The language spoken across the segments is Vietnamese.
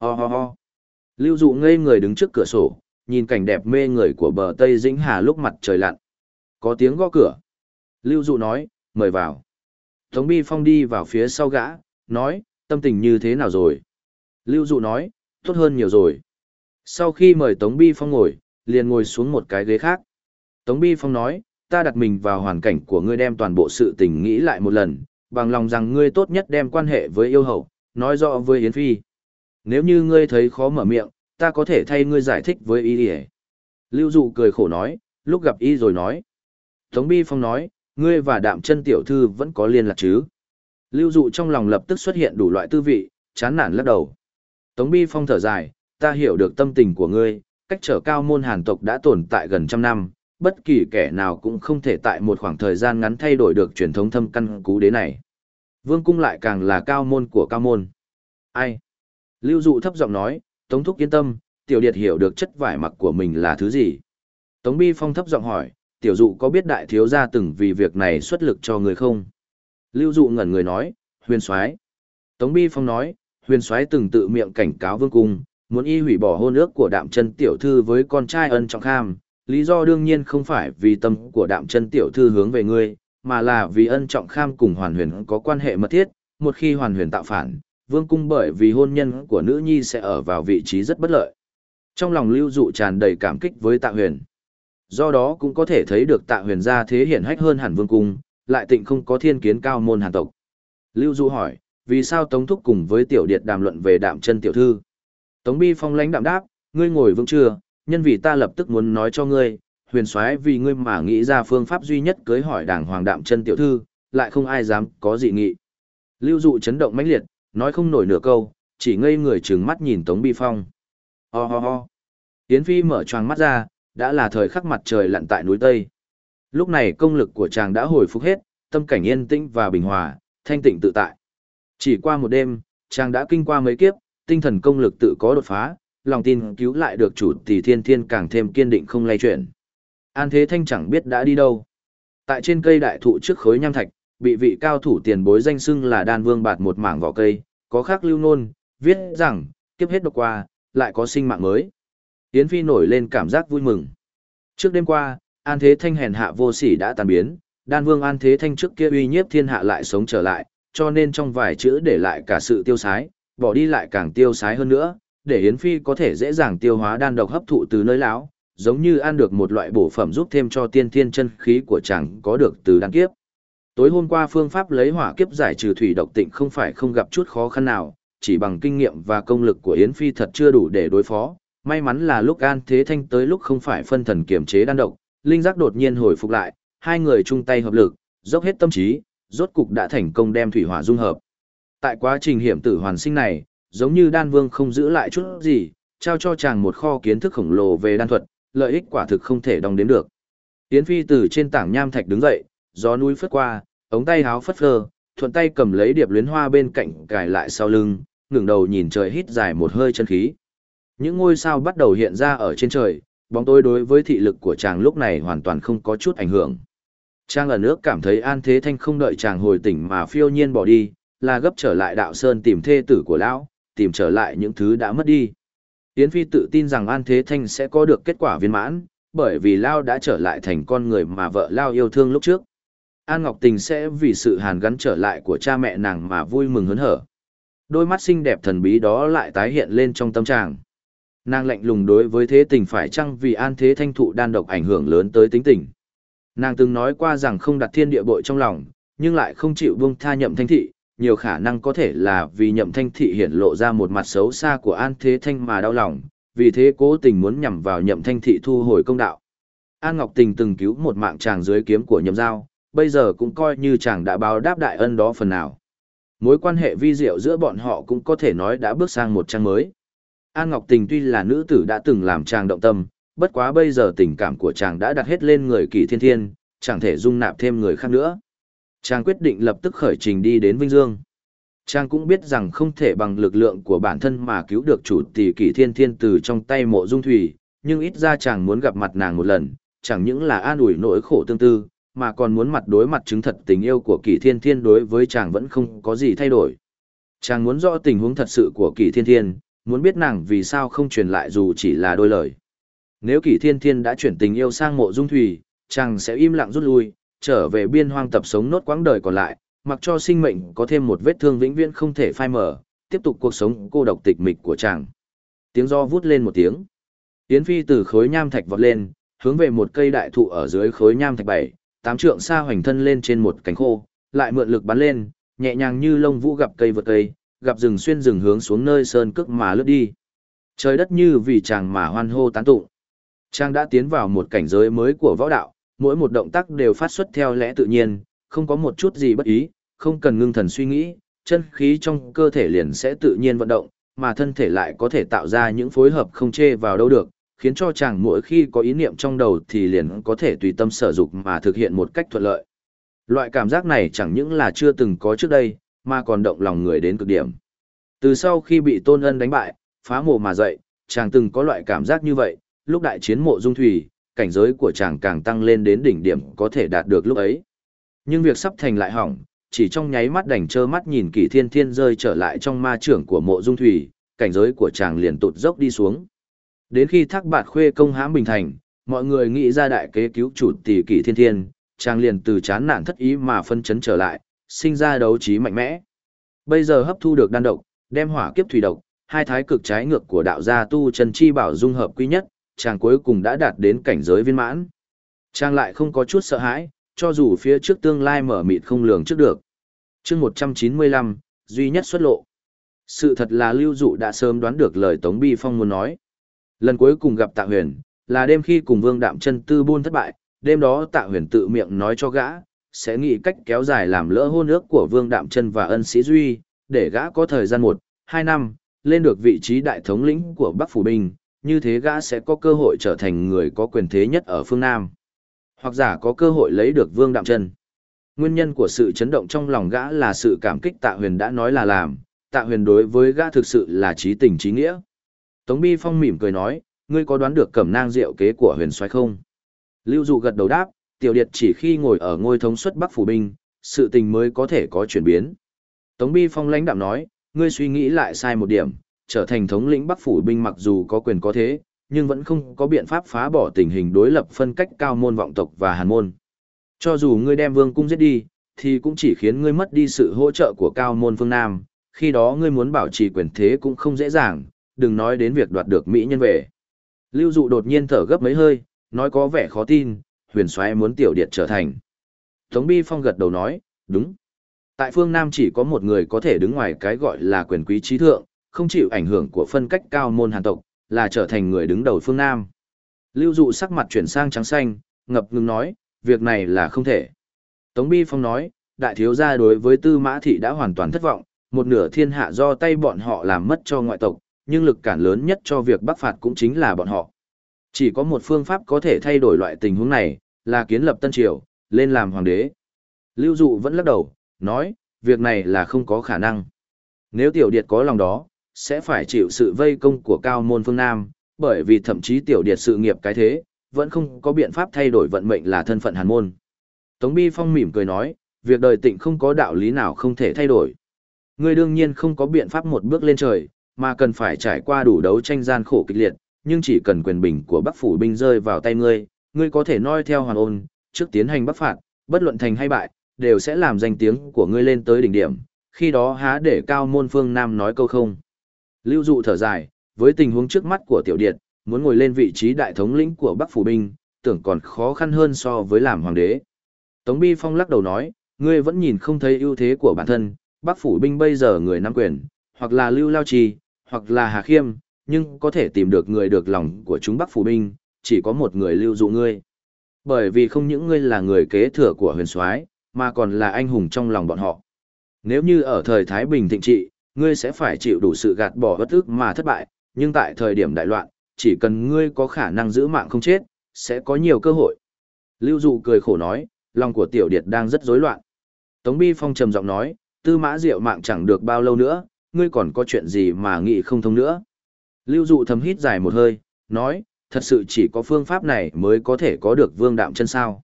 Ho ho ho. Lưu dụ ngây người đứng trước cửa sổ, nhìn cảnh đẹp mê người của bờ Tây Dĩnh Hà lúc mặt trời lặn. Có tiếng gõ cửa. Lưu dụ nói, mời vào. Tống Bi Phong đi vào phía sau gã, nói, tâm tình như thế nào rồi? Lưu dụ nói, tốt hơn nhiều rồi. Sau khi mời Tống Bi Phong ngồi, liền ngồi xuống một cái ghế khác. Tống Bi Phong nói, ta đặt mình vào hoàn cảnh của ngươi đem toàn bộ sự tình nghĩ lại một lần, bằng lòng rằng ngươi tốt nhất đem quan hệ với yêu hậu, nói rõ với Yến Phi. Nếu như ngươi thấy khó mở miệng, ta có thể thay ngươi giải thích với y đi Lưu Dụ cười khổ nói, lúc gặp y rồi nói. Tống Bi Phong nói, ngươi và đạm chân tiểu thư vẫn có liên lạc chứ. Lưu Dụ trong lòng lập tức xuất hiện đủ loại tư vị, chán nản lắc đầu. Tống Bi Phong thở dài, ta hiểu được tâm tình của ngươi, cách trở cao môn hàn tộc đã tồn tại gần trăm năm, bất kỳ kẻ nào cũng không thể tại một khoảng thời gian ngắn thay đổi được truyền thống thâm căn cú đế này. Vương cung lại càng là cao môn của cao môn. Ai? Lưu Dụ thấp giọng nói, Tống Thúc yên tâm, tiểu điệt hiểu được chất vải mặc của mình là thứ gì. Tống Bi Phong thấp giọng hỏi, tiểu dụ có biết đại thiếu gia từng vì việc này xuất lực cho người không? Lưu Dụ ngẩn người nói, huyền soái. Tống Bi Phong nói, huyền soái từng tự miệng cảnh cáo vương cung, muốn y hủy bỏ hôn ước của đạm chân tiểu thư với con trai ân trọng kham. Lý do đương nhiên không phải vì tâm của đạm chân tiểu thư hướng về ngươi, mà là vì ân trọng kham cùng hoàn huyền có quan hệ mật thiết, một khi hoàn huyền tạo phản, vương cung bởi vì hôn nhân của nữ nhi sẽ ở vào vị trí rất bất lợi. Trong lòng lưu dụ tràn đầy cảm kích với tạ huyền. Do đó cũng có thể thấy được tạ huyền gia thế hiển hách hơn hẳn vương cung, lại tịnh không có thiên kiến cao môn hàn tộc. Lưu dụ hỏi, vì sao Tống Thúc cùng với tiểu điệt đàm luận về đạm chân tiểu thư? Tống Bi Phong lãnh đạm đáp, ngươi ngồi vững chưa, nhân vì ta lập tức muốn nói cho ngươi, huyền soái vì ngươi mà nghĩ ra phương pháp duy nhất cưới hỏi đảng hoàng đạm chân tiểu thư, lại không ai dám có dị nghị. Lưu dụ chấn động mãnh liệt, nói không nổi nửa câu, chỉ ngây người trừng mắt nhìn Tống Bi Phong. Ho ho ho. Yến Phi mở choàng mắt ra, đã là thời khắc mặt trời lặn tại núi Tây. Lúc này công lực của chàng đã hồi phục hết, tâm cảnh yên tĩnh và bình hòa, thanh tịnh tự tại. Chỉ qua một đêm, chàng đã kinh qua mấy kiếp, tinh thần công lực tự có đột phá, lòng tin cứu lại được chủ tỷ thiên thiên càng thêm kiên định không lay chuyển. An Thế Thanh chẳng biết đã đi đâu. Tại trên cây đại thụ trước khối nham thạch, bị vị cao thủ tiền bối danh xưng là đan vương bạt một mảng vỏ cây, có khắc lưu nôn, viết rằng, kiếp hết độc qua, lại có sinh mạng mới. Yến Phi nổi lên cảm giác vui mừng. Trước đêm qua, An Thế Thanh hèn hạ vô sỉ đã tàn biến, đan vương An Thế Thanh trước kia uy nhiếp thiên hạ lại sống trở lại, cho nên trong vài chữ để lại cả sự tiêu sái, bỏ đi lại càng tiêu sái hơn nữa, để Yến Phi có thể dễ dàng tiêu hóa đan độc hấp thụ từ nơi lão, giống như ăn được một loại bổ phẩm giúp thêm cho tiên thiên chân khí của chàng có được từ đan kiếp. Tối hôm qua phương pháp lấy hỏa kiếp giải trừ thủy độc tịnh không phải không gặp chút khó khăn nào, chỉ bằng kinh nghiệm và công lực của Yến Phi thật chưa đủ để đối phó. May mắn là lúc An Thế Thanh tới lúc không phải phân thần kiểm chế đan độc, linh giác đột nhiên hồi phục lại, hai người chung tay hợp lực, dốc hết tâm trí, rốt cục đã thành công đem thủy hỏa dung hợp. Tại quá trình hiểm tử hoàn sinh này, giống như đan vương không giữ lại chút gì, trao cho chàng một kho kiến thức khổng lồ về đan thuật, lợi ích quả thực không thể đong đếm được. Yến Phi từ trên tảng nham thạch đứng dậy, gió núi phất qua, ống tay háo phất phơ, thuận tay cầm lấy điệp luyến hoa bên cạnh cài lại sau lưng, ngẩng đầu nhìn trời hít dài một hơi chân khí. Những ngôi sao bắt đầu hiện ra ở trên trời, bóng tối đối với thị lực của chàng lúc này hoàn toàn không có chút ảnh hưởng. Trang ở nước cảm thấy An Thế Thanh không đợi chàng hồi tỉnh mà phiêu nhiên bỏ đi, là gấp trở lại đạo sơn tìm thê tử của lão, tìm trở lại những thứ đã mất đi. Yến Phi tự tin rằng An Thế Thanh sẽ có được kết quả viên mãn, bởi vì Lao đã trở lại thành con người mà vợ Lao yêu thương lúc trước. An Ngọc Tình sẽ vì sự hàn gắn trở lại của cha mẹ nàng mà vui mừng hớn hở. Đôi mắt xinh đẹp thần bí đó lại tái hiện lên trong tâm trạng. Nàng lạnh lùng đối với thế tình phải chăng vì An Thế Thanh thụ đan độc ảnh hưởng lớn tới tính tình. Nàng từng nói qua rằng không đặt thiên địa bội trong lòng, nhưng lại không chịu buông tha nhậm thanh thị, nhiều khả năng có thể là vì nhậm thanh thị hiện lộ ra một mặt xấu xa của An Thế Thanh mà đau lòng, vì thế cố tình muốn nhằm vào nhậm thanh thị thu hồi công đạo. An Ngọc Tình từng cứu một mạng chàng dưới kiếm của nhậm giao, bây giờ cũng coi như chàng đã báo đáp đại ân đó phần nào. Mối quan hệ vi diệu giữa bọn họ cũng có thể nói đã bước sang một trang mới. An Ngọc Tình tuy là nữ tử đã từng làm chàng động tâm, bất quá bây giờ tình cảm của chàng đã đặt hết lên người kỳ thiên thiên, chẳng thể dung nạp thêm người khác nữa. Chàng quyết định lập tức khởi trình đi đến Vinh Dương. Chàng cũng biết rằng không thể bằng lực lượng của bản thân mà cứu được chủ tỷ kỳ thiên thiên từ trong tay mộ dung thủy, nhưng ít ra chàng muốn gặp mặt nàng một lần, chẳng những là an ủi nỗi khổ tương tư, mà còn muốn mặt đối mặt chứng thật tình yêu của kỳ thiên thiên đối với chàng vẫn không có gì thay đổi. Chàng muốn rõ tình huống thật sự của kỳ thiên thiên, muốn biết nàng vì sao không truyền lại dù chỉ là đôi lời. Nếu kỳ thiên thiên đã chuyển tình yêu sang mộ dung thủy, chàng sẽ im lặng rút lui, trở về biên hoang tập sống nốt quãng đời còn lại, mặc cho sinh mệnh có thêm một vết thương vĩnh viễn không thể phai mở, tiếp tục cuộc sống cô độc tịch mịch của chàng. Tiếng do vút lên một tiếng. Yến Phi từ khối nham thạch vọt lên, hướng về một cây đại thụ ở dưới khối nham thạch bảy, tám trượng xa hoành thân lên trên một cánh khô, lại mượn lực bắn lên, nhẹ nhàng như lông vũ gặp cây vượt cây, gặp rừng xuyên rừng hướng xuống nơi sơn cước mà lướt đi. Trời đất như vì chàng mà hoan hô tán tụng. Chàng đã tiến vào một cảnh giới mới của võ đạo, mỗi một động tác đều phát xuất theo lẽ tự nhiên, không có một chút gì bất ý, không cần ngưng thần suy nghĩ, chân khí trong cơ thể liền sẽ tự nhiên vận động, mà thân thể lại có thể tạo ra những phối hợp không chê vào đâu được, khiến cho chàng mỗi khi có ý niệm trong đầu thì liền có thể tùy tâm sở dục mà thực hiện một cách thuận lợi. Loại cảm giác này chẳng những là chưa từng có trước đây, mà còn động lòng người đến cực điểm. Từ sau khi bị Tôn Ân đánh bại, phá mồ mà dậy, chàng từng có loại cảm giác như vậy, lúc đại chiến mộ dung thủy, cảnh giới của chàng càng tăng lên đến đỉnh điểm có thể đạt được lúc ấy. Nhưng việc sắp thành lại hỏng, chỉ trong nháy mắt đành trơ mắt nhìn kỷ thiên thiên rơi trở lại trong ma trưởng của mộ dung thủy, cảnh giới của chàng liền tụt dốc đi xuống. Đến khi thác bạt khuê công hãm bình thành, mọi người nghĩ ra đại kế cứu chủ tỷ kỷ thiên thiên, chàng liền từ chán nản thất ý mà phân chấn trở lại, sinh ra đấu trí mạnh mẽ. Bây giờ hấp thu được đan độc, đem hỏa kiếp thủy độc, hai thái cực trái ngược của đạo gia tu chân chi bảo dung hợp quý nhất, chàng cuối cùng đã đạt đến cảnh giới viên mãn. Chàng lại không có chút sợ hãi, cho dù phía trước tương lai mở mịt không lường trước được. chương 195, duy nhất xuất lộ. Sự thật là lưu dụ đã sớm đoán được lời Tống Bi Phong muốn nói. Lần cuối cùng gặp Tạ Huyền, là đêm khi cùng Vương Đạm chân tư buôn thất bại, đêm đó Tạ Huyền tự miệng nói cho gã, sẽ nghĩ cách kéo dài làm lỡ hôn ước của Vương Đạm chân và ân sĩ Duy, để gã có thời gian một, hai năm, lên được vị trí đại thống lĩnh của Bắc Phủ Binh, như thế gã sẽ có cơ hội trở thành người có quyền thế nhất ở phương Nam. Hoặc giả có cơ hội lấy được Vương Đạm chân. Nguyên nhân của sự chấn động trong lòng gã là sự cảm kích Tạ Huyền đã nói là làm, Tạ Huyền đối với gã thực sự là trí tình trí nghĩa. Tống Bi Phong mỉm cười nói, ngươi có đoán được cẩm nang diệu kế của huyền Soái không? Lưu Dụ gật đầu đáp, tiểu điệt chỉ khi ngồi ở ngôi thống suất Bắc Phủ Binh, sự tình mới có thể có chuyển biến. Tống Bi Phong lãnh đạm nói, ngươi suy nghĩ lại sai một điểm, trở thành thống lĩnh Bắc Phủ Binh mặc dù có quyền có thế, nhưng vẫn không có biện pháp phá bỏ tình hình đối lập phân cách cao môn vọng tộc và hàn môn. Cho dù ngươi đem vương cung giết đi, thì cũng chỉ khiến ngươi mất đi sự hỗ trợ của cao môn phương Nam, khi đó ngươi muốn bảo trì quyền thế cũng không dễ dàng, đừng nói đến việc đoạt được Mỹ nhân về. Lưu dụ đột nhiên thở gấp mấy hơi, nói có vẻ khó tin, huyền soái muốn tiểu điệt trở thành. Tống Bi Phong gật đầu nói, đúng. Tại phương Nam chỉ có một người có thể đứng ngoài cái gọi là quyền quý trí thượng, không chịu ảnh hưởng của phân cách cao môn hàn tộc, là trở thành người đứng đầu phương Nam. Lưu dụ sắc mặt chuyển sang trắng xanh, ngập ngừng nói, việc này là không thể. Tống Bi Phong nói, đại thiếu gia đối với tư mã thị đã hoàn toàn thất vọng, một nửa thiên hạ do tay bọn họ làm mất cho ngoại tộc, nhưng lực cản lớn nhất cho việc bắc phạt cũng chính là bọn họ. Chỉ có một phương pháp có thể thay đổi loại tình huống này, là kiến lập Tân Triều, lên làm hoàng đế. Lưu Dụ vẫn lắc đầu, nói, việc này là không có khả năng. Nếu Tiểu Điệt có lòng đó, sẽ phải chịu sự vây công của cao môn phương Nam, bởi vì thậm chí Tiểu Điệt sự nghiệp cái thế, vẫn không có biện pháp thay đổi vận mệnh là thân phận hàn môn. Tống Bi Phong mỉm cười nói, việc đời tịnh không có đạo lý nào không thể thay đổi. Ngươi đương nhiên không có biện pháp một bước lên trời, mà cần phải trải qua đủ đấu tranh gian khổ kịch liệt, nhưng chỉ cần quyền bình của Bắc phủ binh rơi vào tay ngươi, ngươi có thể noi theo hoàn ôn, trước tiến hành bắc phạt, bất luận thành hay bại, đều sẽ làm danh tiếng của ngươi lên tới đỉnh điểm, khi đó há để cao môn phương Nam nói câu không. Lưu dụ thở dài, với tình huống trước mắt của tiểu điệt, muốn ngồi lên vị trí đại thống lĩnh của Bắc phủ binh, tưởng còn khó khăn hơn so với làm hoàng đế. Tống Bi Phong lắc đầu nói, ngươi vẫn nhìn không thấy ưu thế của bản thân, Bắc phủ binh bây giờ người nắm quyền, hoặc là Lưu Lao Trì, hoặc là Hà Khiêm, nhưng có thể tìm được người được lòng của chúng Bắc phủ binh, chỉ có một người lưu dụ ngươi. Bởi vì không những ngươi là người kế thừa của huyền soái, mà còn là anh hùng trong lòng bọn họ. Nếu như ở thời Thái Bình thịnh trị, ngươi sẽ phải chịu đủ sự gạt bỏ bất ức mà thất bại, nhưng tại thời điểm đại loạn, chỉ cần ngươi có khả năng giữ mạng không chết, sẽ có nhiều cơ hội. Lưu Dụ cười khổ nói, lòng của Tiểu Điệt đang rất rối loạn. Tống Bi Phong trầm giọng nói, tư mã diệu mạng chẳng được bao lâu nữa, ngươi còn có chuyện gì mà nghĩ không thông nữa. Lưu dụ thầm hít dài một hơi, nói, thật sự chỉ có phương pháp này mới có thể có được vương đạm chân sao.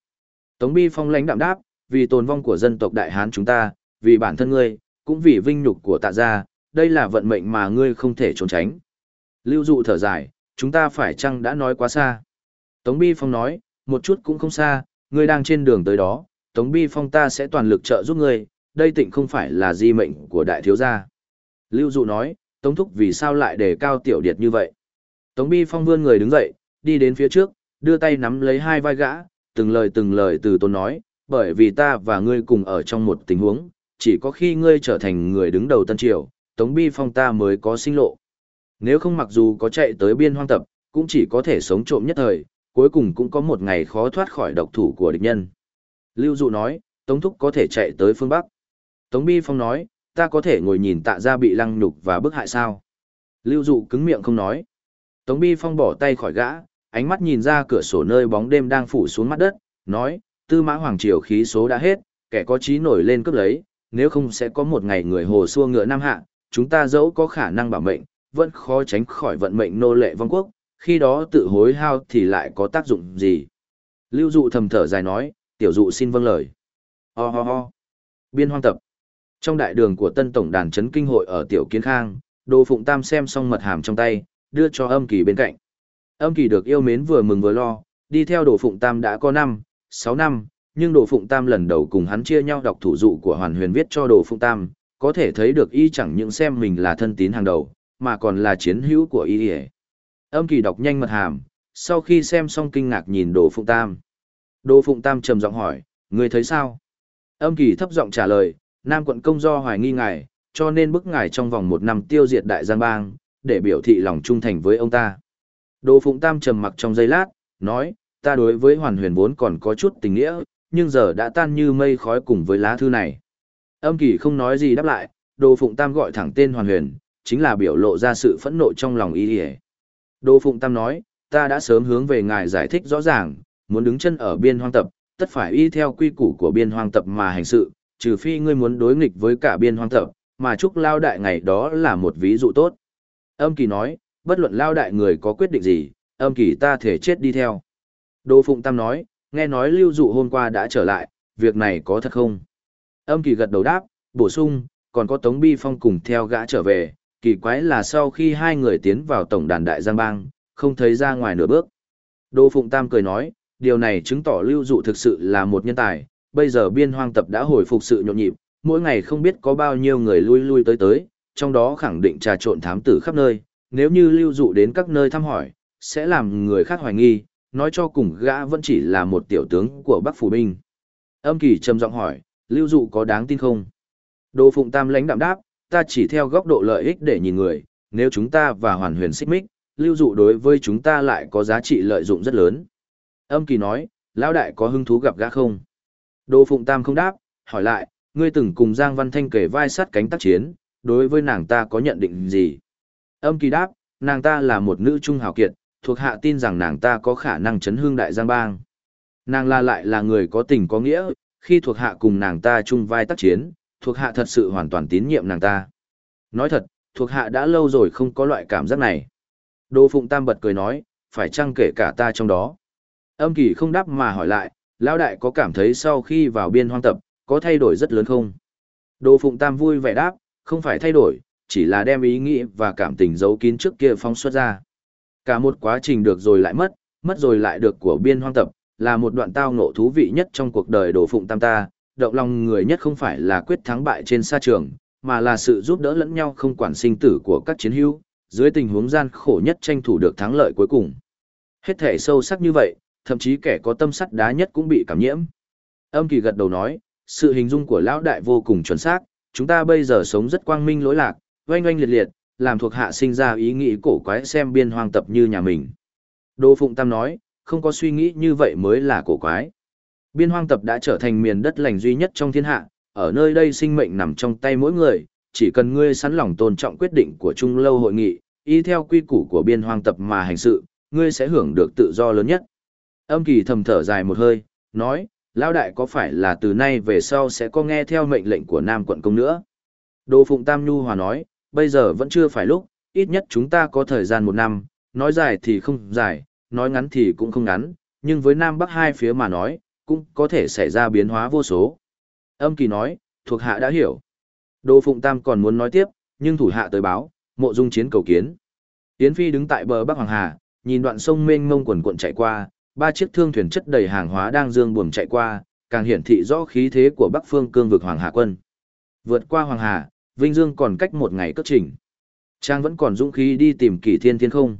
Tống Bi Phong lãnh đạm đáp, vì tồn vong của dân tộc Đại Hán chúng ta, vì bản thân ngươi, cũng vì vinh nhục của tạ gia, đây là vận mệnh mà ngươi không thể trốn tránh, Lưu dụ thở dài, chúng ta phải chăng đã nói quá xa. Tống Bi Phong nói, một chút cũng không xa, ngươi đang trên đường tới đó, Tống Bi Phong ta sẽ toàn lực trợ giúp ngươi, đây tịnh không phải là di mệnh của đại thiếu gia. Lưu dụ nói, Tống Thúc vì sao lại đề cao tiểu điệt như vậy? Tống Bi Phong vươn người đứng dậy, đi đến phía trước, đưa tay nắm lấy hai vai gã, từng lời từng lời từ tôn nói, bởi vì ta và ngươi cùng ở trong một tình huống, chỉ có khi ngươi trở thành người đứng đầu tân triều, Tống Bi Phong ta mới có sinh lộ. Nếu không mặc dù có chạy tới biên hoang tập, cũng chỉ có thể sống trộm nhất thời, cuối cùng cũng có một ngày khó thoát khỏi độc thủ của địch nhân. Lưu Dụ nói, Tống Thúc có thể chạy tới phương Bắc. Tống Bi Phong nói, ta có thể ngồi nhìn tạ ra bị lăng nhục và bức hại sao? Lưu Dụ cứng miệng không nói. Tống Bi Phong bỏ tay khỏi gã, ánh mắt nhìn ra cửa sổ nơi bóng đêm đang phủ xuống mặt đất, nói, tư mã hoàng triều khí số đã hết, kẻ có trí nổi lên cướp lấy, nếu không sẽ có một ngày người hồ xua ngựa Nam Hạ, chúng ta dẫu có khả năng bảo mệnh, vẫn khó tránh khỏi vận mệnh nô lệ vong quốc, khi đó tự hối hao thì lại có tác dụng gì. Lưu dụ thầm thở dài nói, tiểu dụ xin vâng lời. Ho ho ho. Biên hoang tập. Trong đại đường của tân tổng đàn chấn kinh hội ở tiểu kiến khang, đồ phụng tam xem xong mật hàm trong tay, đưa cho âm kỳ bên cạnh. Âm kỳ được yêu mến vừa mừng vừa lo, đi theo đồ phụng tam đã có năm, sáu năm, nhưng đồ phụng tam lần đầu cùng hắn chia nhau đọc thủ dụ của hoàn huyền viết cho đồ phụng tam, có thể thấy được y chẳng những xem mình là thân tín hàng đầu, mà còn là chiến hữu của y. Âm kỳ đọc nhanh mật hàm, sau khi xem xong kinh ngạc nhìn đồ phụng tam. Đồ phụng tam trầm giọng hỏi, người thấy sao? Âm kỳ thấp giọng trả lời, Nam quận công do hoài nghi ngài, cho nên bức ngài trong vòng một năm tiêu diệt đại giang bang, để biểu thị lòng trung thành với ông ta. Đồ Phụng Tam trầm mặc trong giây lát, nói, ta đối với hoàn huyền vốn còn có chút tình nghĩa, nhưng giờ đã tan như mây khói cùng với lá thư này. Âm kỳ không nói gì đáp lại, Đồ Phụng Tam gọi thẳng tên hoàn huyền, chính là biểu lộ ra sự phẫn nộ trong lòng y hề. Đồ Phụng Tam nói, ta đã sớm hướng về ngài giải thích rõ ràng, muốn đứng chân ở biên hoang tập, tất phải y theo quy củ của biên hoang tập mà hành sự, trừ phi ngươi muốn đối nghịch với cả biên hoang thập, mà chúc lao đại ngày đó là một ví dụ tốt. Âm kỳ nói, bất luận lao đại người có quyết định gì, âm kỳ ta thể chết đi theo. Đỗ Phụng Tam nói, nghe nói lưu dụ hôm qua đã trở lại, việc này có thật không? Âm kỳ gật đầu đáp, bổ sung, còn có Tống Bi Phong cùng theo gã trở về, kỳ quái là sau khi hai người tiến vào tổng đàn đại giang bang, không thấy ra ngoài nửa bước. Đỗ Phụng Tam cười nói, điều này chứng tỏ lưu dụ thực sự là một nhân tài, bây giờ biên hoang tập đã hồi phục sự nhộn nhịp, mỗi ngày không biết có bao nhiêu người lui lui tới tới, trong đó khẳng định trà trộn thám tử khắp nơi, nếu như lưu dụ đến các nơi thăm hỏi, sẽ làm người khác hoài nghi, nói cho cùng gã vẫn chỉ là một tiểu tướng của Bắc Phủ Binh. Âm kỳ trầm giọng hỏi, lưu dụ có đáng tin không? Đồ Phụng Tam lãnh đạm đáp, ta chỉ theo góc độ lợi ích để nhìn người, nếu chúng ta và hoàn huyền xích mích, lưu dụ đối với chúng ta lại có giá trị lợi dụng rất lớn. Âm kỳ nói, lão đại có hứng thú gặp gã không? Đỗ Phụng Tam không đáp, hỏi lại, ngươi từng cùng Giang Văn Thanh kể vai sát cánh tác chiến, đối với nàng ta có nhận định gì? Âm kỳ đáp, nàng ta là một nữ trung hào kiệt, thuộc hạ tin rằng nàng ta có khả năng chấn hương đại giang bang. Nàng là lại là người có tình có nghĩa, khi thuộc hạ cùng nàng ta chung vai tác chiến, thuộc hạ thật sự hoàn toàn tín nhiệm nàng ta. Nói thật, thuộc hạ đã lâu rồi không có loại cảm giác này. Đô Phụng Tam bật cười nói, phải chăng kể cả ta trong đó. Âm kỳ không đáp mà hỏi lại, Lão đại có cảm thấy sau khi vào biên hoang tập, có thay đổi rất lớn không? Đồ Phụng Tam vui vẻ đáp, không phải thay đổi, chỉ là đem ý nghĩ và cảm tình giấu kín trước kia phóng xuất ra. Cả một quá trình được rồi lại mất, mất rồi lại được của biên hoang tập, là một đoạn tao ngộ thú vị nhất trong cuộc đời Đồ Phụng Tam ta, động lòng người nhất không phải là quyết thắng bại trên sa trường, mà là sự giúp đỡ lẫn nhau không quản sinh tử của các chiến hữu, dưới tình huống gian khổ nhất tranh thủ được thắng lợi cuối cùng. Hết thể sâu sắc như vậy, thậm chí kẻ có tâm sắt đá nhất cũng bị cảm nhiễm. Âm kỳ gật đầu nói, sự hình dung của lão đại vô cùng chuẩn xác, chúng ta bây giờ sống rất quang minh lỗi lạc, oanh oanh liệt liệt, làm thuộc hạ sinh ra ý nghĩ cổ quái xem biên hoang tập như nhà mình. Đô Phụng Tam nói, không có suy nghĩ như vậy mới là cổ quái. Biên hoang tập đã trở thành miền đất lành duy nhất trong thiên hạ, ở nơi đây sinh mệnh nằm trong tay mỗi người, chỉ cần ngươi sẵn lòng tôn trọng quyết định của Trung Lâu Hội nghị, y theo quy củ của biên hoang tập mà hành sự, ngươi sẽ hưởng được tự do lớn nhất. Âm kỳ thầm thở dài một hơi, nói, Lão đại có phải là từ nay về sau sẽ có nghe theo mệnh lệnh của Nam quận công nữa? Đô Phụng Tam Nhu Hòa nói, bây giờ vẫn chưa phải lúc, ít nhất chúng ta có thời gian một năm, nói dài thì không dài, nói ngắn thì cũng không ngắn, nhưng với Nam Bắc hai phía mà nói, cũng có thể xảy ra biến hóa vô số. Âm kỳ nói, thuộc hạ đã hiểu. Đô Phụng Tam còn muốn nói tiếp, nhưng thủ hạ tới báo, mộ dung chiến cầu kiến. Yến Phi đứng tại bờ Bắc Hoàng Hà, nhìn đoạn sông mênh mông quần cuộn chạy qua, ba chiếc thương thuyền chất đầy hàng hóa đang dương buồm chạy qua, càng hiển thị rõ khí thế của Bắc Phương cương vực Hoàng Hà quân. Vượt qua Hoàng Hà, Vinh Dương còn cách một ngày cất trình. Trang vẫn còn dũng khí đi tìm Kỷ Thiên Thiên không?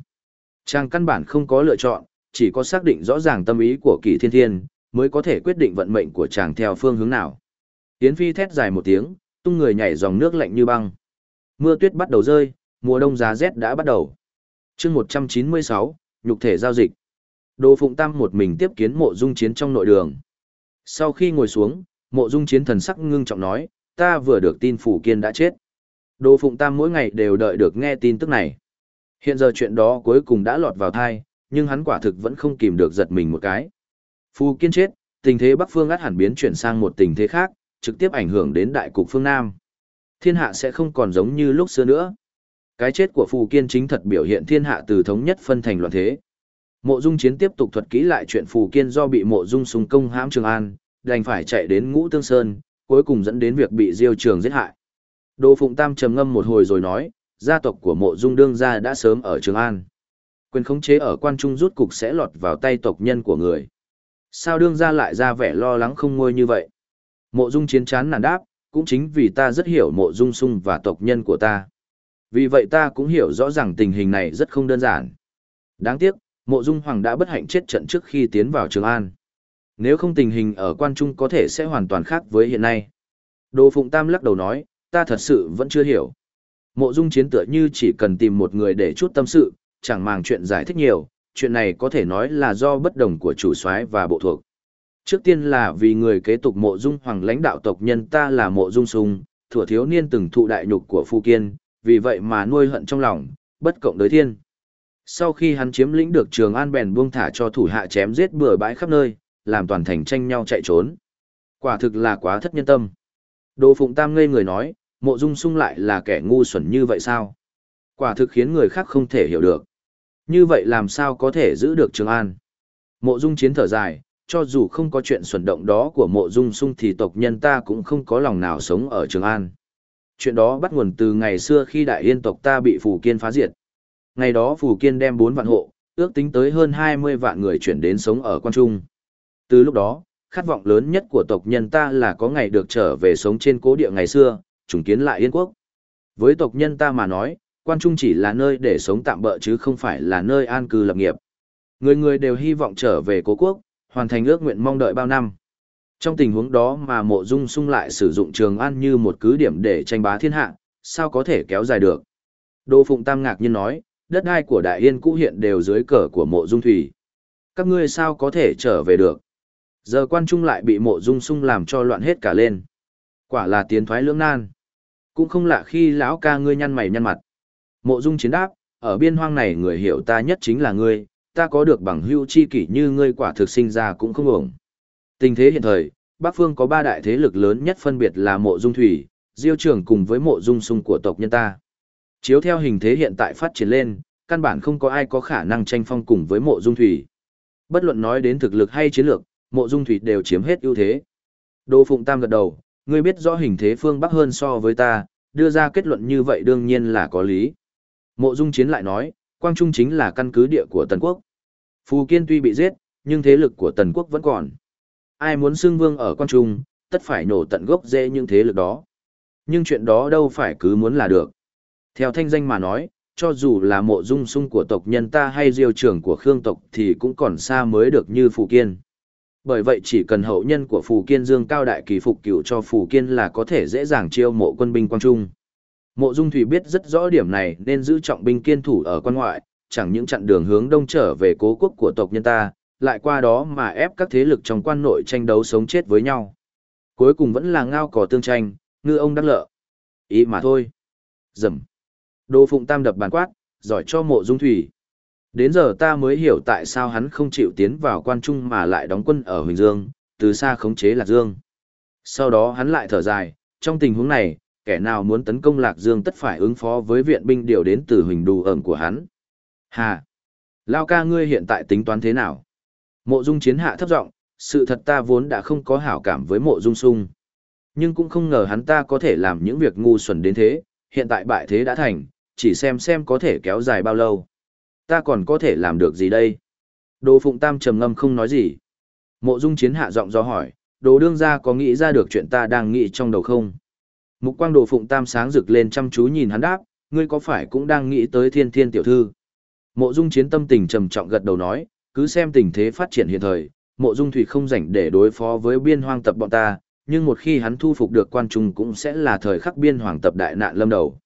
Trang căn bản không có lựa chọn, chỉ có xác định rõ ràng tâm ý của Kỷ Thiên Thiên, mới có thể quyết định vận mệnh của chàng theo phương hướng nào. Yến Phi thét dài một tiếng, tung người nhảy dòng nước lạnh như băng. Mưa tuyết bắt đầu rơi, mùa đông giá rét đã bắt đầu. chương 196, nhục thể giao dịch. Đồ Phụng Tam một mình tiếp kiến mộ dung chiến trong nội đường. Sau khi ngồi xuống, mộ dung chiến thần sắc ngưng trọng nói, ta vừa được tin Phủ Kiên đã chết. Đồ Phụng Tam mỗi ngày đều đợi được nghe tin tức này. Hiện giờ chuyện đó cuối cùng đã lọt vào thai, nhưng hắn quả thực vẫn không kìm được giật mình một cái. Phù Kiên chết, tình thế Bắc Phương át hẳn biến chuyển sang một tình thế khác, trực tiếp ảnh hưởng đến đại cục phương Nam. Thiên hạ sẽ không còn giống như lúc xưa nữa. Cái chết của Phù Kiên chính thật biểu hiện thiên hạ từ thống nhất phân thành loạn thế. Mộ Dung Chiến tiếp tục thuật kỹ lại chuyện Phù Kiên do bị Mộ Dung súng công hãm Trường An, đành phải chạy đến Ngũ Tương Sơn, cuối cùng dẫn đến việc bị Diêu Trường giết hại. Đỗ Phụng Tam trầm ngâm một hồi rồi nói, gia tộc của Mộ Dung đương gia đã sớm ở Trường An. Quyền khống chế ở quan trung rút cục sẽ lọt vào tay tộc nhân của người. Sao đương gia lại ra vẻ lo lắng không ngôi như vậy? Mộ Dung chiến chán nản đáp, cũng chính vì ta rất hiểu Mộ Dung sung và tộc nhân của ta. Vì vậy ta cũng hiểu rõ ràng tình hình này rất không đơn giản. Đáng tiếc, Mộ Dung Hoàng đã bất hạnh chết trận trước khi tiến vào Trường An. Nếu không tình hình ở quan trung có thể sẽ hoàn toàn khác với hiện nay. Đồ Phụng Tam lắc đầu nói, ta thật sự vẫn chưa hiểu. Mộ Dung chiến tựa như chỉ cần tìm một người để chút tâm sự, chẳng màng chuyện giải thích nhiều, chuyện này có thể nói là do bất đồng của chủ soái và bộ thuộc. Trước tiên là vì người kế tục mộ dung hoàng lãnh đạo tộc nhân ta là mộ dung sung, thủa thiếu niên từng thụ đại nhục của Phu Kiên, vì vậy mà nuôi hận trong lòng, bất cộng đối thiên. Sau khi hắn chiếm lĩnh được Trường An bèn buông thả cho thủ hạ chém giết bừa bãi khắp nơi, làm toàn thành tranh nhau chạy trốn. Quả thực là quá thất nhân tâm. Đồ Phụng Tam ngây người nói, mộ dung sung lại là kẻ ngu xuẩn như vậy sao? Quả thực khiến người khác không thể hiểu được. Như vậy làm sao có thể giữ được Trường An? Mộ dung chiến thở dài, cho dù không có chuyện xuẩn động đó của mộ dung sung thì tộc nhân ta cũng không có lòng nào sống ở Trường An. Chuyện đó bắt nguồn từ ngày xưa khi đại yên tộc ta bị Phù Kiên phá diệt. Ngày đó Phù Kiên đem 4 vạn hộ, ước tính tới hơn 20 vạn người chuyển đến sống ở Quan Trung. Từ lúc đó, khát vọng lớn nhất của tộc nhân ta là có ngày được trở về sống trên cố địa ngày xưa, trùng kiến lại Yên Quốc. Với tộc nhân ta mà nói, Quan Trung chỉ là nơi để sống tạm bỡ chứ không phải là nơi an cư lập nghiệp. Người người đều hy vọng trở về cố quốc, hoàn thành ước nguyện mong đợi bao năm. Trong tình huống đó mà mộ dung sung lại sử dụng Trường An như một cứ điểm để tranh bá thiên hạ, sao có thể kéo dài được. Đô Phụng Tam ngạc nhiên nói, đất đai của Đại Yên cũ hiện đều dưới cờ của mộ dung thủy. Các ngươi sao có thể trở về được. Giờ quan trung lại bị mộ dung sung làm cho loạn hết cả lên. Quả là tiến thoái lưỡng nan. Cũng không lạ khi lão ca ngươi nhăn mày nhăn mặt. Mộ dung chiến đáp, ở biên hoang này người hiểu ta nhất chính là ngươi, ta có được bằng hưu chi kỷ như ngươi quả thực sinh ra cũng không ổng. Tình thế hiện thời, Bắc Phương có ba đại thế lực lớn nhất phân biệt là mộ dung thủy, diêu trường cùng với mộ dung sung của tộc nhân ta. Chiếu theo hình thế hiện tại phát triển lên, căn bản không có ai có khả năng tranh phong cùng với mộ dung thủy. Bất luận nói đến thực lực hay chiến lược, mộ dung thủy đều chiếm hết ưu thế. Đô Phụng Tam gật đầu, ngươi biết rõ hình thế phương Bắc hơn so với ta, đưa ra kết luận như vậy đương nhiên là có lý. Mộ dung chiến lại nói, Quang Trung chính là căn cứ địa của Tần Quốc. Phù Kiên tuy bị giết, nhưng thế lực của Tần Quốc vẫn còn. Ai muốn xưng vương ở Quang Trung, tất phải nổ tận gốc dễ những thế lực đó. Nhưng chuyện đó đâu phải cứ muốn là được. Theo thanh danh mà nói, cho dù là mộ dung sung của tộc nhân ta hay diêu trưởng của Khương tộc thì cũng còn xa mới được như Phù Kiên. Bởi vậy chỉ cần hậu nhân của Phù Kiên dương cao đại kỳ phục cựu cho Phù Kiên là có thể dễ dàng chiêu mộ quân binh Quang Trung. Mộ Dung Thủy biết rất rõ điểm này nên giữ trọng binh kiên thủ ở quan ngoại, chẳng những chặn đường hướng đông trở về cố quốc của tộc nhân ta, lại qua đó mà ép các thế lực trong quan nội tranh đấu sống chết với nhau. Cuối cùng vẫn là ngao cỏ tương tranh, ngư ông đắc lợi. Ý mà thôi. Dầm. Đô Phụng Tam đập bàn quát, giỏi cho mộ dung thủy. Đến giờ ta mới hiểu tại sao hắn không chịu tiến vào quan trung mà lại đóng quân ở Huỳnh Dương, từ xa khống chế Lạc Dương. Sau đó hắn lại thở dài, trong tình huống này, kẻ nào muốn tấn công Lạc Dương tất phải ứng phó với viện binh điều đến từ Huỳnh Đù ẩm của hắn. Hà! Lao ca ngươi hiện tại tính toán thế nào? Mộ dung chiến hạ thấp giọng, sự thật ta vốn đã không có hảo cảm với mộ dung sung. Nhưng cũng không ngờ hắn ta có thể làm những việc ngu xuẩn đến thế, hiện tại bại thế đã thành, chỉ xem xem có thể kéo dài bao lâu. Ta còn có thể làm được gì đây? Đồ Phụng Tam trầm ngâm không nói gì. Mộ Dung Chiến hạ giọng do hỏi, đồ đương gia có nghĩ ra được chuyện ta đang nghĩ trong đầu không? Mục quang đồ Phụng Tam sáng rực lên chăm chú nhìn hắn đáp, ngươi có phải cũng đang nghĩ tới thiên thiên tiểu thư? Mộ Dung Chiến tâm tình trầm trọng gật đầu nói, cứ xem tình thế phát triển hiện thời, Mộ Dung Thủy không rảnh để đối phó với biên hoang tập bọn ta, nhưng một khi hắn thu phục được quan trung cũng sẽ là thời khắc biên hoàng tập đại nạn lâm đầu.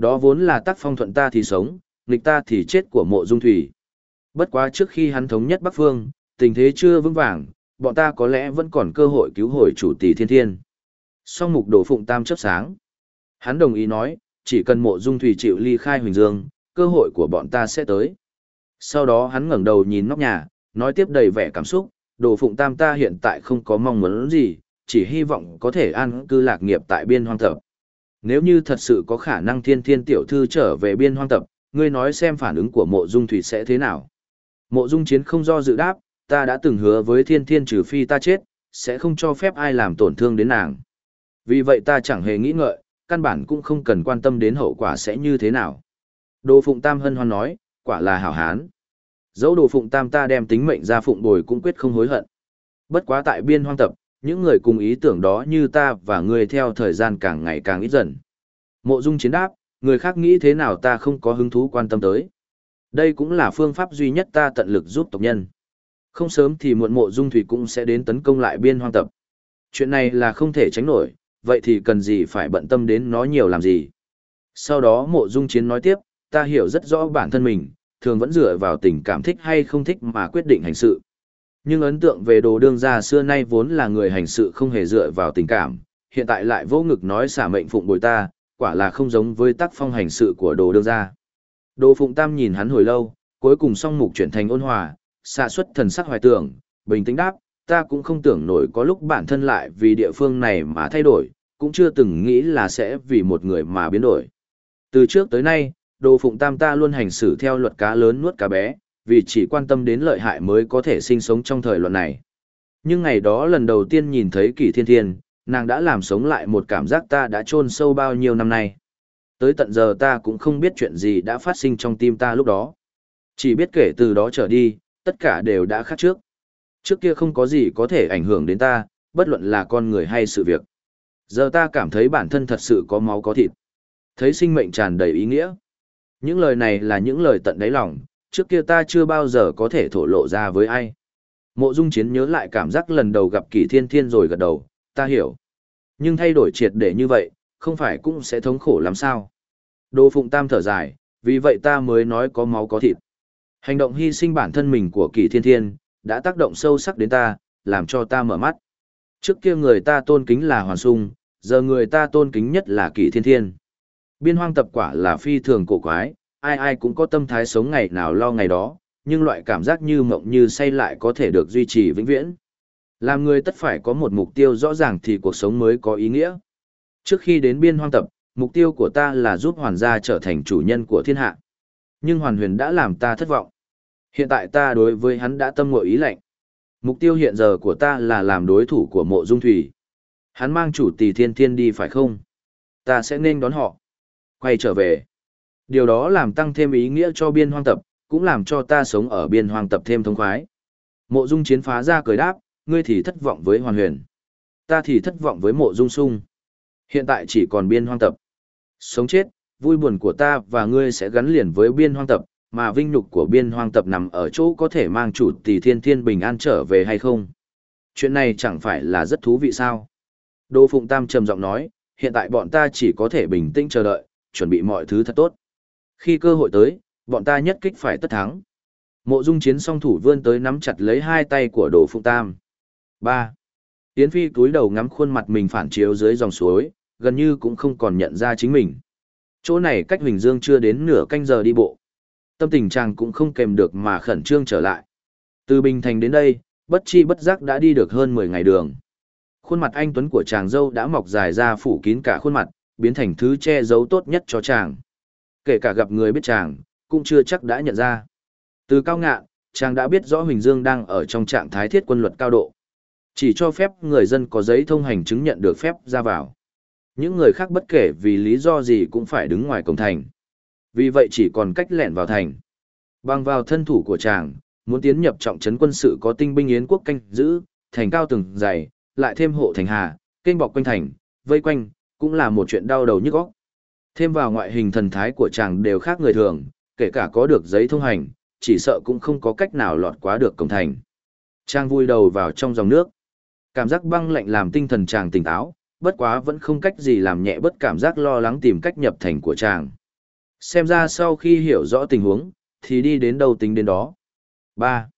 Đó vốn là tác phong thuận ta thì sống, nghịch ta thì chết của Mộ Dung Thủy. Bất quá trước khi hắn thống nhất Bắc Phương, tình thế chưa vững vàng, bọn ta có lẽ vẫn còn cơ hội cứu hồi chủ tỷ thiên thiên. Song mục đổ phụng tam chấp sáng. Hắn đồng ý nói, chỉ cần mộ dung thủy chịu ly khai huỳnh dương, cơ hội của bọn ta sẽ tới. Sau đó hắn ngẩng đầu nhìn nóc nhà, nói tiếp đầy vẻ cảm xúc, đồ phụng tam ta hiện tại không có mong muốn gì, chỉ hy vọng có thể an cư lạc nghiệp tại biên hoang thập. Nếu như thật sự có khả năng thiên thiên tiểu thư trở về biên hoang tập, ngươi nói xem phản ứng của mộ dung thủy sẽ thế nào. Mộ dung chiến không do dự đáp, ta đã từng hứa với thiên thiên trừ phi ta chết, sẽ không cho phép ai làm tổn thương đến nàng. Vì vậy ta chẳng hề nghĩ ngợi, căn bản cũng không cần quan tâm đến hậu quả sẽ như thế nào. Đồ Phụng Tam hân hoan nói, quả là hảo hán. Dẫu Đồ Phụng Tam ta đem tính mệnh ra phụng bồi cũng quyết không hối hận. Bất quá tại biên hoang tập, những người cùng ý tưởng đó như ta và người theo thời gian càng ngày càng ít dần. Mộ Dung chiến đáp, người khác nghĩ thế nào ta không có hứng thú quan tâm tới. Đây cũng là phương pháp duy nhất ta tận lực giúp tộc nhân. Không sớm thì muộn mộ dung thủy cũng sẽ đến tấn công lại biên hoang tập. Chuyện này là không thể tránh nổi, vậy thì cần gì phải bận tâm đến nó nhiều làm gì. Sau đó mộ dung chiến nói tiếp, ta hiểu rất rõ bản thân mình, thường vẫn dựa vào tình cảm thích hay không thích mà quyết định hành sự. Nhưng ấn tượng về đồ đương gia xưa nay vốn là người hành sự không hề dựa vào tình cảm, hiện tại lại vô ngực nói xả mệnh phụng bồi ta, quả là không giống với tác phong hành sự của đồ đương gia. Đồ Phụng Tam nhìn hắn hồi lâu, cuối cùng song mục chuyển thành ôn hòa, xạ xuất thần sắc hoài tưởng, bình tĩnh đáp, ta cũng không tưởng nổi có lúc bản thân lại vì địa phương này mà thay đổi, cũng chưa từng nghĩ là sẽ vì một người mà biến đổi. Từ trước tới nay, Đồ Phụng Tam ta luôn hành xử theo luật cá lớn nuốt cá bé, vì chỉ quan tâm đến lợi hại mới có thể sinh sống trong thời loạn này. Nhưng ngày đó lần đầu tiên nhìn thấy Kỷ Thiên Thiên, nàng đã làm sống lại một cảm giác ta đã chôn sâu bao nhiêu năm nay tới tận giờ ta cũng không biết chuyện gì đã phát sinh trong tim ta lúc đó. Chỉ biết kể từ đó trở đi, tất cả đều đã khác trước. Trước kia không có gì có thể ảnh hưởng đến ta, bất luận là con người hay sự việc. Giờ ta cảm thấy bản thân thật sự có máu có thịt. Thấy sinh mệnh tràn đầy ý nghĩa. Những lời này là những lời tận đáy lòng, trước kia ta chưa bao giờ có thể thổ lộ ra với ai. Mộ Dung Chiến nhớ lại cảm giác lần đầu gặp kỳ Thiên Thiên rồi gật đầu, ta hiểu. Nhưng thay đổi triệt để như vậy, không phải cũng sẽ thống khổ làm sao. Đồ Phụng Tam thở dài, vì vậy ta mới nói có máu có thịt. Hành động hy sinh bản thân mình của kỳ thiên thiên, đã tác động sâu sắc đến ta, làm cho ta mở mắt. Trước kia người ta tôn kính là Hoàn Sung, giờ người ta tôn kính nhất là kỳ thiên thiên. Biên hoang tập quả là phi thường cổ quái, ai ai cũng có tâm thái sống ngày nào lo ngày đó, nhưng loại cảm giác như mộng như say lại có thể được duy trì vĩnh viễn. Làm người tất phải có một mục tiêu rõ ràng thì cuộc sống mới có ý nghĩa. Trước khi đến biên hoang tập, mục tiêu của ta là giúp hoàn gia trở thành chủ nhân của thiên hạ. Nhưng hoàn huyền đã làm ta thất vọng. Hiện tại ta đối với hắn đã tâm ngội ý lệnh. Mục tiêu hiện giờ của ta là làm đối thủ của mộ dung thủy. Hắn mang chủ tỷ thiên thiên đi phải không? Ta sẽ nên đón họ. Quay trở về. Điều đó làm tăng thêm ý nghĩa cho biên hoang tập, cũng làm cho ta sống ở biên hoang tập thêm thông khoái. Mộ dung chiến phá ra cười đáp, ngươi thì thất vọng với hoàn huyền. Ta thì thất vọng với mộ dung sung. Hiện tại chỉ còn biên hoang tập. Sống chết, vui buồn của ta và ngươi sẽ gắn liền với biên hoang tập, mà vinh nhục của biên hoang tập nằm ở chỗ có thể mang chủ tỷ thiên thiên bình an trở về hay không. Chuyện này chẳng phải là rất thú vị sao. Đô Phụng Tam trầm giọng nói, hiện tại bọn ta chỉ có thể bình tĩnh chờ đợi, chuẩn bị mọi thứ thật tốt. Khi cơ hội tới, bọn ta nhất kích phải tất thắng. Mộ dung chiến song thủ vươn tới nắm chặt lấy hai tay của đồ Phụng Tam. Ba. Yến Phi cúi đầu ngắm khuôn mặt mình phản chiếu dưới dòng suối, gần như cũng không còn nhận ra chính mình. Chỗ này cách Huỳnh Dương chưa đến nửa canh giờ đi bộ. Tâm tình chàng cũng không kèm được mà khẩn trương trở lại. Từ Bình Thành đến đây, bất chi bất giác đã đi được hơn 10 ngày đường. Khuôn mặt anh Tuấn của chàng dâu đã mọc dài ra phủ kín cả khuôn mặt, biến thành thứ che giấu tốt nhất cho chàng. Kể cả gặp người biết chàng, cũng chưa chắc đã nhận ra. Từ cao ngạ, chàng đã biết rõ Huỳnh Dương đang ở trong trạng thái thiết quân luật cao độ. Chỉ cho phép người dân có giấy thông hành chứng nhận được phép ra vào. Những người khác bất kể vì lý do gì cũng phải đứng ngoài cổng thành. Vì vậy chỉ còn cách lẻn vào thành. Bằng vào thân thủ của chàng, muốn tiến nhập trọng trấn quân sự có tinh binh yến quốc canh giữ, thành cao từng dày, lại thêm hộ thành hà, kênh bọc quanh thành, vây quanh, cũng là một chuyện đau đầu nhức óc. Thêm vào ngoại hình thần thái của chàng đều khác người thường, kể cả có được giấy thông hành, chỉ sợ cũng không có cách nào lọt quá được cổng thành. Chàng vui đầu vào trong dòng nước. Cảm giác băng lạnh làm tinh thần chàng tỉnh táo, bất quá vẫn không cách gì làm nhẹ bất cảm giác lo lắng tìm cách nhập thành của chàng. Xem ra sau khi hiểu rõ tình huống, thì đi đến đâu tính đến đó. 3.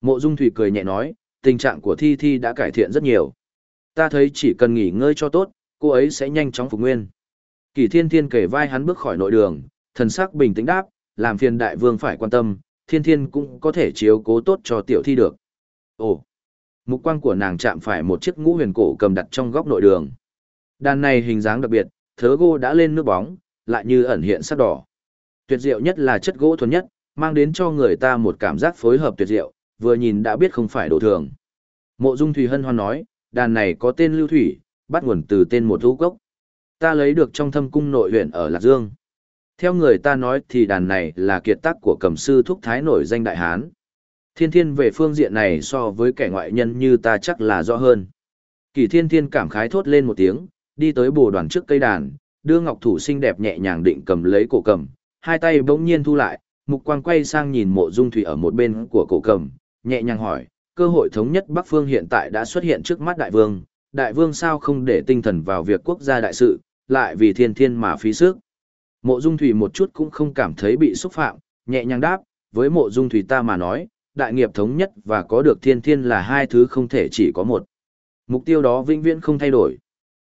Mộ Dung Thủy cười nhẹ nói, tình trạng của Thi Thi đã cải thiện rất nhiều. Ta thấy chỉ cần nghỉ ngơi cho tốt, cô ấy sẽ nhanh chóng phục nguyên. Kỳ Thiên Thiên kể vai hắn bước khỏi nội đường, thần sắc bình tĩnh đáp, làm phiền đại vương phải quan tâm, Thiên Thiên cũng có thể chiếu cố tốt cho tiểu thi được. Ồ, mục quang của nàng chạm phải một chiếc ngũ huyền cổ cầm đặt trong góc nội đường. Đàn này hình dáng đặc biệt, thớ gỗ đã lên nước bóng, lại như ẩn hiện sắc đỏ. Tuyệt diệu nhất là chất gỗ thuần nhất, mang đến cho người ta một cảm giác phối hợp tuyệt diệu, vừa nhìn đã biết không phải đồ thường. Mộ Dung Thủy Hân hoan nói, đàn này có tên Lưu Thủy, bắt nguồn từ tên một thú gốc. Ta lấy được trong thâm cung nội huyện ở Lạc Dương. Theo người ta nói thì đàn này là kiệt tác của cầm sư thúc thái nổi danh đại hán. Thiên thiên về phương diện này so với kẻ ngoại nhân như ta chắc là rõ hơn. Kỳ thiên thiên cảm khái thốt lên một tiếng, đi tới bồ đoàn trước cây đàn, đưa ngọc thủ xinh đẹp nhẹ nhàng định cầm lấy cổ cầm, hai tay bỗng nhiên thu lại, mục quang quay sang nhìn mộ dung thủy ở một bên của cổ cầm, nhẹ nhàng hỏi, cơ hội thống nhất Bắc Phương hiện tại đã xuất hiện trước mắt đại vương, đại vương sao không để tinh thần vào việc quốc gia đại sự, lại vì thiên thiên mà phí sức. Mộ dung thủy một chút cũng không cảm thấy bị xúc phạm, nhẹ nhàng đáp, với mộ dung thủy ta mà nói, đại nghiệp thống nhất và có được thiên thiên là hai thứ không thể chỉ có một. Mục tiêu đó vĩnh viễn không thay đổi.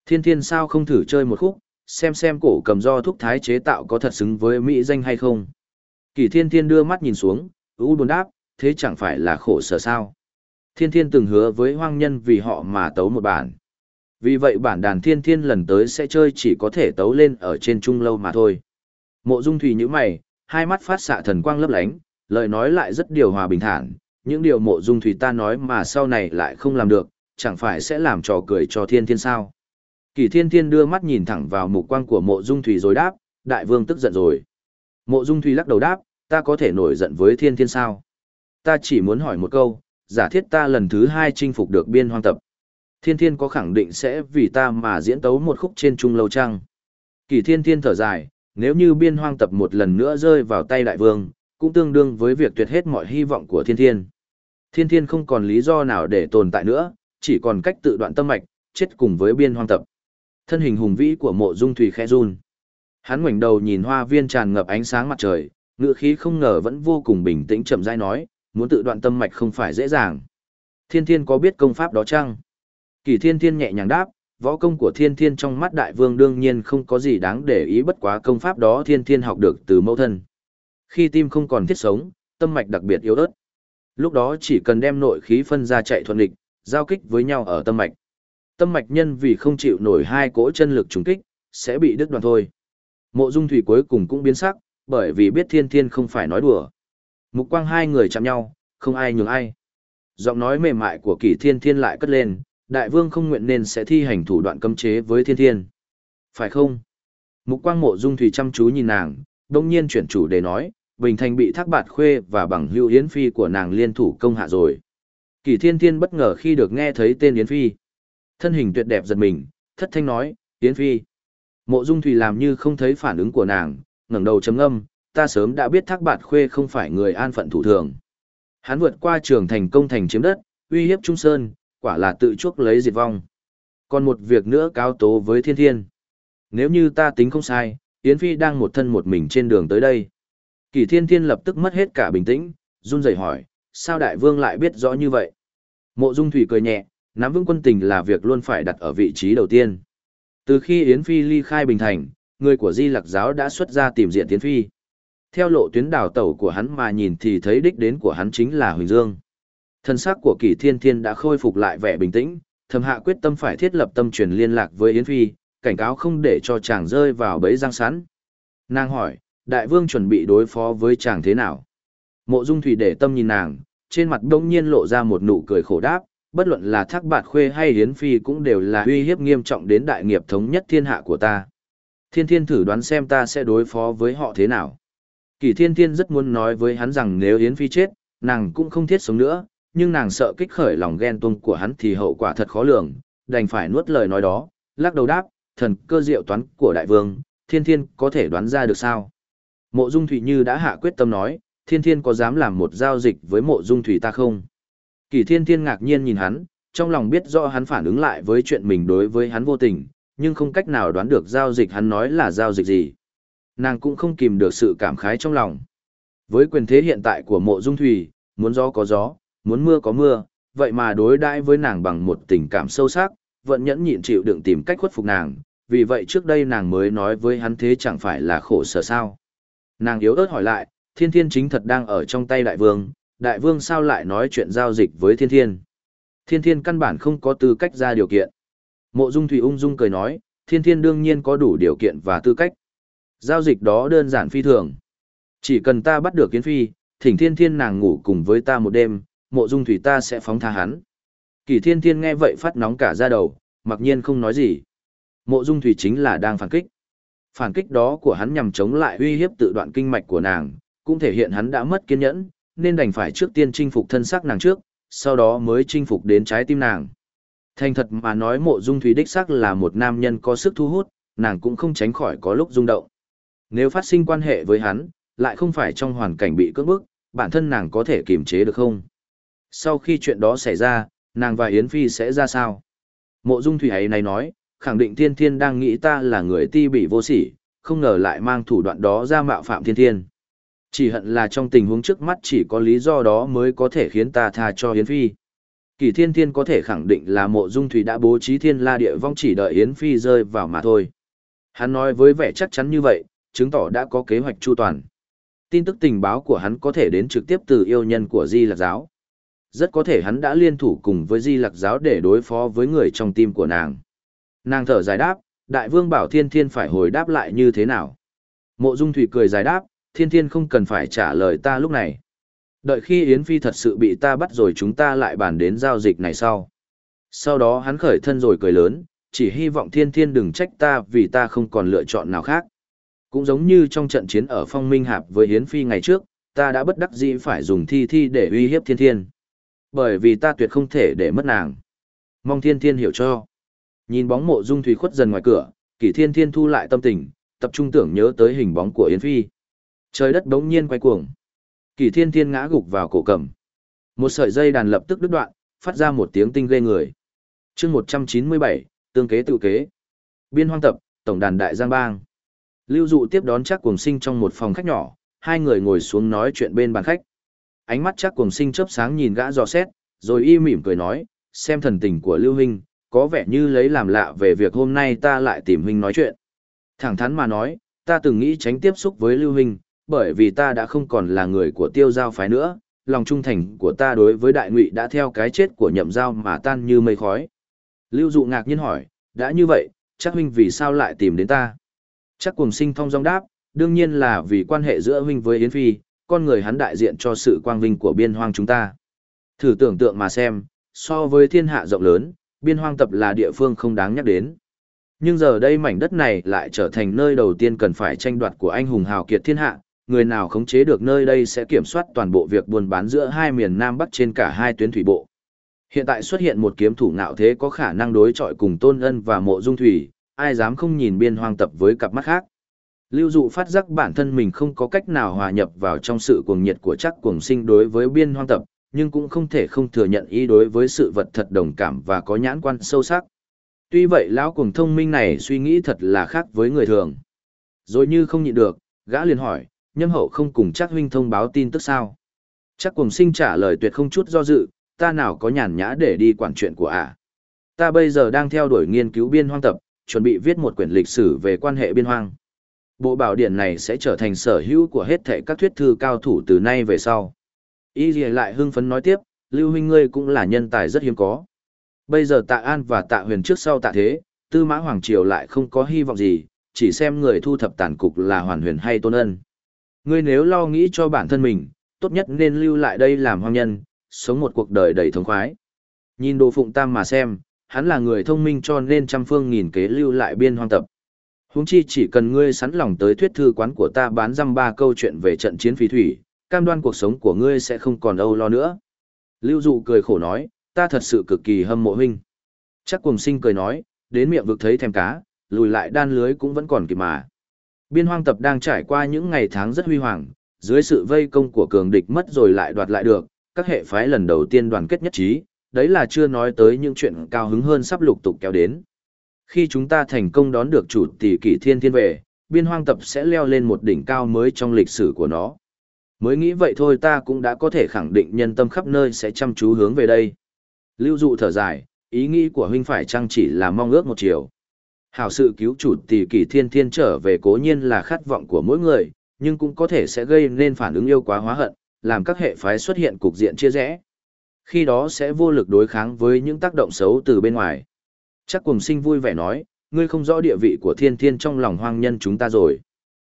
Thiên thiên sao không thử chơi một khúc, xem xem cổ cầm do thúc thái chế tạo có thật xứng với Mỹ danh hay không. Kỳ thiên thiên đưa mắt nhìn xuống, ưu buồn đáp, thế chẳng phải là khổ sở sao. Thiên thiên từng hứa với hoang nhân vì họ mà tấu một bản. Vì vậy bản đàn thiên thiên lần tới sẽ chơi chỉ có thể tấu lên ở trên trung lâu mà thôi. Mộ dung thủy như mày, hai mắt phát xạ thần quang lấp lánh, lời nói lại rất điều hòa bình thản, những điều mộ dung thủy ta nói mà sau này lại không làm được, chẳng phải sẽ làm trò cười cho thiên thiên sao. Kỳ thiên thiên đưa mắt nhìn thẳng vào mục quang của mộ dung thủy rồi đáp, đại vương tức giận rồi. Mộ dung thủy lắc đầu đáp, ta có thể nổi giận với thiên thiên sao. Ta chỉ muốn hỏi một câu, giả thiết ta lần thứ hai chinh phục được biên hoang tập. Thiên thiên có khẳng định sẽ vì ta mà diễn tấu một khúc trên trung lâu trăng. Kỳ thiên thiên thở dài, nếu như biên hoang tập một lần nữa rơi vào tay đại vương, cũng tương đương với việc tuyệt hết mọi hy vọng của thiên thiên. Thiên thiên không còn lý do nào để tồn tại nữa, chỉ còn cách tự đoạn tâm mạch, chết cùng với biên hoang tập. Thân hình hùng vĩ của mộ dung thủy khẽ run. Hắn ngoảnh đầu nhìn hoa viên tràn ngập ánh sáng mặt trời, ngựa khí không ngờ vẫn vô cùng bình tĩnh chậm rãi nói, muốn tự đoạn tâm mạch không phải dễ dàng. Thiên thiên có biết công pháp đó chăng? Kỳ thiên thiên nhẹ nhàng đáp, võ công của thiên thiên trong mắt đại vương đương nhiên không có gì đáng để ý bất quá công pháp đó thiên thiên học được từ mẫu thân. Khi tim không còn thiết sống, tâm mạch đặc biệt yếu ớt. Lúc đó chỉ cần đem nội khí phân ra chạy thuận địch, giao kích với nhau ở tâm mạch. Tâm mạch nhân vì không chịu nổi hai cỗ chân lực trùng kích, sẽ bị đứt đoạn thôi. Mộ Dung Thủy cuối cùng cũng biến sắc, bởi vì biết Thiên Thiên không phải nói đùa. Mục quang hai người chạm nhau, không ai nhường ai. Giọng nói mềm mại của Kỷ Thiên Thiên lại cất lên, đại vương không nguyện nên sẽ thi hành thủ đoạn cấm chế với Thiên Thiên. Phải không? Mục quang Mộ Dung Thủy chăm chú nhìn nàng, đông nhiên chuyển chủ để nói, Bình Thành bị thác bạt khuê và bằng hưu Yến Phi của nàng liên thủ công hạ rồi. Kỷ Thiên Thiên bất ngờ khi được nghe thấy tên Yến Phi. Thân hình tuyệt đẹp giật mình, thất thanh nói, Yến Phi. Mộ Dung Thủy làm như không thấy phản ứng của nàng, ngẩng đầu chấm ngâm, ta sớm đã biết Thác Bạt Khuê không phải người an phận thủ thường. Hắn vượt qua trường thành công thành chiếm đất, uy hiếp Trung Sơn, quả là tự chuốc lấy diệt vong. Còn một việc nữa cáo tố với Thiên Thiên. Nếu như ta tính không sai, Yến Phi đang một thân một mình trên đường tới đây. Kỳ Thiên Thiên lập tức mất hết cả bình tĩnh, run rẩy hỏi, sao đại vương lại biết rõ như vậy? Mộ Dung Thủy cười nhẹ, nắm vững quân tình là việc luôn phải đặt ở vị trí đầu tiên. Từ khi Yến Phi ly khai Bình Thành, người của Di Lặc giáo đã xuất ra tìm diện Yến Phi. Theo lộ tuyến đảo tẩu của hắn mà nhìn thì thấy đích đến của hắn chính là Huỳnh Dương. Thân xác của Kỷ Thiên Thiên đã khôi phục lại vẻ bình tĩnh, thầm hạ quyết tâm phải thiết lập tâm truyền liên lạc với Yến Phi, cảnh cáo không để cho chàng rơi vào bẫy giang sắn. Nàng hỏi, đại vương chuẩn bị đối phó với chàng thế nào? Mộ Dung Thủy để tâm nhìn nàng, trên mặt đông nhiên lộ ra một nụ cười khổ đáp, bất luận là thác bạt khuê hay yến phi cũng đều là uy hiếp nghiêm trọng đến đại nghiệp thống nhất thiên hạ của ta. Thiên thiên thử đoán xem ta sẽ đối phó với họ thế nào. Kỳ thiên thiên rất muốn nói với hắn rằng nếu Yến Phi chết, nàng cũng không thiết sống nữa, nhưng nàng sợ kích khởi lòng ghen tuông của hắn thì hậu quả thật khó lường, đành phải nuốt lời nói đó, lắc đầu đáp, thần cơ diệu toán của đại vương, thiên thiên có thể đoán ra được sao. Mộ dung thủy như đã hạ quyết tâm nói, thiên thiên có dám làm một giao dịch với mộ dung thủy ta không? Kỳ thiên thiên ngạc nhiên nhìn hắn, trong lòng biết rõ hắn phản ứng lại với chuyện mình đối với hắn vô tình, nhưng không cách nào đoán được giao dịch hắn nói là giao dịch gì. Nàng cũng không kìm được sự cảm khái trong lòng. Với quyền thế hiện tại của mộ dung thủy, muốn gió có gió, muốn mưa có mưa, vậy mà đối đãi với nàng bằng một tình cảm sâu sắc, vẫn nhẫn nhịn chịu đựng tìm cách khuất phục nàng, vì vậy trước đây nàng mới nói với hắn thế chẳng phải là khổ sở sao. Nàng yếu ớt hỏi lại, thiên thiên chính thật đang ở trong tay đại vương, đại vương sao lại nói chuyện giao dịch với thiên thiên. Thiên thiên căn bản không có tư cách ra điều kiện. Mộ dung thủy ung dung cười nói, thiên thiên đương nhiên có đủ điều kiện và tư cách. Giao dịch đó đơn giản phi thường. Chỉ cần ta bắt được kiến phi, thỉnh thiên thiên nàng ngủ cùng với ta một đêm, mộ dung thủy ta sẽ phóng tha hắn. Kỳ thiên thiên nghe vậy phát nóng cả da đầu, mặc nhiên không nói gì. Mộ dung thủy chính là đang phản kích. Phản kích đó của hắn nhằm chống lại uy hiếp tự đoạn kinh mạch của nàng, cũng thể hiện hắn đã mất kiên nhẫn, nên đành phải trước tiên chinh phục thân xác nàng trước, sau đó mới chinh phục đến trái tim nàng. Thành thật mà nói mộ dung thủy đích xác là một nam nhân có sức thu hút, nàng cũng không tránh khỏi có lúc rung động. Nếu phát sinh quan hệ với hắn, lại không phải trong hoàn cảnh bị cưỡng bức, bản thân nàng có thể kiềm chế được không? Sau khi chuyện đó xảy ra, nàng và Yến Phi sẽ ra sao? Mộ Dung Thủy ấy này nói, khẳng định Thiên Thiên đang nghĩ ta là người ti bị vô sỉ, không ngờ lại mang thủ đoạn đó ra mạo phạm Thiên Thiên. Chỉ hận là trong tình huống trước mắt chỉ có lý do đó mới có thể khiến ta tha cho Yến Phi. Kỳ Thiên Thiên có thể khẳng định là Mộ Dung Thủy đã bố trí Thiên La Địa Vong chỉ đợi Yến Phi rơi vào mà thôi. Hắn nói với vẻ chắc chắn như vậy, chứng tỏ đã có kế hoạch chu toàn. Tin tức tình báo của hắn có thể đến trực tiếp từ yêu nhân của Di Lạc Giáo. Rất có thể hắn đã liên thủ cùng với Di Lạc Giáo để đối phó với người trong tim của nàng. Nàng thở dài đáp, Đại Vương bảo Thiên Thiên phải hồi đáp lại như thế nào. Mộ Dung Thủy cười giải đáp, Thiên Thiên không cần phải trả lời ta lúc này. Đợi khi Yến Phi thật sự bị ta bắt rồi chúng ta lại bàn đến giao dịch này sau. Sau đó hắn khởi thân rồi cười lớn, chỉ hy vọng Thiên Thiên đừng trách ta vì ta không còn lựa chọn nào khác. Cũng giống như trong trận chiến ở Phong Minh Hạp với Yến Phi ngày trước, ta đã bất đắc dĩ phải dùng thi thi để uy hiếp Thiên Thiên. Bởi vì ta tuyệt không thể để mất nàng. Mong Thiên Thiên hiểu cho. Nhìn bóng mộ dung thủy khuất dần ngoài cửa, Kỷ Thiên Thiên thu lại tâm tình, tập trung tưởng nhớ tới hình bóng của Yến Phi. Trời đất đống nhiên quay cuồng. Kỷ Thiên Thiên ngã gục vào cổ cầm. Một sợi dây đàn lập tức đứt đoạn, phát ra một tiếng tinh ghê người. Chương 197, tương kế tự kế. Biên hoang tập, tổng đàn đại giang bang. Lưu Dụ tiếp đón chắc cuồng sinh trong một phòng khách nhỏ, hai người ngồi xuống nói chuyện bên bàn khách. Ánh mắt chắc cuồng sinh chớp sáng nhìn gã dò xét, rồi y mỉm cười nói, xem thần tình của Lưu Huynh, có vẻ như lấy làm lạ về việc hôm nay ta lại tìm Huynh nói chuyện. Thẳng thắn mà nói, ta từng nghĩ tránh tiếp xúc với Lưu Huynh, bởi vì ta đã không còn là người của tiêu giao phái nữa, lòng trung thành của ta đối với đại ngụy đã theo cái chết của nhậm giao mà tan như mây khói. Lưu Dụ ngạc nhiên hỏi, đã như vậy, chắc huynh vì sao lại tìm đến ta? Chắc cùng sinh thông dong đáp, đương nhiên là vì quan hệ giữa huynh với Yến Phi, con người hắn đại diện cho sự quang vinh của biên hoang chúng ta. Thử tưởng tượng mà xem, so với thiên hạ rộng lớn, biên hoang tập là địa phương không đáng nhắc đến. Nhưng giờ đây mảnh đất này lại trở thành nơi đầu tiên cần phải tranh đoạt của anh hùng hào kiệt thiên hạ, người nào khống chế được nơi đây sẽ kiểm soát toàn bộ việc buôn bán giữa hai miền Nam Bắc trên cả hai tuyến thủy bộ. Hiện tại xuất hiện một kiếm thủ ngạo thế có khả năng đối chọi cùng Tôn Ân và Mộ Dung Thủy, ai dám không nhìn biên hoang tập với cặp mắt khác. Lưu dụ phát giác bản thân mình không có cách nào hòa nhập vào trong sự cuồng nhiệt của chắc cuồng sinh đối với biên hoang tập, nhưng cũng không thể không thừa nhận ý đối với sự vật thật đồng cảm và có nhãn quan sâu sắc. Tuy vậy lão cuồng thông minh này suy nghĩ thật là khác với người thường. Rồi như không nhịn được, gã liền hỏi, nhâm hậu không cùng chắc huynh thông báo tin tức sao? Chắc cuồng sinh trả lời tuyệt không chút do dự, ta nào có nhàn nhã để đi quản chuyện của ả. Ta bây giờ đang theo đuổi nghiên cứu biên hoang tập, chuẩn bị viết một quyển lịch sử về quan hệ biên hoang. Bộ bảo điển này sẽ trở thành sở hữu của hết thảy các thuyết thư cao thủ từ nay về sau. Y gì lại hưng phấn nói tiếp, Lưu huynh ngươi cũng là nhân tài rất hiếm có. Bây giờ tạ an và tạ huyền trước sau tạ thế, tư mã hoàng triều lại không có hy vọng gì, chỉ xem người thu thập tàn cục là hoàn huyền hay tôn ân. Ngươi nếu lo nghĩ cho bản thân mình, tốt nhất nên lưu lại đây làm hoang nhân, sống một cuộc đời đầy thống khoái. Nhìn đồ phụng tam mà xem, hắn là người thông minh cho nên trăm phương nghìn kế lưu lại biên hoang tập. Huống chi chỉ cần ngươi sẵn lòng tới thuyết thư quán của ta bán dăm ba câu chuyện về trận chiến phí thủy, cam đoan cuộc sống của ngươi sẽ không còn âu lo nữa. Lưu Dụ cười khổ nói, ta thật sự cực kỳ hâm mộ huynh. Chắc cùng sinh cười nói, đến miệng vực thấy thèm cá, lùi lại đan lưới cũng vẫn còn kịp mà. Biên hoang tập đang trải qua những ngày tháng rất huy hoàng, dưới sự vây công của cường địch mất rồi lại đoạt lại được, các hệ phái lần đầu tiên đoàn kết nhất trí, đấy là chưa nói tới những chuyện cao hứng hơn sắp lục tục kéo đến. Khi chúng ta thành công đón được chủ tỷ kỷ thiên thiên về, biên hoang tập sẽ leo lên một đỉnh cao mới trong lịch sử của nó. Mới nghĩ vậy thôi ta cũng đã có thể khẳng định nhân tâm khắp nơi sẽ chăm chú hướng về đây. Lưu dụ thở dài, ý nghĩ của huynh phải chăng chỉ là mong ước một chiều. Hảo sự cứu chủ tỷ kỷ thiên thiên trở về cố nhiên là khát vọng của mỗi người, nhưng cũng có thể sẽ gây nên phản ứng yêu quá hóa hận, làm các hệ phái xuất hiện cục diện chia rẽ. Khi đó sẽ vô lực đối kháng với những tác động xấu từ bên ngoài. Chắc cùng sinh vui vẻ nói, ngươi không rõ địa vị của thiên thiên trong lòng hoang nhân chúng ta rồi.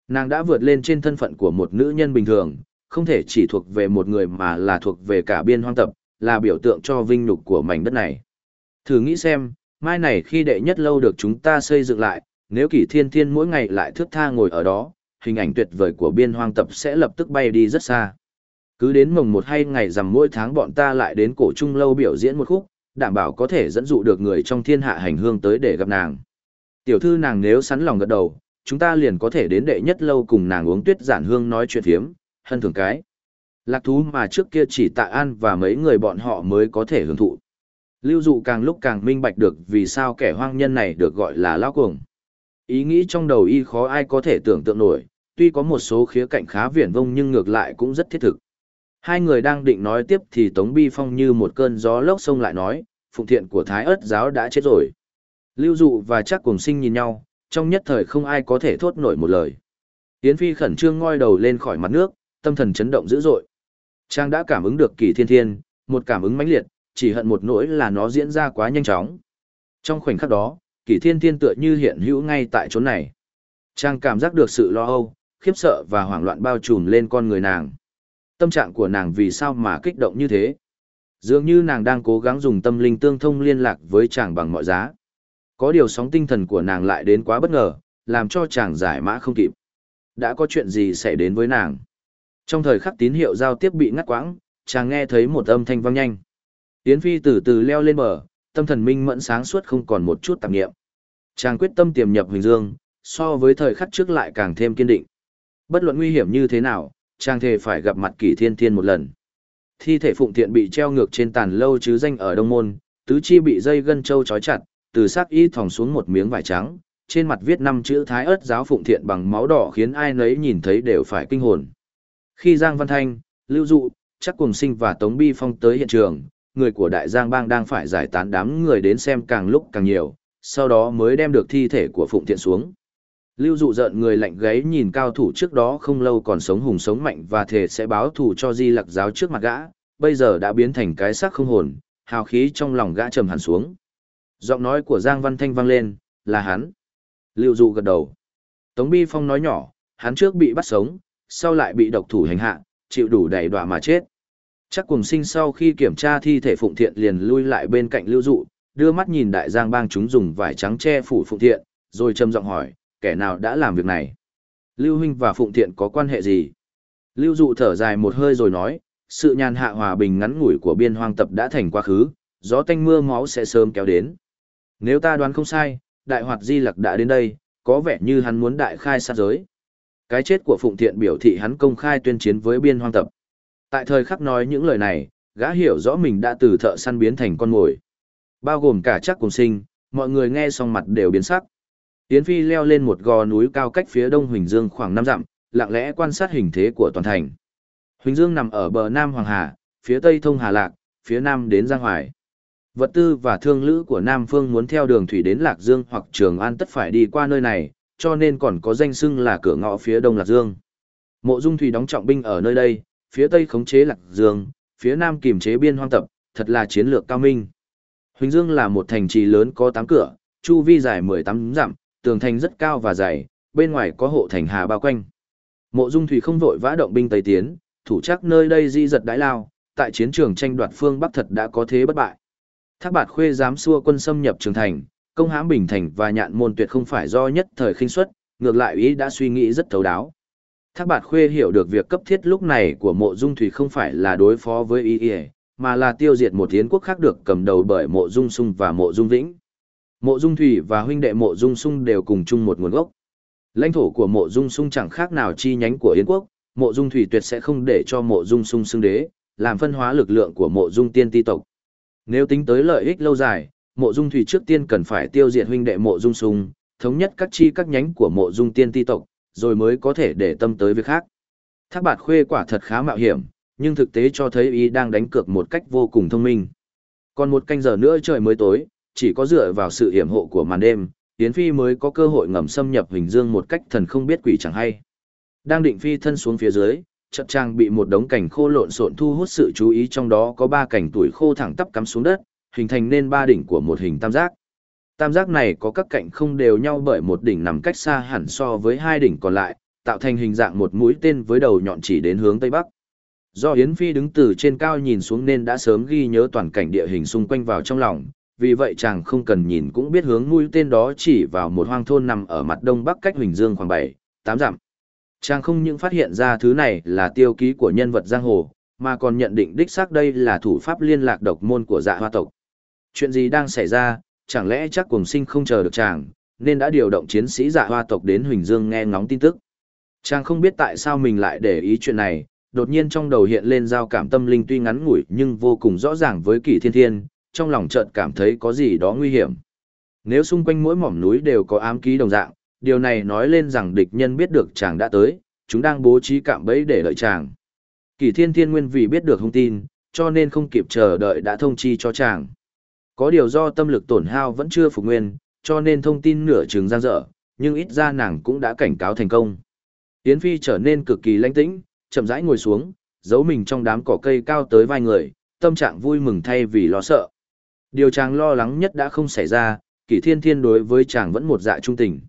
Nàng đã vượt lên trên thân phận của một nữ nhân bình thường, không thể chỉ thuộc về một người mà là thuộc về cả biên hoang tập, là biểu tượng cho vinh nhục của mảnh đất này. Thử nghĩ xem, mai này khi đệ nhất lâu được chúng ta xây dựng lại, nếu kỷ thiên thiên mỗi ngày lại thước tha ngồi ở đó, hình ảnh tuyệt vời của biên hoang tập sẽ lập tức bay đi rất xa. Cứ đến mồng một hay ngày rằm mỗi tháng bọn ta lại đến cổ trung lâu biểu diễn một khúc, đảm bảo có thể dẫn dụ được người trong thiên hạ hành hương tới để gặp nàng. Tiểu thư nàng nếu sẵn lòng gật đầu, chúng ta liền có thể đến đệ nhất lâu cùng nàng uống tuyết giản hương nói chuyện phiếm, hân thường cái. Lạc thú mà trước kia chỉ tạ an và mấy người bọn họ mới có thể hưởng thụ. Lưu dụ càng lúc càng minh bạch được vì sao kẻ hoang nhân này được gọi là lao cuồng. Ý nghĩ trong đầu y khó ai có thể tưởng tượng nổi, tuy có một số khía cạnh khá viển vông nhưng ngược lại cũng rất thiết thực. Hai người đang định nói tiếp thì Tống Bi Phong như một cơn gió lốc sông lại nói, phụng thiện của Thái ớt giáo đã chết rồi. Lưu dụ và chắc cùng sinh nhìn nhau, trong nhất thời không ai có thể thốt nổi một lời. Yến Phi khẩn trương ngoi đầu lên khỏi mặt nước, tâm thần chấn động dữ dội. Trang đã cảm ứng được kỳ thiên thiên, một cảm ứng mãnh liệt, chỉ hận một nỗi là nó diễn ra quá nhanh chóng. Trong khoảnh khắc đó, kỳ thiên thiên tựa như hiện hữu ngay tại chỗ này. Trang cảm giác được sự lo âu, khiếp sợ và hoảng loạn bao trùm lên con người nàng. Tâm trạng của nàng vì sao mà kích động như thế? Dường như nàng đang cố gắng dùng tâm linh tương thông liên lạc với chàng bằng mọi giá. Có điều sóng tinh thần của nàng lại đến quá bất ngờ, làm cho chàng giải mã không kịp. Đã có chuyện gì xảy đến với nàng? Trong thời khắc tín hiệu giao tiếp bị ngắt quãng, chàng nghe thấy một âm thanh vang nhanh. Yến Phi từ từ leo lên bờ, tâm thần minh mẫn sáng suốt không còn một chút tạp nghiệm. Chàng quyết tâm tiềm nhập Huỳnh Dương, so với thời khắc trước lại càng thêm kiên định. Bất luận nguy hiểm như thế nào, chàng thề phải gặp mặt kỷ thiên thiên một lần. Thi thể phụng thiện bị treo ngược trên tàn lâu chứ danh ở Đông Môn, tứ chi bị dây gân trâu trói chặt, từ xác y thòng xuống một miếng vải trắng, trên mặt viết năm chữ thái ớt giáo phụng thiện bằng máu đỏ khiến ai nấy nhìn thấy đều phải kinh hồn. Khi Giang Văn Thanh, Lưu Dụ, chắc cùng sinh và Tống Bi Phong tới hiện trường, người của Đại Giang Bang đang phải giải tán đám người đến xem càng lúc càng nhiều, sau đó mới đem được thi thể của Phụng Thiện xuống. Lưu dụ giận người lạnh gáy nhìn cao thủ trước đó không lâu còn sống hùng sống mạnh và thể sẽ báo thù cho di lặc giáo trước mặt gã, bây giờ đã biến thành cái xác không hồn, hào khí trong lòng gã trầm hẳn xuống. Giọng nói của Giang Văn Thanh vang lên, là hắn. Lưu dụ gật đầu. Tống Bi Phong nói nhỏ, hắn trước bị bắt sống, sau lại bị độc thủ hành hạ, chịu đủ đầy đọa mà chết. Chắc cùng sinh sau khi kiểm tra thi thể Phụng Thiện liền lui lại bên cạnh Lưu Dụ, đưa mắt nhìn đại giang bang chúng dùng vải trắng che phủ Phụng Thiện, rồi trầm giọng hỏi, kẻ nào đã làm việc này? Lưu Huynh và Phụng Thiện có quan hệ gì? Lưu Dụ thở dài một hơi rồi nói, sự nhàn hạ hòa bình ngắn ngủi của biên hoang tập đã thành quá khứ, gió tanh mưa máu sẽ sớm kéo đến. Nếu ta đoán không sai, đại hoạt di lặc đã đến đây, có vẻ như hắn muốn đại khai sát giới. Cái chết của Phụng Thiện biểu thị hắn công khai tuyên chiến với biên hoang tập. Tại thời khắc nói những lời này, gã hiểu rõ mình đã từ thợ săn biến thành con mồi. Bao gồm cả chắc cùng sinh, mọi người nghe xong mặt đều biến sắc. Yến Phi leo lên một gò núi cao cách phía đông Huỳnh Dương khoảng 5 dặm, lặng lẽ quan sát hình thế của toàn thành. Huỳnh Dương nằm ở bờ Nam Hoàng Hà, phía tây thông Hà Lạc, phía nam đến Giang Hoài. Vật tư và thương lữ của Nam Phương muốn theo đường thủy đến Lạc Dương hoặc Trường An tất phải đi qua nơi này, cho nên còn có danh xưng là cửa ngõ phía đông Lạc Dương. Mộ Dung Thủy đóng trọng binh ở nơi đây, phía tây khống chế Lạc Dương, phía nam kiềm chế biên hoang tập, thật là chiến lược cao minh. Huỳnh Dương là một thành trì lớn có 8 cửa, chu vi dài 18 dặm, tường thành rất cao và dày, bên ngoài có hộ thành hà bao quanh. Mộ Dung Thủy không vội vã động binh tây tiến, thủ chắc nơi đây di giật đái lao, tại chiến trường tranh đoạt phương Bắc thật đã có thế bất bại. Thác Bạt Khuê dám xua quân xâm nhập trường thành, Công hãm Bình Thành và nhạn môn tuyệt không phải do nhất thời khinh suất, ngược lại ý đã suy nghĩ rất thấu đáo. Thác bạt khuê hiểu được việc cấp thiết lúc này của mộ dung thủy không phải là đối phó với ý ý, mà là tiêu diệt một tiến quốc khác được cầm đầu bởi mộ dung sung và mộ dung vĩnh. Mộ dung thủy và huynh đệ mộ dung sung đều cùng chung một nguồn gốc. Lãnh thổ của mộ dung sung chẳng khác nào chi nhánh của Yến quốc, mộ dung thủy tuyệt sẽ không để cho mộ dung sung xưng đế, làm phân hóa lực lượng của mộ dung tiên ti tộc. Nếu tính tới lợi ích lâu dài, mộ dung thủy trước tiên cần phải tiêu diệt huynh đệ mộ dung sung, thống nhất các chi các nhánh của mộ dung tiên ti tộc, rồi mới có thể để tâm tới việc khác. Thác bạt khuê quả thật khá mạo hiểm, nhưng thực tế cho thấy ý đang đánh cược một cách vô cùng thông minh. Còn một canh giờ nữa trời mới tối, chỉ có dựa vào sự hiểm hộ của màn đêm, Yến Phi mới có cơ hội ngầm xâm nhập Huỳnh Dương một cách thần không biết quỷ chẳng hay. Đang định phi thân xuống phía dưới, chợt trang bị một đống cảnh khô lộn xộn thu hút sự chú ý trong đó có ba cảnh tuổi khô thẳng tắp cắm xuống đất, hình thành nên ba đỉnh của một hình tam giác. Tam giác này có các cạnh không đều nhau bởi một đỉnh nằm cách xa hẳn so với hai đỉnh còn lại, tạo thành hình dạng một mũi tên với đầu nhọn chỉ đến hướng tây bắc. Do Yến Phi đứng từ trên cao nhìn xuống nên đã sớm ghi nhớ toàn cảnh địa hình xung quanh vào trong lòng, vì vậy chàng không cần nhìn cũng biết hướng mũi tên đó chỉ vào một hoang thôn nằm ở mặt đông bắc cách Huỳnh Dương khoảng 7, 8 dặm. Chàng không những phát hiện ra thứ này là tiêu ký của nhân vật giang hồ, mà còn nhận định đích xác đây là thủ pháp liên lạc độc môn của dạ hoa tộc. Chuyện gì đang xảy ra, chẳng lẽ chắc cùng sinh không chờ được chàng, nên đã điều động chiến sĩ dạ hoa tộc đến Huỳnh Dương nghe ngóng tin tức. Chàng không biết tại sao mình lại để ý chuyện này, đột nhiên trong đầu hiện lên giao cảm tâm linh tuy ngắn ngủi nhưng vô cùng rõ ràng với kỷ thiên thiên, trong lòng chợt cảm thấy có gì đó nguy hiểm. Nếu xung quanh mỗi mỏm núi đều có ám ký đồng dạng, điều này nói lên rằng địch nhân biết được chàng đã tới, chúng đang bố trí cạm bẫy để đợi chàng. Kỷ thiên thiên nguyên vì biết được thông tin, cho nên không kịp chờ đợi đã thông chi cho chàng. Có điều do tâm lực tổn hao vẫn chưa phục nguyên, cho nên thông tin nửa chừng giang dở, nhưng ít ra nàng cũng đã cảnh cáo thành công. Yến Phi trở nên cực kỳ lãnh tĩnh, chậm rãi ngồi xuống, giấu mình trong đám cỏ cây cao tới vai người, tâm trạng vui mừng thay vì lo sợ. Điều chàng lo lắng nhất đã không xảy ra, kỷ thiên thiên đối với chàng vẫn một dạ trung tình.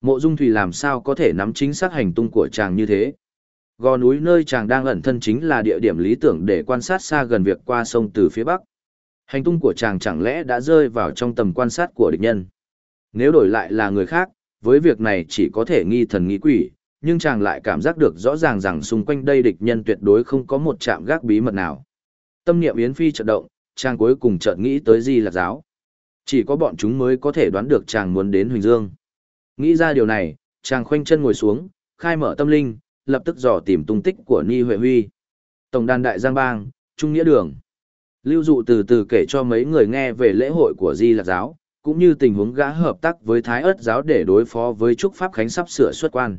Mộ Dung Thủy làm sao có thể nắm chính xác hành tung của chàng như thế? Gò núi nơi chàng đang ẩn thân chính là địa điểm lý tưởng để quan sát xa gần việc qua sông từ phía bắc. Hành tung của chàng chẳng lẽ đã rơi vào trong tầm quan sát của địch nhân? Nếu đổi lại là người khác, với việc này chỉ có thể nghi thần nghi quỷ, nhưng chàng lại cảm giác được rõ ràng rằng xung quanh đây địch nhân tuyệt đối không có một trạm gác bí mật nào. Tâm niệm Yến Phi chợt động, chàng cuối cùng chợt nghĩ tới Di Lạc giáo. Chỉ có bọn chúng mới có thể đoán được chàng muốn đến Huỳnh Dương. Nghĩ ra điều này, chàng khoanh chân ngồi xuống, khai mở tâm linh, lập tức dò tìm tung tích của Ni Huệ Huy. Tổng đàn đại Giang Bang, Trung Nghĩa Đường. Lưu dụ từ từ kể cho mấy người nghe về lễ hội của Di Lạc giáo, cũng như tình huống gã hợp tác với Thái ớt giáo để đối phó với Trúc Pháp Khánh sắp sửa xuất quan.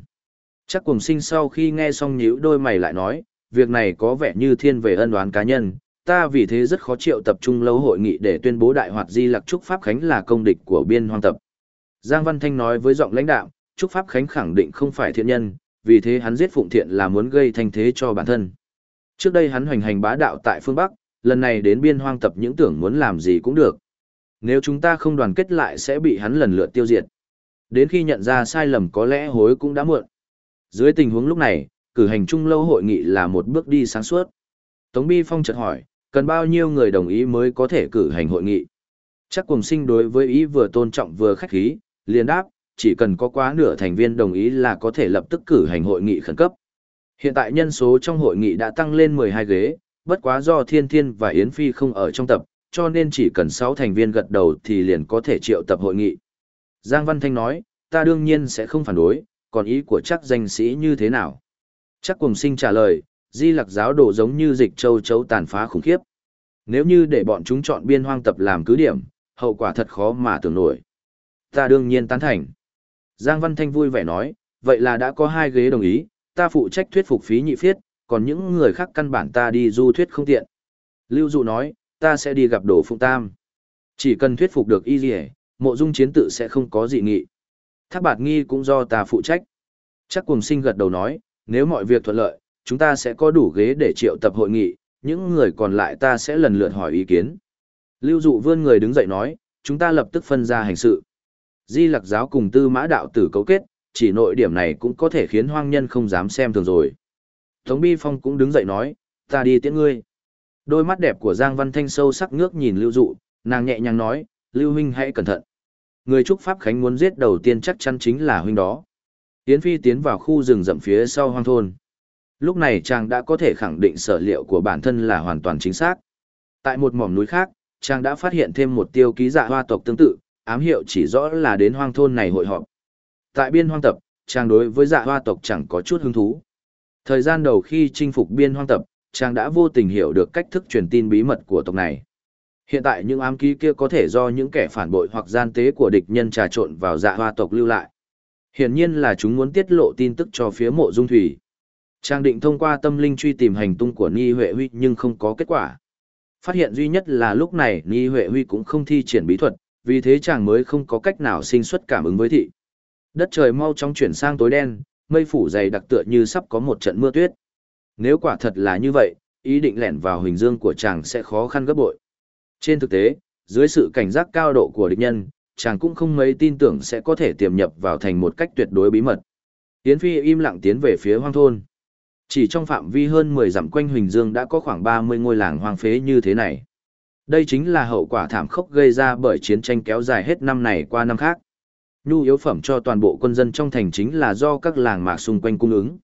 Chắc cùng sinh sau khi nghe xong nhíu đôi mày lại nói, việc này có vẻ như thiên về ân oán cá nhân, ta vì thế rất khó chịu tập trung lâu hội nghị để tuyên bố đại hoạt di lặc trúc pháp khánh là công địch của biên hoang tập. Giang văn thanh nói với giọng lãnh đạo, trúc pháp khánh khẳng định không phải thiện nhân, vì thế hắn giết phụng thiện là muốn gây thanh thế cho bản thân. Trước đây hắn hoành hành bá đạo tại phương bắc, lần này đến biên hoang tập những tưởng muốn làm gì cũng được. Nếu chúng ta không đoàn kết lại sẽ bị hắn lần lượt tiêu diệt. Đến khi nhận ra sai lầm có lẽ hối cũng đã muộn. Dưới tình huống lúc này, cử hành chung lâu hội nghị là một bước đi sáng suốt. Tống bi phong chợt hỏi cần bao nhiêu người đồng ý mới có thể cử hành hội nghị. Chắc cùng sinh đối với ý vừa tôn trọng vừa khách khí, liền đáp, chỉ cần có quá nửa thành viên đồng ý là có thể lập tức cử hành hội nghị khẩn cấp. Hiện tại nhân số trong hội nghị đã tăng lên 12 ghế, bất quá do Thiên Thiên và Yến Phi không ở trong tập, cho nên chỉ cần 6 thành viên gật đầu thì liền có thể triệu tập hội nghị. Giang Văn Thanh nói, ta đương nhiên sẽ không phản đối, còn ý của chắc danh sĩ như thế nào? Chắc cùng sinh trả lời, di lặc giáo đồ giống như dịch châu chấu tàn phá khủng khiếp. Nếu như để bọn chúng chọn biên hoang tập làm cứ điểm, hậu quả thật khó mà tưởng nổi. Ta đương nhiên tán thành. Giang Văn Thanh vui vẻ nói, vậy là đã có hai ghế đồng ý, ta phụ trách thuyết phục phí nhị phiết, còn những người khác căn bản ta đi du thuyết không tiện. Lưu Dụ nói, ta sẽ đi gặp đồ phụng tam. Chỉ cần thuyết phục được y dì mộ dung chiến tự sẽ không có dị nghị. Thác bạt nghi cũng do ta phụ trách. Chắc cùng sinh gật đầu nói, nếu mọi việc thuận lợi, chúng ta sẽ có đủ ghế để triệu tập hội nghị, những người còn lại ta sẽ lần lượt hỏi ý kiến. Lưu dụ vươn người đứng dậy nói, chúng ta lập tức phân ra hành sự. Di lặc giáo cùng tư mã đạo tử cấu kết, chỉ nội điểm này cũng có thể khiến hoang nhân không dám xem thường rồi. Tống Bi Phong cũng đứng dậy nói, ta đi tiễn ngươi. Đôi mắt đẹp của Giang Văn Thanh sâu sắc ngước nhìn Lưu Dụ, nàng nhẹ nhàng nói, Lưu Huynh hãy cẩn thận. Người trúc Pháp Khánh muốn giết đầu tiên chắc chắn chính là huynh đó. Yến Phi tiến vào khu rừng rậm phía sau hoang thôn. Lúc này chàng đã có thể khẳng định sở liệu của bản thân là hoàn toàn chính xác. Tại một mỏm núi khác, chàng đã phát hiện thêm một tiêu ký dạ hoa tộc tương tự, ám hiệu chỉ rõ là đến hoang thôn này hội họp. Tại biên hoang tập, chàng đối với dạ hoa tộc chẳng có chút hứng thú. Thời gian đầu khi chinh phục biên hoang tập, chàng đã vô tình hiểu được cách thức truyền tin bí mật của tộc này. Hiện tại những ám ký kia có thể do những kẻ phản bội hoặc gian tế của địch nhân trà trộn vào dạ hoa tộc lưu lại. Hiển nhiên là chúng muốn tiết lộ tin tức cho phía mộ dung thủy. Trang định thông qua tâm linh truy tìm hành tung của Ni Huệ Huy nhưng không có kết quả. Phát hiện duy nhất là lúc này Ni Huệ Huy cũng không thi triển bí thuật, vì thế chàng mới không có cách nào sinh xuất cảm ứng với thị. Đất trời mau chóng chuyển sang tối đen, mây phủ dày đặc tựa như sắp có một trận mưa tuyết. Nếu quả thật là như vậy, ý định lẻn vào hình dương của chàng sẽ khó khăn gấp bội. Trên thực tế, dưới sự cảnh giác cao độ của địch nhân, chàng cũng không mấy tin tưởng sẽ có thể tiềm nhập vào thành một cách tuyệt đối bí mật. Yến Phi im lặng tiến về phía hoang thôn. Chỉ trong phạm vi hơn 10 dặm quanh Huỳnh Dương đã có khoảng 30 ngôi làng hoang phế như thế này. Đây chính là hậu quả thảm khốc gây ra bởi chiến tranh kéo dài hết năm này qua năm khác. Nhu yếu phẩm cho toàn bộ quân dân trong thành chính là do các làng mạc xung quanh cung ứng.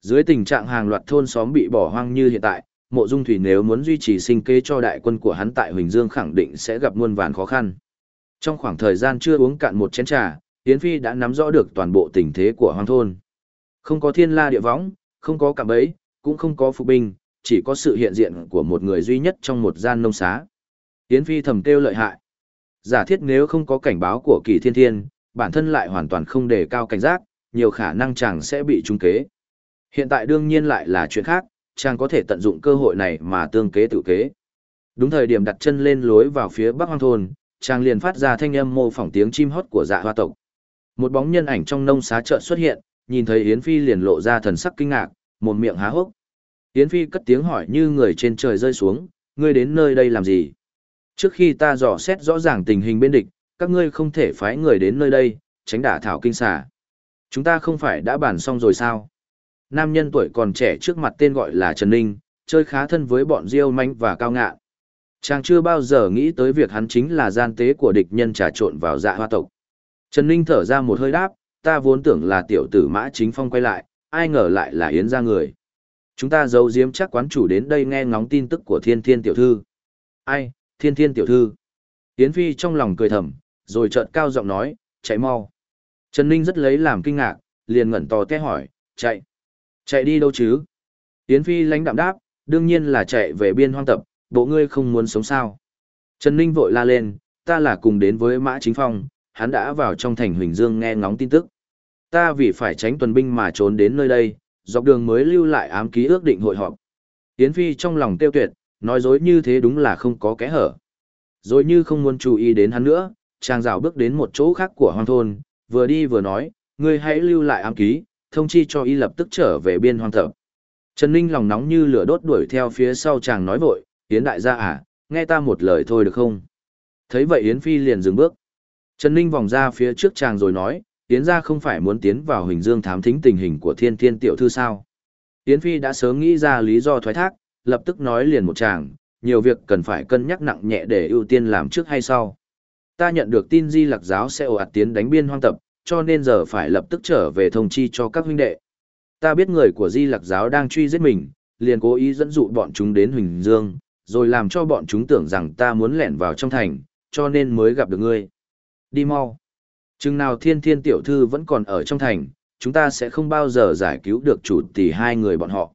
Dưới tình trạng hàng loạt thôn xóm bị bỏ hoang như hiện tại, Mộ Dung Thủy nếu muốn duy trì sinh kế cho đại quân của hắn tại Huỳnh Dương khẳng định sẽ gặp muôn vàn khó khăn. Trong khoảng thời gian chưa uống cạn một chén trà, Yến Phi đã nắm rõ được toàn bộ tình thế của hoang thôn. Không có thiên la địa võng, không có cạm bẫy, cũng không có phục binh, chỉ có sự hiện diện của một người duy nhất trong một gian nông xá. Yến Phi thầm kêu lợi hại. Giả thiết nếu không có cảnh báo của kỳ thiên thiên, bản thân lại hoàn toàn không đề cao cảnh giác, nhiều khả năng chàng sẽ bị trung kế. Hiện tại đương nhiên lại là chuyện khác, chàng có thể tận dụng cơ hội này mà tương kế tự kế. Đúng thời điểm đặt chân lên lối vào phía bắc hoang thôn, chàng liền phát ra thanh âm mô phỏng tiếng chim hót của dạ hoa tộc. Một bóng nhân ảnh trong nông xá chợ xuất hiện, nhìn thấy Yến Phi liền lộ ra thần sắc kinh ngạc, một miệng há hốc. Yến Phi cất tiếng hỏi như người trên trời rơi xuống, ngươi đến nơi đây làm gì? Trước khi ta dò xét rõ ràng tình hình bên địch, các ngươi không thể phái người đến nơi đây, tránh đả thảo kinh xà. Chúng ta không phải đã bàn xong rồi sao? Nam nhân tuổi còn trẻ trước mặt tên gọi là Trần Ninh, chơi khá thân với bọn Diêu Manh và Cao Ngạn. Chàng chưa bao giờ nghĩ tới việc hắn chính là gian tế của địch nhân trà trộn vào dạ hoa tộc. Trần Ninh thở ra một hơi đáp, ta vốn tưởng là tiểu tử mã chính phong quay lại, ai ngờ lại là Yến ra người. Chúng ta giấu giếm chắc quán chủ đến đây nghe ngóng tin tức của thiên thiên tiểu thư. Ai, thiên thiên tiểu thư. Yến Phi trong lòng cười thầm, rồi chợt cao giọng nói, chạy mau. Trần Ninh rất lấy làm kinh ngạc, liền ngẩn to té hỏi, chạy. Chạy đi đâu chứ? Yến Phi lãnh đạm đáp, đương nhiên là chạy về biên hoang tập, bộ ngươi không muốn sống sao. Trần Ninh vội la lên, ta là cùng đến với Mã Chính Phong, hắn đã vào trong thành Huỳnh Dương nghe ngóng tin tức. Ta vì phải tránh tuần binh mà trốn đến nơi đây, dọc đường mới lưu lại ám ký ước định hội họp. Yến Phi trong lòng tiêu tuyệt, nói dối như thế đúng là không có kẽ hở. Rồi như không muốn chú ý đến hắn nữa, chàng rào bước đến một chỗ khác của hoang thôn, vừa đi vừa nói, ngươi hãy lưu lại ám ký, thông chi cho y lập tức trở về biên hoang thập. Trần Ninh lòng nóng như lửa đốt đuổi theo phía sau chàng nói vội, Yến đại gia à, nghe ta một lời thôi được không? Thấy vậy Yến Phi liền dừng bước. Trần Ninh vòng ra phía trước chàng rồi nói, Yến gia không phải muốn tiến vào Huỳnh Dương thám thính tình hình của thiên thiên tiểu thư sao? Yến Phi đã sớm nghĩ ra lý do thoái thác, lập tức nói liền một chàng, nhiều việc cần phải cân nhắc nặng nhẹ để ưu tiên làm trước hay sau. Ta nhận được tin Di Lặc giáo sẽ ồ ạt tiến đánh biên hoang tập, cho nên giờ phải lập tức trở về thông chi cho các huynh đệ. Ta biết người của Di Lặc giáo đang truy giết mình, liền cố ý dẫn dụ bọn chúng đến Huỳnh Dương, rồi làm cho bọn chúng tưởng rằng ta muốn lẻn vào trong thành, cho nên mới gặp được ngươi. Đi mau. Chừng nào thiên thiên tiểu thư vẫn còn ở trong thành, chúng ta sẽ không bao giờ giải cứu được chủ tỷ hai người bọn họ.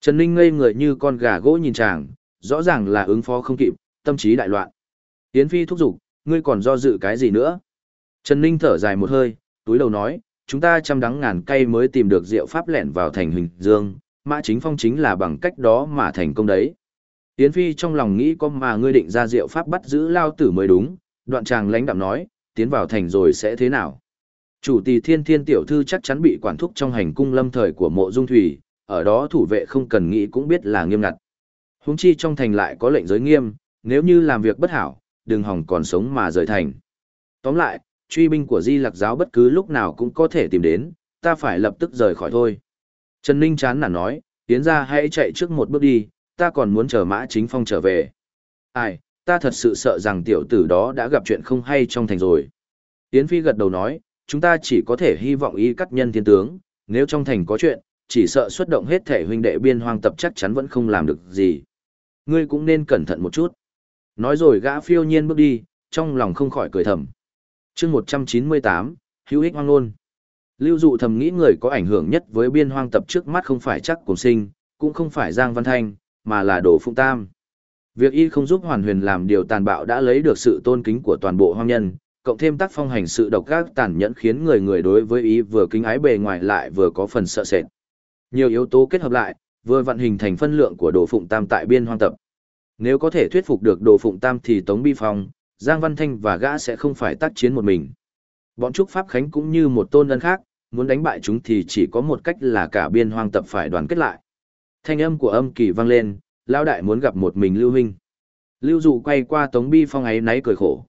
Trần Ninh ngây người như con gà gỗ nhìn chàng, rõ ràng là ứng phó không kịp, tâm trí đại loạn. Yến Phi thúc giục, ngươi còn do dự cái gì nữa? Trần Ninh thở dài một hơi, túi đầu nói, chúng ta trăm đắng ngàn cây mới tìm được diệu pháp lẻn vào thành hình dương, mã chính phong chính là bằng cách đó mà thành công đấy. Yến Phi trong lòng nghĩ có mà ngươi định ra diệu pháp bắt giữ lao tử mới đúng, đoạn chàng lãnh đạm nói, tiến vào thành rồi sẽ thế nào? Chủ tỷ thiên thiên tiểu thư chắc chắn bị quản thúc trong hành cung lâm thời của mộ dung thủy, ở đó thủ vệ không cần nghĩ cũng biết là nghiêm ngặt. Huống chi trong thành lại có lệnh giới nghiêm, nếu như làm việc bất hảo, đừng hòng còn sống mà rời thành. Tóm lại, truy binh của di lạc giáo bất cứ lúc nào cũng có thể tìm đến, ta phải lập tức rời khỏi thôi. Trần Ninh chán nản nói, tiến ra hãy chạy trước một bước đi, ta còn muốn chờ mã chính phong trở về. Ai, ta thật sự sợ rằng tiểu tử đó đã gặp chuyện không hay trong thành rồi. Yến Phi gật đầu nói, chúng ta chỉ có thể hy vọng y cắt nhân thiên tướng, nếu trong thành có chuyện, chỉ sợ xuất động hết thể huynh đệ biên hoang tập chắc chắn vẫn không làm được gì. Ngươi cũng nên cẩn thận một chút. Nói rồi gã phiêu nhiên bước đi, trong lòng không khỏi cười thầm. chương 198, hữu ích hoang ngôn. Lưu dụ thầm nghĩ người có ảnh hưởng nhất với biên hoang tập trước mắt không phải chắc cùng sinh, cũng không phải Giang Văn Thanh, mà là Đồ Phụng Tam. Việc y không giúp Hoàn Huyền làm điều tàn bạo đã lấy được sự tôn kính của toàn bộ hoang nhân, cộng thêm tác phong hành sự độc ác tàn nhẫn khiến người người đối với y vừa kính ái bề ngoài lại vừa có phần sợ sệt. Nhiều yếu tố kết hợp lại, vừa vận hình thành phân lượng của Đồ Phụng Tam tại biên hoang tập. Nếu có thể thuyết phục được Đồ Phụng Tam thì Tống Bi Phong, Giang Văn Thanh và gã sẽ không phải tác chiến một mình. Bọn Trúc Pháp Khánh cũng như một tôn ân khác, muốn đánh bại chúng thì chỉ có một cách là cả biên hoang tập phải đoàn kết lại. Thanh âm của âm kỳ vang lên, Lão đại muốn gặp một mình Lưu Huynh. Lưu Dụ quay qua Tống Bi Phong ấy náy cười khổ.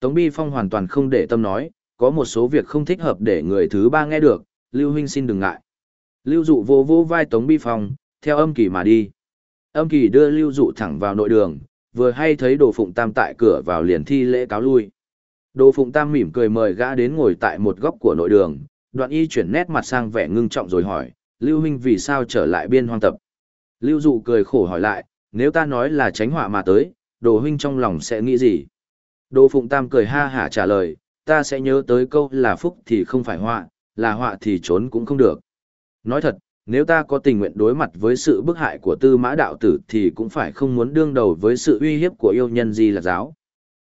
Tống Bi Phong hoàn toàn không để tâm nói, có một số việc không thích hợp để người thứ ba nghe được, Lưu Huynh xin đừng ngại. Lưu Dụ vô vô vai Tống Bi Phong, theo âm kỳ mà đi. Âm kỳ đưa Lưu Dụ thẳng vào nội đường, vừa hay thấy Đồ Phụng Tam tại cửa vào liền thi lễ cáo lui. Đồ Phụng Tam mỉm cười mời gã đến ngồi tại một góc của nội đường, đoạn y chuyển nét mặt sang vẻ ngưng trọng rồi hỏi, Lưu Huynh vì sao trở lại biên hoang tập? Lưu Dụ cười khổ hỏi lại, nếu ta nói là tránh họa mà tới, Đồ Huynh trong lòng sẽ nghĩ gì? Đồ Phụng Tam cười ha hả trả lời, ta sẽ nhớ tới câu là phúc thì không phải họa, là họa thì trốn cũng không được. Nói thật, nếu ta có tình nguyện đối mặt với sự bức hại của tư mã đạo tử thì cũng phải không muốn đương đầu với sự uy hiếp của yêu nhân gì là giáo.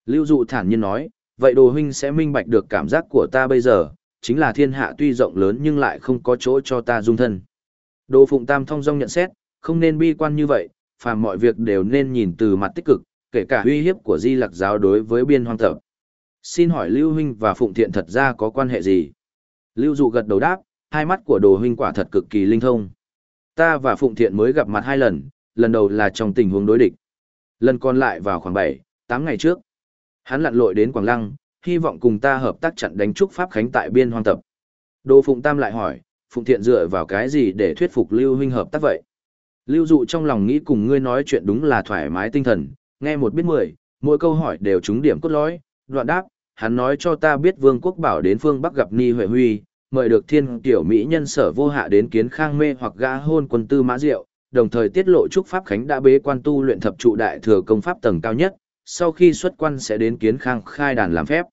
Lưu Dụ thản nhiên nói, vậy đồ huynh sẽ minh bạch được cảm giác của ta bây giờ, chính là thiên hạ tuy rộng lớn nhưng lại không có chỗ cho ta dung thân. Đồ Phụng Tam thông dong nhận xét, không nên bi quan như vậy, phàm mọi việc đều nên nhìn từ mặt tích cực, kể cả uy hiếp của di lạc giáo đối với biên hoang thập. Xin hỏi Lưu Huynh và Phụng Thiện thật ra có quan hệ gì? Lưu Dụ gật đầu đáp, hai mắt của đồ huynh quả thật cực kỳ linh thông. Ta và Phụng Thiện mới gặp mặt hai lần, lần đầu là trong tình huống đối địch. Lần còn lại vào khoảng 7, 8 ngày trước. Hắn lặn lội đến Quảng Lăng, hy vọng cùng ta hợp tác chặn đánh trúc Pháp Khánh tại biên hoang tập. Đồ Phụng Tam lại hỏi, Phụng Thiện dựa vào cái gì để thuyết phục Lưu huynh hợp tác vậy? Lưu dụ trong lòng nghĩ cùng ngươi nói chuyện đúng là thoải mái tinh thần, nghe một biết mười, mỗi câu hỏi đều trúng điểm cốt lõi, đoạn đáp, hắn nói cho ta biết Vương quốc bảo đến phương Bắc gặp Ni Huệ Huy, mời được thiên tiểu mỹ nhân sở vô hạ đến kiến khang mê hoặc gã hôn quân tư mã diệu, đồng thời tiết lộ chúc Pháp Khánh đã bế quan tu luyện thập trụ đại thừa công pháp tầng cao nhất, sau khi xuất quan sẽ đến kiến khang khai đàn làm phép.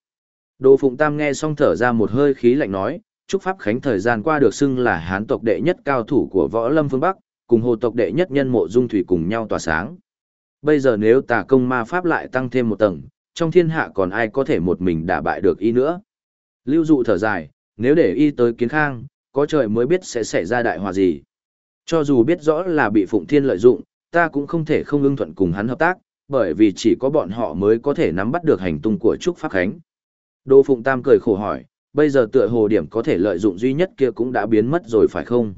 Đồ Phụng Tam nghe xong thở ra một hơi khí lạnh nói, chúc Pháp Khánh thời gian qua được xưng là hán tộc đệ nhất cao thủ của võ lâm phương Bắc, cùng hồ tộc đệ nhất nhân mộ dung thủy cùng nhau tỏa sáng. Bây giờ nếu tà công ma pháp lại tăng thêm một tầng, trong thiên hạ còn ai có thể một mình đả bại được y nữa. Lưu dụ thở dài, nếu để y tới kiến khang, có trời mới biết sẽ xảy ra đại hòa gì. Cho dù biết rõ là bị Phụng Thiên lợi dụng, ta cũng không thể không ưng thuận cùng hắn hợp tác, bởi vì chỉ có bọn họ mới có thể nắm bắt được hành tung của Trúc Pháp Khánh. Đô Phụng Tam cười khổ hỏi, bây giờ tựa hồ điểm có thể lợi dụng duy nhất kia cũng đã biến mất rồi phải không?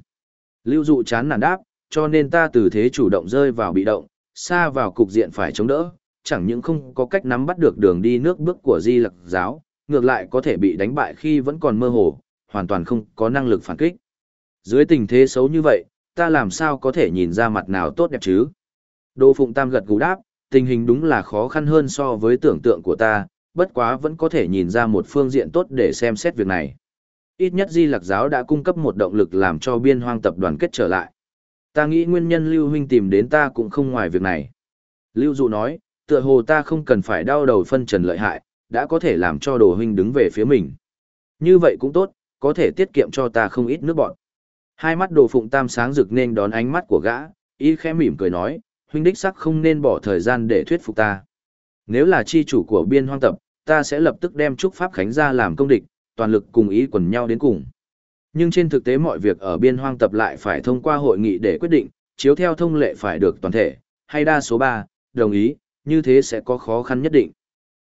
Lưu dụ chán nản đáp, cho nên ta từ thế chủ động rơi vào bị động, xa vào cục diện phải chống đỡ, chẳng những không có cách nắm bắt được đường đi nước bước của di lặc giáo, ngược lại có thể bị đánh bại khi vẫn còn mơ hồ, hoàn toàn không có năng lực phản kích. Dưới tình thế xấu như vậy, ta làm sao có thể nhìn ra mặt nào tốt đẹp chứ? Đô Phụng Tam gật gù đáp, tình hình đúng là khó khăn hơn so với tưởng tượng của ta, bất quá vẫn có thể nhìn ra một phương diện tốt để xem xét việc này. Ít nhất Di Lặc Giáo đã cung cấp một động lực làm cho biên hoang tập đoàn kết trở lại. Ta nghĩ nguyên nhân Lưu Huynh tìm đến ta cũng không ngoài việc này. Lưu Dụ nói, tựa hồ ta không cần phải đau đầu phân trần lợi hại, đã có thể làm cho đồ huynh đứng về phía mình. Như vậy cũng tốt, có thể tiết kiệm cho ta không ít nước bọn. Hai mắt đồ phụng tam sáng rực nên đón ánh mắt của gã, y khẽ mỉm cười nói, huynh đích sắc không nên bỏ thời gian để thuyết phục ta. Nếu là chi chủ của biên hoang tập, ta sẽ lập tức đem Trúc Pháp Khánh ra làm công địch, toàn lực cùng ý quần nhau đến cùng. Nhưng trên thực tế mọi việc ở biên hoang tập lại phải thông qua hội nghị để quyết định, chiếu theo thông lệ phải được toàn thể, hay đa số 3, đồng ý, như thế sẽ có khó khăn nhất định.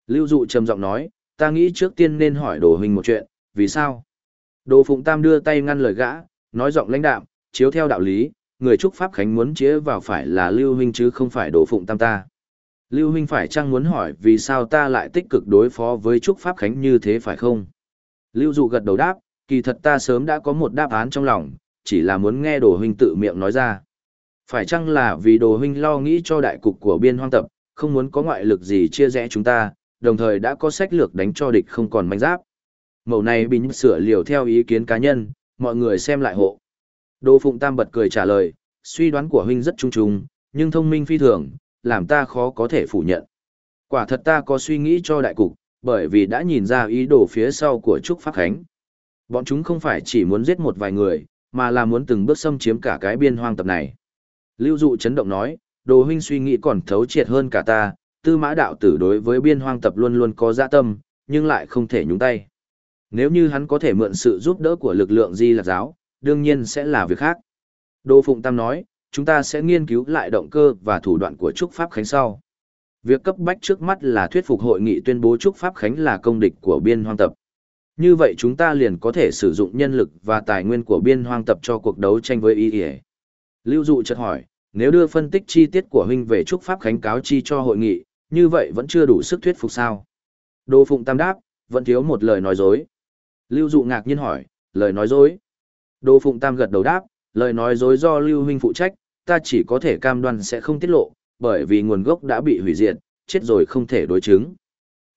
Lưu Dụ trầm giọng nói, ta nghĩ trước tiên nên hỏi Đồ Huynh một chuyện, vì sao? Đồ Phụng Tam đưa tay ngăn lời gã, nói giọng lãnh đạm, chiếu theo đạo lý, người trúc Pháp Khánh muốn chĩa vào phải là Lưu Huynh chứ không phải Đồ Phụng Tam ta. Lưu Huynh phải chăng muốn hỏi vì sao ta lại tích cực đối phó với trúc Pháp Khánh như thế phải không? Lưu Dụ gật đầu đáp, kỳ thật ta sớm đã có một đáp án trong lòng, chỉ là muốn nghe Đồ Huynh tự miệng nói ra. Phải chăng là vì Đồ Huynh lo nghĩ cho đại cục của biên hoang tập, không muốn có ngoại lực gì chia rẽ chúng ta, đồng thời đã có sách lược đánh cho địch không còn manh giáp. Mẫu này bình sửa liều theo ý kiến cá nhân, mọi người xem lại hộ. Đồ Phụng Tam bật cười trả lời, suy đoán của huynh rất trung trung, nhưng thông minh phi thường, làm ta khó có thể phủ nhận. Quả thật ta có suy nghĩ cho đại cục, bởi vì đã nhìn ra ý đồ phía sau của Trúc Pháp Khánh. Bọn chúng không phải chỉ muốn giết một vài người, mà là muốn từng bước xâm chiếm cả cái biên hoang tập này. Lưu dụ chấn động nói, đồ huynh suy nghĩ còn thấu triệt hơn cả ta, tư mã đạo tử đối với biên hoang tập luôn luôn có dạ tâm, nhưng lại không thể nhúng tay. Nếu như hắn có thể mượn sự giúp đỡ của lực lượng di lạc giáo, đương nhiên sẽ là việc khác. Đô Phụng Tam nói, chúng ta sẽ nghiên cứu lại động cơ và thủ đoạn của Trúc Pháp Khánh sau. Việc cấp bách trước mắt là thuyết phục hội nghị tuyên bố Trúc Pháp Khánh là công địch của biên hoang tập. Như vậy chúng ta liền có thể sử dụng nhân lực và tài nguyên của biên hoang tập cho cuộc đấu tranh với y Lưu dụ chợt hỏi, nếu đưa phân tích chi tiết của huynh về Trúc Pháp Khánh cáo chi cho hội nghị, như vậy vẫn chưa đủ sức thuyết phục sao? Đô Phụng Tam đáp, vẫn thiếu một lời nói dối. Lưu dụ ngạc nhiên hỏi, lời nói dối. Đô Phụng Tam gật đầu đáp, lời nói dối do Lưu huynh phụ trách, ta chỉ có thể cam đoan sẽ không tiết lộ, bởi vì nguồn gốc đã bị hủy diệt, chết rồi không thể đối chứng.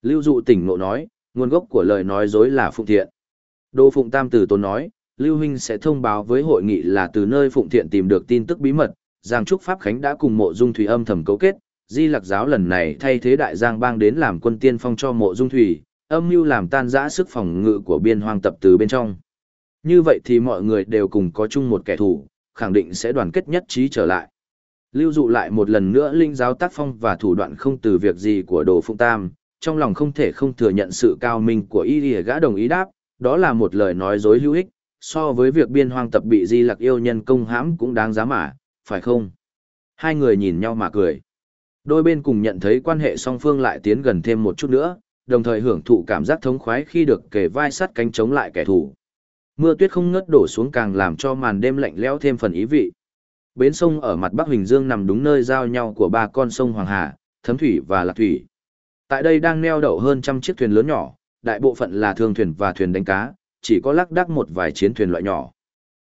Lưu dụ tỉnh ngộ nói, nguồn gốc của lời nói dối là Phụng Thiện. Đô Phụng Tam từ tốn nói, Lưu huynh sẽ thông báo với hội nghị là từ nơi Phụng Thiện tìm được tin tức bí mật, Giang Trúc Pháp Khánh đã cùng mộ dung thủy âm thầm cấu kết, Di Lặc giáo lần này thay thế đại giang bang đến làm quân tiên phong cho mộ dung thủy, âm mưu làm tan rã sức phòng ngự của biên hoang tập từ bên trong. Như vậy thì mọi người đều cùng có chung một kẻ thù, khẳng định sẽ đoàn kết nhất trí trở lại. Lưu dụ lại một lần nữa linh giáo tác phong và thủ đoạn không từ việc gì của đồ phụng tam, trong lòng không thể không thừa nhận sự cao minh của y lìa gã đồng ý đáp, đó là một lời nói dối hữu ích, so với việc biên hoang tập bị di lặc yêu nhân công hãm cũng đáng giá mà, phải không? Hai người nhìn nhau mà cười. Đôi bên cùng nhận thấy quan hệ song phương lại tiến gần thêm một chút nữa, đồng thời hưởng thụ cảm giác thống khoái khi được kề vai sắt cánh chống lại kẻ thù. Mưa tuyết không ngớt đổ xuống càng làm cho màn đêm lạnh lẽo thêm phần ý vị. Bến sông ở mặt Bắc Huỳnh Dương nằm đúng nơi giao nhau của ba con sông Hoàng Hà, Thấm Thủy và Lạc Thủy. Tại đây đang neo đậu hơn trăm chiếc thuyền lớn nhỏ, đại bộ phận là thương thuyền và thuyền đánh cá, chỉ có lác đác một vài chiến thuyền loại nhỏ.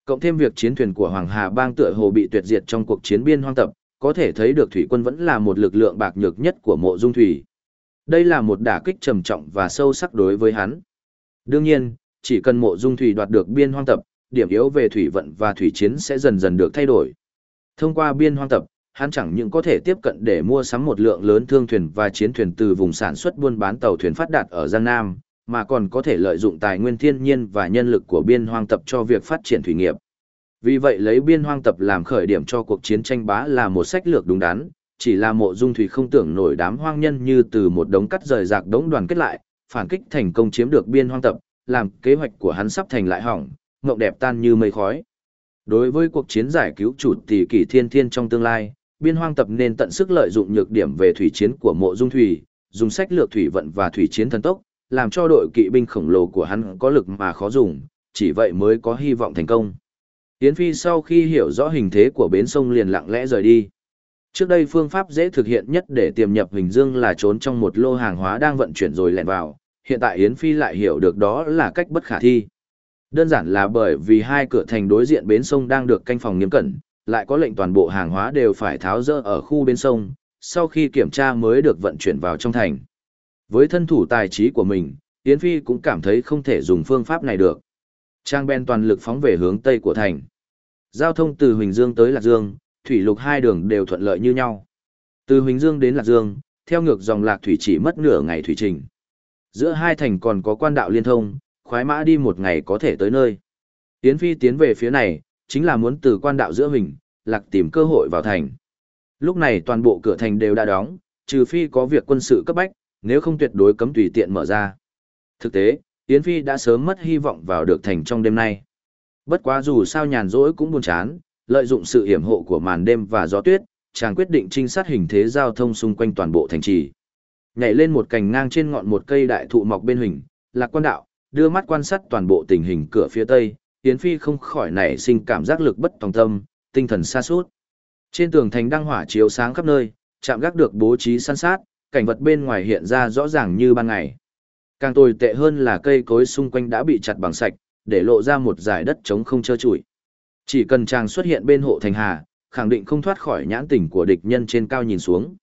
Cộng thêm việc chiến thuyền của Hoàng Hà bang tựa hồ bị tuyệt diệt trong cuộc chiến biên hoang tập, có thể thấy được thủy quân vẫn là một lực lượng bạc nhược nhất của mộ dung thủy. Đây là một đả kích trầm trọng và sâu sắc đối với hắn. Đương nhiên, chỉ cần mộ dung thủy đoạt được biên hoang tập, điểm yếu về thủy vận và thủy chiến sẽ dần dần được thay đổi. Thông qua biên hoang tập, hắn chẳng những có thể tiếp cận để mua sắm một lượng lớn thương thuyền và chiến thuyền từ vùng sản xuất buôn bán tàu thuyền phát đạt ở Giang Nam, mà còn có thể lợi dụng tài nguyên thiên nhiên và nhân lực của biên hoang tập cho việc phát triển thủy nghiệp. Vì vậy lấy biên hoang tập làm khởi điểm cho cuộc chiến tranh bá là một sách lược đúng đắn, chỉ là mộ dung thủy không tưởng nổi đám hoang nhân như từ một đống cắt rời rạc đống đoàn kết lại, phản kích thành công chiếm được biên hoang tập, làm kế hoạch của hắn sắp thành lại hỏng, ngộng đẹp tan như mây khói. Đối với cuộc chiến giải cứu chủ tỷ kỷ thiên thiên trong tương lai, biên hoang tập nên tận sức lợi dụng nhược điểm về thủy chiến của mộ dung thủy, dùng sách lược thủy vận và thủy chiến thần tốc, làm cho đội kỵ binh khổng lồ của hắn có lực mà khó dùng, chỉ vậy mới có hy vọng thành công. Yến Phi sau khi hiểu rõ hình thế của bến sông liền lặng lẽ rời đi. Trước đây phương pháp dễ thực hiện nhất để tiềm nhập Hình Dương là trốn trong một lô hàng hóa đang vận chuyển rồi lẻn vào, hiện tại Yến Phi lại hiểu được đó là cách bất khả thi. Đơn giản là bởi vì hai cửa thành đối diện bến sông đang được canh phòng nghiêm cẩn, lại có lệnh toàn bộ hàng hóa đều phải tháo dỡ ở khu bên sông, sau khi kiểm tra mới được vận chuyển vào trong thành. Với thân thủ tài trí của mình, Yến Phi cũng cảm thấy không thể dùng phương pháp này được. Trang Ben toàn lực phóng về hướng tây của thành. Giao thông từ Huỳnh Dương tới Lạc Dương, thủy lục hai đường đều thuận lợi như nhau. Từ Huỳnh Dương đến Lạc Dương, theo ngược dòng Lạc Thủy chỉ mất nửa ngày thủy trình. Giữa hai thành còn có quan đạo liên thông, khoái mã đi một ngày có thể tới nơi. Yến Phi tiến về phía này, chính là muốn từ quan đạo giữa Huỳnh, Lạc tìm cơ hội vào thành. Lúc này toàn bộ cửa thành đều đã đóng, trừ phi có việc quân sự cấp bách, nếu không tuyệt đối cấm tùy tiện mở ra. Thực tế, Yến Phi đã sớm mất hy vọng vào được thành trong đêm nay. Bất quá dù sao nhàn rỗi cũng buồn chán, lợi dụng sự hiểm hộ của màn đêm và gió tuyết, chàng quyết định trinh sát hình thế giao thông xung quanh toàn bộ thành trì. Nhảy lên một cành ngang trên ngọn một cây đại thụ mọc bên hình, lạc quan đạo, đưa mắt quan sát toàn bộ tình hình cửa phía tây, Yến Phi không khỏi nảy sinh cảm giác lực bất tòng tâm, tinh thần xa suốt. Trên tường thành đăng hỏa chiếu sáng khắp nơi, chạm gác được bố trí săn sát, cảnh vật bên ngoài hiện ra rõ ràng như ban ngày. Càng tồi tệ hơn là cây cối xung quanh đã bị chặt bằng sạch, để lộ ra một dải đất trống không trơ trụi. Chỉ cần chàng xuất hiện bên hộ thành hà, khẳng định không thoát khỏi nhãn tình của địch nhân trên cao nhìn xuống.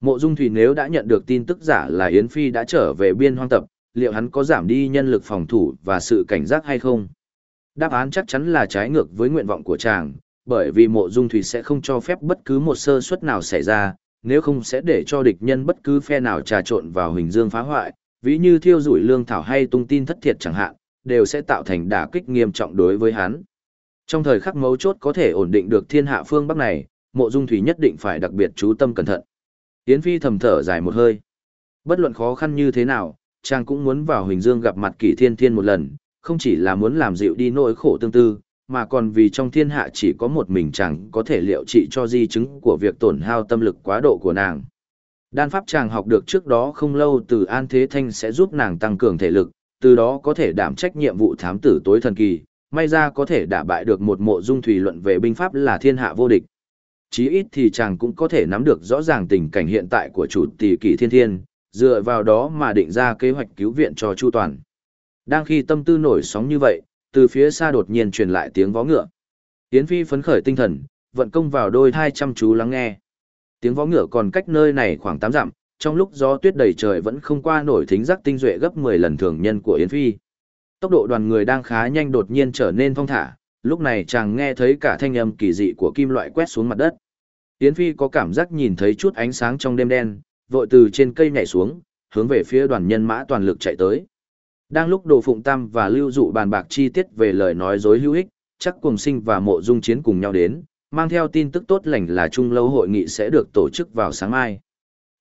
Mộ Dung Thủy nếu đã nhận được tin tức giả là Yến Phi đã trở về biên hoang tập, liệu hắn có giảm đi nhân lực phòng thủ và sự cảnh giác hay không? Đáp án chắc chắn là trái ngược với nguyện vọng của chàng, bởi vì mộ dung thủy sẽ không cho phép bất cứ một sơ suất nào xảy ra, nếu không sẽ để cho địch nhân bất cứ phe nào trà trộn vào huỳnh dương phá hoại, ví như thiêu rủi lương thảo hay tung tin thất thiệt chẳng hạn, đều sẽ tạo thành đả kích nghiêm trọng đối với hắn. Trong thời khắc mấu chốt có thể ổn định được thiên hạ phương Bắc này, mộ dung thủy nhất định phải đặc biệt chú tâm cẩn thận. Yến Phi thầm thở dài một hơi. Bất luận khó khăn như thế nào, chàng cũng muốn vào Huỳnh Dương gặp mặt kỷ thiên thiên một lần, không chỉ là muốn làm dịu đi nỗi khổ tương tư, mà còn vì trong thiên hạ chỉ có một mình chàng có thể liệu trị cho di chứng của việc tổn hao tâm lực quá độ của nàng. Đan pháp chàng học được trước đó không lâu từ An Thế Thanh sẽ giúp nàng tăng cường thể lực, từ đó có thể đảm trách nhiệm vụ thám tử tối thần kỳ, may ra có thể đả bại được một mộ dung thủy luận về binh pháp là thiên hạ vô địch. Chí ít thì chàng cũng có thể nắm được rõ ràng tình cảnh hiện tại của chủ tỷ kỷ thiên thiên, dựa vào đó mà định ra kế hoạch cứu viện cho Chu Toàn. Đang khi tâm tư nổi sóng như vậy, từ phía xa đột nhiên truyền lại tiếng vó ngựa. Yến Phi phấn khởi tinh thần, vận công vào đôi hai chăm chú lắng nghe. Tiếng vó ngựa còn cách nơi này khoảng 8 dặm, trong lúc gió tuyết đầy trời vẫn không qua nổi thính giác tinh duệ gấp 10 lần thường nhân của Yến Phi. Tốc độ đoàn người đang khá nhanh đột nhiên trở nên phong thả, lúc này chàng nghe thấy cả thanh âm kỳ dị của kim loại quét xuống mặt đất. Yến Phi có cảm giác nhìn thấy chút ánh sáng trong đêm đen, vội từ trên cây nhảy xuống, hướng về phía đoàn nhân mã toàn lực chạy tới. Đang lúc Đồ Phụng Tam và Lưu Dụ bàn bạc chi tiết về lời nói dối hữu ích, chắc cùng sinh và mộ dung chiến cùng nhau đến, mang theo tin tức tốt lành là trung lâu hội nghị sẽ được tổ chức vào sáng mai.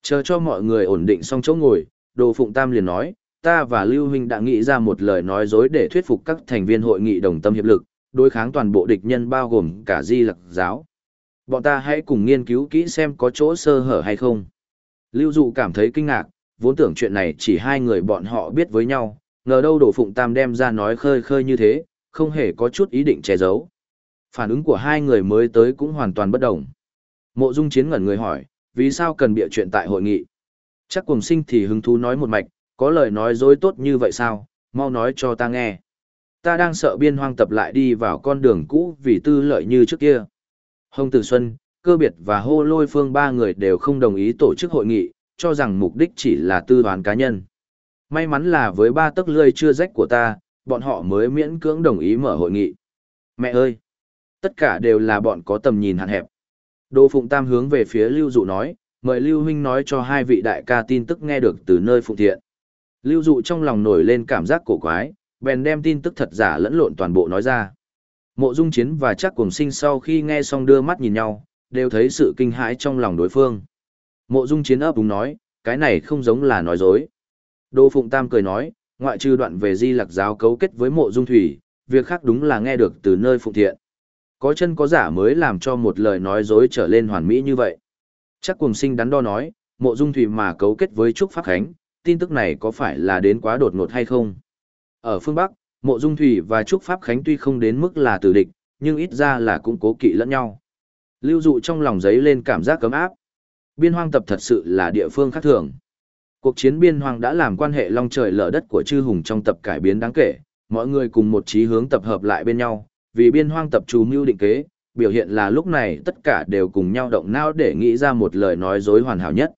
Chờ cho mọi người ổn định xong chỗ ngồi, Đồ Phụng Tam liền nói, ta và Lưu Huynh đã nghĩ ra một lời nói dối để thuyết phục các thành viên hội nghị đồng tâm hiệp lực, đối kháng toàn bộ địch nhân bao gồm cả di lặc giáo. Bọn ta hãy cùng nghiên cứu kỹ xem có chỗ sơ hở hay không. Lưu Dụ cảm thấy kinh ngạc, vốn tưởng chuyện này chỉ hai người bọn họ biết với nhau, ngờ đâu đổ Phụng Tam đem ra nói khơi khơi như thế, không hề có chút ý định che giấu. Phản ứng của hai người mới tới cũng hoàn toàn bất đồng. Mộ Dung Chiến ngẩn người hỏi, vì sao cần bịa chuyện tại hội nghị? Chắc cùng sinh thì hứng thú nói một mạch, có lời nói dối tốt như vậy sao, mau nói cho ta nghe. Ta đang sợ biên hoang tập lại đi vào con đường cũ vì tư lợi như trước kia. Hồng Tử Xuân, cơ biệt và hô lôi phương ba người đều không đồng ý tổ chức hội nghị, cho rằng mục đích chỉ là tư đoàn cá nhân. May mắn là với ba tấc lươi chưa rách của ta, bọn họ mới miễn cưỡng đồng ý mở hội nghị. Mẹ ơi! Tất cả đều là bọn có tầm nhìn hạn hẹp. Đỗ Phụng Tam hướng về phía Lưu Dụ nói, mời Lưu Huynh nói cho hai vị đại ca tin tức nghe được từ nơi Phụng Thiện. Lưu Dụ trong lòng nổi lên cảm giác cổ quái, bèn đem tin tức thật giả lẫn lộn toàn bộ nói ra. Mộ Dung Chiến và chắc cùng sinh sau khi nghe xong đưa mắt nhìn nhau, đều thấy sự kinh hãi trong lòng đối phương. Mộ Dung Chiến ấp đúng nói, cái này không giống là nói dối. Đô Phụng Tam cười nói, ngoại trừ đoạn về di lạc giáo cấu kết với mộ dung thủy, việc khác đúng là nghe được từ nơi Phụng Thiện. Có chân có giả mới làm cho một lời nói dối trở lên hoàn mỹ như vậy. Chắc cùng sinh đắn đo nói, mộ dung thủy mà cấu kết với Trúc Pháp Khánh, tin tức này có phải là đến quá đột ngột hay không? Ở phương Bắc, mộ dung thủy và Trúc Pháp Khánh tuy không đến mức là tử địch, nhưng ít ra là cũng cố kỵ lẫn nhau. Lưu dụ trong lòng giấy lên cảm giác cấm áp. Biên hoang tập thật sự là địa phương khác thường. Cuộc chiến biên hoang đã làm quan hệ long trời lở đất của chư hùng trong tập cải biến đáng kể, mọi người cùng một chí hướng tập hợp lại bên nhau, vì biên hoang tập trù mưu định kế, biểu hiện là lúc này tất cả đều cùng nhau động não để nghĩ ra một lời nói dối hoàn hảo nhất.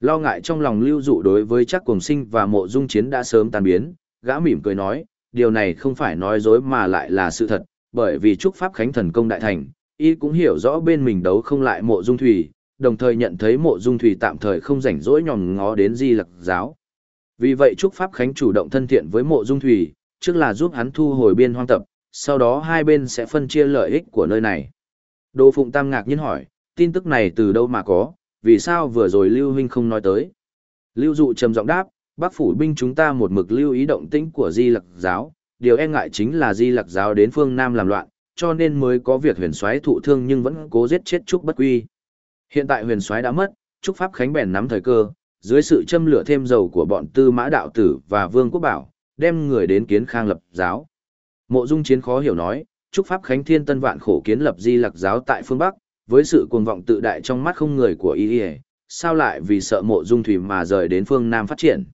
Lo ngại trong lòng lưu dụ đối với chắc cùng sinh và mộ dung chiến đã sớm tan biến, gã mỉm cười nói, điều này không phải nói dối mà lại là sự thật, bởi vì chúc pháp khánh thần công đại thành, y cũng hiểu rõ bên mình đấu không lại mộ dung thủy, đồng thời nhận thấy mộ dung thủy tạm thời không rảnh rỗi nhòm ngó đến di lặc giáo. Vì vậy Trúc Pháp Khánh chủ động thân thiện với mộ dung thủy, trước là giúp hắn thu hồi biên hoang tập, sau đó hai bên sẽ phân chia lợi ích của nơi này. đồ Phụng Tam ngạc nhiên hỏi, tin tức này từ đâu mà có, vì sao vừa rồi Lưu Huynh không nói tới. Lưu Dụ trầm giọng đáp, bác phủ binh chúng ta một mực lưu ý động tĩnh của di lặc giáo, điều e ngại chính là di lặc giáo đến phương Nam làm loạn, cho nên mới có việc huyền soái thụ thương nhưng vẫn cố giết chết Trúc Bất Quy. Hiện tại huyền soái đã mất, Trúc Pháp Khánh bèn nắm thời cơ, dưới sự châm lửa thêm dầu của bọn tư mã đạo tử và vương quốc bảo, đem người đến kiến khang lập giáo. Mộ dung chiến khó hiểu nói, Trúc Pháp Khánh thiên tân vạn khổ kiến lập di lạc giáo tại phương Bắc, với sự cuồng vọng tự đại trong mắt không người của y sao lại vì sợ mộ dung thủy mà rời đến phương Nam phát triển.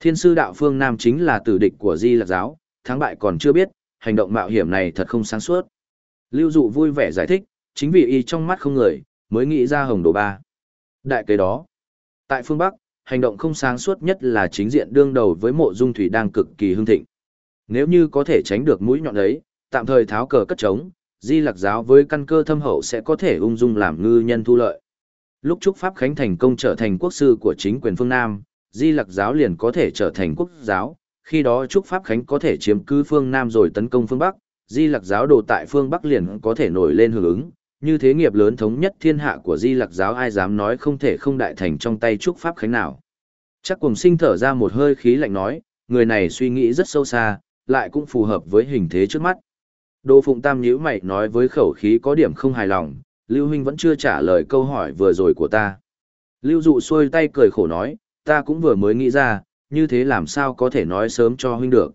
Thiên sư đạo phương Nam chính là tử địch của di lạc giáo, thắng bại còn chưa biết, hành động mạo hiểm này thật không sáng suốt. Lưu dụ vui vẻ giải thích, chính vì y trong mắt không người, mới nghĩ ra hồng đồ ba. Đại kế đó, tại phương Bắc, hành động không sáng suốt nhất là chính diện đương đầu với mộ dung thủy đang cực kỳ hưng thịnh. Nếu như có thể tránh được mũi nhọn ấy, tạm thời tháo cờ cất trống, di lạc giáo với căn cơ thâm hậu sẽ có thể ung dung làm ngư nhân thu lợi. Lúc Trúc Pháp Khánh thành công trở thành quốc sư của chính quyền phương Nam, di lạc giáo liền có thể trở thành quốc giáo, khi đó Trúc Pháp Khánh có thể chiếm cứ phương Nam rồi tấn công phương Bắc, di lạc giáo đồ tại phương Bắc liền có thể nổi lên hưởng ứng, như thế nghiệp lớn thống nhất thiên hạ của di Lặc giáo ai dám nói không thể không đại thành trong tay Trúc Pháp Khánh nào. Chắc cùng sinh thở ra một hơi khí lạnh nói, người này suy nghĩ rất sâu xa, lại cũng phù hợp với hình thế trước mắt. Đô Phụng Tam nhíu mày nói với khẩu khí có điểm không hài lòng, Lưu Huynh vẫn chưa trả lời câu hỏi vừa rồi của ta. Lưu Dụ xuôi tay cười khổ nói, ta cũng vừa mới nghĩ ra, như thế làm sao có thể nói sớm cho huynh được.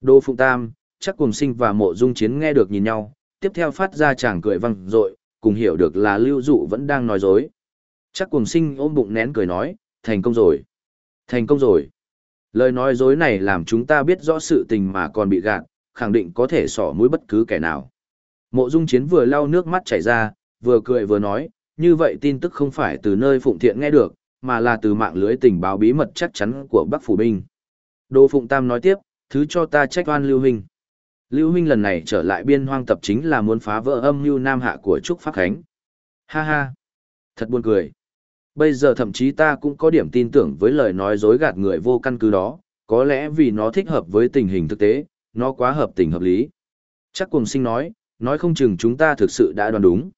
Đô Phụng Tam, chắc cùng sinh và mộ dung chiến nghe được nhìn nhau, tiếp theo phát ra chàng cười văng rội, cùng hiểu được là Lưu Dụ vẫn đang nói dối. Chắc cùng sinh ôm bụng nén cười nói, thành công rồi. Thành công rồi. Lời nói dối này làm chúng ta biết rõ sự tình mà còn bị gạt, khẳng định có thể sỏ mũi bất cứ kẻ nào. Mộ Dung Chiến vừa lau nước mắt chảy ra, vừa cười vừa nói, như vậy tin tức không phải từ nơi Phụng Thiện nghe được, mà là từ mạng lưới tình báo bí mật chắc chắn của Bắc Phủ Binh. Đô Phụng Tam nói tiếp, thứ cho ta trách oan Lưu hình Lưu Huynh lần này trở lại biên hoang tập chính là muốn phá vỡ âm mưu nam hạ của Trúc Pháp Khánh. Ha ha, thật buồn cười. Bây giờ thậm chí ta cũng có điểm tin tưởng với lời nói dối gạt người vô căn cứ đó, có lẽ vì nó thích hợp với tình hình thực tế, nó quá hợp tình hợp lý. Chắc cùng sinh nói, nói không chừng chúng ta thực sự đã đoán đúng.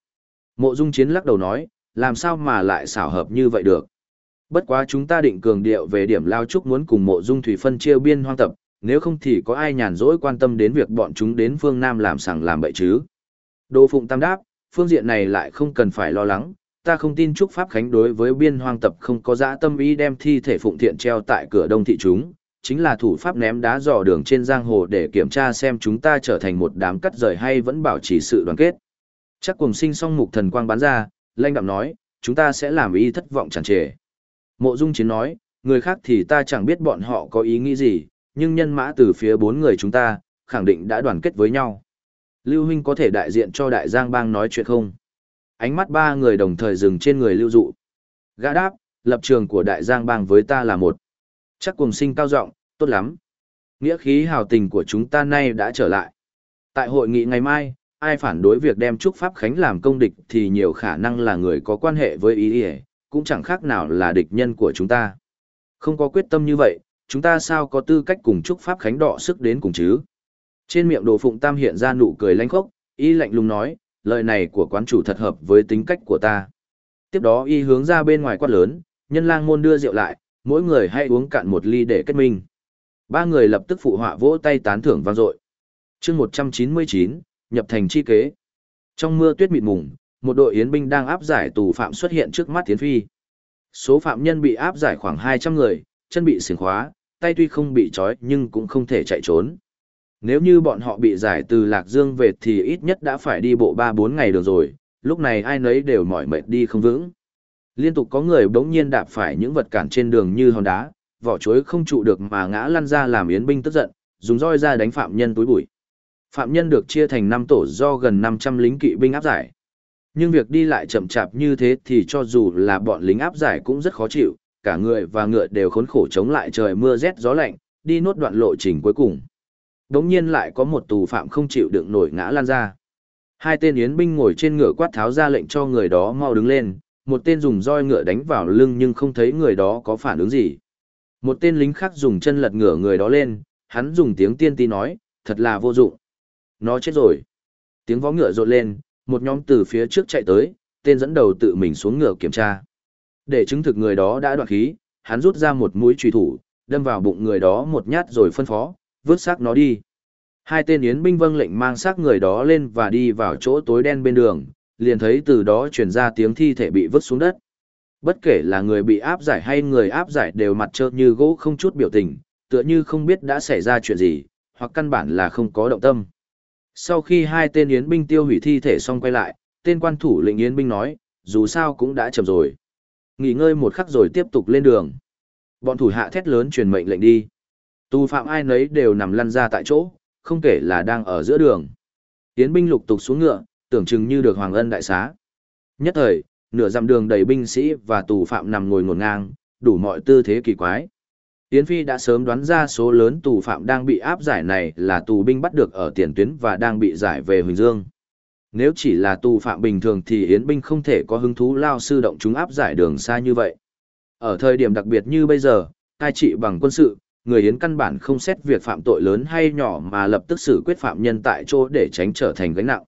Mộ Dung Chiến lắc đầu nói, làm sao mà lại xảo hợp như vậy được. Bất quá chúng ta định cường điệu về điểm lao trúc muốn cùng mộ Dung Thủy phân chia biên hoang tập, nếu không thì có ai nhàn rỗi quan tâm đến việc bọn chúng đến phương Nam làm sằng làm bậy chứ. Đô Phụng Tam đáp, phương diện này lại không cần phải lo lắng, ta không tin Trúc Pháp Khánh đối với biên hoang tập không có dã tâm ý đem thi thể Phụng Thiện treo tại cửa đông thị chúng, chính là thủ pháp ném đá dò đường trên giang hồ để kiểm tra xem chúng ta trở thành một đám cắt rời hay vẫn bảo trì sự đoàn kết. Chắc cùng sinh song mục thần quang bán ra, lanh đạm nói, chúng ta sẽ làm ý thất vọng chẳng trề. Mộ Dung Chiến nói, người khác thì ta chẳng biết bọn họ có ý nghĩ gì, nhưng nhân mã từ phía bốn người chúng ta, khẳng định đã đoàn kết với nhau. Lưu Huynh có thể đại diện cho đại giang bang nói chuyện không? Ánh mắt ba người đồng thời dừng trên người Lưu Dụ. Gã đáp, lập trường của đại giang bang với ta là một. Chắc cùng sinh cao giọng, tốt lắm. Nghĩa khí hào tình của chúng ta nay đã trở lại. Tại hội nghị ngày mai, ai phản đối việc đem Trúc Pháp Khánh làm công địch thì nhiều khả năng là người có quan hệ với ý ý, cũng chẳng khác nào là địch nhân của chúng ta. Không có quyết tâm như vậy, chúng ta sao có tư cách cùng chúc Pháp Khánh đọ sức đến cùng chứ? Trên miệng đồ phụng tam hiện ra nụ cười lanh khốc, y lạnh lùng nói, lời này của quán chủ thật hợp với tính cách của ta. Tiếp đó y hướng ra bên ngoài quát lớn, nhân lang môn đưa rượu lại, mỗi người hãy uống cạn một ly để kết minh. Ba người lập tức phụ họa vỗ tay tán thưởng vang dội. chương 199, nhập thành chi kế. Trong mưa tuyết mịt mùng, một đội yến binh đang áp giải tù phạm xuất hiện trước mắt Tiến Phi. Số phạm nhân bị áp giải khoảng 200 người, chân bị xiềng khóa, tay tuy không bị trói nhưng cũng không thể chạy trốn. Nếu như bọn họ bị giải từ Lạc Dương về thì ít nhất đã phải đi bộ 3-4 ngày được rồi, lúc này ai nấy đều mỏi mệt đi không vững. Liên tục có người bỗng nhiên đạp phải những vật cản trên đường như hòn đá, vỏ chuối không trụ được mà ngã lăn ra làm yến binh tức giận, dùng roi ra đánh phạm nhân túi bụi. Phạm nhân được chia thành 5 tổ do gần 500 lính kỵ binh áp giải. Nhưng việc đi lại chậm chạp như thế thì cho dù là bọn lính áp giải cũng rất khó chịu, cả người và ngựa đều khốn khổ chống lại trời mưa rét gió lạnh, đi nốt đoạn lộ trình cuối cùng. Đống nhiên lại có một tù phạm không chịu đựng nổi ngã lan ra. Hai tên yến binh ngồi trên ngựa quát tháo ra lệnh cho người đó mau đứng lên, một tên dùng roi ngựa đánh vào lưng nhưng không thấy người đó có phản ứng gì. Một tên lính khác dùng chân lật ngửa người đó lên, hắn dùng tiếng tiên ti nói, thật là vô dụng. Nó chết rồi. Tiếng vó ngựa rộn lên, một nhóm từ phía trước chạy tới, tên dẫn đầu tự mình xuống ngựa kiểm tra. Để chứng thực người đó đã đoạn khí, hắn rút ra một mũi truy thủ, đâm vào bụng người đó một nhát rồi phân phó, vứt xác nó đi. Hai tên yến binh vâng lệnh mang xác người đó lên và đi vào chỗ tối đen bên đường, liền thấy từ đó truyền ra tiếng thi thể bị vứt xuống đất. Bất kể là người bị áp giải hay người áp giải đều mặt trơ như gỗ không chút biểu tình, tựa như không biết đã xảy ra chuyện gì, hoặc căn bản là không có động tâm. Sau khi hai tên yến binh tiêu hủy thi thể xong quay lại, tên quan thủ lệnh yến binh nói, dù sao cũng đã chậm rồi. Nghỉ ngơi một khắc rồi tiếp tục lên đường. Bọn thủ hạ thét lớn truyền mệnh lệnh đi. Tù phạm ai nấy đều nằm lăn ra tại chỗ, không kể là đang ở giữa đường. tiến binh lục tục xuống ngựa, tưởng chừng như được hoàng ân đại xá. Nhất thời, nửa dặm đường đầy binh sĩ và tù phạm nằm ngồi ngổn ngang, đủ mọi tư thế kỳ quái. Yến Phi đã sớm đoán ra số lớn tù phạm đang bị áp giải này là tù binh bắt được ở tiền tuyến và đang bị giải về Huỳnh Dương. Nếu chỉ là tù phạm bình thường thì Yến binh không thể có hứng thú lao sư động chúng áp giải đường xa như vậy. Ở thời điểm đặc biệt như bây giờ, cai trị bằng quân sự, người Yến căn bản không xét việc phạm tội lớn hay nhỏ mà lập tức xử quyết phạm nhân tại chỗ để tránh trở thành gánh nặng.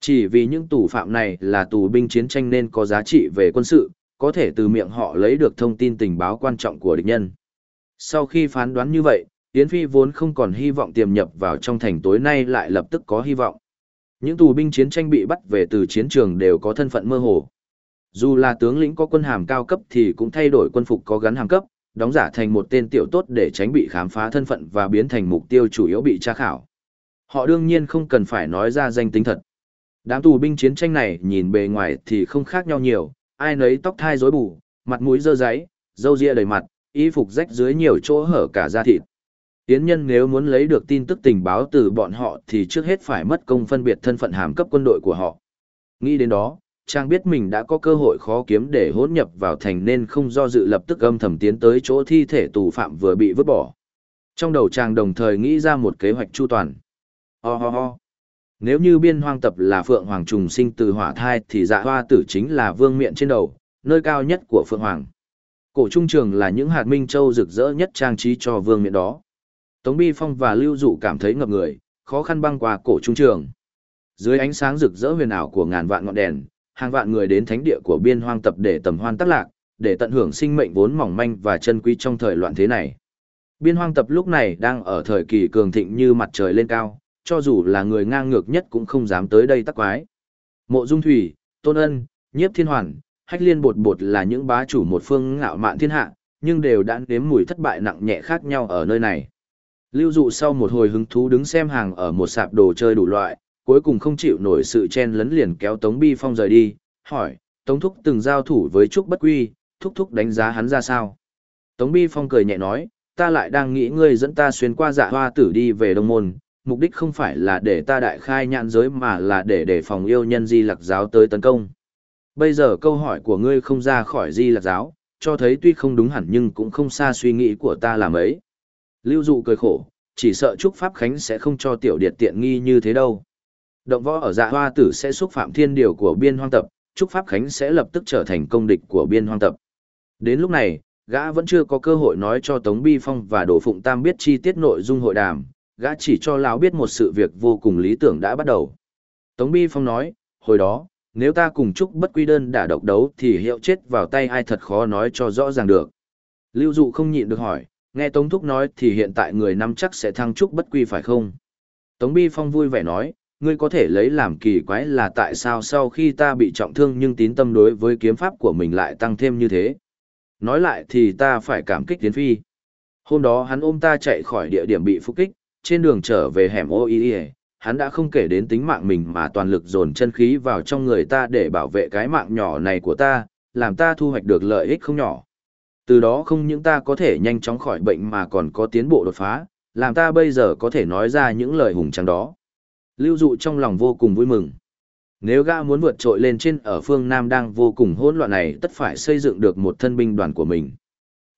Chỉ vì những tù phạm này là tù binh chiến tranh nên có giá trị về quân sự, có thể từ miệng họ lấy được thông tin tình báo quan trọng của địch nhân. Sau khi phán đoán như vậy, Yến Phi vốn không còn hy vọng tiềm nhập vào trong thành tối nay lại lập tức có hy vọng. Những tù binh chiến tranh bị bắt về từ chiến trường đều có thân phận mơ hồ. Dù là tướng lĩnh có quân hàm cao cấp thì cũng thay đổi quân phục có gắn hàm cấp, đóng giả thành một tên tiểu tốt để tránh bị khám phá thân phận và biến thành mục tiêu chủ yếu bị tra khảo. Họ đương nhiên không cần phải nói ra danh tính thật. Đám tù binh chiến tranh này nhìn bề ngoài thì không khác nhau nhiều, ai nấy tóc thai rối bù, mặt mũi dơ giấy, râu ria đầy mặt, y phục rách dưới nhiều chỗ hở cả da thịt. Yến nhân nếu muốn lấy được tin tức tình báo từ bọn họ thì trước hết phải mất công phân biệt thân phận hàm cấp quân đội của họ. Nghĩ đến đó, Trang biết mình đã có cơ hội khó kiếm để hỗn nhập vào thành nên không do dự lập tức âm thầm tiến tới chỗ thi thể tù phạm vừa bị vứt bỏ. Trong đầu Trang đồng thời nghĩ ra một kế hoạch chu toàn. Ho ho ho. Nếu như biên hoang tập là Phượng Hoàng trùng sinh từ hỏa thai thì dạ hoa tử chính là vương miện trên đầu, nơi cao nhất của Phượng Hoàng. Cổ trung trường là những hạt minh châu rực rỡ nhất trang trí cho vương miện đó. Tống Bi Phong và Lưu Dụ cảm thấy ngập người, khó khăn băng qua cổ trung trường. Dưới ánh sáng rực rỡ huyền ảo của ngàn vạn ngọn đèn, hàng vạn người đến thánh địa của biên hoang tập để tầm hoan tác lạc, để tận hưởng sinh mệnh vốn mỏng manh và chân quý trong thời loạn thế này. Biên hoang tập lúc này đang ở thời kỳ cường thịnh như mặt trời lên cao, cho dù là người ngang ngược nhất cũng không dám tới đây tắc quái. Mộ Dung Thủy, Tôn Ân, Nhiếp Thiên Hoàn, Hách Liên Bột Bột là những bá chủ một phương ngạo mạn thiên hạ, nhưng đều đã nếm mùi thất bại nặng nhẹ khác nhau ở nơi này. Lưu dụ sau một hồi hứng thú đứng xem hàng ở một sạp đồ chơi đủ loại, cuối cùng không chịu nổi sự chen lấn liền kéo Tống Bi Phong rời đi, hỏi, Tống Thúc từng giao thủ với Trúc Bất Quy, Thúc Thúc đánh giá hắn ra sao? Tống Bi Phong cười nhẹ nói, ta lại đang nghĩ ngươi dẫn ta xuyên qua dạ hoa tử đi về Đông Môn, mục đích không phải là để ta đại khai nhãn giới mà là để đề phòng yêu nhân di lạc giáo tới tấn công. Bây giờ câu hỏi của ngươi không ra khỏi di lạc giáo, cho thấy tuy không đúng hẳn nhưng cũng không xa suy nghĩ của ta làm ấy. Lưu dụ cười khổ, chỉ sợ Trúc Pháp Khánh sẽ không cho tiểu điệt tiện nghi như thế đâu. Động võ ở dạ hoa tử sẽ xúc phạm thiên điều của biên hoang tập, Trúc Pháp Khánh sẽ lập tức trở thành công địch của biên hoang tập. Đến lúc này, gã vẫn chưa có cơ hội nói cho Tống Bi Phong và Đồ Phụng Tam biết chi tiết nội dung hội đàm, gã chỉ cho lão biết một sự việc vô cùng lý tưởng đã bắt đầu. Tống Bi Phong nói, hồi đó, nếu ta cùng Trúc bất quy đơn đả độc đấu thì hiệu chết vào tay ai thật khó nói cho rõ ràng được. Lưu Dụ không nhịn được hỏi, nghe Tống Thúc nói thì hiện tại người năm chắc sẽ thăng Trúc bất quy phải không? Tống Bi Phong vui vẻ nói, ngươi có thể lấy làm kỳ quái là tại sao sau khi ta bị trọng thương nhưng tín tâm đối với kiếm pháp của mình lại tăng thêm như thế. Nói lại thì ta phải cảm kích Tiến Phi. Hôm đó hắn ôm ta chạy khỏi địa điểm bị phục kích, trên đường trở về hẻm ô y hắn đã không kể đến tính mạng mình mà toàn lực dồn chân khí vào trong người ta để bảo vệ cái mạng nhỏ này của ta, làm ta thu hoạch được lợi ích không nhỏ. Từ đó không những ta có thể nhanh chóng khỏi bệnh mà còn có tiến bộ đột phá, làm ta bây giờ có thể nói ra những lời hùng tráng đó. Lưu dụ trong lòng vô cùng vui mừng. Nếu gã muốn vượt trội lên trên ở phương Nam đang vô cùng hỗn loạn này tất phải xây dựng được một thân binh đoàn của mình.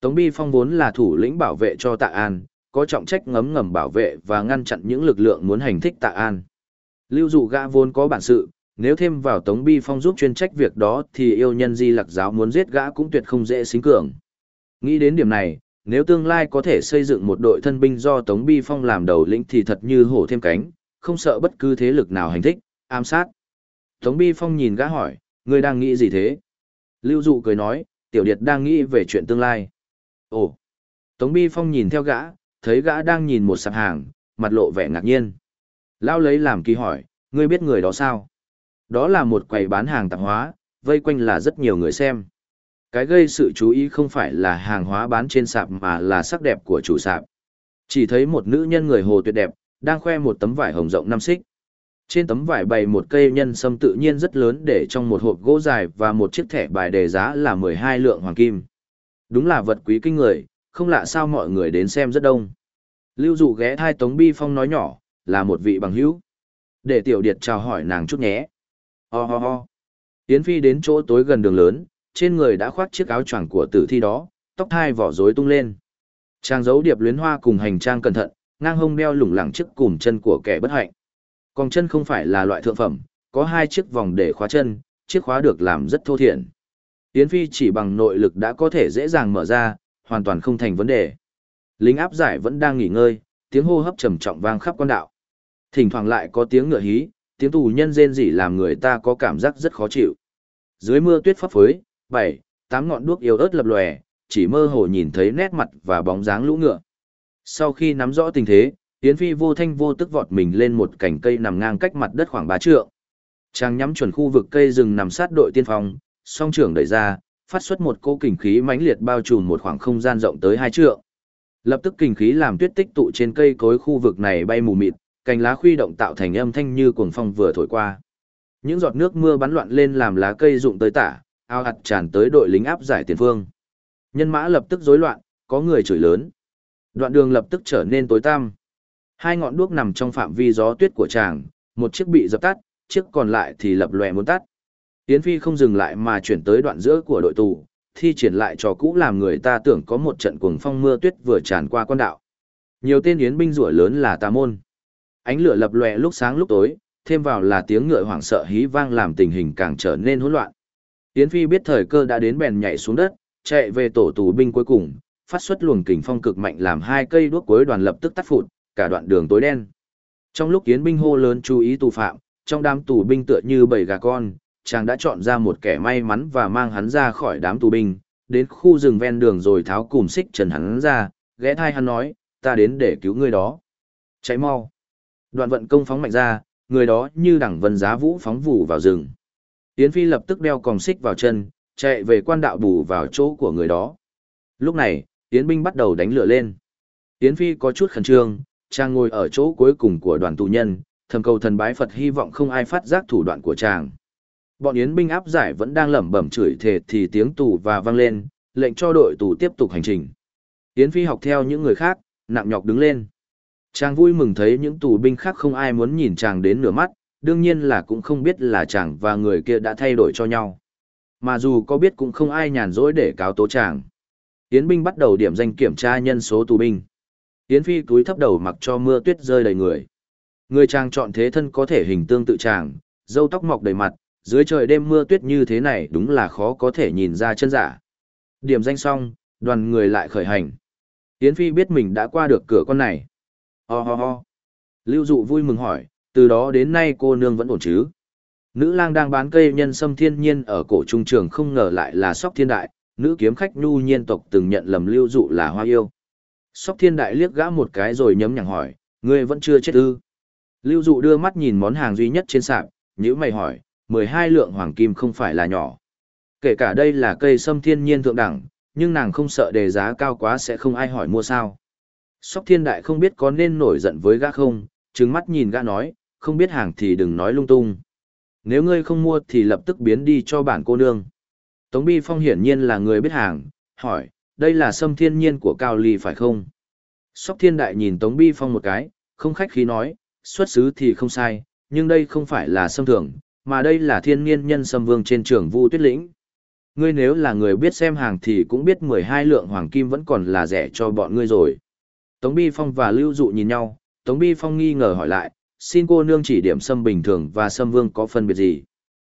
Tống Bi Phong vốn là thủ lĩnh bảo vệ cho Tạ An, có trọng trách ngấm ngầm bảo vệ và ngăn chặn những lực lượng muốn hành thích Tạ An. Lưu dụ gã vốn có bản sự, nếu thêm vào Tống Bi Phong giúp chuyên trách việc đó thì yêu nhân di lạc giáo muốn giết gã cũng tuyệt không dễ xính cường. Nghĩ đến điểm này, nếu tương lai có thể xây dựng một đội thân binh do Tống Bi Phong làm đầu lĩnh thì thật như hổ thêm cánh, không sợ bất cứ thế lực nào hành thích, ám sát. Tống Bi Phong nhìn gã hỏi, ngươi đang nghĩ gì thế? Lưu Dụ cười nói, Tiểu Điệt đang nghĩ về chuyện tương lai. Ồ! Tống Bi Phong nhìn theo gã, thấy gã đang nhìn một sạp hàng, mặt lộ vẻ ngạc nhiên. Lão lấy làm kỳ hỏi, ngươi biết người đó sao? Đó là một quầy bán hàng tạp hóa, vây quanh là rất nhiều người xem. Cái gây sự chú ý không phải là hàng hóa bán trên sạp mà là sắc đẹp của chủ sạp. Chỉ thấy một nữ nhân người hồ tuyệt đẹp, đang khoe một tấm vải hồng rộng năm xích. Trên tấm vải bày một cây nhân sâm tự nhiên rất lớn để trong một hộp gỗ dài và một chiếc thẻ bài đề giá là 12 lượng hoàng kim. Đúng là vật quý kinh người, không lạ sao mọi người đến xem rất đông. Lưu dụ ghé thai Tống Bi Phong nói nhỏ, là một vị bằng hữu. Để tiểu điệt chào hỏi nàng chút nhé. Ho ho ho. Yến Phi đến chỗ tối gần đường lớn, trên người đã khoác chiếc áo choàng của tử thi đó, tóc thai vỏ rối tung lên. Trang giấu điệp luyến hoa cùng hành trang cẩn thận, ngang hông đeo lủng lẳng chiếc cùm chân của kẻ bất hạnh. Còn chân không phải là loại thượng phẩm, có hai chiếc vòng để khóa chân, chiếc khóa được làm rất thô thiển. Yến Phi chỉ bằng nội lực đã có thể dễ dàng mở ra, hoàn toàn không thành vấn đề. Lính áp giải vẫn đang nghỉ ngơi, tiếng hô hấp trầm trọng vang khắp quan đạo. Thỉnh thoảng lại có tiếng ngựa hí, tiếng tù nhân rên rỉ làm người ta có cảm giác rất khó chịu. Dưới mưa tuyết phấp phới, bảy, tám ngọn đuốc yếu ớt lập lòe, chỉ mơ hồ nhìn thấy nét mặt và bóng dáng lũ ngựa. Sau khi nắm rõ tình thế, Yến Phi vô thanh vô tức vọt mình lên một cành cây nằm ngang cách mặt đất khoảng ba trượng. Chàng nhắm chuẩn khu vực cây rừng nằm sát đội tiên phong, song trưởng đẩy ra, phát xuất một cỗ kình khí mãnh liệt bao trùm một khoảng không gian rộng tới hai trượng. Lập tức kình khí làm tuyết tích tụ trên cây cối khu vực này bay mù mịt, cành lá khuy động tạo thành âm thanh như cuồng phong vừa thổi qua. Những giọt nước mưa bắn loạn lên làm lá cây rụng tới tả, ao ạt tràn tới đội lính áp giải tiền phương. Nhân mã lập tức rối loạn, có người chửi lớn. Đoạn đường lập tức trở nên tối tăm. Hai ngọn đuốc nằm trong phạm vi gió tuyết của chàng, một chiếc bị dập tắt, chiếc còn lại thì lập lòe muốn tắt. Yến Phi không dừng lại mà chuyển tới đoạn giữa của đội tù, thi triển lại trò cũ làm người ta tưởng có một trận cuồng phong mưa tuyết vừa tràn qua quan đạo. Nhiều tên yến binh rủa lớn là tà môn. Ánh lửa lập lòe lúc sáng lúc tối, thêm vào là tiếng ngựa hoảng sợ hí vang làm tình hình càng trở nên hỗn loạn. Yến Phi biết thời cơ đã đến bèn nhảy xuống đất, chạy về tổ tù binh cuối cùng, phát xuất luồng kình phong cực mạnh làm hai cây đuốc cuối đoàn lập tức tắt phụt, cả đoạn đường tối đen. Trong lúc Yến binh hô lớn chú ý tù phạm, trong đám tù binh tựa như bầy gà con, chàng đã chọn ra một kẻ may mắn và mang hắn ra khỏi đám tù binh, đến khu rừng ven đường rồi tháo cùm xích trần hắn ra, ghé thai hắn nói, ta đến để cứu người đó. Cháy mau. Đoạn vận công phóng mạnh ra, người đó như đẳng vân giá vũ phóng vụ vào rừng. Yến Phi lập tức đeo còng xích vào chân, chạy về quan đạo bù vào chỗ của người đó. Lúc này, Yến binh bắt đầu đánh lửa lên. Yến Phi có chút khẩn trương, chàng ngồi ở chỗ cuối cùng của đoàn tù nhân, thầm cầu thần bái Phật hy vọng không ai phát giác thủ đoạn của chàng. Bọn Yến binh áp giải vẫn đang lẩm bẩm chửi thề thì tiếng tù và vang lên, lệnh cho đội tù tiếp tục hành trình. Yến Phi học theo những người khác, nặng nhọc đứng lên. Chàng vui mừng thấy những tù binh khác không ai muốn nhìn chàng đến nửa mắt, đương nhiên là cũng không biết là chàng và người kia đã thay đổi cho nhau. Mà dù có biết cũng không ai nhàn rỗi để cáo tố chàng. Yến binh bắt đầu điểm danh kiểm tra nhân số tù binh. Yến Phi túi thấp đầu mặc cho mưa tuyết rơi đầy người. Người chàng chọn thế thân có thể hình tương tự chàng, râu tóc mọc đầy mặt, dưới trời đêm mưa tuyết như thế này đúng là khó có thể nhìn ra chân giả. Điểm danh xong, đoàn người lại khởi hành. Yến Phi biết mình đã qua được cửa con này. Ho ho ho. Lưu Dụ vui mừng hỏi, từ đó đến nay cô nương vẫn ổn chứ? Nữ lang đang bán cây nhân sâm thiên nhiên ở cổ trung trường không ngờ lại là sóc thiên đại, nữ kiếm khách nhu nhiên tộc từng nhận lầm Lưu Dụ là hoa yêu. Sóc thiên đại liếc gã một cái rồi nhấm nhằng hỏi, ngươi vẫn chưa chết ư? Lưu Dụ đưa mắt nhìn món hàng duy nhất trên sạp, nhữ mày hỏi, 12 lượng hoàng kim không phải là nhỏ. Kể cả đây là cây sâm thiên nhiên thượng đẳng, nhưng nàng không sợ đề giá cao quá sẽ không ai hỏi mua sao. Sóc thiên đại không biết có nên nổi giận với gã không, trừng mắt nhìn gã nói, không biết hàng thì đừng nói lung tung. Nếu ngươi không mua thì lập tức biến đi cho bản cô nương. Tống Bi Phong hiển nhiên là người biết hàng, hỏi, đây là sâm thiên nhiên của Cao Ly phải không? Sóc thiên đại nhìn Tống Bi Phong một cái, không khách khí nói, xuất xứ thì không sai, nhưng đây không phải là sâm thường, mà đây là thiên nhiên nhân sâm vương trên trường vu tuyết lĩnh. Ngươi nếu là người biết xem hàng thì cũng biết 12 lượng hoàng kim vẫn còn là rẻ cho bọn ngươi rồi. Tống Bi Phong và Lưu Dụ nhìn nhau, Tống Bi Phong nghi ngờ hỏi lại, xin cô nương chỉ điểm sâm bình thường và sâm vương có phân biệt gì?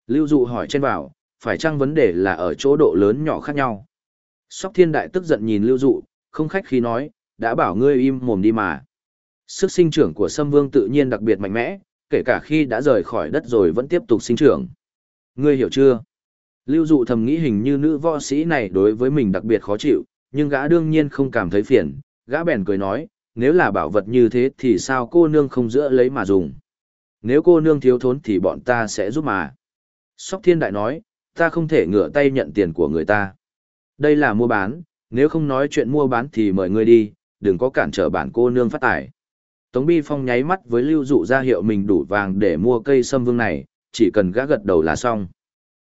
Lưu Dụ hỏi trên vào, phải chăng vấn đề là ở chỗ độ lớn nhỏ khác nhau? Sóc Thiên Đại tức giận nhìn Lưu Dụ, không khách khí nói, đã bảo ngươi im mồm đi mà. Sức sinh trưởng của sâm vương tự nhiên đặc biệt mạnh mẽ, kể cả khi đã rời khỏi đất rồi vẫn tiếp tục sinh trưởng. Ngươi hiểu chưa? Lưu dụ thầm nghĩ hình như nữ võ sĩ này đối với mình đặc biệt khó chịu, nhưng gã đương nhiên không cảm thấy phiền, gã bèn cười nói, nếu là bảo vật như thế thì sao cô nương không giữa lấy mà dùng. Nếu cô nương thiếu thốn thì bọn ta sẽ giúp mà. Sóc thiên đại nói, ta không thể ngửa tay nhận tiền của người ta. Đây là mua bán, nếu không nói chuyện mua bán thì mời ngươi đi, đừng có cản trở bản cô nương phát tài. Tống Bi Phong nháy mắt với Lưu Dụ ra hiệu mình đủ vàng để mua cây sâm vương này, chỉ cần gã gật đầu là xong.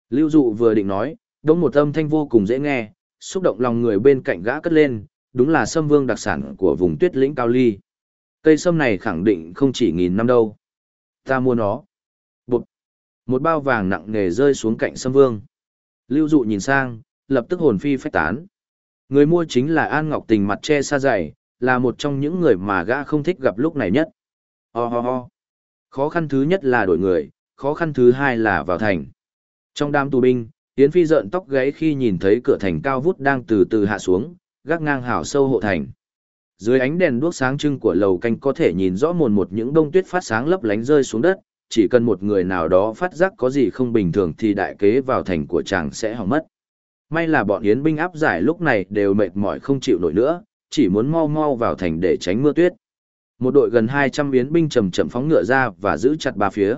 Lưu Dụ vừa định nói, đống một âm thanh vô cùng dễ nghe, xúc động lòng người bên cạnh gã cất lên, đúng là sâm vương đặc sản của vùng tuyết lĩnh Cao Ly. Cây sâm này khẳng định không chỉ nghìn năm đâu. Ta mua nó. Bụt. Một bao vàng nặng nề rơi xuống cạnh sâm vương. Lưu Dụ nhìn sang, lập tức hồn phi phách tán. Người mua chính là An Ngọc Tình mặt che xa dày, là một trong những người mà gã không thích gặp lúc này nhất. Ho ho ho. Khó khăn thứ nhất là đổi người, khó khăn thứ hai là vào thành. Trong đám tù binh, Yến Phi rợn tóc gáy khi nhìn thấy cửa thành cao vút đang từ từ hạ xuống, gác ngang hảo sâu hộ thành. Dưới ánh đèn đuốc sáng trưng của lầu canh có thể nhìn rõ mồn một những đông tuyết phát sáng lấp lánh rơi xuống đất, chỉ cần một người nào đó phát giác có gì không bình thường thì đại kế vào thành của chàng sẽ hỏng mất. May là bọn yến binh áp giải lúc này đều mệt mỏi không chịu nổi nữa, chỉ muốn mau mau vào thành để tránh mưa tuyết. Một đội gần 200 yến binh chậm chậm phóng ngựa ra và giữ chặt ba phía.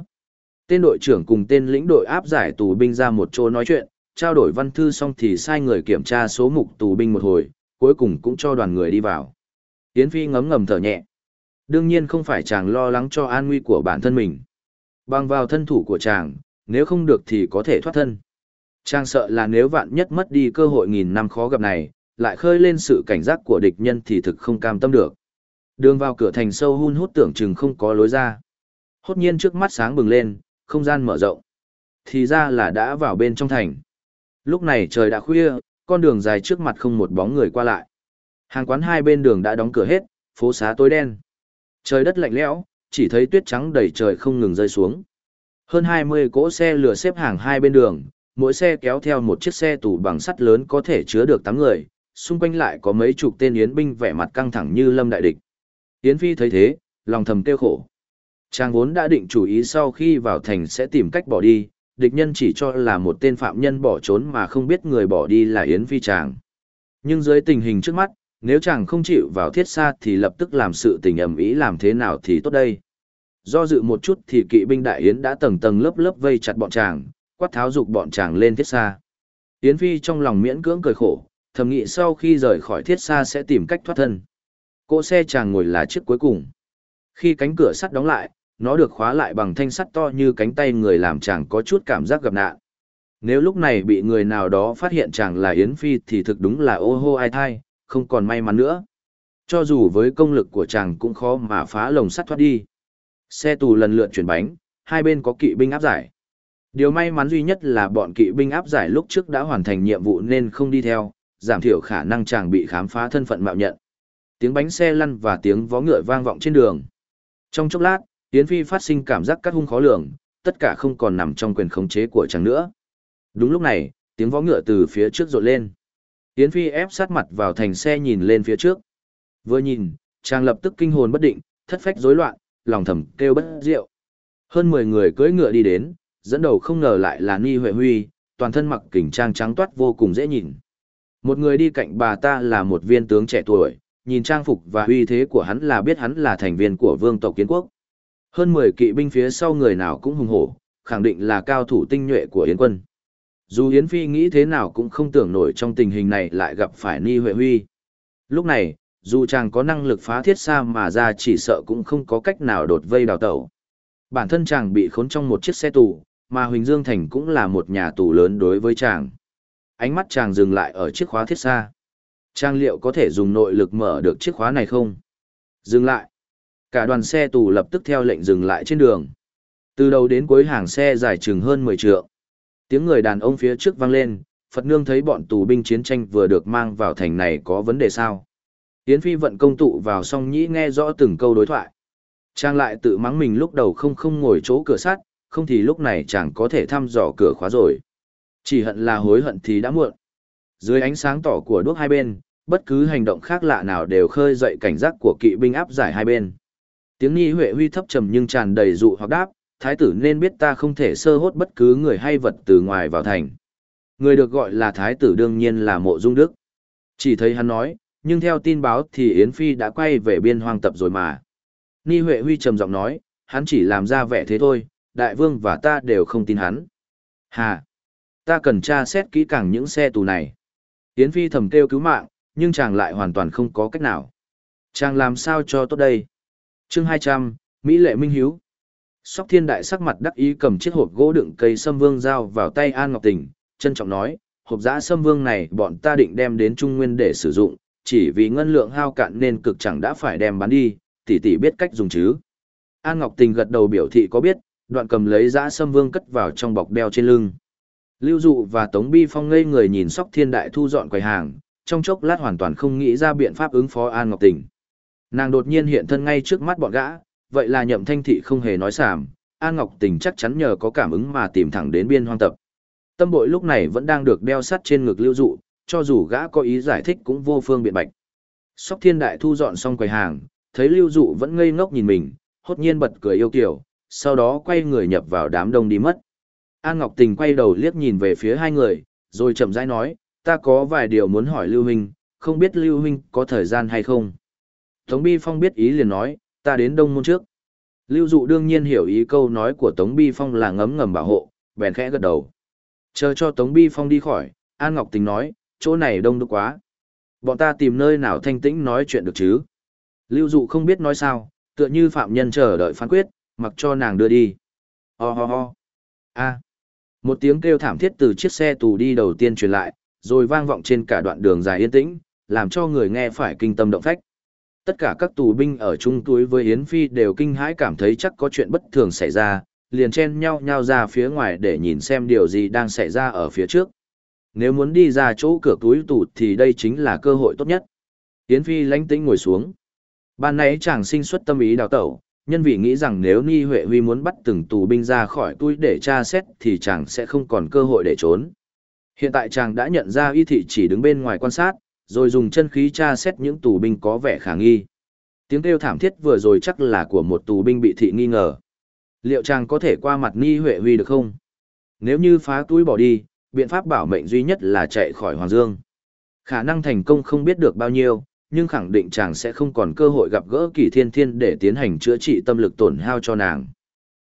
Tên đội trưởng cùng tên lĩnh đội áp giải tù binh ra một chỗ nói chuyện, trao đổi văn thư xong thì sai người kiểm tra số mục tù binh một hồi, cuối cùng cũng cho đoàn người đi vào. Yến Phi ngấm ngầm thở nhẹ. Đương nhiên không phải chàng lo lắng cho an nguy của bản thân mình. Bằng vào thân thủ của chàng, nếu không được thì có thể thoát thân. Chàng sợ là nếu vạn nhất mất đi cơ hội nghìn năm khó gặp này, lại khơi lên sự cảnh giác của địch nhân thì thực không cam tâm được. Đường vào cửa thành sâu hun hút tưởng chừng không có lối ra. Hốt nhiên trước mắt sáng bừng lên, không gian mở rộng. Thì ra là đã vào bên trong thành. Lúc này trời đã khuya, con đường dài trước mặt không một bóng người qua lại. Hàng quán hai bên đường đã đóng cửa hết, phố xá tối đen. Trời đất lạnh lẽo, chỉ thấy tuyết trắng đầy trời không ngừng rơi xuống. Hơn 20 cỗ xe lửa xếp hàng hai bên đường, mỗi xe kéo theo một chiếc xe tủ bằng sắt lớn có thể chứa được 8 người, xung quanh lại có mấy chục tên yến binh vẻ mặt căng thẳng như lâm đại địch. Yến Phi thấy thế, lòng thầm tiêu khổ. Chàng vốn đã định chủ ý sau khi vào thành sẽ tìm cách bỏ đi, địch nhân chỉ cho là một tên phạm nhân bỏ trốn mà không biết người bỏ đi là Yến Phi chàng. Nhưng dưới tình hình trước mắt, nếu chàng không chịu vào thiết xa thì lập tức làm sự tình ầm ý làm thế nào thì tốt đây. Do dự một chút thì kỵ binh đại yến đã tầng tầng lớp lớp vây chặt bọn chàng, quát tháo dục bọn chàng lên thiết xa. Yến Phi trong lòng miễn cưỡng cười khổ, thầm nghĩ sau khi rời khỏi thiết xa sẽ tìm cách thoát thân. Cỗ xe chàng ngồi là chiếc cuối cùng. Khi cánh cửa sắt đóng lại, nó được khóa lại bằng thanh sắt to như cánh tay người làm chàng có chút cảm giác gặp nạn. Nếu lúc này bị người nào đó phát hiện chàng là Yến Phi thì thực đúng là ô hô ai thai, không còn may mắn nữa. Cho dù với công lực của chàng cũng khó mà phá lồng sắt thoát đi. Xe tù lần lượt chuyển bánh, hai bên có kỵ binh áp giải. Điều may mắn duy nhất là bọn kỵ binh áp giải lúc trước đã hoàn thành nhiệm vụ nên không đi theo, giảm thiểu khả năng chàng bị khám phá thân phận mạo nhận. Tiếng bánh xe lăn và tiếng vó ngựa vang vọng trên đường. Trong chốc lát, Yến Phi phát sinh cảm giác cắt hung khó lường, tất cả không còn nằm trong quyền khống chế của chàng nữa. Đúng lúc này, tiếng vó ngựa từ phía trước rộn lên. Yến Phi ép sát mặt vào thành xe nhìn lên phía trước. Vừa nhìn, chàng lập tức kinh hồn bất định, thất phách rối loạn, lòng thầm kêu bất diệu. Hơn 10 người cưỡi ngựa đi đến, dẫn đầu không ngờ lại là Ni Huệ Huy, toàn thân mặc kỉnh trang trắng toát vô cùng dễ nhìn. Một người đi cạnh bà ta là một viên tướng trẻ tuổi, nhìn trang phục và uy thế của hắn là biết hắn là thành viên của vương tộc kiến quốc. Hơn 10 kỵ binh phía sau người nào cũng hùng hổ, khẳng định là cao thủ tinh nhuệ của Yến quân. Dù Yến Phi nghĩ thế nào cũng không tưởng nổi trong tình hình này lại gặp phải Ni Huệ Huy. Lúc này, dù chàng có năng lực phá thiết xa mà ra chỉ sợ cũng không có cách nào đột vây đào tẩu. Bản thân chàng bị khốn trong một chiếc xe tù, mà Huỳnh Dương Thành cũng là một nhà tù lớn đối với chàng. Ánh mắt chàng dừng lại ở chiếc khóa thiết xa. Chàng liệu có thể dùng nội lực mở được chiếc khóa này không? Dừng lại. Cả đoàn xe tù lập tức theo lệnh dừng lại trên đường. Từ đầu đến cuối hàng xe dài chừng hơn 10 trượng. Tiếng người đàn ông phía trước vang lên, Phật Nương thấy bọn tù binh chiến tranh vừa được mang vào thành này có vấn đề sao. Yến Phi vận công tụ vào song nhĩ nghe rõ từng câu đối thoại. Trang lại tự mắng mình lúc đầu không không ngồi chỗ cửa sắt, không thì lúc này chẳng có thể thăm dò cửa khóa rồi. Chỉ hận là hối hận thì đã muộn. Dưới ánh sáng tỏ của đuốc hai bên, bất cứ hành động khác lạ nào đều khơi dậy cảnh giác của kỵ binh áp giải hai bên. Tiếng ni Huệ Huy thấp trầm nhưng tràn đầy dụ hoặc đáp, thái tử nên biết ta không thể sơ hốt bất cứ người hay vật từ ngoài vào thành. Người được gọi là thái tử đương nhiên là mộ dung đức. Chỉ thấy hắn nói, nhưng theo tin báo thì Yến Phi đã quay về biên hoang tập rồi mà. Ni Huệ Huy trầm giọng nói, hắn chỉ làm ra vẻ thế thôi, đại vương và ta đều không tin hắn. Hà! Ta cần tra xét kỹ càng những xe tù này. Yến Phi thầm kêu cứu mạng, nhưng chàng lại hoàn toàn không có cách nào. Chàng làm sao cho tốt đây? Chương 200, Mỹ lệ minh hiếu. Sóc thiên đại sắc mặt đắc ý cầm chiếc hộp gỗ đựng cây sâm vương giao vào tay An Ngọc Tình, trân trọng nói, hộp giã sâm vương này bọn ta định đem đến Trung Nguyên để sử dụng, chỉ vì ngân lượng hao cạn nên cực chẳng đã phải đem bán đi, tỷ tỷ biết cách dùng chứ. An Ngọc Tình gật đầu biểu thị có biết, đoạn cầm lấy giã sâm vương cất vào trong bọc đeo trên lưng. Lưu Dụ và Tống Bi Phong ngây người nhìn Sóc Thiên Đại thu dọn quầy hàng, trong chốc lát hoàn toàn không nghĩ ra biện pháp ứng phó An Ngọc Tình. Nàng đột nhiên hiện thân ngay trước mắt bọn gã, vậy là nhậm thanh thị không hề nói sàm, An Ngọc Tình chắc chắn nhờ có cảm ứng mà tìm thẳng đến biên hoang tập. Tâm bội lúc này vẫn đang được đeo sắt trên ngực lưu dụ, cho dù gã có ý giải thích cũng vô phương biện bạch. Sóc thiên đại thu dọn xong quầy hàng, thấy lưu dụ vẫn ngây ngốc nhìn mình, hốt nhiên bật cười yêu kiểu, sau đó quay người nhập vào đám đông đi mất. An Ngọc Tình quay đầu liếc nhìn về phía hai người, rồi chậm rãi nói, ta có vài điều muốn hỏi Lưu Huynh, không biết Lưu Huynh có thời gian hay không. Tống Bi Phong biết ý liền nói, ta đến Đông Môn trước. Lưu Dụ đương nhiên hiểu ý câu nói của Tống Bi Phong là ngấm ngầm bảo hộ, bèn khẽ gật đầu. Chờ cho Tống Bi Phong đi khỏi, An Ngọc Tình nói, chỗ này đông đúc quá. Bọn ta tìm nơi nào thanh tĩnh nói chuyện được chứ. Lưu Dụ không biết nói sao, tựa như phạm nhân chờ đợi phán quyết, mặc cho nàng đưa đi. Ho ho ho. A. Một tiếng kêu thảm thiết từ chiếc xe tù đi đầu tiên truyền lại, rồi vang vọng trên cả đoạn đường dài yên tĩnh, làm cho người nghe phải kinh tâm động phách. Tất cả các tù binh ở chung túi với Yến Phi đều kinh hãi cảm thấy chắc có chuyện bất thường xảy ra, liền chen nhau nhau ra phía ngoài để nhìn xem điều gì đang xảy ra ở phía trước. Nếu muốn đi ra chỗ cửa túi tù thì đây chính là cơ hội tốt nhất. Yến Phi lánh tĩnh ngồi xuống. Ban nãy chàng sinh xuất tâm ý đào tẩu, nhân vì nghĩ rằng nếu Ni Huệ Huy muốn bắt từng tù binh ra khỏi túi để tra xét thì chàng sẽ không còn cơ hội để trốn. Hiện tại chàng đã nhận ra y thị chỉ đứng bên ngoài quan sát, rồi dùng chân khí tra xét những tù binh có vẻ khả nghi. Tiếng kêu thảm thiết vừa rồi chắc là của một tù binh bị thị nghi ngờ. Liệu chàng có thể qua mặt Ni Huệ Huy được không? Nếu như phá túi bỏ đi, biện pháp bảo mệnh duy nhất là chạy khỏi Hoàng Dương. Khả năng thành công không biết được bao nhiêu, nhưng khẳng định chàng sẽ không còn cơ hội gặp gỡ kỳ thiên thiên để tiến hành chữa trị tâm lực tổn hao cho nàng.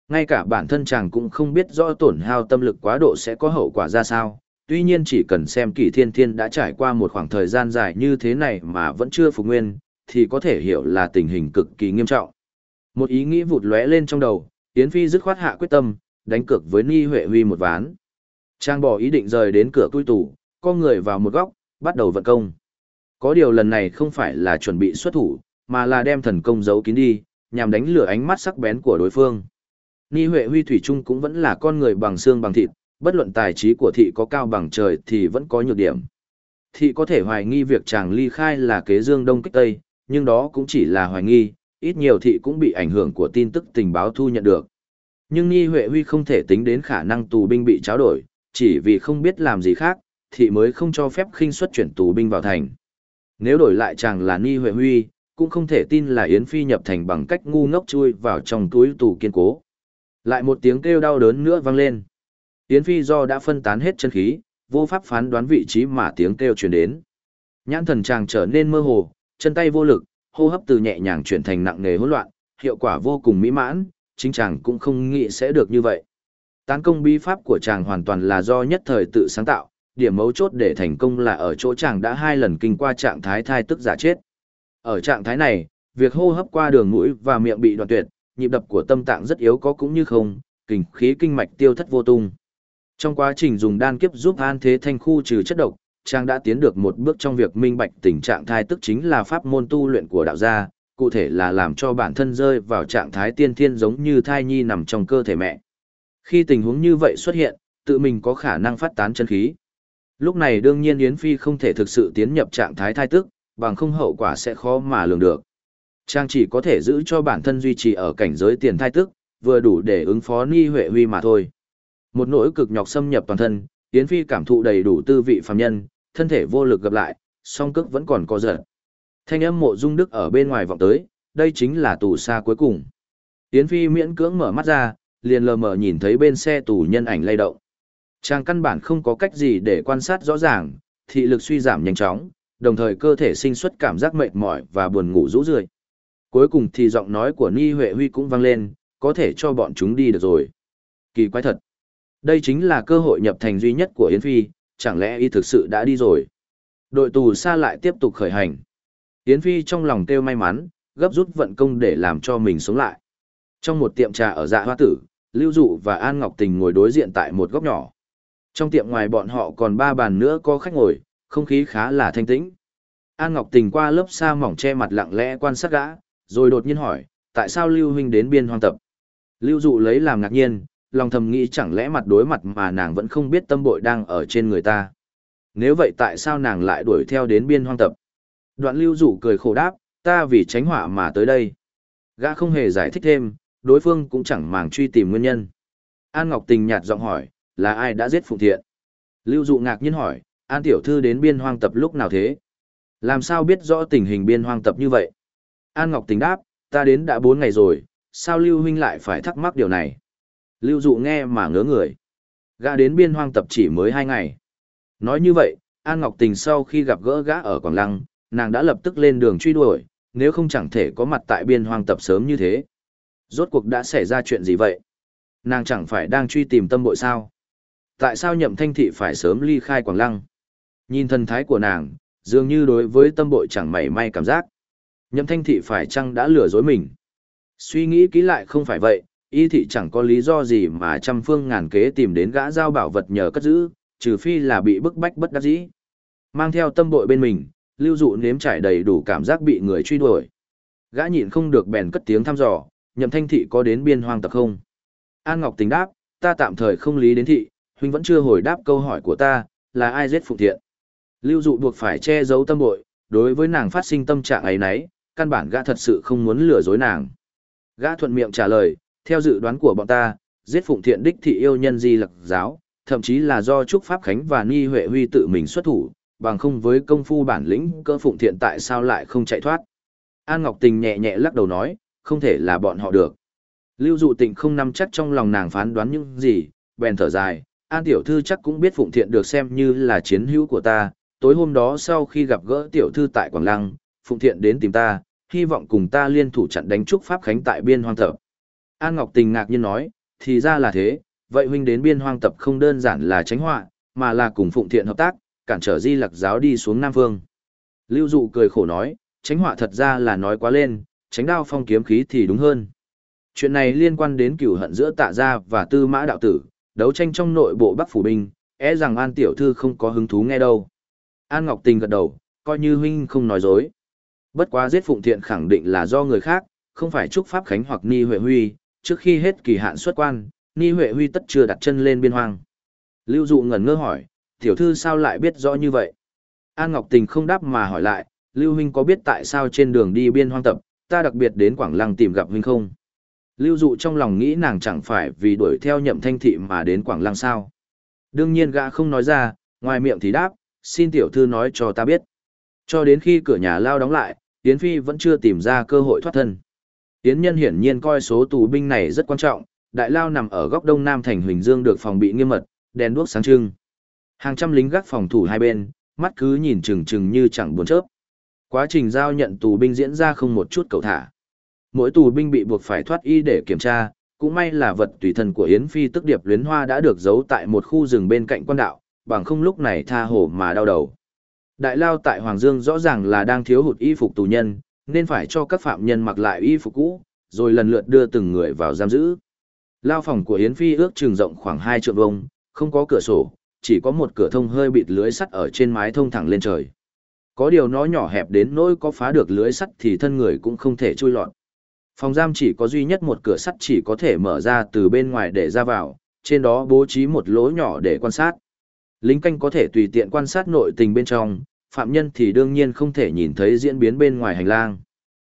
Ngay cả bản thân chàng cũng không biết rõ tổn hao tâm lực quá độ sẽ có hậu quả ra sao, tuy nhiên chỉ cần xem kỳ thiên thiên đã trải qua một khoảng thời gian dài như thế này mà vẫn chưa phục nguyên, thì có thể hiểu là tình hình cực kỳ nghiêm trọng. Một ý nghĩ vụt lóe lên trong đầu, Yến Phi dứt khoát hạ quyết tâm, đánh cược với Ni Huệ Huy một ván. Trang bỏ ý định rời đến cửa tui tủ, co người vào một góc, bắt đầu vận công. Có điều lần này không phải là chuẩn bị xuất thủ, mà là đem thần công giấu kín đi, nhằm đánh lửa ánh mắt sắc bén của đối phương. Ni Huệ Huy Thủy Trung cũng vẫn là con người bằng xương bằng thịt, bất luận tài trí của thị có cao bằng trời thì vẫn có nhược điểm. Thị có thể hoài nghi việc chàng ly khai là kế dương đông kích tây, nhưng đó cũng chỉ là hoài nghi, ít nhiều thị cũng bị ảnh hưởng của tin tức tình báo thu nhận được. Nhưng Nhi Huệ Huy không thể tính đến khả năng tù binh bị tráo đổi, chỉ vì không biết làm gì khác, thị mới không cho phép khinh xuất chuyển tù binh vào thành. Nếu đổi lại chàng là Nhi Huệ Huy, cũng không thể tin là Yến Phi nhập thành bằng cách ngu ngốc chui vào trong túi tù kiên cố. Lại một tiếng kêu đau đớn nữa vang lên. Yến Phi do đã phân tán hết chân khí, vô pháp phán đoán vị trí mà tiếng kêu truyền đến. Nhãn thần chàng trở nên mơ hồ, chân tay vô lực, hô hấp từ nhẹ nhàng chuyển thành nặng nề hỗn loạn, hiệu quả vô cùng mỹ mãn, chính chàng cũng không nghĩ sẽ được như vậy. Tán công bí pháp của chàng hoàn toàn là do nhất thời tự sáng tạo, điểm mấu chốt để thành công là ở chỗ chàng đã hai lần kinh qua trạng thái thai tức giả chết. Ở trạng thái này, việc hô hấp qua đường mũi và miệng bị đoạn tuyệt, nhịp đập của tâm tạng rất yếu có cũng như không, kinh khí kinh mạch tiêu thất vô tung. Trong quá trình dùng đan kiếp giúp an thế thanh khu trừ chất độc, trang đã tiến được một bước trong việc minh bạch tình trạng thai tức chính là pháp môn tu luyện của đạo gia, cụ thể là làm cho bản thân rơi vào trạng thái tiên thiên giống như thai nhi nằm trong cơ thể mẹ. Khi tình huống như vậy xuất hiện, tự mình có khả năng phát tán chân khí. Lúc này đương nhiên Yến Phi không thể thực sự tiến nhập trạng thái thai tức, bằng không hậu quả sẽ khó mà lường được. Trang chỉ có thể giữ cho bản thân duy trì ở cảnh giới tiền thai tức, vừa đủ để ứng phó Ni Huệ Huy mà thôi. Một nỗi cực nhọc xâm nhập toàn thân, Yến Phi cảm thụ đầy đủ tư vị phàm nhân, thân thể vô lực gặp lại, song cước vẫn còn co giật. Thanh âm mộ dung đức ở bên ngoài vọng tới, đây chính là tù xa cuối cùng. Yến Phi miễn cưỡng mở mắt ra, liền lờ mờ nhìn thấy bên xe tù nhân ảnh lay động. Chàng căn bản không có cách gì để quan sát rõ ràng, thị lực suy giảm nhanh chóng, đồng thời cơ thể sinh xuất cảm giác mệt mỏi và buồn ngủ rũ rượi. Cuối cùng thì giọng nói của Ni Huệ Huy cũng vang lên, có thể cho bọn chúng đi được rồi. Kỳ quái thật. Đây chính là cơ hội nhập thành duy nhất của Yến Phi, chẳng lẽ y thực sự đã đi rồi. Đội tù xa lại tiếp tục khởi hành. Yến Phi trong lòng kêu may mắn, gấp rút vận công để làm cho mình sống lại. Trong một tiệm trà ở dạ hoa tử, Lưu Dụ và An Ngọc Tình ngồi đối diện tại một góc nhỏ. Trong tiệm ngoài bọn họ còn ba bàn nữa có khách ngồi, không khí khá là thanh tĩnh. An Ngọc Tình qua lớp sa mỏng che mặt lặng lẽ quan sát gã, rồi đột nhiên hỏi, tại sao Lưu Huynh đến biên hoang tập? Lưu Dụ lấy làm ngạc nhiên, lòng thầm nghĩ chẳng lẽ mặt đối mặt mà nàng vẫn không biết tâm bội đang ở trên người ta. Nếu vậy tại sao nàng lại đuổi theo đến biên hoang tập? Đoạn lưu dụ cười khổ đáp, ta vì tránh họa mà tới đây. Gã không hề giải thích thêm, đối phương cũng chẳng màng truy tìm nguyên nhân. An Ngọc Tình nhạt giọng hỏi, là ai đã giết Phụng Thiện? Lưu dụ ngạc nhiên hỏi, An Tiểu Thư đến biên hoang tập lúc nào thế? Làm sao biết rõ tình hình biên hoang tập như vậy? An Ngọc Tình đáp, ta đến đã 4 ngày rồi, sao Lưu Huynh lại phải thắc mắc điều này? Lưu dụ nghe mà ngớ người. Gã đến biên hoang tập chỉ mới 2 ngày. Nói như vậy, An Ngọc Tình sau khi gặp gỡ gã ở Quảng Lăng, nàng đã lập tức lên đường truy đuổi, nếu không chẳng thể có mặt tại biên hoang tập sớm như thế. Rốt cuộc đã xảy ra chuyện gì vậy? Nàng chẳng phải đang truy tìm tâm bội sao? Tại sao nhậm thanh thị phải sớm ly khai Quảng Lăng? Nhìn thần thái của nàng, dường như đối với tâm bội chẳng mảy may cảm giác. Nhậm thanh thị phải chăng đã lừa dối mình? Suy nghĩ kỹ lại không phải vậy, y thị chẳng có lý do gì mà trăm phương ngàn kế tìm đến gã giao bảo vật nhờ cất giữ, trừ phi là bị bức bách bất đắc dĩ. Mang theo tâm bội bên mình, lưu dụ nếm trải đầy đủ cảm giác bị người truy đuổi. Gã nhịn không được bèn cất tiếng thăm dò, nhậm thanh thị có đến biên hoang tập không? An Ngọc tính đáp, ta tạm thời không lý đến thị, huynh vẫn chưa hồi đáp câu hỏi của ta, là ai giết Phụng Thiện. Lưu dụ buộc phải che giấu tâm bội, đối với nàng phát sinh tâm trạng ấy nấy, căn bản gã thật sự không muốn lừa dối nàng. Gã thuận miệng trả lời, theo dự đoán của bọn ta, giết Phụng Thiện đích thị yêu nhân di lặc giáo, thậm chí là do Trúc Pháp Khánh và Ni Huệ Huy tự mình xuất thủ, bằng không với công phu bản lĩnh cơ Phụng Thiện tại sao lại không chạy thoát. An Ngọc Tình nhẹ nhẹ lắc đầu nói, không thể là bọn họ được. Lưu Dụ Tịnh không nắm chắc trong lòng nàng phán đoán những gì, bèn thở dài, An Tiểu Thư chắc cũng biết Phụng Thiện được xem như là chiến hữu của ta, tối hôm đó sau khi gặp gỡ Tiểu Thư tại Quảng Lăng, Phụng Thiện đến tìm ta, hy vọng cùng ta liên thủ chặn đánh trúc Pháp Khánh tại biên hoang thập. An Ngọc Tình ngạc nhiên nói, thì ra là thế, vậy huynh đến biên hoang tập không đơn giản là tránh họa, mà là cùng Phụng Thiện hợp tác, cản trở di lặc giáo đi xuống Nam Phương. Lưu Dụ cười khổ nói, tránh họa thật ra là nói quá lên, tránh đao phong kiếm khí thì đúng hơn. Chuyện này liên quan đến cửu hận giữa tạ gia và tư mã đạo tử, đấu tranh trong nội bộ Bắc Phủ Binh, e rằng An Tiểu Thư không có hứng thú nghe đâu. An Ngọc Tình gật đầu, coi như huynh không nói dối. Bất quá giết Phụng Thiện khẳng định là do người khác, không phải Trúc Pháp Khánh hoặc Ni Huệ Huy, trước khi hết kỳ hạn xuất quan, Ni Huệ Huy tất chưa đặt chân lên biên hoang. Lưu Dụ ngẩn ngơ hỏi, Tiểu Thư sao lại biết rõ như vậy? An Ngọc Tình không đáp mà hỏi lại, Lưu Huynh có biết tại sao trên đường đi biên hoang tập, ta đặc biệt đến Quảng Lăng tìm gặp Huynh không? Lưu dụ trong lòng nghĩ nàng chẳng phải vì đuổi theo nhậm thanh thị mà đến Quảng Lăng sao. Đương nhiên gã không nói ra, ngoài miệng thì đáp, xin tiểu thư nói cho ta biết. Cho đến khi cửa nhà lao đóng lại, Yến Phi vẫn chưa tìm ra cơ hội thoát thân. Yến Nhân hiển nhiên coi số tù binh này rất quan trọng, đại lao nằm ở góc đông nam thành Huỳnh Dương được phòng bị nghiêm mật, đèn đuốc sáng trưng. Hàng trăm lính gác phòng thủ hai bên, mắt cứ nhìn chừng chừng như chẳng buồn chớp. Quá trình giao nhận tù binh diễn ra không một chút cầu thả mỗi tù binh bị buộc phải thoát y để kiểm tra, cũng may là vật tùy thân của Yến Phi tức điệp luyến hoa đã được giấu tại một khu rừng bên cạnh quan đạo, bằng không lúc này tha hồ mà đau đầu. Đại lao tại Hoàng Dương rõ ràng là đang thiếu hụt y phục tù nhân, nên phải cho các phạm nhân mặc lại y phục cũ, rồi lần lượt đưa từng người vào giam giữ. Lao phòng của Yến Phi ước trường rộng khoảng 2 trượng vuông, không có cửa sổ, chỉ có một cửa thông hơi bịt lưới sắt ở trên mái thông thẳng lên trời. Có điều nó nhỏ hẹp đến nỗi có phá được lưới sắt thì thân người cũng không thể chui lọt. Phòng giam chỉ có duy nhất một cửa sắt chỉ có thể mở ra từ bên ngoài để ra vào, trên đó bố trí một lỗ nhỏ để quan sát. Lính canh có thể tùy tiện quan sát nội tình bên trong, phạm nhân thì đương nhiên không thể nhìn thấy diễn biến bên ngoài hành lang.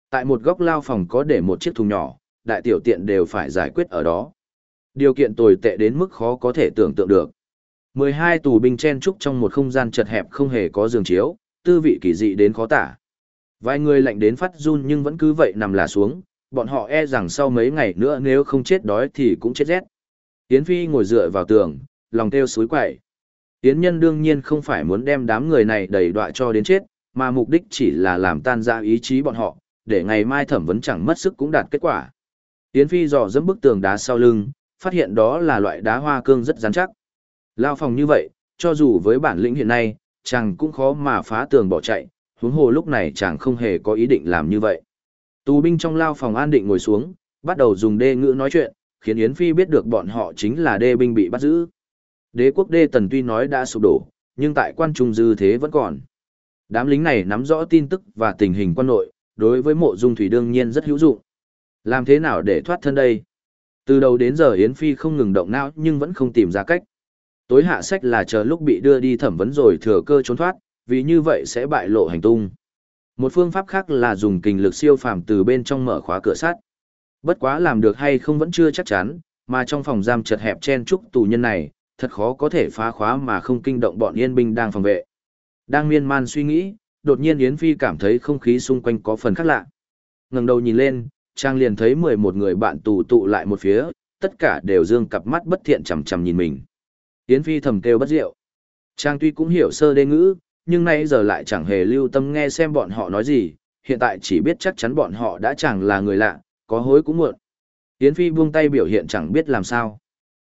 Tại một góc lao phòng có để một chiếc thùng nhỏ, đại tiểu tiện đều phải giải quyết ở đó. Điều kiện tồi tệ đến mức khó có thể tưởng tượng được. 12 tù binh chen trúc trong một không gian chật hẹp không hề có giường chiếu, tư vị kỳ dị đến khó tả. Vài người lạnh đến phát run nhưng vẫn cứ vậy nằm là xuống, bọn họ e rằng sau mấy ngày nữa nếu không chết đói thì cũng chết rét. Yến Phi ngồi dựa vào tường, lòng kêu suối quậy. Yến Nhân đương nhiên không phải muốn đem đám người này đầy đọa cho đến chết, mà mục đích chỉ là làm tan ra ý chí bọn họ, để ngày mai thẩm vấn chẳng mất sức cũng đạt kết quả. Yến Phi dò dẫm bức tường đá sau lưng, phát hiện đó là loại đá hoa cương rất rắn chắc. Lao phòng như vậy, cho dù với bản lĩnh hiện nay, chàng cũng khó mà phá tường bỏ chạy, huống hồ lúc này chàng không hề có ý định làm như vậy. Tù binh trong lao phòng an định ngồi xuống, bắt đầu dùng đê ngữ nói chuyện, khiến Yến Phi biết được bọn họ chính là đê binh bị bắt giữ. Đế quốc đê tần tuy nói đã sụp đổ, nhưng tại quan trung dư thế vẫn còn. Đám lính này nắm rõ tin tức và tình hình quan nội, đối với mộ dung thủy đương nhiên rất hữu dụng. Làm thế nào để thoát thân đây? Từ đầu đến giờ Yến Phi không ngừng động não nhưng vẫn không tìm ra cách. Tối hạ sách là chờ lúc bị đưa đi thẩm vấn rồi thừa cơ trốn thoát, vì như vậy sẽ bại lộ hành tung. Một phương pháp khác là dùng kinh lực siêu phàm từ bên trong mở khóa cửa sắt. Bất quá làm được hay không vẫn chưa chắc chắn, mà trong phòng giam chật hẹp chen trúc tù nhân này, thật khó có thể phá khóa mà không kinh động bọn yên binh đang phòng vệ. Đang miên man suy nghĩ, đột nhiên Yến Phi cảm thấy không khí xung quanh có phần khác lạ. ngẩng đầu nhìn lên, Trang liền thấy 11 người bạn tù tụ lại một phía, tất cả đều dương cặp mắt bất thiện chằm chằm nhìn mình. Yến Phi thầm kêu bất diệu. Trang tuy cũng hiểu sơ đê ngữ, nhưng nay giờ lại chẳng hề lưu tâm nghe xem bọn họ nói gì, hiện tại chỉ biết chắc chắn bọn họ đã chẳng là người lạ, có hối cũng muộn. Yến Phi buông tay biểu hiện chẳng biết làm sao.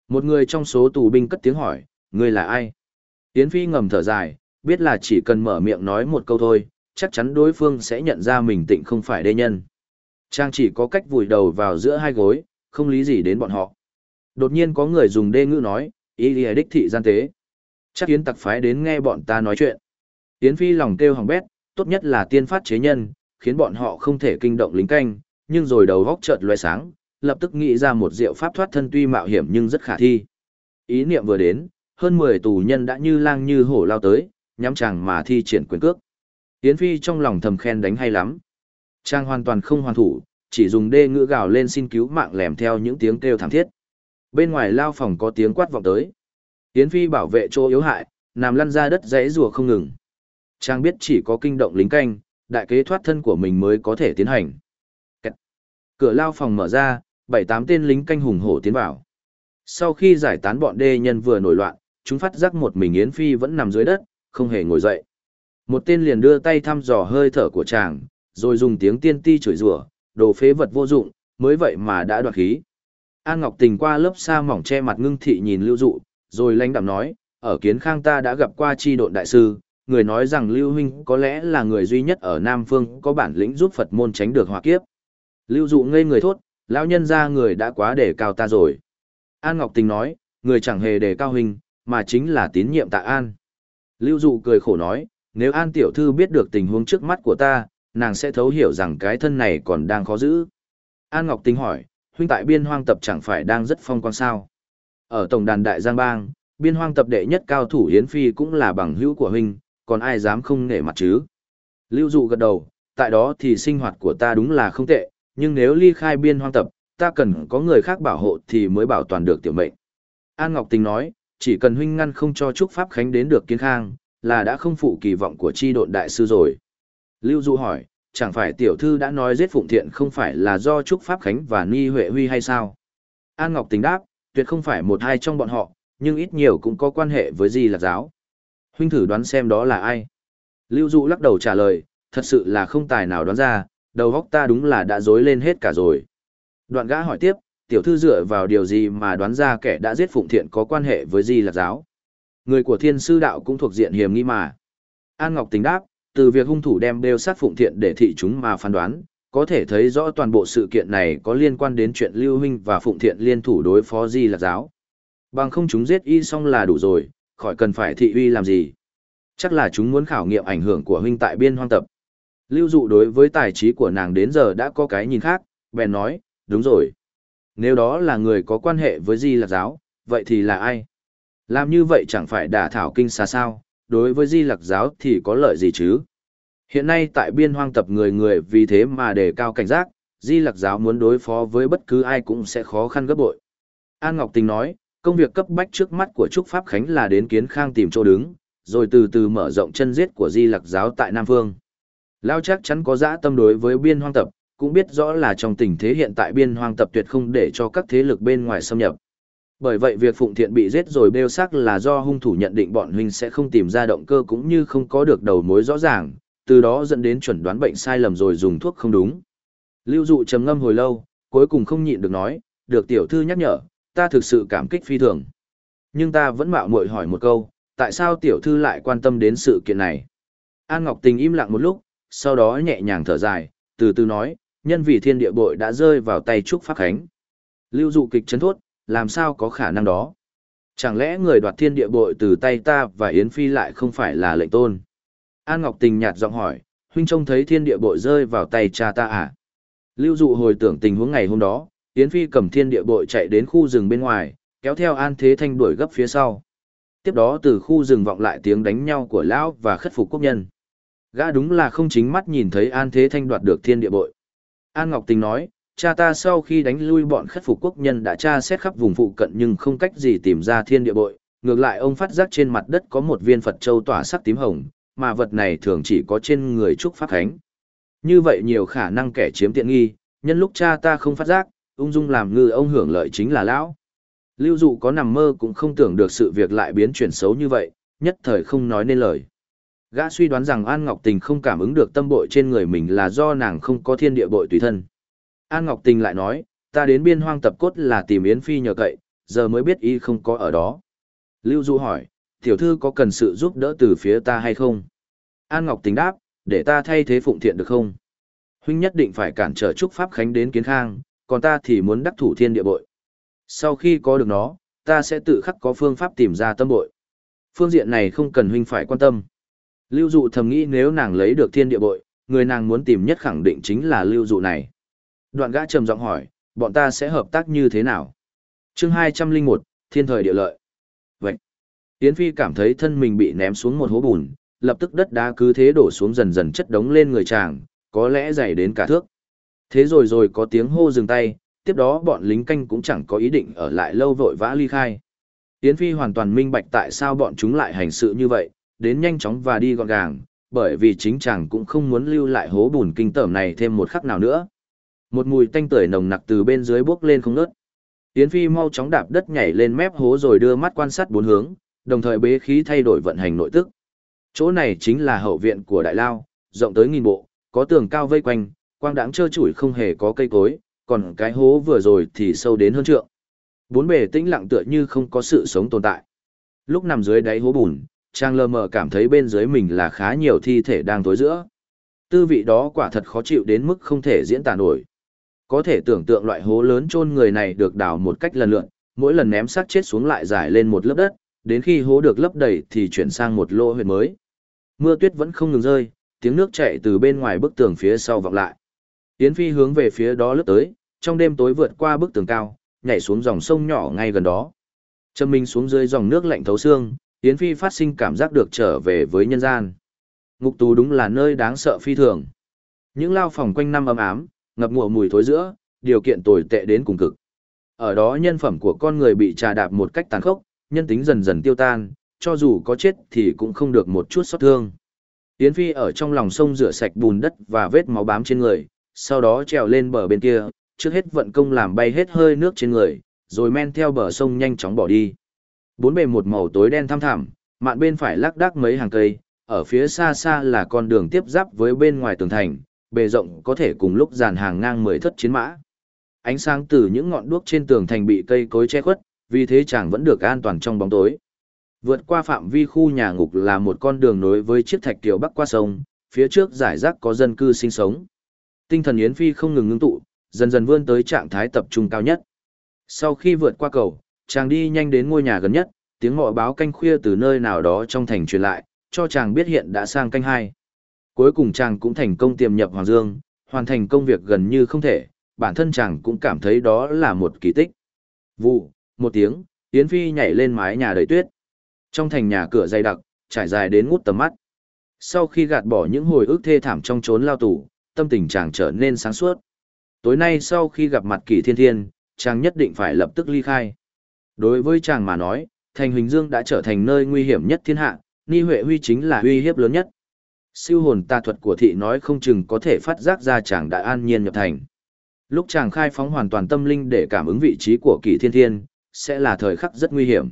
Một người trong số tù binh cất tiếng hỏi, người là ai? Yến Phi ngầm thở dài, biết là chỉ cần mở miệng nói một câu thôi, chắc chắn đối phương sẽ nhận ra mình tịnh không phải đê nhân. Trang chỉ có cách vùi đầu vào giữa hai gối, không lý gì đến bọn họ. Đột nhiên có người dùng đê ngữ nói, ý lìa đích thị gian tế. Chắc Yến tặc phái đến nghe bọn ta nói chuyện. Yến Phi lòng kêu hỏng bét, tốt nhất là tiên phát chế nhân, khiến bọn họ không thể kinh động lính canh, nhưng rồi đầu góc chợt loe sáng, lập tức nghĩ ra một diệu pháp thoát thân tuy mạo hiểm nhưng rất khả thi. Ý niệm vừa đến, hơn 10 tù nhân đã như lang như hổ lao tới, nhắm chàng mà thi triển quyền cước. Yến Phi trong lòng thầm khen đánh hay lắm. Trang hoàn toàn không hoàn thủ, chỉ dùng đê ngữ gào lên xin cứu mạng lèm theo những tiếng kêu thảm thiết. Bên ngoài lao phòng có tiếng quát vọng tới. Yến Phi bảo vệ chỗ yếu hại, nằm lăn ra đất dãy rùa không ngừng. Trang biết chỉ có kinh động lính canh, đại kế thoát thân của mình mới có thể tiến hành. Cửa lao phòng mở ra, bảy tám tên lính canh hùng hổ tiến vào. Sau khi giải tán bọn đê nhân vừa nổi loạn, chúng phát giác một mình Yến Phi vẫn nằm dưới đất, không hề ngồi dậy. Một tên liền đưa tay thăm dò hơi thở của chàng, rồi dùng tiếng tiên ti chửi rủa, đồ phế vật vô dụng, mới vậy mà đã đoạt khí. An Ngọc Tình qua lớp sa mỏng che mặt ngưng thị nhìn Lưu Dụ, rồi lãnh đạm nói, ở kiến khang ta đã gặp qua chi độn đại sư, người nói rằng Lưu Huynh có lẽ là người duy nhất ở Nam Phương có bản lĩnh giúp Phật môn tránh được hỏa kiếp. Lưu Dụ ngây người thốt, lão nhân ra người đã quá đề cao ta rồi. An Ngọc Tình nói, người chẳng hề đề cao hình, mà chính là tín nhiệm tạ An. Lưu Dụ cười khổ nói, nếu An Tiểu Thư biết được tình huống trước mắt của ta, nàng sẽ thấu hiểu rằng cái thân này còn đang khó giữ. An Ngọc Tình hỏi, huynh tại biên hoang tập chẳng phải đang rất phong quang sao. Ở tổng đàn Đại Giang Bang, biên hoang tập đệ nhất cao thủ Yến Phi cũng là bằng hữu của huynh, còn ai dám không nể mặt chứ. Lưu Dụ gật đầu, tại đó thì sinh hoạt của ta đúng là không tệ, nhưng nếu ly khai biên hoang tập, ta cần có người khác bảo hộ thì mới bảo toàn được tiểu mệnh. An Ngọc Tình nói, chỉ cần huynh ngăn không cho Trúc Pháp Khánh đến được kiến khang, là đã không phụ kỳ vọng của chi độn đại sư rồi. Lưu Du hỏi, chẳng phải tiểu thư đã nói giết Phụng Thiện không phải là do Trúc Pháp Khánh và Ni Huệ Huy hay sao? An Ngọc Tình đáp, tuyệt không phải một hai trong bọn họ, nhưng ít nhiều cũng có quan hệ với Di Lạc Giáo. Huynh thử đoán xem đó là ai? Lưu Du lắc đầu trả lời, thật sự là không tài nào đoán ra, đầu góc ta đúng là đã dối lên hết cả rồi. Đoạn gã hỏi tiếp, tiểu thư dựa vào điều gì mà đoán ra kẻ đã giết Phụng Thiện có quan hệ với Di Lạc Giáo? Người của thiên sư đạo cũng thuộc diện hiểm nghi mà. An Ngọc tính đáp, từ việc hung thủ đem đeo sát Phụng Thiện để thị chúng mà phán đoán, có thể thấy rõ toàn bộ sự kiện này có liên quan đến chuyện Lưu Huynh và Phụng Thiện liên thủ đối phó Di Lạc Giáo. Bằng không chúng giết y xong là đủ rồi, khỏi cần phải thị uy làm gì. Chắc là chúng muốn khảo nghiệm ảnh hưởng của huynh tại biên hoang tập. Lưu dụ đối với tài trí của nàng đến giờ đã có cái nhìn khác, bèn nói, đúng rồi. Nếu đó là người có quan hệ với Di Lạc Giáo, vậy thì là ai? Làm như vậy chẳng phải đả thảo kinh xa sao, đối với Di Lạc Giáo thì có lợi gì chứ? Hiện nay tại biên hoang tập người người vì thế mà đề cao cảnh giác, Di Lạc Giáo muốn đối phó với bất cứ ai cũng sẽ khó khăn gấp bội. An Ngọc Tình nói, công việc cấp bách trước mắt của Trúc Pháp Khánh là đến kiến khang tìm chỗ đứng, rồi từ từ mở rộng chân giết của Di Lạc Giáo tại Nam Phương. Lao chắc chắn có dã tâm đối với biên hoang tập, cũng biết rõ là trong tình thế hiện tại biên hoang tập tuyệt không để cho các thế lực bên ngoài xâm nhập. Bởi vậy việc Phụng Thiện bị giết rồi bêu sắc là do hung thủ nhận định bọn huynh sẽ không tìm ra động cơ cũng như không có được đầu mối rõ ràng, từ đó dẫn đến chuẩn đoán bệnh sai lầm rồi dùng thuốc không đúng. Lưu dụ trầm ngâm hồi lâu, cuối cùng không nhịn được nói, được tiểu thư nhắc nhở, ta thực sự cảm kích phi thường. Nhưng ta vẫn mạo muội hỏi một câu, tại sao tiểu thư lại quan tâm đến sự kiện này? An Ngọc Tình im lặng một lúc, sau đó nhẹ nhàng thở dài, từ từ nói, nhân vì thiên địa bội đã rơi vào tay Trúc Pháp Khánh. Lưu dụ kịch chấn thốt, làm sao có khả năng đó? Chẳng lẽ người đoạt thiên địa bội từ tay ta và Yến Phi lại không phải là lệnh tôn? An Ngọc Tình nhạt giọng hỏi, huynh trông thấy thiên địa bội rơi vào tay cha ta à? Lưu dụ hồi tưởng tình huống ngày hôm đó, Yến Phi cầm thiên địa bội chạy đến khu rừng bên ngoài, kéo theo An Thế Thanh đuổi gấp phía sau. Tiếp đó từ khu rừng vọng lại tiếng đánh nhau của lão và khất phục quốc nhân. Gã đúng là không chính mắt nhìn thấy An Thế Thanh đoạt được thiên địa bội. An Ngọc Tình nói, cha ta sau khi đánh lui bọn khất phục quốc nhân đã tra xét khắp vùng phụ cận nhưng không cách gì tìm ra thiên địa bội. Ngược lại ông phát giác trên mặt đất có một viên Phật châu tỏa sắc tím hồng, mà vật này thường chỉ có trên người Trúc Pháp Khánh. Như vậy nhiều khả năng kẻ chiếm tiện nghi, nhân lúc cha ta không phát giác, ung dung làm ngư ông hưởng lợi chính là lão. Lưu dụ có nằm mơ cũng không tưởng được sự việc lại biến chuyển xấu như vậy, nhất thời không nói nên lời. Gã suy đoán rằng An Ngọc Tình không cảm ứng được tâm bội trên người mình là do nàng không có thiên địa bội tùy thân. An Ngọc Tình lại nói, ta đến biên hoang tập cốt là tìm Yến Phi nhờ cậy, giờ mới biết y không có ở đó. Lưu Du hỏi, tiểu thư có cần sự giúp đỡ từ phía ta hay không? An Ngọc Tình đáp, để ta thay thế phụng thiện được không? Huynh nhất định phải cản trở Trúc Pháp Khánh đến kiến khang, còn ta thì muốn đắc thủ thiên địa bội. Sau khi có được nó, ta sẽ tự khắc có phương pháp tìm ra tâm bội. Phương diện này không cần huynh phải quan tâm. Lưu dụ thầm nghĩ nếu nàng lấy được thiên địa bội, người nàng muốn tìm nhất khẳng định chính là lưu dụ này. Đoạn gã trầm giọng hỏi, bọn ta sẽ hợp tác như thế nào? chương 201, Thiên thời địa lợi. Vậy, Yến Phi cảm thấy thân mình bị ném xuống một hố bùn, lập tức đất đá cứ thế đổ xuống dần dần chất đống lên người chàng, có lẽ dày đến cả thước. Thế rồi rồi có tiếng hô dừng tay, tiếp đó bọn lính canh cũng chẳng có ý định ở lại lâu vội vã ly khai. Yến Phi hoàn toàn minh bạch tại sao bọn chúng lại hành sự như vậy, đến nhanh chóng và đi gọn gàng, bởi vì chính chàng cũng không muốn lưu lại hố bùn kinh tởm này thêm một khắc nào nữa. Một mùi tanh tưởi nồng nặc từ bên dưới bốc lên không ngớt. Yến Phi mau chóng đạp đất nhảy lên mép hố rồi đưa mắt quan sát bốn hướng, đồng thời bế khí thay đổi vận hành nội tức. Chỗ này chính là hậu viện của Đại Lao, rộng tới nghìn bộ, có tường cao vây quanh, quang đãng trơ trụi không hề có cây cối, còn cái hố vừa rồi thì sâu đến hơn trượng. Bốn bề tĩnh lặng tựa như không có sự sống tồn tại. Lúc nằm dưới đáy hố bùn, Trang lờ mờ cảm thấy bên dưới mình là khá nhiều thi thể đang tối giữa. Tư vị đó quả thật khó chịu đến mức không thể diễn tả nổi. Có thể tưởng tượng loại hố lớn chôn người này được đào một cách lần lượn, mỗi lần ném xác chết xuống lại giải lên một lớp đất, đến khi hố được lấp đầy thì chuyển sang một lỗ huyệt mới. Mưa tuyết vẫn không ngừng rơi, tiếng nước chảy từ bên ngoài bức tường phía sau vọng lại. Yến Phi hướng về phía đó lướt tới, trong đêm tối vượt qua bức tường cao, nhảy xuống dòng sông nhỏ ngay gần đó. Châm minh xuống dưới dòng nước lạnh thấu xương, Yến Phi phát sinh cảm giác được trở về với nhân gian. Ngục tù đúng là nơi đáng sợ phi thường. Những lao phòng quanh năm ấm ám, ngập ngụa mùi thối giữa, điều kiện tồi tệ đến cùng cực. Ở đó nhân phẩm của con người bị trà đạp một cách tàn khốc, nhân tính dần dần tiêu tan, cho dù có chết thì cũng không được một chút xót thương. Yến Phi ở trong lòng sông rửa sạch bùn đất và vết máu bám trên người, sau đó trèo lên bờ bên kia, trước hết vận công làm bay hết hơi nước trên người, rồi men theo bờ sông nhanh chóng bỏ đi. Bốn bề một màu tối đen thăm thẳm, mạn bên phải lác đác mấy hàng cây, ở phía xa xa là con đường tiếp giáp với bên ngoài tường thành, bề rộng có thể cùng lúc dàn hàng ngang mười thất chiến mã. Ánh sáng từ những ngọn đuốc trên tường thành bị cây cối che khuất, vì thế chàng vẫn được an toàn trong bóng tối. Vượt qua phạm vi khu nhà ngục là một con đường nối với chiếc thạch kiều bắc qua sông, phía trước giải rác có dân cư sinh sống. Tinh thần Yến Phi không ngừng ngưng tụ, dần dần vươn tới trạng thái tập trung cao nhất. Sau khi vượt qua cầu, chàng đi nhanh đến ngôi nhà gần nhất, tiếng mọ báo canh khuya từ nơi nào đó trong thành truyền lại, cho chàng biết hiện đã sang canh hai. Cuối cùng chàng cũng thành công tiềm nhập Hoàng Dương, hoàn thành công việc gần như không thể, bản thân chàng cũng cảm thấy đó là một kỳ tích. Vụ, một tiếng, Yến Phi nhảy lên mái nhà đầy tuyết. Trong thành nhà cửa dày đặc, trải dài đến ngút tầm mắt. Sau khi gạt bỏ những hồi ức thê thảm trong chốn lao tù, tâm tình chàng trở nên sáng suốt. Tối nay sau khi gặp mặt kỳ thiên thiên, chàng nhất định phải lập tức ly khai. Đối với chàng mà nói, thành Huỳnh Dương đã trở thành nơi nguy hiểm nhất thiên hạ, Ni Huệ Huy chính là uy hiếp lớn nhất. Siêu hồn tà thuật của thị nói không chừng có thể phát giác ra chàng đã an nhiên nhập thành. Lúc chàng khai phóng hoàn toàn tâm linh để cảm ứng vị trí của kỳ thiên thiên, sẽ là thời khắc rất nguy hiểm.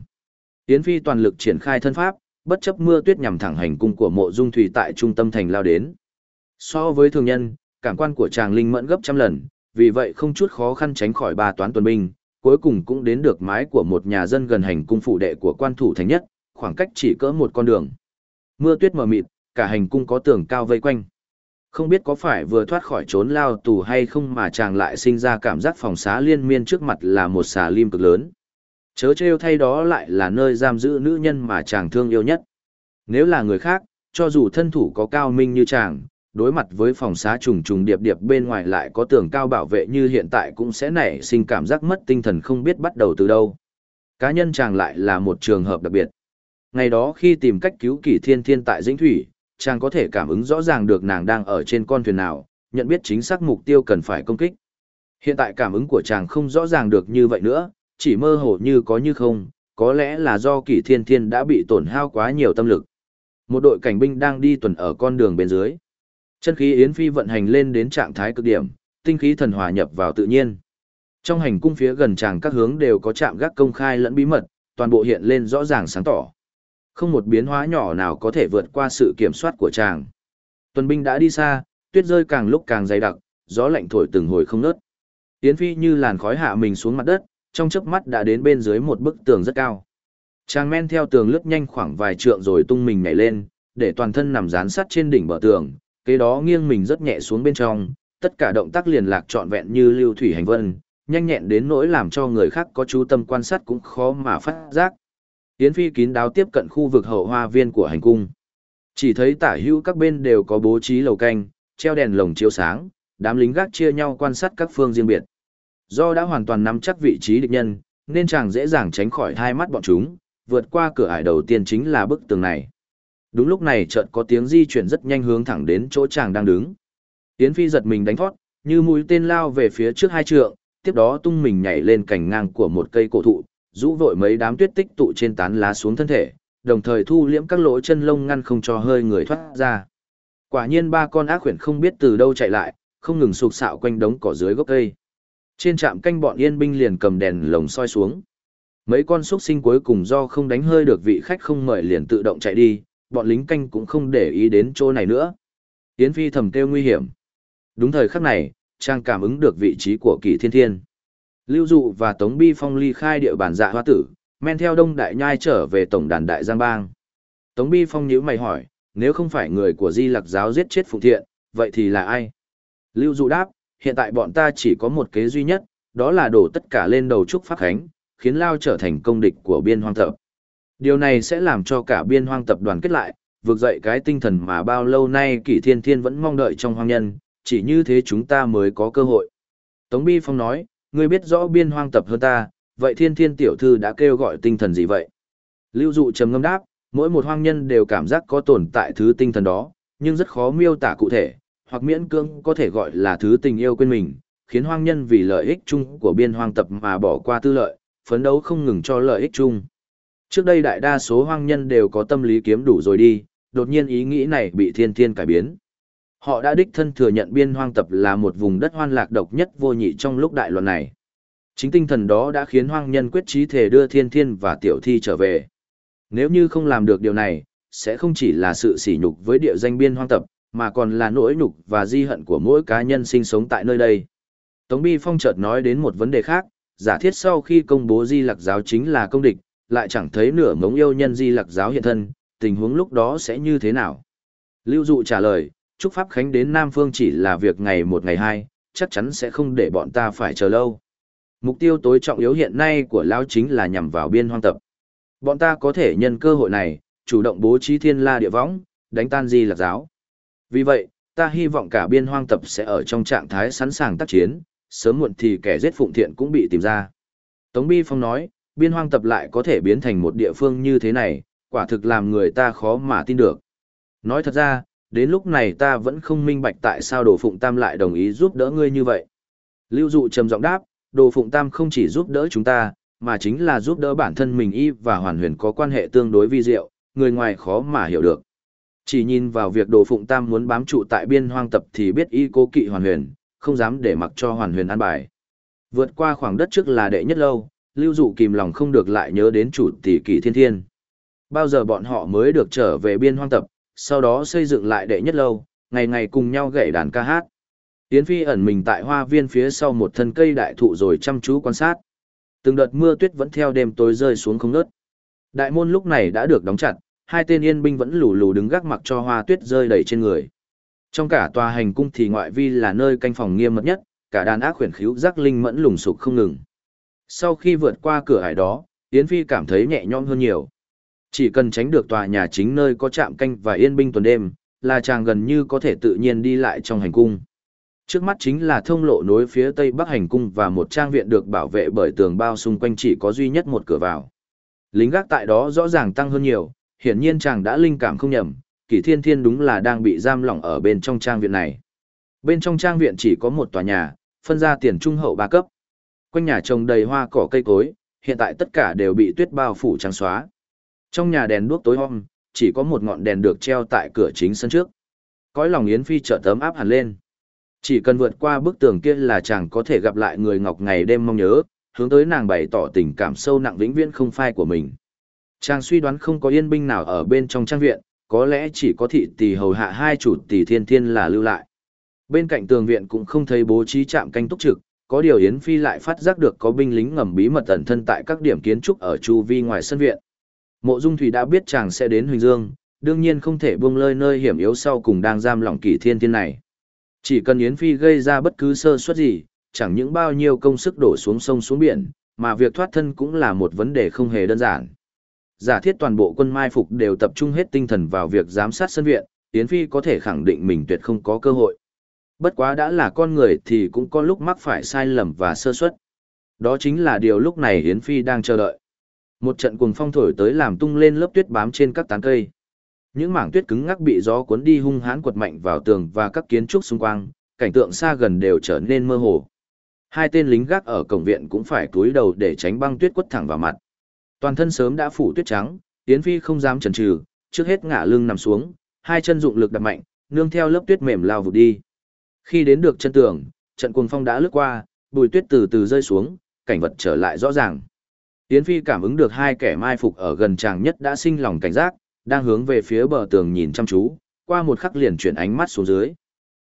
Yến Phi toàn lực triển khai thân pháp, bất chấp mưa tuyết nhằm thẳng hành cung của mộ dung thủy tại trung tâm thành lao đến. So với thường nhân, cảm quan của chàng linh mẫn gấp trăm lần, vì vậy không chút khó khăn tránh khỏi ba toán tuần binh, cuối cùng cũng đến được mái của một nhà dân gần hành cung phụ đệ của quan thủ thành nhất, khoảng cách chỉ cỡ một con đường. Mưa tuyết mờ mịt, cả hành cung có tường cao vây quanh. Không biết có phải vừa thoát khỏi trốn lao tù hay không mà chàng lại sinh ra cảm giác phòng xá liên miên trước mặt là một xà lim cực lớn. Chớ trêu thay đó lại là nơi giam giữ nữ nhân mà chàng thương yêu nhất. Nếu là người khác, cho dù thân thủ có cao minh như chàng, đối mặt với phòng xá trùng trùng điệp điệp bên ngoài lại có tường cao bảo vệ như hiện tại cũng sẽ nảy sinh cảm giác mất tinh thần không biết bắt đầu từ đâu. Cá nhân chàng lại là một trường hợp đặc biệt. Ngày đó khi tìm cách cứu kỷ thiên thiên tại dĩnh thủy, chàng có thể cảm ứng rõ ràng được nàng đang ở trên con thuyền nào, nhận biết chính xác mục tiêu cần phải công kích. Hiện tại cảm ứng của chàng không rõ ràng được như vậy nữa, chỉ mơ hồ như có như không, có lẽ là do kỷ thiên thiên đã bị tổn hao quá nhiều tâm lực. Một đội cảnh binh đang đi tuần ở con đường bên dưới. Chân khí Yến Phi vận hành lên đến trạng thái cực điểm, tinh khí thần hòa nhập vào tự nhiên. Trong hành cung phía gần chàng các hướng đều có trạm gác công khai lẫn bí mật, toàn bộ hiện lên rõ ràng sáng tỏ. Không một biến hóa nhỏ nào có thể vượt qua sự kiểm soát của chàng. Tuần binh đã đi xa, tuyết rơi càng lúc càng dày đặc, gió lạnh thổi từng hồi không ngớt. Yến Phi như làn khói hạ mình xuống mặt đất, trong chớp mắt đã đến bên dưới một bức tường rất cao. Chàng men theo tường lướt nhanh khoảng vài trượng rồi tung mình nhảy lên, để toàn thân nằm dán sát trên đỉnh bờ tường, kế đó nghiêng mình rất nhẹ xuống bên trong, tất cả động tác liền lạc trọn vẹn như lưu thủy hành vân, nhanh nhẹn đến nỗi làm cho người khác có chú tâm quan sát cũng khó mà phát giác. Yến Phi kín đáo tiếp cận khu vực hậu hoa viên của hành cung. Chỉ thấy tả hữu các bên đều có bố trí lầu canh, treo đèn lồng chiếu sáng, đám lính gác chia nhau quan sát các phương riêng biệt. Do đã hoàn toàn nắm chắc vị trí địch nhân, nên chàng dễ dàng tránh khỏi hai mắt bọn chúng, vượt qua cửa ải đầu tiên chính là bức tường này. Đúng lúc này chợt có tiếng di chuyển rất nhanh hướng thẳng đến chỗ chàng đang đứng. Yến Phi giật mình đánh thoát, như mũi tên lao về phía trước hai trượng, tiếp đó tung mình nhảy lên cành ngang của một cây cổ thụ, rũ vội mấy đám tuyết tích tụ trên tán lá xuống thân thể, đồng thời thu liễm các lỗ chân lông ngăn không cho hơi người thoát ra. Quả nhiên ba con ác khuyển không biết từ đâu chạy lại, không ngừng sục sạo quanh đống cỏ dưới gốc cây. Trên trạm canh bọn yên binh liền cầm đèn lồng soi xuống. Mấy con xúc sinh cuối cùng do không đánh hơi được vị khách không mời liền tự động chạy đi, bọn lính canh cũng không để ý đến chỗ này nữa. Yến Phi thầm kêu nguy hiểm. Đúng thời khắc này, Trang cảm ứng được vị trí của kỳ thiên thiên. Lưu Dụ và Tống Bi Phong ly khai địa bàn dạ hoa tử, men theo đông đại nhai trở về tổng đàn đại giang bang. Tống Bi Phong nhíu mày hỏi, nếu không phải người của di lặc giáo giết chết Phụng Thiện, vậy thì là ai? Lưu Dụ đáp, hiện tại bọn ta chỉ có một kế duy nhất, đó là đổ tất cả lên đầu trúc pháp khánh, khiến Lao trở thành công địch của biên hoang thập. Điều này sẽ làm cho cả biên hoang tập đoàn kết lại, vượt dậy cái tinh thần mà bao lâu nay kỷ thiên thiên vẫn mong đợi trong hoang nhân, chỉ như thế chúng ta mới có cơ hội. Tống Bi Phong nói, ngươi biết rõ biên hoang tập hơn ta, vậy thiên thiên tiểu thư đã kêu gọi tinh thần gì vậy? Lưu dụ trầm ngâm đáp, mỗi một hoang nhân đều cảm giác có tồn tại thứ tinh thần đó, nhưng rất khó miêu tả cụ thể, hoặc miễn cưỡng có thể gọi là thứ tình yêu quên mình, khiến hoang nhân vì lợi ích chung của biên hoang tập mà bỏ qua tư lợi, phấn đấu không ngừng cho lợi ích chung. Trước đây đại đa số hoang nhân đều có tâm lý kiếm đủ rồi đi, đột nhiên ý nghĩ này bị thiên thiên cải biến. Họ đã đích thân thừa nhận biên hoang tập là một vùng đất hoan lạc độc nhất vô nhị trong lúc đại loạn này. Chính tinh thần đó đã khiến hoang nhân quyết trí thể đưa thiên thiên và tiểu thi trở về. Nếu như không làm được điều này, sẽ không chỉ là sự sỉ nhục với địa danh biên hoang tập, mà còn là nỗi nhục và di hận của mỗi cá nhân sinh sống tại nơi đây. Tống Bi Phong chợt nói đến một vấn đề khác, giả thiết sau khi công bố di lặc giáo chính là công địch, lại chẳng thấy nửa mống yêu nhân di lặc giáo hiện thân, tình huống lúc đó sẽ như thế nào? Lưu Dụ trả lời, chúc Pháp Khánh đến Nam Phương chỉ là việc ngày một ngày hai, chắc chắn sẽ không để bọn ta phải chờ lâu. Mục tiêu tối trọng yếu hiện nay của Lão chính là nhằm vào biên hoang tập. Bọn ta có thể nhân cơ hội này, chủ động bố trí thiên la địa võng, đánh tan di lạc giáo. Vì vậy, ta hy vọng cả biên hoang tập sẽ ở trong trạng thái sẵn sàng tác chiến, sớm muộn thì kẻ giết phụng thiện cũng bị tìm ra. Tống Bi Phong nói, biên hoang tập lại có thể biến thành một địa phương như thế này, quả thực làm người ta khó mà tin được. Nói thật ra, đến lúc này ta vẫn không minh bạch tại sao Đồ Phụng Tam lại đồng ý giúp đỡ ngươi như vậy. Lưu Dụ trầm giọng đáp, Đồ Phụng Tam không chỉ giúp đỡ chúng ta, mà chính là giúp đỡ bản thân mình y và Hoàn Huyền có quan hệ tương đối vi diệu, người ngoài khó mà hiểu được. Chỉ nhìn vào việc Đồ Phụng Tam muốn bám trụ tại biên hoang tập thì biết y cố kỵ Hoàn Huyền, không dám để mặc cho Hoàn Huyền an bài. Vượt qua khoảng đất trước là đệ nhất lâu, Lưu Dụ kìm lòng không được lại nhớ đến chủ tỷ kỷ thiên thiên. Bao giờ bọn họ mới được trở về biên hoang tập, sau đó xây dựng lại đệ nhất lâu, ngày ngày cùng nhau gảy đàn ca hát. Yến Phi ẩn mình tại hoa viên phía sau một thân cây đại thụ rồi chăm chú quan sát. Từng đợt mưa tuyết vẫn theo đêm tối rơi xuống không ngớt. Đại môn lúc này đã được đóng chặt, hai tên yên binh vẫn lù lù đứng gác mặc cho hoa tuyết rơi đầy trên người. Trong cả tòa hành cung thì ngoại vi là nơi canh phòng nghiêm mật nhất, cả đàn ác khuyển khíu giác linh mẫn lùng sục không ngừng. Sau khi vượt qua cửa hải đó, Yến Phi cảm thấy nhẹ nhõm hơn nhiều. Chỉ cần tránh được tòa nhà chính nơi có trạm canh và yên binh tuần đêm, là chàng gần như có thể tự nhiên đi lại trong hành cung. Trước mắt chính là thông lộ nối phía tây bắc hành cung và một trang viện được bảo vệ bởi tường bao xung quanh chỉ có duy nhất một cửa vào. Lính gác tại đó rõ ràng tăng hơn nhiều, Hiển nhiên chàng đã linh cảm không nhầm, Kỷ Thiên Thiên đúng là đang bị giam lỏng ở bên trong trang viện này. Bên trong trang viện chỉ có một tòa nhà, phân ra tiền trung hậu ba cấp. Quanh nhà trồng đầy hoa cỏ cây cối, hiện tại tất cả đều bị tuyết bao phủ trắng xóa. Trong nhà đèn đuốc tối om, chỉ có một ngọn đèn được treo tại cửa chính sân trước. Cõi lòng Yến Phi chợt tấm áp hẳn lên. Chỉ cần vượt qua bức tường kia là chàng có thể gặp lại người ngọc ngày đêm mong nhớ, hướng tới nàng bày tỏ tình cảm sâu nặng vĩnh viễn không phai của mình. Chàng suy đoán không có yên binh nào ở bên trong trang viện, có lẽ chỉ có thị tỷ hầu hạ hai chủ tỷ thiên thiên là lưu lại. Bên cạnh tường viện cũng không thấy bố trí trạm canh túc trực, có điều Yến Phi lại phát giác được có binh lính ngầm bí mật ẩn thân tại các điểm kiến trúc ở chu vi ngoài sân viện. Mộ Dung Thủy đã biết chàng sẽ đến Huỳnh Dương, đương nhiên không thể buông lơi nơi hiểm yếu sau cùng đang giam lỏng kỷ thiên thiên này. Chỉ cần Yến Phi gây ra bất cứ sơ suất gì, chẳng những bao nhiêu công sức đổ xuống sông xuống biển, mà việc thoát thân cũng là một vấn đề không hề đơn giản. Giả thiết toàn bộ quân mai phục đều tập trung hết tinh thần vào việc giám sát sân viện, Yến Phi có thể khẳng định mình tuyệt không có cơ hội. Bất quá đã là con người thì cũng có lúc mắc phải sai lầm và sơ suất. Đó chính là điều lúc này Yến Phi đang chờ đợi. Một trận cuồng phong thổi tới làm tung lên lớp tuyết bám trên các tán cây. Những mảng tuyết cứng ngắc bị gió cuốn đi hung hãn quật mạnh vào tường và các kiến trúc xung quanh, cảnh tượng xa gần đều trở nên mơ hồ. Hai tên lính gác ở cổng viện cũng phải cúi đầu để tránh băng tuyết quất thẳng vào mặt. Toàn thân sớm đã phủ tuyết trắng, Yến Phi không dám chần chừ, trước hết ngả lưng nằm xuống, hai chân dụng lực đặt mạnh, nương theo lớp tuyết mềm lao vụt đi. Khi đến được chân tường, trận cuồng phong đã lướt qua, bùi tuyết từ từ rơi xuống, cảnh vật trở lại rõ ràng. Yến Phi cảm ứng được hai kẻ mai phục ở gần chàng nhất đã sinh lòng cảnh giác, đang hướng về phía bờ tường nhìn chăm chú, qua một khắc liền chuyển ánh mắt xuống dưới.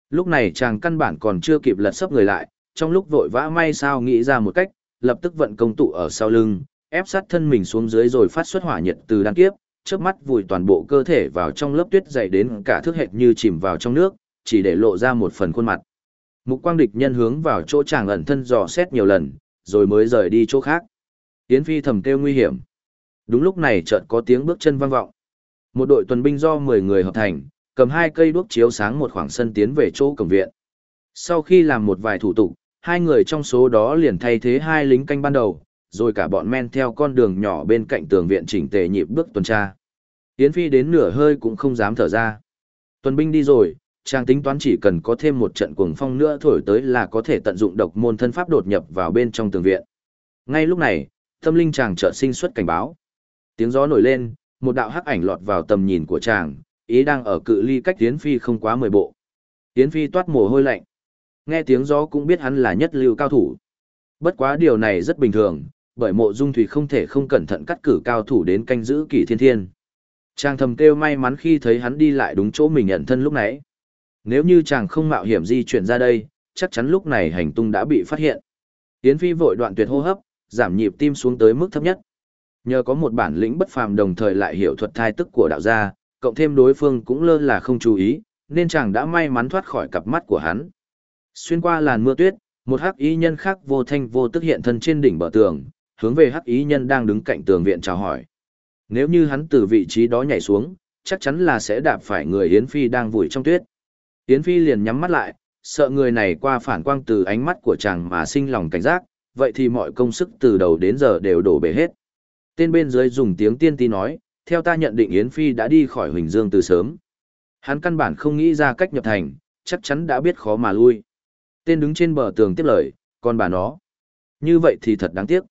Lúc này chàng căn bản còn chưa kịp lật sấp người lại, trong lúc vội vã may sao nghĩ ra một cách, lập tức vận công tụ ở sau lưng, ép sát thân mình xuống dưới rồi phát xuất hỏa nhiệt từ đan kiếp, chớp mắt vùi toàn bộ cơ thể vào trong lớp tuyết dày đến cả thước hệt như chìm vào trong nước, chỉ để lộ ra một phần khuôn mặt. Mục quang địch nhân hướng vào chỗ chàng ẩn thân dò xét nhiều lần, rồi mới rời đi chỗ khác. Yến Phi thầm kêu nguy hiểm. Đúng lúc này chợt có tiếng bước chân vang vọng. Một đội tuần binh do 10 người hợp thành, cầm hai cây đuốc chiếu sáng một khoảng sân tiến về chỗ cổng viện. Sau khi làm một vài thủ tục, hai người trong số đó liền thay thế hai lính canh ban đầu, rồi cả bọn men theo con đường nhỏ bên cạnh tường viện chỉnh tề nhịp bước tuần tra. Yến Phi đến nửa hơi cũng không dám thở ra. Tuần binh đi rồi, chàng tính toán chỉ cần có thêm một trận cuồng phong nữa thổi tới là có thể tận dụng độc môn thân pháp đột nhập vào bên trong tường viện. Ngay lúc này, tâm linh chàng chợt sinh xuất cảnh báo. Tiếng gió nổi lên, một đạo hắc ảnh lọt vào tầm nhìn của chàng, ý đang ở cự ly cách Yến Phi không quá 10 bộ. Yến Phi toát mồ hôi lạnh. Nghe tiếng gió cũng biết hắn là nhất lưu cao thủ. Bất quá điều này rất bình thường, bởi mộ dung thủy không thể không cẩn thận cắt cử cao thủ đến canh giữ kỷ thiên thiên. Trang thầm kêu may mắn khi thấy hắn đi lại đúng chỗ mình nhận thân lúc nãy. Nếu như chàng không mạo hiểm di chuyển ra đây, chắc chắn lúc này hành tung đã bị phát hiện. Yến Phi vội đoạn tuyệt hô hấp, giảm nhịp tim xuống tới mức thấp nhất. Nhờ có một bản lĩnh bất phàm đồng thời lại hiểu thuật thai tức của đạo gia, cộng thêm đối phương cũng lơ là không chú ý, nên chàng đã may mắn thoát khỏi cặp mắt của hắn. Xuyên qua làn mưa tuyết, một hắc ý nhân khác vô thanh vô tức hiện thân trên đỉnh bờ tường, hướng về hắc ý nhân đang đứng cạnh tường viện chào hỏi. Nếu như hắn từ vị trí đó nhảy xuống, chắc chắn là sẽ đạp phải người Yến Phi đang vùi trong tuyết. Yến Phi liền nhắm mắt lại, sợ người này qua phản quang từ ánh mắt của chàng mà sinh lòng cảnh giác, vậy thì mọi công sức từ đầu đến giờ đều đổ bể hết. Tên bên dưới dùng tiếng tiên ti nói, theo ta nhận định Yến Phi đã đi khỏi Huỳnh Dương từ sớm. Hắn căn bản không nghĩ ra cách nhập thành, chắc chắn đã biết khó mà lui. Tên đứng trên bờ tường tiếp lời, còn bà nó. Như vậy thì thật đáng tiếc.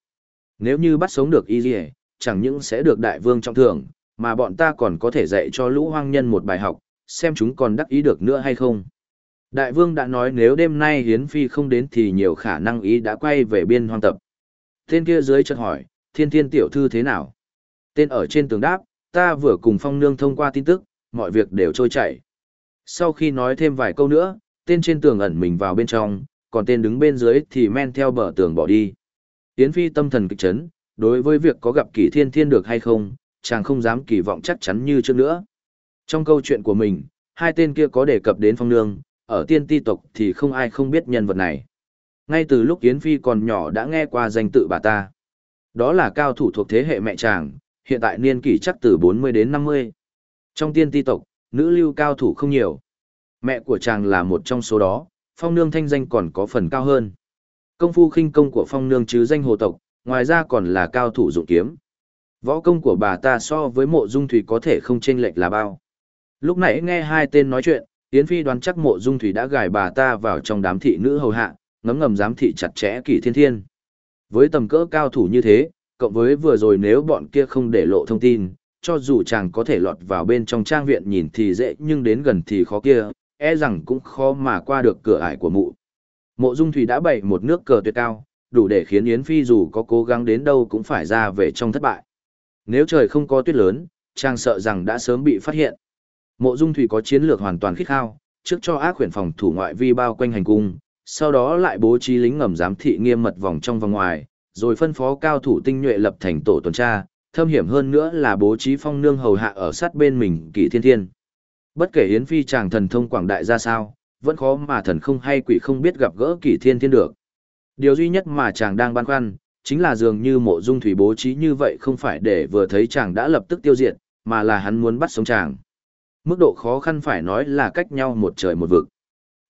Nếu như bắt sống được y chẳng những sẽ được đại vương trọng thưởng, mà bọn ta còn có thể dạy cho lũ hoang nhân một bài học, xem chúng còn đắc ý được nữa hay không. Đại vương đã nói nếu đêm nay Hiến Phi không đến thì nhiều khả năng ý đã quay về biên hoang tập. Tên kia dưới chợt hỏi, thiên thiên tiểu thư thế nào? Tên ở trên tường đáp, ta vừa cùng phong nương thông qua tin tức, mọi việc đều trôi chảy. Sau khi nói thêm vài câu nữa, tên trên tường ẩn mình vào bên trong, còn tên đứng bên dưới thì men theo bờ tường bỏ đi. Yến Phi tâm thần kịch chấn, đối với việc có gặp kỷ thiên thiên được hay không, chàng không dám kỳ vọng chắc chắn như trước nữa. Trong câu chuyện của mình, hai tên kia có đề cập đến phong nương, ở tiên ti tộc thì không ai không biết nhân vật này. Ngay từ lúc Yến Phi còn nhỏ đã nghe qua danh tự bà ta. Đó là cao thủ thuộc thế hệ mẹ chàng, hiện tại niên kỷ chắc từ 40 đến 50. Trong tiên ti tộc, nữ lưu cao thủ không nhiều. Mẹ của chàng là một trong số đó, phong nương thanh danh còn có phần cao hơn. Công phu khinh công của phong nương chứ danh hồ tộc, ngoài ra còn là cao thủ dụng kiếm. Võ công của bà ta so với mộ dung thủy có thể không chênh lệch là bao. Lúc nãy nghe hai tên nói chuyện, Yến Phi đoán chắc mộ dung thủy đã gài bà ta vào trong đám thị nữ hầu hạ, ngấm ngầm giám thị chặt chẽ kỷ thiên thiên. Với tầm cỡ cao thủ như thế, cộng với vừa rồi nếu bọn kia không để lộ thông tin, cho dù chàng có thể lọt vào bên trong trang viện nhìn thì dễ nhưng đến gần thì khó kia, e rằng cũng khó mà qua được cửa ải của mụ. Mộ Dung Thủy đã bày một nước cờ tuyệt cao, đủ để khiến Yến Phi dù có cố gắng đến đâu cũng phải ra về trong thất bại. Nếu trời không có tuyết lớn, chàng sợ rằng đã sớm bị phát hiện. Mộ Dung Thủy có chiến lược hoàn toàn khích khao, trước cho ác quyển phòng thủ ngoại vi bao quanh hành cung, sau đó lại bố trí lính ngầm giám thị nghiêm mật vòng trong và ngoài, rồi phân phó cao thủ tinh nhuệ lập thành tổ tuần tra, thâm hiểm hơn nữa là bố trí phong nương hầu hạ ở sát bên mình kỷ thiên thiên. Bất kể Yến Phi chàng thần thông quảng đại ra sao, vẫn khó mà thần không hay quỷ không biết gặp gỡ kỷ thiên thiên được. Điều duy nhất mà chàng đang băn khoăn, chính là dường như mộ dung thủy bố trí như vậy không phải để vừa thấy chàng đã lập tức tiêu diệt, mà là hắn muốn bắt sống chàng. Mức độ khó khăn phải nói là cách nhau một trời một vực.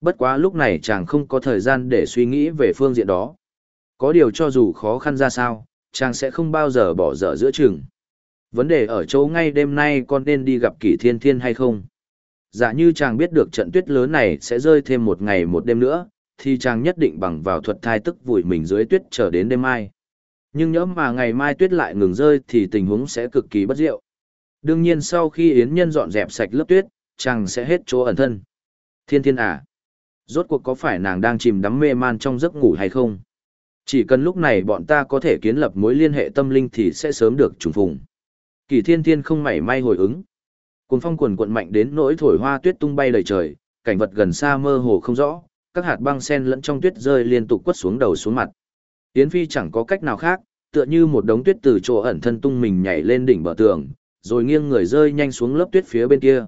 Bất quá lúc này chàng không có thời gian để suy nghĩ về phương diện đó. Có điều cho dù khó khăn ra sao, chàng sẽ không bao giờ bỏ dở giữa chừng. Vấn đề ở chỗ ngay đêm nay con nên đi gặp kỷ thiên thiên hay không? Giả như chàng biết được trận tuyết lớn này sẽ rơi thêm một ngày một đêm nữa, thì chàng nhất định bằng vào thuật thai tức vùi mình dưới tuyết chờ đến đêm mai. Nhưng nhỡ mà ngày mai tuyết lại ngừng rơi thì tình huống sẽ cực kỳ bất diệu. Đương nhiên sau khi Yến Nhân dọn dẹp sạch lớp tuyết, chàng sẽ hết chỗ ẩn thân. Thiên thiên à? Rốt cuộc có phải nàng đang chìm đắm mê man trong giấc ngủ hay không? Chỉ cần lúc này bọn ta có thể kiến lập mối liên hệ tâm linh thì sẽ sớm được trùng phùng. Kỳ thiên thiên không mảy may hồi ứng. cuốn phong quần quận mạnh đến nỗi thổi hoa tuyết tung bay đầy trời, cảnh vật gần xa mơ hồ không rõ, các hạt băng sen lẫn trong tuyết rơi liên tục quất xuống đầu xuống mặt. Yến Phi chẳng có cách nào khác, tựa như một đống tuyết từ chỗ ẩn thân tung mình nhảy lên đỉnh bờ tường, rồi nghiêng người rơi nhanh xuống lớp tuyết phía bên kia.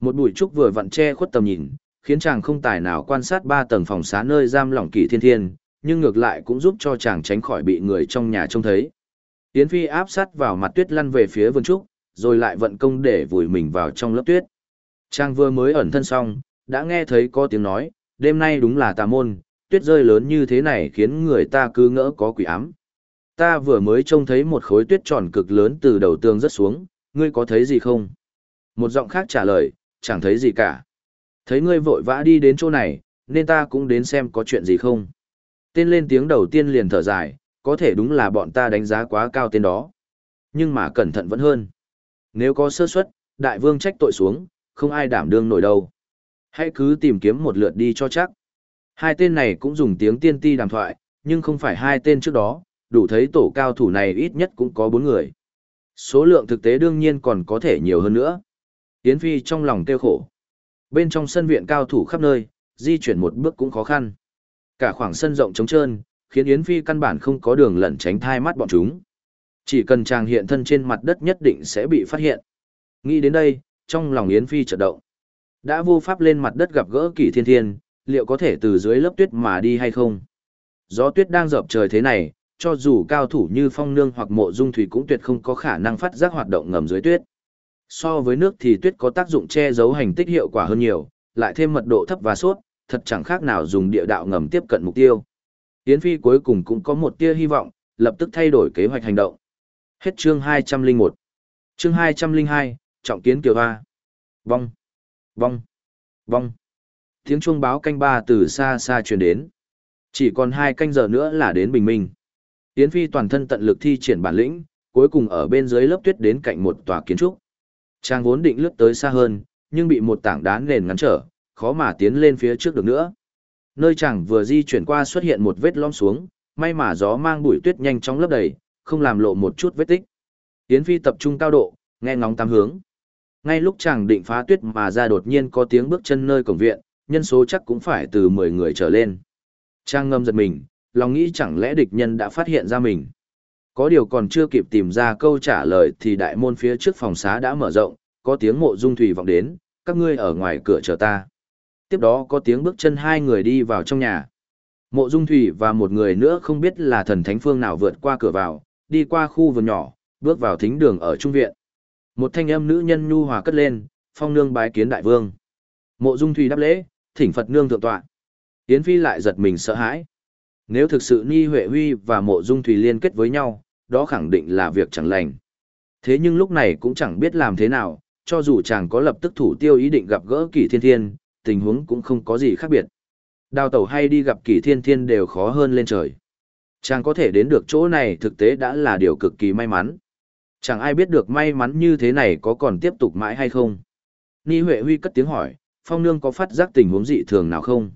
Một bụi trúc vừa vặn che khuất tầm nhìn, khiến chàng không tài nào quan sát ba tầng phòng xá nơi giam lỏng kỳ thiên thiên, nhưng ngược lại cũng giúp cho chàng tránh khỏi bị người trong nhà trông thấy. Yến Phi áp sát vào mặt tuyết lăn về phía vườn trúc, rồi lại vận công để vùi mình vào trong lớp tuyết. Chàng vừa mới ẩn thân xong, đã nghe thấy có tiếng nói, đêm nay đúng là tà môn, tuyết rơi lớn như thế này khiến người ta cứ ngỡ có quỷ ám. Ta vừa mới trông thấy một khối tuyết tròn cực lớn từ đầu tường rớt xuống, ngươi có thấy gì không? Một giọng khác trả lời, chẳng thấy gì cả. Thấy ngươi vội vã đi đến chỗ này, nên ta cũng đến xem có chuyện gì không. Tên lên tiếng đầu tiên liền thở dài, có thể đúng là bọn ta đánh giá quá cao tên đó. Nhưng mà cẩn thận vẫn hơn. Nếu có sơ suất, đại vương trách tội xuống, không ai đảm đương nổi đâu. Hãy cứ tìm kiếm một lượt đi cho chắc. Hai tên này cũng dùng tiếng tiên ti đàm thoại, nhưng không phải hai tên trước đó, đủ thấy tổ cao thủ này ít nhất cũng có bốn người. Số lượng thực tế đương nhiên còn có thể nhiều hơn nữa. Yến Phi trong lòng tiêu khổ. Bên trong sân viện cao thủ khắp nơi, di chuyển một bước cũng khó khăn. Cả khoảng sân rộng trống trơn, khiến Yến Phi căn bản không có đường lẩn tránh thai mắt bọn chúng. Chỉ cần chàng hiện thân trên mặt đất nhất định sẽ bị phát hiện. Nghĩ đến đây, trong lòng Yến Phi chợt động. Đã vô pháp lên mặt đất gặp gỡ kỷ thiên thiên, liệu có thể từ dưới lớp tuyết mà đi hay không? Gió tuyết đang dập trời thế này, cho dù cao thủ như phong nương hoặc mộ dung thủy cũng tuyệt không có khả năng phát giác hoạt động ngầm dưới tuyết. So với nước thì tuyết có tác dụng che giấu hành tích hiệu quả hơn nhiều, lại thêm mật độ thấp và suốt, thật chẳng khác nào dùng địa đạo ngầm tiếp cận mục tiêu. Yến Phi cuối cùng cũng có một tia hy vọng, lập tức thay đổi kế hoạch hành động. Hết chương 201. Chương 202, Trọng kiến Kiều Hoa. Vong. Vong. Vong. Tiếng chuông báo canh ba từ xa xa truyền đến. Chỉ còn hai canh giờ nữa là đến bình minh. Yến Phi toàn thân tận lực thi triển bản lĩnh, cuối cùng ở bên dưới lớp tuyết đến cạnh một tòa kiến trúc. Trang vốn định lướt tới xa hơn, nhưng bị một tảng đá nền ngăn trở, khó mà tiến lên phía trước được nữa. Nơi chàng vừa di chuyển qua xuất hiện một vết lõm xuống, may mà gió mang bụi tuyết nhanh chóng lấp đầy, không làm lộ một chút vết tích. Yến Phi tập trung cao độ, nghe ngóng tám hướng. Ngay lúc chàng định phá tuyết mà ra đột nhiên có tiếng bước chân nơi cổng viện, nhân số chắc cũng phải từ 10 người trở lên. Trang ngâm giật mình, lòng nghĩ chẳng lẽ địch nhân đã phát hiện ra mình. Có điều còn chưa kịp tìm ra câu trả lời thì đại môn phía trước phòng xá đã mở rộng, có tiếng mộ dung thủy vọng đến, các ngươi ở ngoài cửa chờ ta. Tiếp đó có tiếng bước chân hai người đi vào trong nhà. Mộ dung thủy và một người nữa không biết là thần thánh phương nào vượt qua cửa vào, đi qua khu vườn nhỏ, bước vào thính đường ở trung viện. Một thanh âm nữ nhân nhu hòa cất lên, phong nương bái kiến đại vương. Mộ dung thủy đáp lễ, thỉnh Phật nương thượng tọa. Yến Phi lại giật mình sợ hãi. Nếu thực sự Ni Huệ Huy và Mộ Dung Thủy liên kết với nhau, đó khẳng định là việc chẳng lành. Thế nhưng lúc này cũng chẳng biết làm thế nào, cho dù chàng có lập tức thủ tiêu ý định gặp gỡ kỷ thiên thiên, tình huống cũng không có gì khác biệt. Đào tẩu hay đi gặp kỷ thiên thiên đều khó hơn lên trời. Chàng có thể đến được chỗ này thực tế đã là điều cực kỳ may mắn. Chẳng ai biết được may mắn như thế này có còn tiếp tục mãi hay không. Ni Huệ Huy cất tiếng hỏi, Phong Nương có phát giác tình huống dị thường nào không?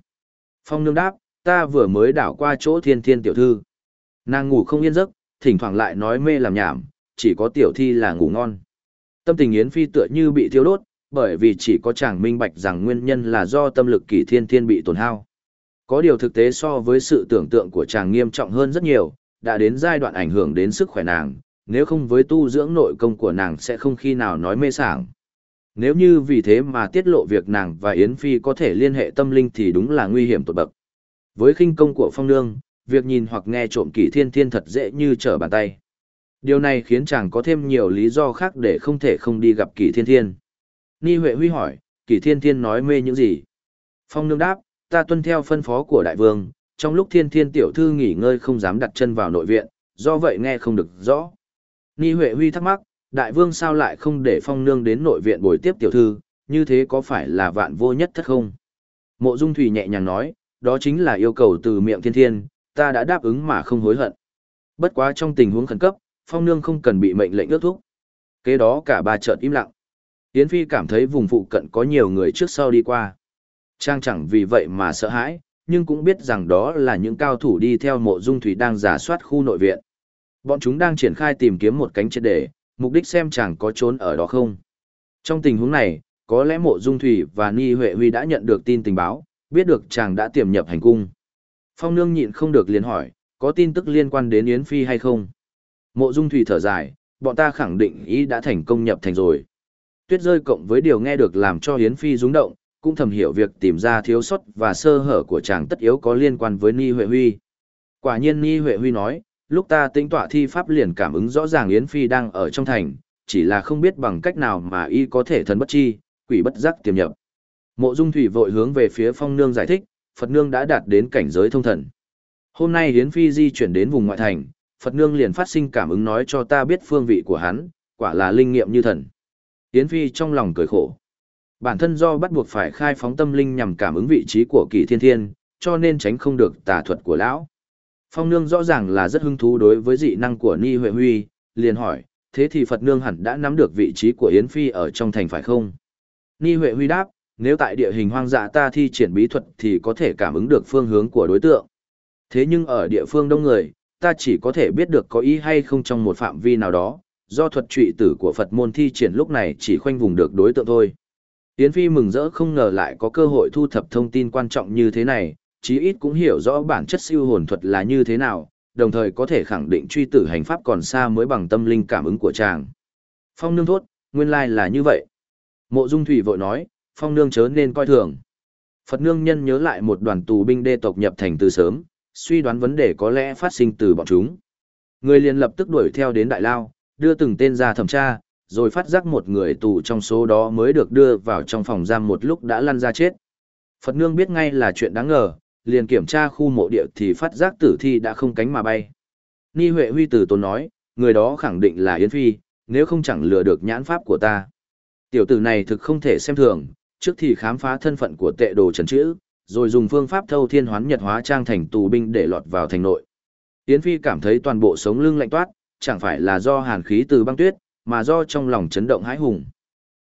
Phong Nương đáp, ta vừa mới đảo qua chỗ thiên thiên tiểu thư. Nàng ngủ không yên giấc, thỉnh thoảng lại nói mê làm nhảm, chỉ có tiểu thi là ngủ ngon. Tâm tình Yến Phi tựa như bị thiêu đốt, bởi vì chỉ có chàng minh bạch rằng nguyên nhân là do tâm lực kỷ thiên thiên bị tổn hao. Có điều thực tế so với sự tưởng tượng của chàng nghiêm trọng hơn rất nhiều, đã đến giai đoạn ảnh hưởng đến sức khỏe nàng, nếu không với tu dưỡng nội công của nàng sẽ không khi nào nói mê sảng. Nếu như vì thế mà tiết lộ việc nàng và Yến Phi có thể liên hệ tâm linh thì đúng là nguy hiểm tột bậc. Với khinh công của phong nương, việc nhìn hoặc nghe trộm kỷ thiên thiên thật dễ như trở bàn tay. Điều này khiến chàng có thêm nhiều lý do khác để không thể không đi gặp kỷ thiên thiên. Ni Huệ Huy hỏi, kỷ thiên thiên nói mê những gì? Phong nương đáp, ta tuân theo phân phó của đại vương, trong lúc thiên thiên tiểu thư nghỉ ngơi không dám đặt chân vào nội viện, do vậy nghe không được rõ. Ni Huệ Huy thắc mắc, đại vương sao lại không để phong nương đến nội viện bồi tiếp tiểu thư, như thế có phải là vạn vô nhất thất không? Mộ Dung Thủy nhẹ nhàng nói, đó chính là yêu cầu từ miệng thiên thiên, ta đã đáp ứng mà không hối hận. Bất quá trong tình huống khẩn cấp, phong nương không cần bị mệnh lệnh ước thúc. Kế đó cả ba chợt im lặng. Yến Phi cảm thấy vùng phụ cận có nhiều người trước sau đi qua. Trang chẳng vì vậy mà sợ hãi, nhưng cũng biết rằng đó là những cao thủ đi theo mộ dung thủy đang giả soát khu nội viện. Bọn chúng đang triển khai tìm kiếm một cánh chết để, mục đích xem chàng có trốn ở đó không. Trong tình huống này, có lẽ mộ dung thủy và Ni Huệ Huy đã nhận được tin tình báo, biết được chàng đã tiềm nhập hành cung. Phong nương nhịn không được liền hỏi, có tin tức liên quan đến Yến Phi hay không? Mộ dung thủy thở dài, bọn ta khẳng định ý đã thành công nhập thành rồi. Tuyết rơi cộng với điều nghe được làm cho Yến Phi rung động, cũng thầm hiểu việc tìm ra thiếu sót và sơ hở của chàng tất yếu có liên quan với Ni Huệ Huy. Quả nhiên Ni Huệ Huy nói, lúc ta tính tọa thi pháp liền cảm ứng rõ ràng Yến Phi đang ở trong thành, chỉ là không biết bằng cách nào mà y có thể thần bất chi, quỷ bất giác tiềm nhập. Mộ Dung Thủy vội hướng về phía Phong Nương giải thích, Phật Nương đã đạt đến cảnh giới thông thần. Hôm nay Yến Phi di chuyển đến vùng ngoại thành, Phật Nương liền phát sinh cảm ứng nói cho ta biết phương vị của hắn, quả là linh nghiệm như thần. Yến Phi trong lòng cười khổ. Bản thân do bắt buộc phải khai phóng tâm linh nhằm cảm ứng vị trí của kỳ thiên thiên, cho nên tránh không được tà thuật của lão. Phong nương rõ ràng là rất hứng thú đối với dị năng của Ni Huệ Huy, liền hỏi, thế thì Phật nương hẳn đã nắm được vị trí của Yến Phi ở trong thành phải không? Ni Huệ Huy đáp, nếu tại địa hình hoang dã ta thi triển bí thuật thì có thể cảm ứng được phương hướng của đối tượng. Thế nhưng ở địa phương đông người, ta chỉ có thể biết được có ý hay không trong một phạm vi nào đó, do thuật trụy tử của Phật môn thi triển lúc này chỉ khoanh vùng được đối tượng thôi. Yến Phi mừng rỡ không ngờ lại có cơ hội thu thập thông tin quan trọng như thế này, chí ít cũng hiểu rõ bản chất siêu hồn thuật là như thế nào, đồng thời có thể khẳng định truy tử hành pháp còn xa mới bằng tâm linh cảm ứng của chàng. Phong nương thốt, nguyên lai là như vậy. Mộ Dung Thủy vội nói, Phong nương chớ nên coi thường. Phật nương nhân nhớ lại một đoàn tù binh đê tộc nhập thành từ sớm, suy đoán vấn đề có lẽ phát sinh từ bọn chúng. Người liền lập tức đuổi theo đến Đại Lao, đưa từng tên ra thẩm tra, rồi phát giác một người tù trong số đó mới được đưa vào trong phòng giam một lúc đã lăn ra chết. Phật nương biết ngay là chuyện đáng ngờ, liền kiểm tra khu mộ địa thì phát giác tử thi đã không cánh mà bay. Ni Huệ Huy tử tốn nói, người đó khẳng định là Yến Phi, nếu không chẳng lừa được nhãn pháp của ta. Tiểu tử này thực không thể xem thường, trước thì khám phá thân phận của tệ đồ trần chữ, rồi dùng phương pháp thâu thiên hoán nhật hóa trang thành tù binh để lọt vào thành nội. Yến Phi cảm thấy toàn bộ sống lưng lạnh toát, chẳng phải là do hàn khí từ băng tuyết, mà do trong lòng chấn động hãi hùng.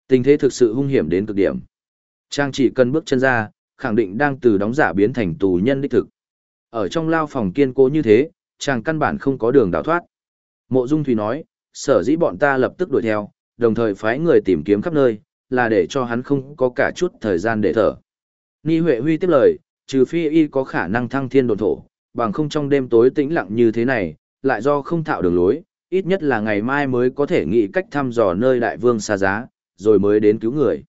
Tình thế thực sự hung hiểm đến cực điểm. Trang chỉ cần bước chân ra, khẳng định đang từ đóng giả biến thành tù nhân đích thực. Ở trong lao phòng kiên cố như thế, chàng căn bản không có đường đào thoát. Mộ Dung Thủy nói, sở dĩ bọn ta lập tức đuổi theo, đồng thời phái người tìm kiếm khắp nơi, là để cho hắn không có cả chút thời gian để thở. Ni Huệ Huy tiếp lời, trừ phi y có khả năng thăng thiên đồn thổ, bằng không trong đêm tối tĩnh lặng như thế này, lại do không thạo đường lối, ít nhất là ngày mai mới có thể nghĩ cách thăm dò nơi đại vương xa giá, rồi mới đến cứu người.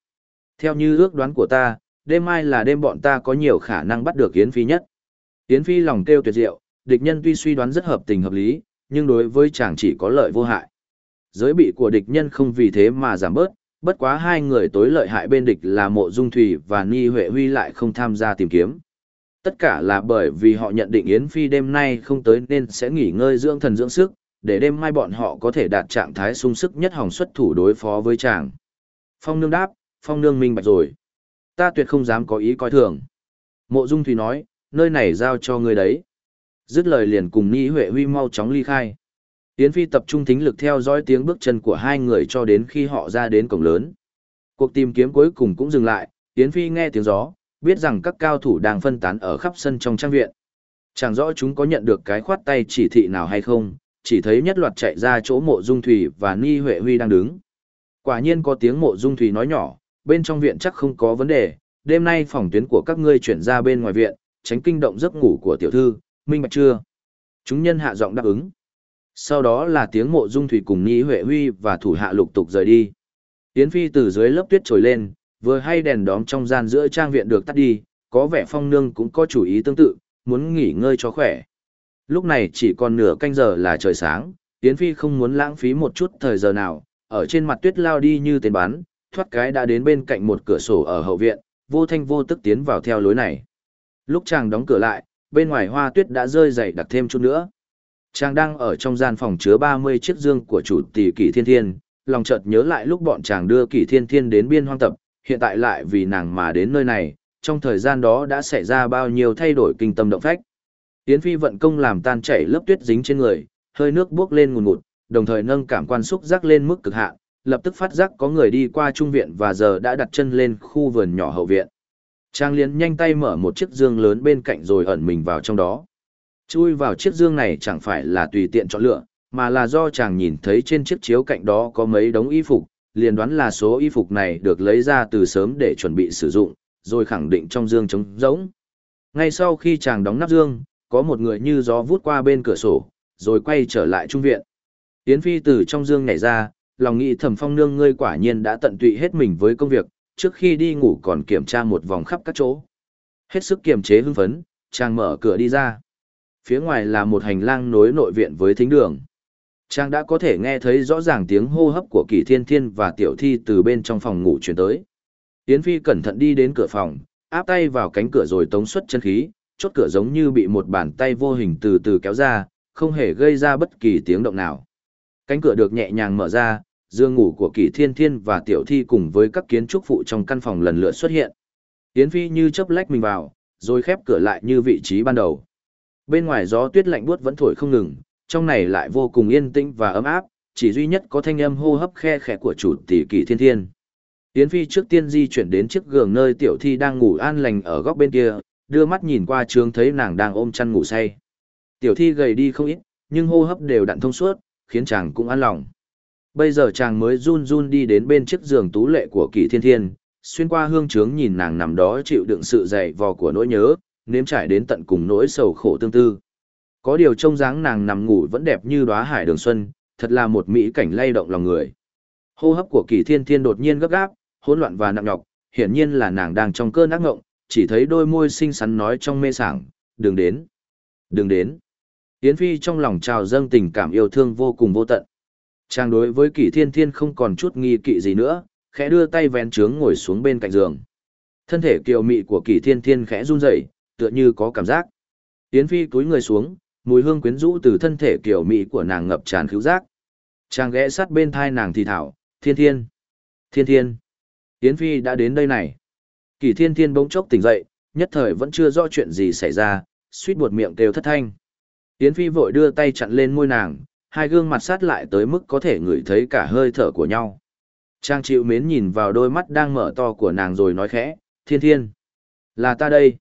Theo như ước đoán của ta, đêm mai là đêm bọn ta có nhiều khả năng bắt được Yến Phi nhất. Yến Phi lòng kêu tuyệt diệu, địch nhân tuy suy đoán rất hợp tình hợp lý, nhưng đối với chàng chỉ có lợi vô hại. Giới bị của địch nhân không vì thế mà giảm bớt, bất quá hai người tối lợi hại bên địch là Mộ Dung Thủy và Ni Huệ Huy lại không tham gia tìm kiếm. Tất cả là bởi vì họ nhận định Yến Phi đêm nay không tới nên sẽ nghỉ ngơi dưỡng thần dưỡng sức, để đêm mai bọn họ có thể đạt trạng thái sung sức nhất hòng xuất thủ đối phó với chàng. Phong nương đáp, phong nương minh bạch rồi. Ta tuyệt không dám có ý coi thường. Mộ Dung Thủy nói, nơi này giao cho ngươi đấy. Dứt lời liền cùng Ni Huệ Huy mau chóng ly khai. Yến Phi tập trung thính lực theo dõi tiếng bước chân của hai người cho đến khi họ ra đến cổng lớn. Cuộc tìm kiếm cuối cùng cũng dừng lại, Yến Phi nghe tiếng gió, biết rằng các cao thủ đang phân tán ở khắp sân trong trang viện. Chẳng rõ chúng có nhận được cái khoát tay chỉ thị nào hay không, chỉ thấy nhất loạt chạy ra chỗ mộ dung thủy và Ni Huệ Huy đang đứng. Quả nhiên có tiếng mộ dung thủy nói nhỏ, bên trong viện chắc không có vấn đề, đêm nay phòng tuyến của các ngươi chuyển ra bên ngoài viện, tránh kinh động giấc ngủ của tiểu thư, minh bạch chưa? Chúng nhân hạ giọng đáp ứng. Sau đó là tiếng mộ dung thủy cùng nghĩ Huệ Huy và thủ hạ lục tục rời đi. Yến Phi từ dưới lớp tuyết trồi lên, vừa hay đèn đóm trong gian giữa trang viện được tắt đi, có vẻ phong nương cũng có chủ ý tương tự, muốn nghỉ ngơi cho khỏe. Lúc này chỉ còn nửa canh giờ là trời sáng, Yến Phi không muốn lãng phí một chút thời giờ nào, ở trên mặt tuyết lao đi như tên bắn, thoát cái đã đến bên cạnh một cửa sổ ở hậu viện, vô thanh vô tức tiến vào theo lối này. Lúc chàng đóng cửa lại, bên ngoài hoa tuyết đã rơi dày đặc thêm chút nữa. Chàng đang ở trong gian phòng chứa 30 chiếc dương của chủ tỷ kỷ thiên thiên, lòng chợt nhớ lại lúc bọn chàng đưa kỷ thiên thiên đến biên hoang tập, hiện tại lại vì nàng mà đến nơi này, trong thời gian đó đã xảy ra bao nhiêu thay đổi kinh tâm động phách. Yến Phi vận công làm tan chảy lớp tuyết dính trên người, hơi nước buốc lên ngùn ngụt, đồng thời nâng cảm quan xúc giác lên mức cực hạn, lập tức phát giác có người đi qua trung viện và giờ đã đặt chân lên khu vườn nhỏ hậu viện. Trang Liên nhanh tay mở một chiếc dương lớn bên cạnh rồi ẩn mình vào trong đó. Chui vào chiếc dương này chẳng phải là tùy tiện chọn lựa, mà là do chàng nhìn thấy trên chiếc chiếu cạnh đó có mấy đống y phục, liền đoán là số y phục này được lấy ra từ sớm để chuẩn bị sử dụng, rồi khẳng định trong dương trống rỗng. Ngay sau khi chàng đóng nắp dương, có một người như gió vút qua bên cửa sổ, rồi quay trở lại trung viện. Yến Phi từ trong dương nhảy ra, lòng nghĩ thẩm phong nương ngươi quả nhiên đã tận tụy hết mình với công việc, trước khi đi ngủ còn kiểm tra một vòng khắp các chỗ. Hết sức kiềm chế hưng phấn, chàng mở cửa đi ra. Phía ngoài là một hành lang nối nội viện với thính đường. Trang đã có thể nghe thấy rõ ràng tiếng hô hấp của kỳ thiên thiên và tiểu thi từ bên trong phòng ngủ chuyển tới. Yến Phi cẩn thận đi đến cửa phòng, áp tay vào cánh cửa rồi tống xuất chân khí, chốt cửa giống như bị một bàn tay vô hình từ từ kéo ra, không hề gây ra bất kỳ tiếng động nào. Cánh cửa được nhẹ nhàng mở ra, giường ngủ của Kỳ Thiên Thiên và Tiểu Thi cùng với các kiến trúc phụ trong căn phòng lần lượt xuất hiện. Yến Phi như chớp lách mình vào, rồi khép cửa lại như vị trí ban đầu. Bên ngoài gió tuyết lạnh buốt vẫn thổi không ngừng, trong này lại vô cùng yên tĩnh và ấm áp, chỉ duy nhất có thanh âm hô hấp khe khẽ của chủ tỷ kỳ Thiên Thiên. Yến Phi trước tiên di chuyển đến chiếc giường nơi Tiểu Thi đang ngủ an lành ở góc bên kia, đưa mắt nhìn qua trường thấy nàng đang ôm chăn ngủ say. Tiểu Thi gầy đi không ít, nhưng hô hấp đều đặn thông suốt, khiến chàng cũng an lòng. Bây giờ chàng mới run run đi đến bên chiếc giường tú lệ của kỳ Thiên Thiên, xuyên qua hương trướng nhìn nàng nằm đó chịu đựng sự dày vò của nỗi nhớ, nếm trải đến tận cùng nỗi sầu khổ tương tư. Có điều trông dáng nàng nằm ngủ vẫn đẹp như đóa hải đường xuân, thật là một mỹ cảnh lay động lòng người. Hô hấp của Kỷ Thiên Thiên đột nhiên gấp gáp, hỗn loạn và nặng nhọc, hiển nhiên là nàng đang trong cơn ác ngộng, chỉ thấy đôi môi xinh xắn nói trong mê sảng, "Đừng đến, đừng đến." Yến Phi trong lòng trào dâng tình cảm yêu thương vô cùng vô tận. trang đối với kỷ thiên thiên không còn chút nghi kỵ gì nữa, khẽ đưa tay vén trướng ngồi xuống bên cạnh giường. Thân thể kiều mị của kỷ thiên thiên khẽ run rẩy, tựa như có cảm giác. Yến Phi cúi người xuống, mùi hương quyến rũ từ thân thể kiều mỹ của nàng ngập tràn khứu giác. Chàng ghé sát bên thai nàng thì thảo, thiên thiên, thiên thiên. Yến Phi đã đến đây này. kỳ thiên thiên bỗng chốc tỉnh dậy, nhất thời vẫn chưa rõ chuyện gì xảy ra, suýt buột miệng kêu thất thanh. Yến Phi vội đưa tay chặn lên môi nàng, hai gương mặt sát lại tới mức có thể ngửi thấy cả hơi thở của nhau. Trang chịu mến nhìn vào đôi mắt đang mở to của nàng rồi nói khẽ, thiên thiên. Là ta đây.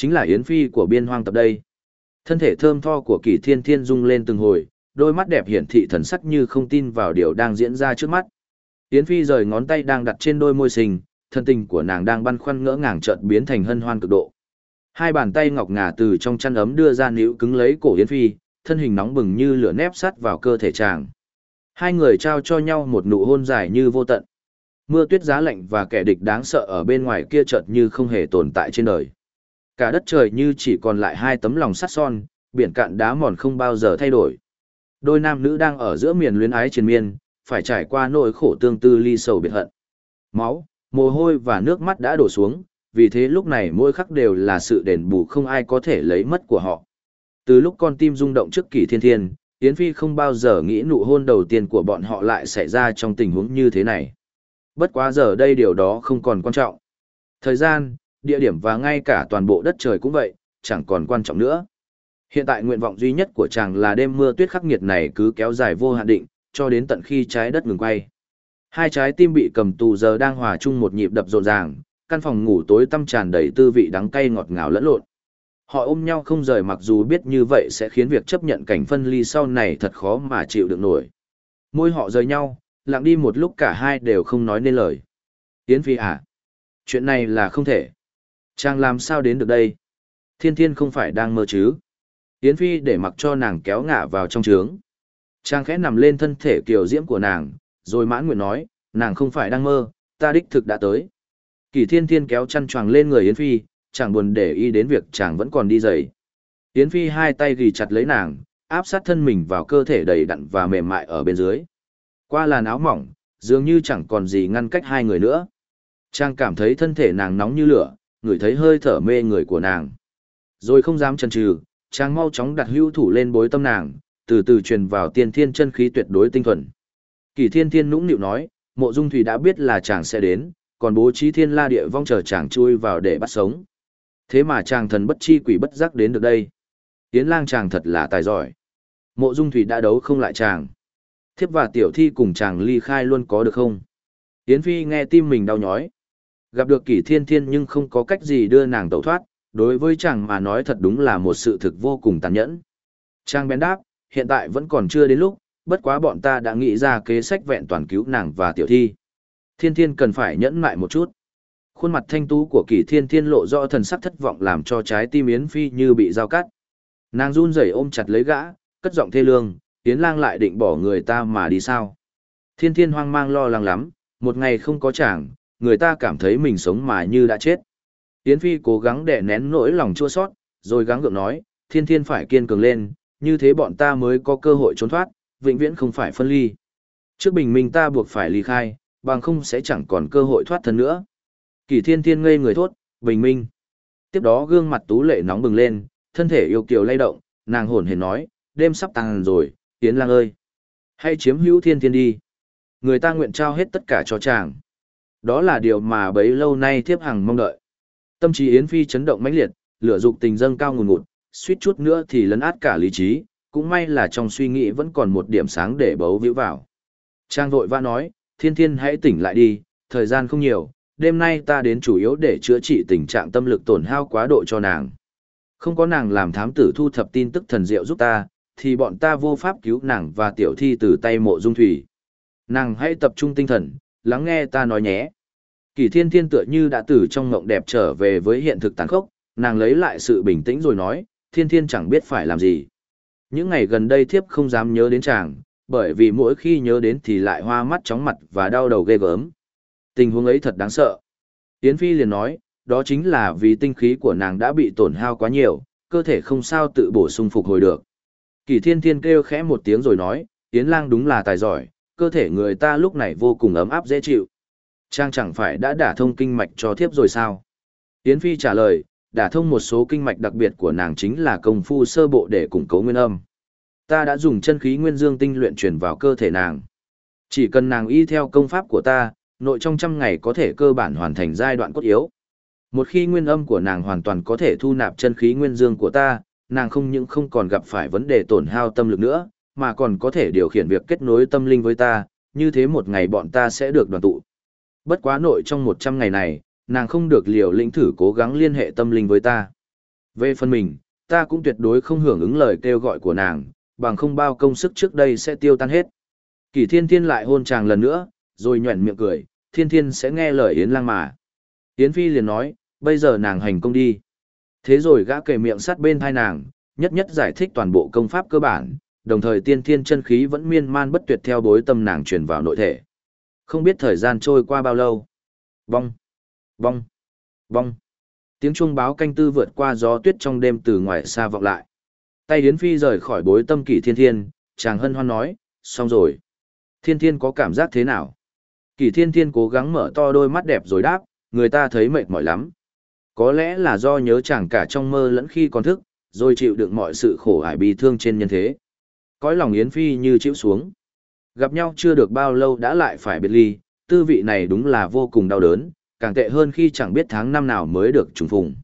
Chính là Yến Phi của biên hoang tập đây. Thân thể thơm tho của kỳ thiên thiên rung lên từng hồi, đôi mắt đẹp hiển thị thần sắc như không tin vào điều đang diễn ra trước mắt. Yến Phi rời ngón tay đang đặt trên đôi môi xinh, thân tình của nàng đang băn khoăn ngỡ ngàng chợt biến thành hân hoan cực độ. Hai bàn tay ngọc ngà từ trong chăn ấm đưa ra níu cứng lấy cổ Yến Phi, thân hình nóng bừng như lửa nếp sắt vào cơ thể chàng. Hai người trao cho nhau một nụ hôn dài như vô tận. Mưa tuyết giá lạnh và kẻ địch đáng sợ ở bên ngoài kia chợt như không hề tồn tại trên đời. Cả đất trời như chỉ còn lại hai tấm lòng sắt son, biển cạn đá mòn không bao giờ thay đổi. Đôi nam nữ đang ở giữa miền luyến ái triền miên, phải trải qua nỗi khổ tương tư ly sầu biệt hận. Máu, mồ hôi và nước mắt đã đổ xuống, vì thế lúc này mỗi khắc đều là sự đền bù không ai có thể lấy mất của họ. Từ lúc con tim rung động trước kỳ thiên thiên, Yến Phi không bao giờ nghĩ nụ hôn đầu tiên của bọn họ lại xảy ra trong tình huống như thế này. Bất quá giờ đây điều đó không còn quan trọng. Thời gian, địa điểm và ngay cả toàn bộ đất trời cũng vậy, chẳng còn quan trọng nữa. Hiện tại nguyện vọng duy nhất của chàng là đêm mưa tuyết khắc nghiệt này cứ kéo dài vô hạn định, cho đến tận khi trái đất ngừng quay. Hai trái tim bị cầm tù giờ đang hòa chung một nhịp đập rộn ràng, căn phòng ngủ tối tăm tràn đầy tư vị đắng cay ngọt ngào lẫn lộn. Họ ôm nhau không rời mặc dù biết như vậy sẽ khiến việc chấp nhận cảnh phân ly sau này thật khó mà chịu được nổi. Môi họ rời nhau, lặng đi một lúc cả hai đều không nói nên lời. Yến Phi à? Chuyện này là không thể. Chàng làm sao đến được đây? Thiên thiên không phải đang mơ chứ? Yến Phi để mặc cho nàng kéo ngả vào trong trướng. Chàng khẽ nằm lên thân thể kiều diễm của nàng, rồi mãn nguyện nói, nàng không phải đang mơ, ta đích thực đã tới. Kỳ thiên thiên kéo chăn choàng lên người Yến Phi, chẳng buồn để ý đến việc chàng vẫn còn đi dậy. Yến Phi hai tay ghi chặt lấy nàng, áp sát thân mình vào cơ thể đầy đặn và mềm mại ở bên dưới. Qua làn áo mỏng, dường như chẳng còn gì ngăn cách hai người nữa. Chàng cảm thấy thân thể nàng nóng như lửa, ngửi thấy hơi thở mê người của nàng. Rồi không dám chần chừ, chàng mau chóng đặt hữu thủ lên bối tâm nàng, từ từ truyền vào tiên thiên chân khí tuyệt đối tinh thuần. Kỳ thiên thiên nũng nịu nói, mộ dung thủy đã biết là chàng sẽ đến, còn bố trí thiên la địa vong chờ chàng chui vào để bắt sống. Thế mà chàng thần bất chi quỷ bất giác đến được đây. tiến lang chàng thật là tài giỏi. Mộ dung thủy đã đấu không lại chàng. Thiếp và tiểu thi cùng chàng ly khai luôn có được không? Yến phi nghe tim mình đau nhói. Gặp được kỷ thiên thiên nhưng không có cách gì đưa nàng tẩu thoát, đối với chàng mà nói thật đúng là một sự thực vô cùng tàn nhẫn. trang bén đáp, hiện tại vẫn còn chưa đến lúc, bất quá bọn ta đã nghĩ ra kế sách vẹn toàn cứu nàng và tiểu thi. Thiên thiên cần phải nhẫn lại một chút. Khuôn mặt thanh tú của kỷ thiên thiên lộ rõ thần sắc thất vọng làm cho trái tim Yến Phi như bị dao cắt. Nàng run rẩy ôm chặt lấy gã, cất giọng thê lương, Yến lang lại định bỏ người ta mà đi sao. Thiên thiên hoang mang lo lắng lắm, một ngày không có chàng, người ta cảm thấy mình sống mà như đã chết. Yến Phi cố gắng đè nén nỗi lòng chua sót, rồi gắng gượng nói, thiên thiên phải kiên cường lên, như thế bọn ta mới có cơ hội trốn thoát, vĩnh viễn không phải phân ly. Trước bình minh ta buộc phải ly khai, bằng không sẽ chẳng còn cơ hội thoát thân nữa. Kỳ thiên thiên ngây người thốt, bình minh. Tiếp đó gương mặt tú lệ nóng bừng lên, thân thể yêu kiều lay động, nàng hồn hển nói, đêm sắp tàn rồi, Yến lang ơi. Hãy chiếm hữu thiên thiên đi. Người ta nguyện trao hết tất cả cho chàng. Đó là điều mà bấy lâu nay thiếp hằng mong đợi. Tâm trí Yến Phi chấn động mãnh liệt, lửa dục tình dâng cao ngùn ngụt, suýt chút nữa thì lấn át cả lý trí, cũng may là trong suy nghĩ vẫn còn một điểm sáng để bấu víu vào. Trang vội vã nói, thiên thiên hãy tỉnh lại đi, thời gian không nhiều, đêm nay ta đến chủ yếu để chữa trị tình trạng tâm lực tổn hao quá độ cho nàng. Không có nàng làm thám tử thu thập tin tức thần diệu giúp ta, thì bọn ta vô pháp cứu nàng và tiểu thi từ tay mộ dung thủy. Nàng hãy tập trung tinh thần, lắng nghe ta nói nhé. Kỳ thiên thiên tựa như đã từ trong ngộng đẹp trở về với hiện thực tàn khốc, nàng lấy lại sự bình tĩnh rồi nói, thiên thiên chẳng biết phải làm gì. Những ngày gần đây thiếp không dám nhớ đến chàng, bởi vì mỗi khi nhớ đến thì lại hoa mắt chóng mặt và đau đầu ghê gớm. Tình huống ấy thật đáng sợ. Yến Phi liền nói, đó chính là vì tinh khí của nàng đã bị tổn hao quá nhiều, cơ thể không sao tự bổ sung phục hồi được. Kỳ thiên thiên kêu khẽ một tiếng rồi nói, Yến lang đúng là tài giỏi, cơ thể người ta lúc này vô cùng ấm áp dễ chịu. Trang chẳng phải đã đả thông kinh mạch cho thiếp rồi sao? Yến Phi trả lời, đả thông một số kinh mạch đặc biệt của nàng chính là công phu sơ bộ để củng cố nguyên âm. Ta đã dùng chân khí nguyên dương tinh luyện truyền vào cơ thể nàng. Chỉ cần nàng y theo công pháp của ta, nội trong trăm ngày có thể cơ bản hoàn thành giai đoạn cốt yếu. Một khi nguyên âm của nàng hoàn toàn có thể thu nạp chân khí nguyên dương của ta, nàng không những không còn gặp phải vấn đề tổn hao tâm lực nữa, mà còn có thể điều khiển việc kết nối tâm linh với ta, như thế một ngày bọn ta sẽ được đoàn tụ. Bất quá nội trong 100 ngày này, nàng không được liều lĩnh thử cố gắng liên hệ tâm linh với ta. Về phần mình, ta cũng tuyệt đối không hưởng ứng lời kêu gọi của nàng, bằng không bao công sức trước đây sẽ tiêu tan hết. Kỳ thiên thiên lại hôn chàng lần nữa, rồi nhuẩn miệng cười, thiên thiên sẽ nghe lời Yến lang mà. Yến phi liền nói, bây giờ nàng hành công đi. Thế rồi gã kề miệng sát bên thai nàng, nhất nhất giải thích toàn bộ công pháp cơ bản, đồng thời tiên thiên chân khí vẫn miên man bất tuyệt theo bối tâm nàng truyền vào nội thể. Không biết thời gian trôi qua bao lâu. Bong, bong, bong. Tiếng chuông báo canh tư vượt qua gió tuyết trong đêm từ ngoài xa vọng lại. Tay Yến Phi rời khỏi bối tâm kỷ thiên thiên, chàng hân hoan nói, xong rồi. Thiên thiên có cảm giác thế nào? Kỷ thiên thiên cố gắng mở to đôi mắt đẹp rồi đáp, người ta thấy mệt mỏi lắm. Có lẽ là do nhớ chàng cả trong mơ lẫn khi còn thức, rồi chịu đựng mọi sự khổ ải bi thương trên nhân thế. Cõi lòng Yến Phi như chịu xuống. Gặp nhau chưa được bao lâu đã lại phải biệt ly, tư vị này đúng là vô cùng đau đớn, càng tệ hơn khi chẳng biết tháng năm nào mới được trùng phùng.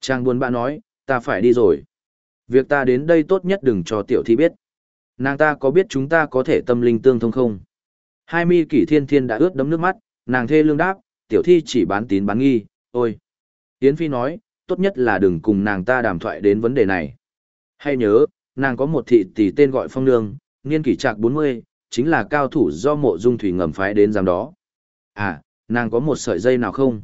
Trang buồn bã nói, ta phải đi rồi. Việc ta đến đây tốt nhất đừng cho tiểu thi biết. Nàng ta có biết chúng ta có thể tâm linh tương thông không? Hai mi kỷ thiên thiên đã ướt đấm nước mắt, nàng thê lương đáp, tiểu thi chỉ bán tín bán nghi, ôi. Yến Phi nói, tốt nhất là đừng cùng nàng ta đàm thoại đến vấn đề này. Hay nhớ, nàng có một thị tỷ tên gọi Phong Nương, niên kỷ trạc 40, chính là cao thủ do mộ dung thủy ngầm phái đến giám đó. À, nàng có một sợi dây nào không?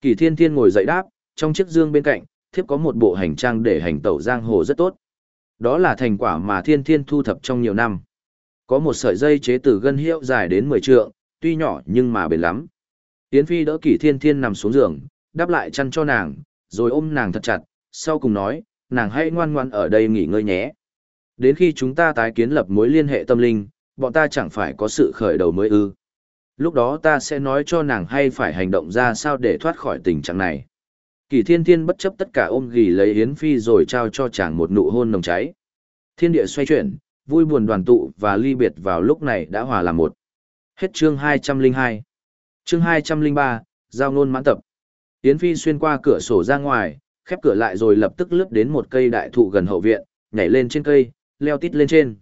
Kỷ thiên thiên ngồi dậy đáp, trong chiếc dương bên cạnh, thiếp có một bộ hành trang để hành tẩu giang hồ rất tốt. Đó là thành quả mà thiên thiên thu thập trong nhiều năm. Có một sợi dây chế từ gân hiệu dài đến 10 trượng, tuy nhỏ nhưng mà bền lắm. Yến Phi đỡ kỷ thiên thiên nằm xuống giường, đáp lại chăn cho nàng, rồi ôm nàng thật chặt, sau cùng nói, nàng hãy ngoan ngoan ở đây nghỉ ngơi nhé. Đến khi chúng ta tái kiến lập mối liên hệ tâm linh, bọn ta chẳng phải có sự khởi đầu mới ư. Lúc đó ta sẽ nói cho nàng hay phải hành động ra sao để thoát khỏi tình trạng này. Kỳ thiên thiên bất chấp tất cả ôm ghi lấy Yến Phi rồi trao cho chàng một nụ hôn nồng cháy. Thiên địa xoay chuyển, vui buồn đoàn tụ và ly biệt vào lúc này đã hòa làm một. Hết chương 202. Chương 203, giao nôn mãn tập. Yến Phi xuyên qua cửa sổ ra ngoài, khép cửa lại rồi lập tức lướt đến một cây đại thụ gần hậu viện, nhảy lên trên cây, leo tít lên trên.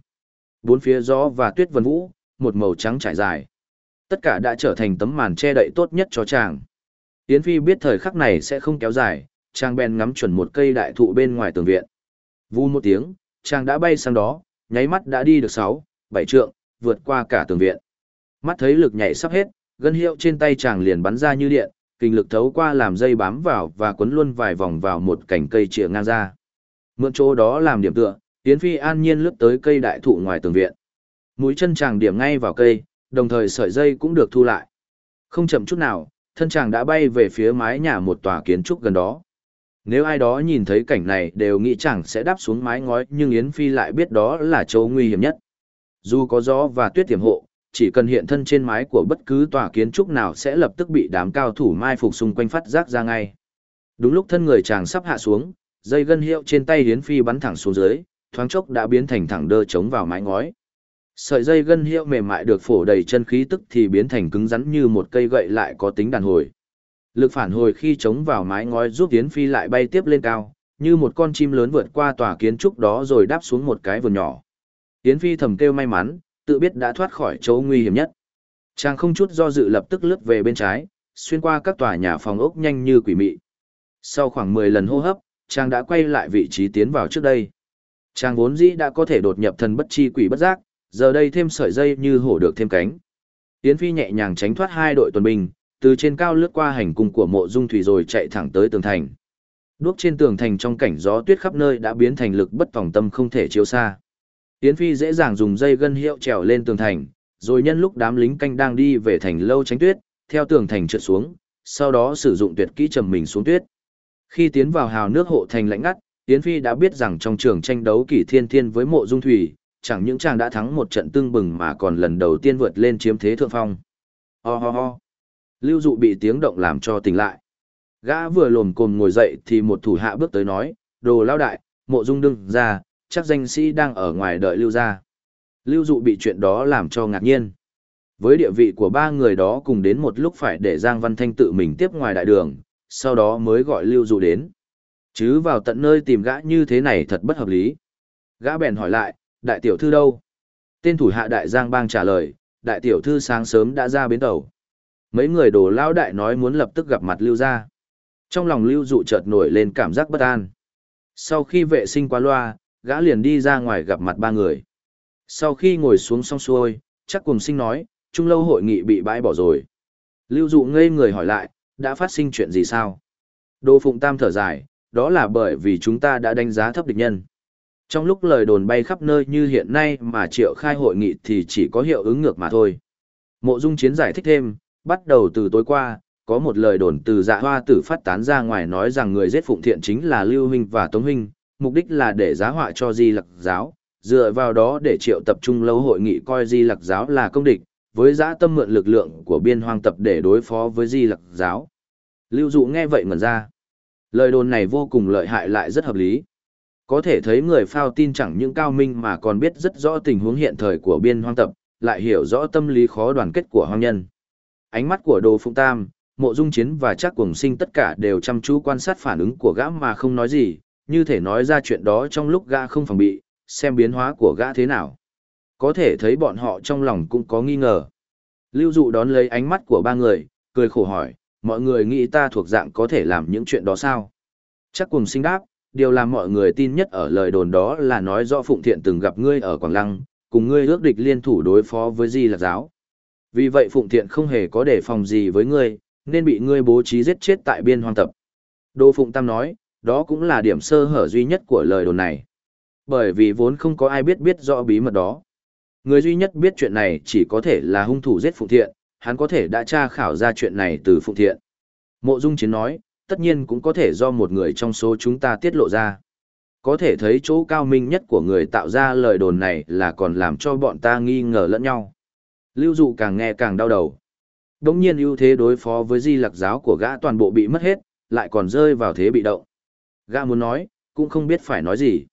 Bốn phía gió và tuyết vần vũ, một màu trắng trải dài. Tất cả đã trở thành tấm màn che đậy tốt nhất cho chàng. Yến Phi biết thời khắc này sẽ không kéo dài, chàng bèn ngắm chuẩn một cây đại thụ bên ngoài tường viện. Vu một tiếng, chàng đã bay sang đó, nháy mắt đã đi được 6, 7 trượng, vượt qua cả tường viện. Mắt thấy lực nhảy sắp hết, gân hiệu trên tay chàng liền bắn ra như điện, kinh lực thấu qua làm dây bám vào và quấn luôn vài vòng vào một cành cây chìa ngang ra. Mượn chỗ đó làm điểm tựa, Yến Phi an nhiên lướt tới cây đại thụ ngoài tường viện. Mũi chân chàng điểm ngay vào cây, đồng thời sợi dây cũng được thu lại. Không chậm chút nào, thân chàng đã bay về phía mái nhà một tòa kiến trúc gần đó. Nếu ai đó nhìn thấy cảnh này đều nghĩ chàng sẽ đáp xuống mái ngói nhưng Yến Phi lại biết đó là chỗ nguy hiểm nhất. Dù có gió và tuyết tiềm hộ, chỉ cần hiện thân trên mái của bất cứ tòa kiến trúc nào sẽ lập tức bị đám cao thủ mai phục xung quanh phát giác ra ngay. Đúng lúc thân người chàng sắp hạ xuống, dây gân hiệu trên tay Yến Phi bắn thẳng xuống dưới, thoáng chốc đã biến thành thẳng đơ chống vào mái ngói. Sợi dây gân hiệu mềm mại được phổ đầy chân khí tức thì biến thành cứng rắn như một cây gậy lại có tính đàn hồi. Lực phản hồi khi chống vào mái ngói giúp Yến Phi lại bay tiếp lên cao, như một con chim lớn vượt qua tòa kiến trúc đó rồi đáp xuống một cái vườn nhỏ. Yến Phi thầm kêu may mắn, tự biết đã thoát khỏi chỗ nguy hiểm nhất. Chàng không chút do dự lập tức lướt về bên trái, xuyên qua các tòa nhà phòng ốc nhanh như quỷ mị. Sau khoảng 10 lần hô hấp, chàng đã quay lại vị trí tiến vào trước đây. Chàng vốn dĩ đã có thể đột nhập thần bất chi quỷ bất giác, giờ đây thêm sợi dây như hổ được thêm cánh. Yến Phi nhẹ nhàng tránh thoát hai đội tuần binh, từ trên cao lướt qua hành cung của mộ dung thủy rồi chạy thẳng tới tường thành. Đuốc trên tường thành trong cảnh gió tuyết khắp nơi đã biến thành lực bất tòng tâm không thể chiếu xa. Yến Phi dễ dàng dùng dây gân hiệu trèo lên tường thành, rồi nhân lúc đám lính canh đang đi về thành lâu tránh tuyết, theo tường thành trượt xuống, sau đó sử dụng tuyệt kỹ trầm mình xuống tuyết. Khi tiến vào hào nước hộ thành lạnh ngắt, Yến Phi đã biết rằng trong trường tranh đấu kỷ thiên thiên với mộ dung thủy, chẳng những chàng đã thắng một trận tương bừng mà còn lần đầu tiên vượt lên chiếm thế thượng phong. Ho ho ho. Lưu dụ bị tiếng động làm cho tỉnh lại. Gã vừa lồm cồm ngồi dậy thì một thủ hạ bước tới nói, đồ lao đại, mộ dung đừng ra, chắc danh sĩ đang ở ngoài đợi lưu gia, Lưu dụ bị chuyện đó làm cho ngạc nhiên. Với địa vị của ba người đó cùng đến một lúc phải để Giang Văn Thanh tự mình tiếp ngoài đại đường, sau đó mới gọi lưu dụ đến. Chứ vào tận nơi tìm gã như thế này thật bất hợp lý. Gã bèn hỏi lại, đại tiểu thư đâu? Tên thủ hạ đại Giang bang trả lời, đại tiểu thư sáng sớm đã ra bến tàu. Mấy người đồ lao đại nói muốn lập tức gặp mặt lưu gia. Trong lòng lưu dụ chợt nổi lên cảm giác bất an. Sau khi vệ sinh qua loa, gã liền đi ra ngoài gặp mặt ba người. Sau khi ngồi xuống xong xuôi, chắc cùng sinh nói, trung lâu hội nghị bị bãi bỏ rồi. Lưu dụ ngây người hỏi lại, đã phát sinh chuyện gì sao? Đô Phụng Tam thở dài, đó là bởi vì chúng ta đã đánh giá thấp địch nhân. Trong lúc lời đồn bay khắp nơi như hiện nay mà triệu khai hội nghị thì chỉ có hiệu ứng ngược mà thôi. Mộ Dung Chiến giải thích thêm, bắt đầu từ tối qua, có một lời đồn từ dạ hoa tử phát tán ra ngoài nói rằng người giết Phụng Thiện chính là Lưu Huynh và Tống Huynh, mục đích là để giá họa cho Di Lặc giáo, dựa vào đó để triệu tập trung lâu hội nghị coi Di Lặc giáo là công địch, với giã tâm mượn lực lượng của biên hoang tập để đối phó với Di Lặc giáo. Lưu Dụ nghe vậy ngẩn ra. Lời đồn này vô cùng lợi hại lại rất hợp lý. Có thể thấy người phao tin chẳng những cao minh mà còn biết rất rõ tình huống hiện thời của biên hoang tập, lại hiểu rõ tâm lý khó đoàn kết của hoang nhân. Ánh mắt của Đồ Phụng Tam, Mộ Dung Chiến và chắc cuồng sinh tất cả đều chăm chú quan sát phản ứng của gã mà không nói gì, như thể nói ra chuyện đó trong lúc gã không phòng bị, xem biến hóa của gã thế nào. Có thể thấy bọn họ trong lòng cũng có nghi ngờ. Lưu Dụ đón lấy ánh mắt của ba người, cười khổ hỏi, mọi người nghĩ ta thuộc dạng có thể làm những chuyện đó sao? Chắc cùng sinh đáp, điều làm mọi người tin nhất ở lời đồn đó là nói do Phụng Thiện từng gặp ngươi ở Quảng Lăng, cùng ngươi ước địch liên thủ đối phó với Di Lạc Giáo. Vì vậy Phụng Thiện không hề có đề phòng gì với ngươi, nên bị ngươi bố trí giết chết tại biên hoang tập. Đô Phụng Tam nói, đó cũng là điểm sơ hở duy nhất của lời đồn này. Bởi vì vốn không có ai biết biết rõ bí mật đó. Người duy nhất biết chuyện này chỉ có thể là hung thủ giết Phụng Thiện, hắn có thể đã tra khảo ra chuyện này từ Phụng Thiện. Mộ Dung Chiến nói, tất nhiên cũng có thể do một người trong số chúng ta tiết lộ ra. Có thể thấy chỗ cao minh nhất của người tạo ra lời đồn này là còn làm cho bọn ta nghi ngờ lẫn nhau. Lưu dụ càng nghe càng đau đầu. Đống nhiên ưu thế đối phó với di lạc giáo của gã toàn bộ bị mất hết, lại còn rơi vào thế bị động. Gã muốn nói, cũng không biết phải nói gì.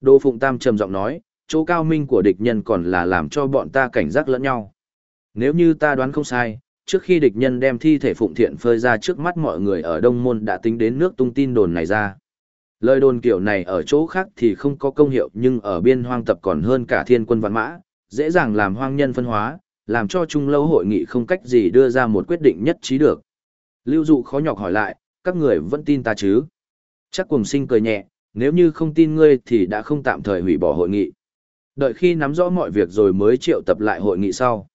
Đô Phụng Tam trầm giọng nói, chỗ cao minh của địch nhân còn là làm cho bọn ta cảnh giác lẫn nhau. Nếu như ta đoán không sai, trước khi địch nhân đem thi thể Phụng Thiện phơi ra trước mắt mọi người ở Đông Môn đã tính đến nước tung tin đồn này ra. Lời đồn kiểu này ở chỗ khác thì không có công hiệu nhưng ở biên hoang tập còn hơn cả thiên quân văn mã, dễ dàng làm hoang nhân phân hóa, làm cho trung lâu hội nghị không cách gì đưa ra một quyết định nhất trí được. Lưu dụ khó nhọc hỏi lại, các người vẫn tin ta chứ? Chắc cùng sinh cười nhẹ, nếu như không tin ngươi thì đã không tạm thời hủy bỏ hội nghị. Đợi khi nắm rõ mọi việc rồi mới triệu tập lại hội nghị sau.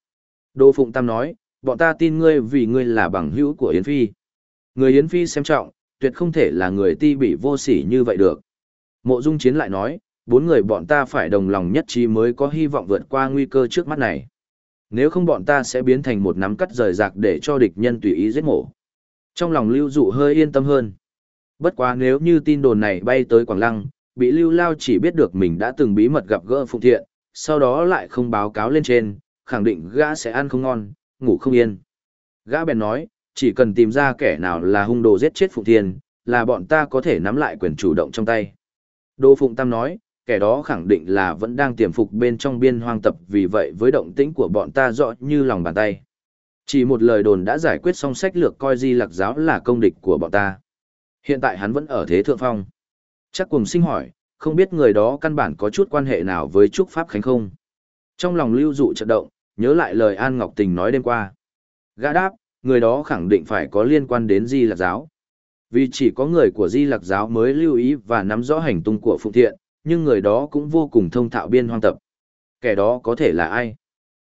Đô Phụng Tam nói, bọn ta tin ngươi vì ngươi là bằng hữu của Yến Phi. Người Yến Phi xem trọng, tuyệt không thể là người ti bị vô sỉ như vậy được. Mộ Dung Chiến lại nói, bốn người bọn ta phải đồng lòng nhất trí mới có hy vọng vượt qua nguy cơ trước mắt này. Nếu không bọn ta sẽ biến thành một nắm cắt rời rạc để cho địch nhân tùy ý giết mổ. Trong lòng Lưu Dụ hơi yên tâm hơn. Bất quá nếu như tin đồn này bay tới Quảng Lăng, bị Lưu Lao chỉ biết được mình đã từng bí mật gặp gỡ Phụng Thiện, sau đó lại không báo cáo lên trên, khẳng định gã sẽ ăn không ngon, ngủ không yên. Gã bèn nói, chỉ cần tìm ra kẻ nào là hung đồ giết chết Phụng Thiên, là bọn ta có thể nắm lại quyền chủ động trong tay. Đô Phụng Tam nói, kẻ đó khẳng định là vẫn đang tiềm phục bên trong biên hoang tập vì vậy với động tĩnh của bọn ta rõ như lòng bàn tay. Chỉ một lời đồn đã giải quyết xong sách lược coi di lạc giáo là công địch của bọn ta. Hiện tại hắn vẫn ở thế thượng phong. Chắc cùng sinh hỏi, không biết người đó căn bản có chút quan hệ nào với Trúc Pháp Khánh không? Trong lòng lưu dụ chật động, nhớ lại lời An Ngọc Tình nói đêm qua. Gã đáp, người đó khẳng định phải có liên quan đến Di Lạc Giáo. Vì chỉ có người của Di Lạc Giáo mới lưu ý và nắm rõ hành tung của Phụng Thiện, nhưng người đó cũng vô cùng thông thạo biên hoang tập. Kẻ đó có thể là ai?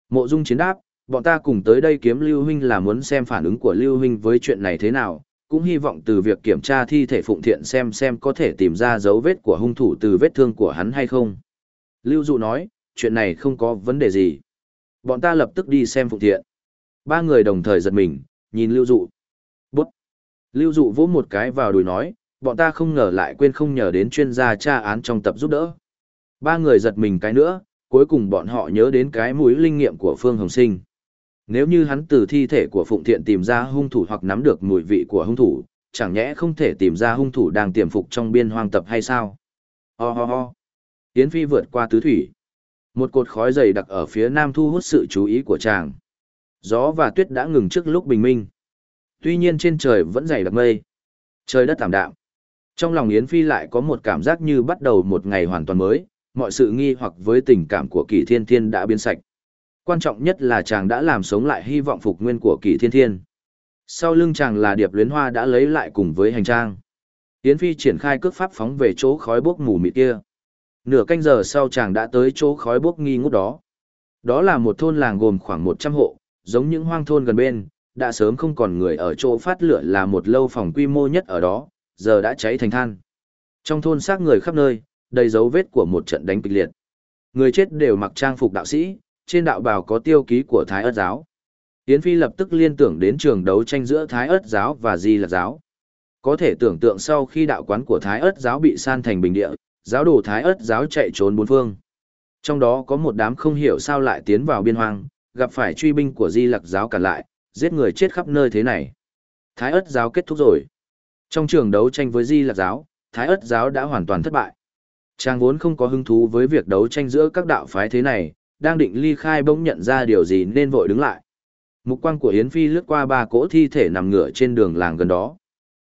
Mộ Dung chiến đáp, bọn ta cùng tới đây kiếm Lưu Huynh là muốn xem phản ứng của Lưu Huynh với chuyện này thế nào, cũng hy vọng từ việc kiểm tra thi thể Phụng Thiện xem xem có thể tìm ra dấu vết của hung thủ từ vết thương của hắn hay không. Lưu Dụ nói, chuyện này không có vấn đề gì. Bọn ta lập tức đi xem Phụng Thiện. Ba người đồng thời giật mình, nhìn Lưu Dụ. Bút. Lưu Dụ vỗ một cái vào đùi nói, bọn ta không ngờ lại quên không nhờ đến chuyên gia tra án trong tập giúp đỡ. Ba người giật mình cái nữa, cuối cùng bọn họ nhớ đến cái mũi linh nghiệm của Phương Hồng Sinh. Nếu như hắn từ thi thể của Phụng Thiện tìm ra hung thủ hoặc nắm được mùi vị của hung thủ, chẳng nhẽ không thể tìm ra hung thủ đang tiềm phục trong biên hoang tập hay sao? Ho ho ho. Yến Phi vượt qua tứ thủy. Một cột khói dày đặc ở phía nam thu hút sự chú ý của chàng. Gió và tuyết đã ngừng trước lúc bình minh. Tuy nhiên trên trời vẫn dày đặc mây. Trời đất tạm đạm. Trong lòng Yến Phi lại có một cảm giác như bắt đầu một ngày hoàn toàn mới, mọi sự nghi hoặc với tình cảm của kỳ thiên thiên đã biến sạch. Quan trọng nhất là chàng đã làm sống lại hy vọng phục nguyên của kỳ thiên thiên. Sau lưng chàng là điệp luyến hoa đã lấy lại cùng với hành trang. Yến Phi triển khai cước pháp phóng về chỗ khói bốc mù mịt kia. Nửa canh giờ sau chàng đã tới chỗ khói bốc nghi ngút đó. Đó là một thôn làng gồm khoảng 100 hộ, giống những hoang thôn gần bên, đã sớm không còn người ở chỗ phát lửa là một lâu phòng quy mô nhất ở đó, giờ đã cháy thành than. Trong thôn xác người khắp nơi, đầy dấu vết của một trận đánh kịch liệt. Người chết đều mặc trang phục đạo sĩ, trên đạo bào có tiêu ký của Thái ớt giáo. Yến Phi lập tức liên tưởng đến trường đấu tranh giữa Thái ớt giáo và Di Lặc giáo. Có thể tưởng tượng sau khi đạo quán của Thái ớt giáo bị san thành bình địa, giáo đồ Thái ớt giáo chạy trốn bốn phương. Trong đó có một đám không hiểu sao lại tiến vào biên hoang, gặp phải truy binh của Di Lặc giáo cản lại, giết người chết khắp nơi thế này. Thái ớt giáo kết thúc rồi. Trong trường đấu tranh với Di Lặc giáo, Thái ớt giáo đã hoàn toàn thất bại. Trang vốn không có hứng thú với việc đấu tranh giữa các đạo phái thế này, đang định ly khai bỗng nhận ra điều gì nên vội đứng lại. Mục quang của Yến Phi lướt qua ba cỗ thi thể nằm ngửa trên đường làng gần đó.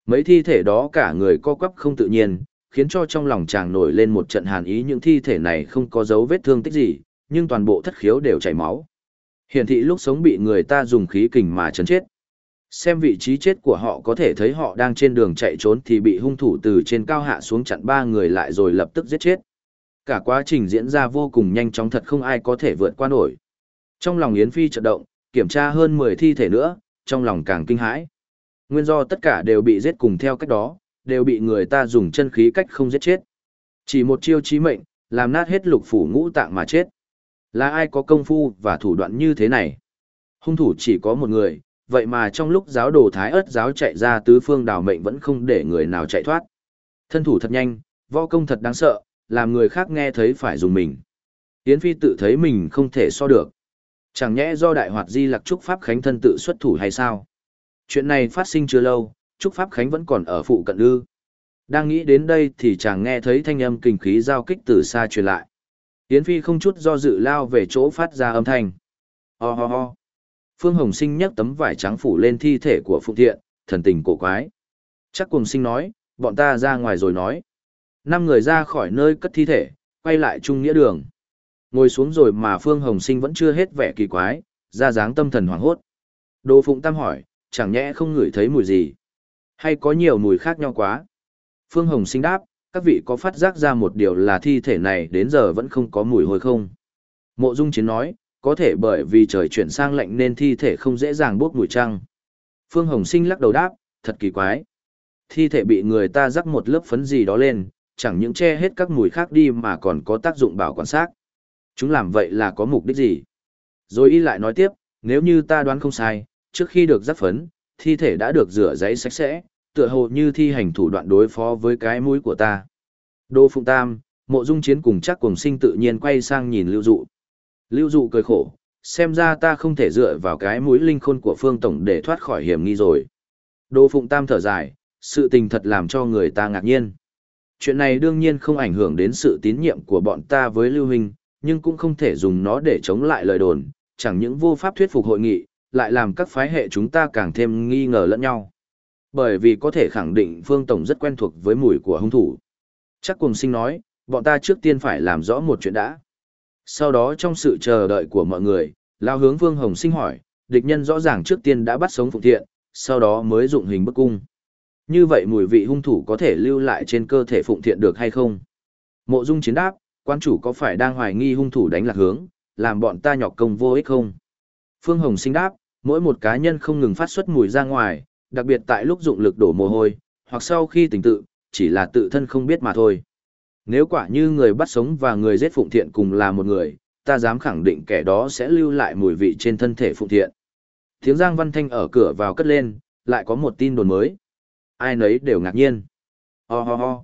Mấy thi thể đó cả người co quắp không tự nhiên, khiến cho trong lòng chàng nổi lên một trận hàn ý những thi thể này không có dấu vết thương tích gì, nhưng toàn bộ thất khiếu đều chảy máu. Hiển thị lúc sống bị người ta dùng khí kình mà chấn chết. Xem vị trí chết của họ có thể thấy họ đang trên đường chạy trốn thì bị hung thủ từ trên cao hạ xuống chặn ba người lại rồi lập tức giết chết. Cả quá trình diễn ra vô cùng nhanh chóng thật không ai có thể vượt qua nổi. Trong lòng Yến Phi chợt động, kiểm tra hơn 10 thi thể nữa, trong lòng càng kinh hãi. Nguyên do tất cả đều bị giết cùng theo cách đó, đều bị người ta dùng chân khí cách không giết chết. Chỉ một chiêu chí mệnh, làm nát hết lục phủ ngũ tạng mà chết. Là ai có công phu và thủ đoạn như thế này? Hung thủ chỉ có một người, vậy mà trong lúc giáo đồ thái ớt giáo chạy ra tứ phương đảo mệnh vẫn không để người nào chạy thoát. Thân thủ thật nhanh, võ công thật đáng sợ, làm người khác nghe thấy phải dùng mình. Yến Phi tự thấy mình không thể so được. Chẳng nhẽ do đại hoạt di lặc Trúc Pháp Khánh thân tự xuất thủ hay sao? Chuyện này phát sinh chưa lâu, Trúc Pháp Khánh vẫn còn ở phụ cận ư. Đang nghĩ đến đây thì chàng nghe thấy thanh âm kinh khí giao kích từ xa truyền lại. Yến Phi không chút do dự lao về chỗ phát ra âm thanh. Ho ho ho. Phương Hồng Sinh nhấc tấm vải trắng phủ lên thi thể của Phụng Thiện, thần tình cổ quái. Chắc cùng sinh nói, bọn ta ra ngoài rồi nói. Năm người ra khỏi nơi cất thi thể, quay lại trung nghĩa đường. Ngồi xuống rồi mà Phương Hồng Sinh vẫn chưa hết vẻ kỳ quái, ra dáng tâm thần hoảng hốt. Đồ Phụng Tam hỏi, chẳng nhẽ không ngửi thấy mùi gì? Hay có nhiều mùi khác nhau quá? Phương Hồng Sinh đáp, các vị có phát giác ra một điều là thi thể này đến giờ vẫn không có mùi hôi không? Mộ Dung Chiến nói, có thể bởi vì trời chuyển sang lạnh nên thi thể không dễ dàng buốt mùi trăng. Phương Hồng Sinh lắc đầu đáp, thật kỳ quái. Thi thể bị người ta rắc một lớp phấn gì đó lên, chẳng những che hết các mùi khác đi mà còn có tác dụng bảo quản xác. Chúng làm vậy là có mục đích gì? Rồi y lại nói tiếp, nếu như ta đoán không sai, trước khi được giáp phấn, thi thể đã được rửa giấy sạch sẽ, tựa hồ như thi hành thủ đoạn đối phó với cái mũi của ta. Đô Phụng Tam, mộ dung chiến cùng chắc cùng sinh tự nhiên quay sang nhìn lưu dụ. Lưu dụ cười khổ, xem ra ta không thể dựa vào cái mũi linh khôn của phương tổng để thoát khỏi hiểm nghi rồi. Đô Phụng Tam thở dài, sự tình thật làm cho người ta ngạc nhiên. Chuyện này đương nhiên không ảnh hưởng đến sự tín nhiệm của bọn ta với Lưu Huynh, nhưng cũng không thể dùng nó để chống lại lời đồn, chẳng những vô pháp thuyết phục hội nghị, lại làm các phái hệ chúng ta càng thêm nghi ngờ lẫn nhau. Bởi vì có thể khẳng định Phương Tổng rất quen thuộc với mùi của hung thủ. Chắc cùng sinh nói, bọn ta trước tiên phải làm rõ một chuyện đã. Sau đó trong sự chờ đợi của mọi người, lao hướng Vương Hồng sinh hỏi, địch nhân rõ ràng trước tiên đã bắt sống Phụng Thiện, sau đó mới dụng hình bức cung. Như vậy mùi vị hung thủ có thể lưu lại trên cơ thể Phụng Thiện được hay không? Mộ Dung chiến đáp, quan chủ có phải đang hoài nghi hung thủ đánh lạc hướng, làm bọn ta nhọc công vô ích không? Phương Hồng sinh đáp, mỗi một cá nhân không ngừng phát xuất mùi ra ngoài, đặc biệt tại lúc dụng lực đổ mồ hôi, hoặc sau khi tỉnh tự, chỉ là tự thân không biết mà thôi. Nếu quả như người bắt sống và người giết Phụng Thiện cùng là một người, ta dám khẳng định kẻ đó sẽ lưu lại mùi vị trên thân thể Phụng Thiện. Tiếng Giang Văn Thanh ở cửa vào cất lên, lại có một tin đồn mới. Ai nấy đều ngạc nhiên. Ho ho ho.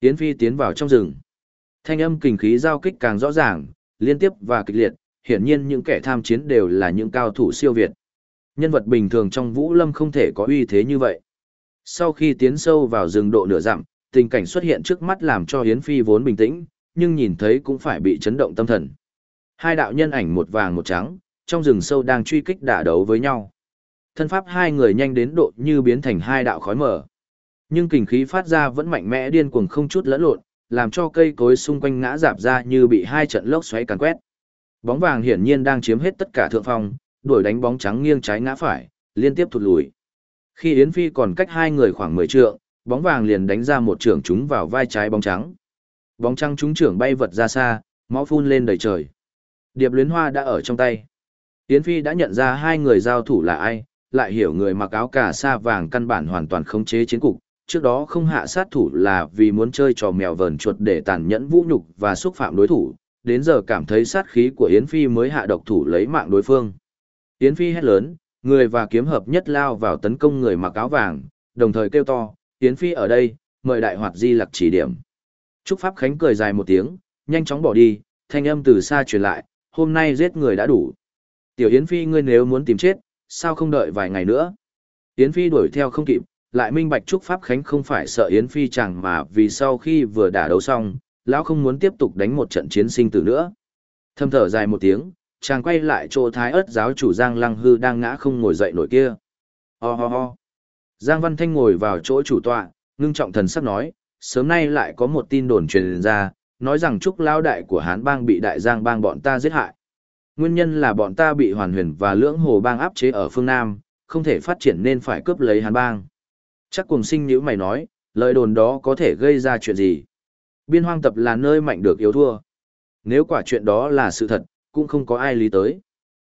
Tiến Phi tiến vào trong rừng. Thanh âm kình khí giao kích càng rõ ràng, liên tiếp và kịch liệt, hiển nhiên những kẻ tham chiến đều là những cao thủ siêu việt. Nhân vật bình thường trong Vũ Lâm không thể có uy thế như vậy. Sau khi tiến sâu vào rừng độ nửa dặm, tình cảnh xuất hiện trước mắt làm cho Yến Phi vốn bình tĩnh, nhưng nhìn thấy cũng phải bị chấn động tâm thần. Hai đạo nhân ảnh một vàng một trắng, trong rừng sâu đang truy kích đả đấu với nhau. Thân pháp hai người nhanh đến độ như biến thành hai đạo khói mở. Nhưng kình khí phát ra vẫn mạnh mẽ điên cuồng không chút lẫn lộn, làm cho cây cối xung quanh ngã rạp ra như bị hai trận lốc xoáy càn quét. Bóng vàng hiển nhiên đang chiếm hết tất cả thượng phong, đuổi đánh bóng trắng nghiêng trái ngã phải, liên tiếp thụt lùi. Khi Yến Phi còn cách hai người khoảng 10 trượng, bóng vàng liền đánh ra một trưởng trúng vào vai trái bóng trắng. Bóng trắng trúng trưởng bay vật ra xa, máu phun lên đầy trời. Điệp luyến hoa đã ở trong tay. Yến Phi đã nhận ra hai người giao thủ là ai, lại hiểu người mặc áo cà sa vàng căn bản hoàn toàn khống chế chiến cục. Trước đó không hạ sát thủ là vì muốn chơi trò mèo vờn chuột để tàn nhẫn vũ nhục và xúc phạm đối thủ, đến giờ cảm thấy sát khí của Yến Phi mới hạ độc thủ lấy mạng đối phương. Yến Phi hét lớn, người và kiếm hợp nhất lao vào tấn công người mặc áo vàng, đồng thời kêu to, Yến Phi ở đây, mời đại hoạt di lặc chỉ điểm. Trúc Pháp Khánh cười dài một tiếng, nhanh chóng bỏ đi, thanh âm từ xa truyền lại, hôm nay giết người đã đủ. Tiểu Yến Phi ngươi nếu muốn tìm chết, sao không đợi vài ngày nữa? Yến Phi đuổi theo không kịp, lại minh bạch Trúc Pháp Khánh không phải sợ Yến Phi chẳng mà vì sau khi vừa đả đấu xong, lão không muốn tiếp tục đánh một trận chiến sinh tử nữa. Thâm thở dài một tiếng, chàng quay lại chỗ thái ớt giáo chủ Giang Lăng Hư đang ngã không ngồi dậy nổi kia. Ho ho ho. Giang Văn Thanh ngồi vào chỗ chủ tọa, ngưng trọng thần sắc nói, sớm nay lại có một tin đồn truyền ra, nói rằng trúc lao đại của Hán bang bị đại giang bang bọn ta giết hại. Nguyên nhân là bọn ta bị hoàn huyền và lưỡng hồ bang áp chế ở phương Nam, không thể phát triển nên phải cướp lấy hàn bang. Chắc cùng sinh nữ mày nói, lời đồn đó có thể gây ra chuyện gì? Biên hoang tập là nơi mạnh được yếu thua. Nếu quả chuyện đó là sự thật, cũng không có ai lý tới.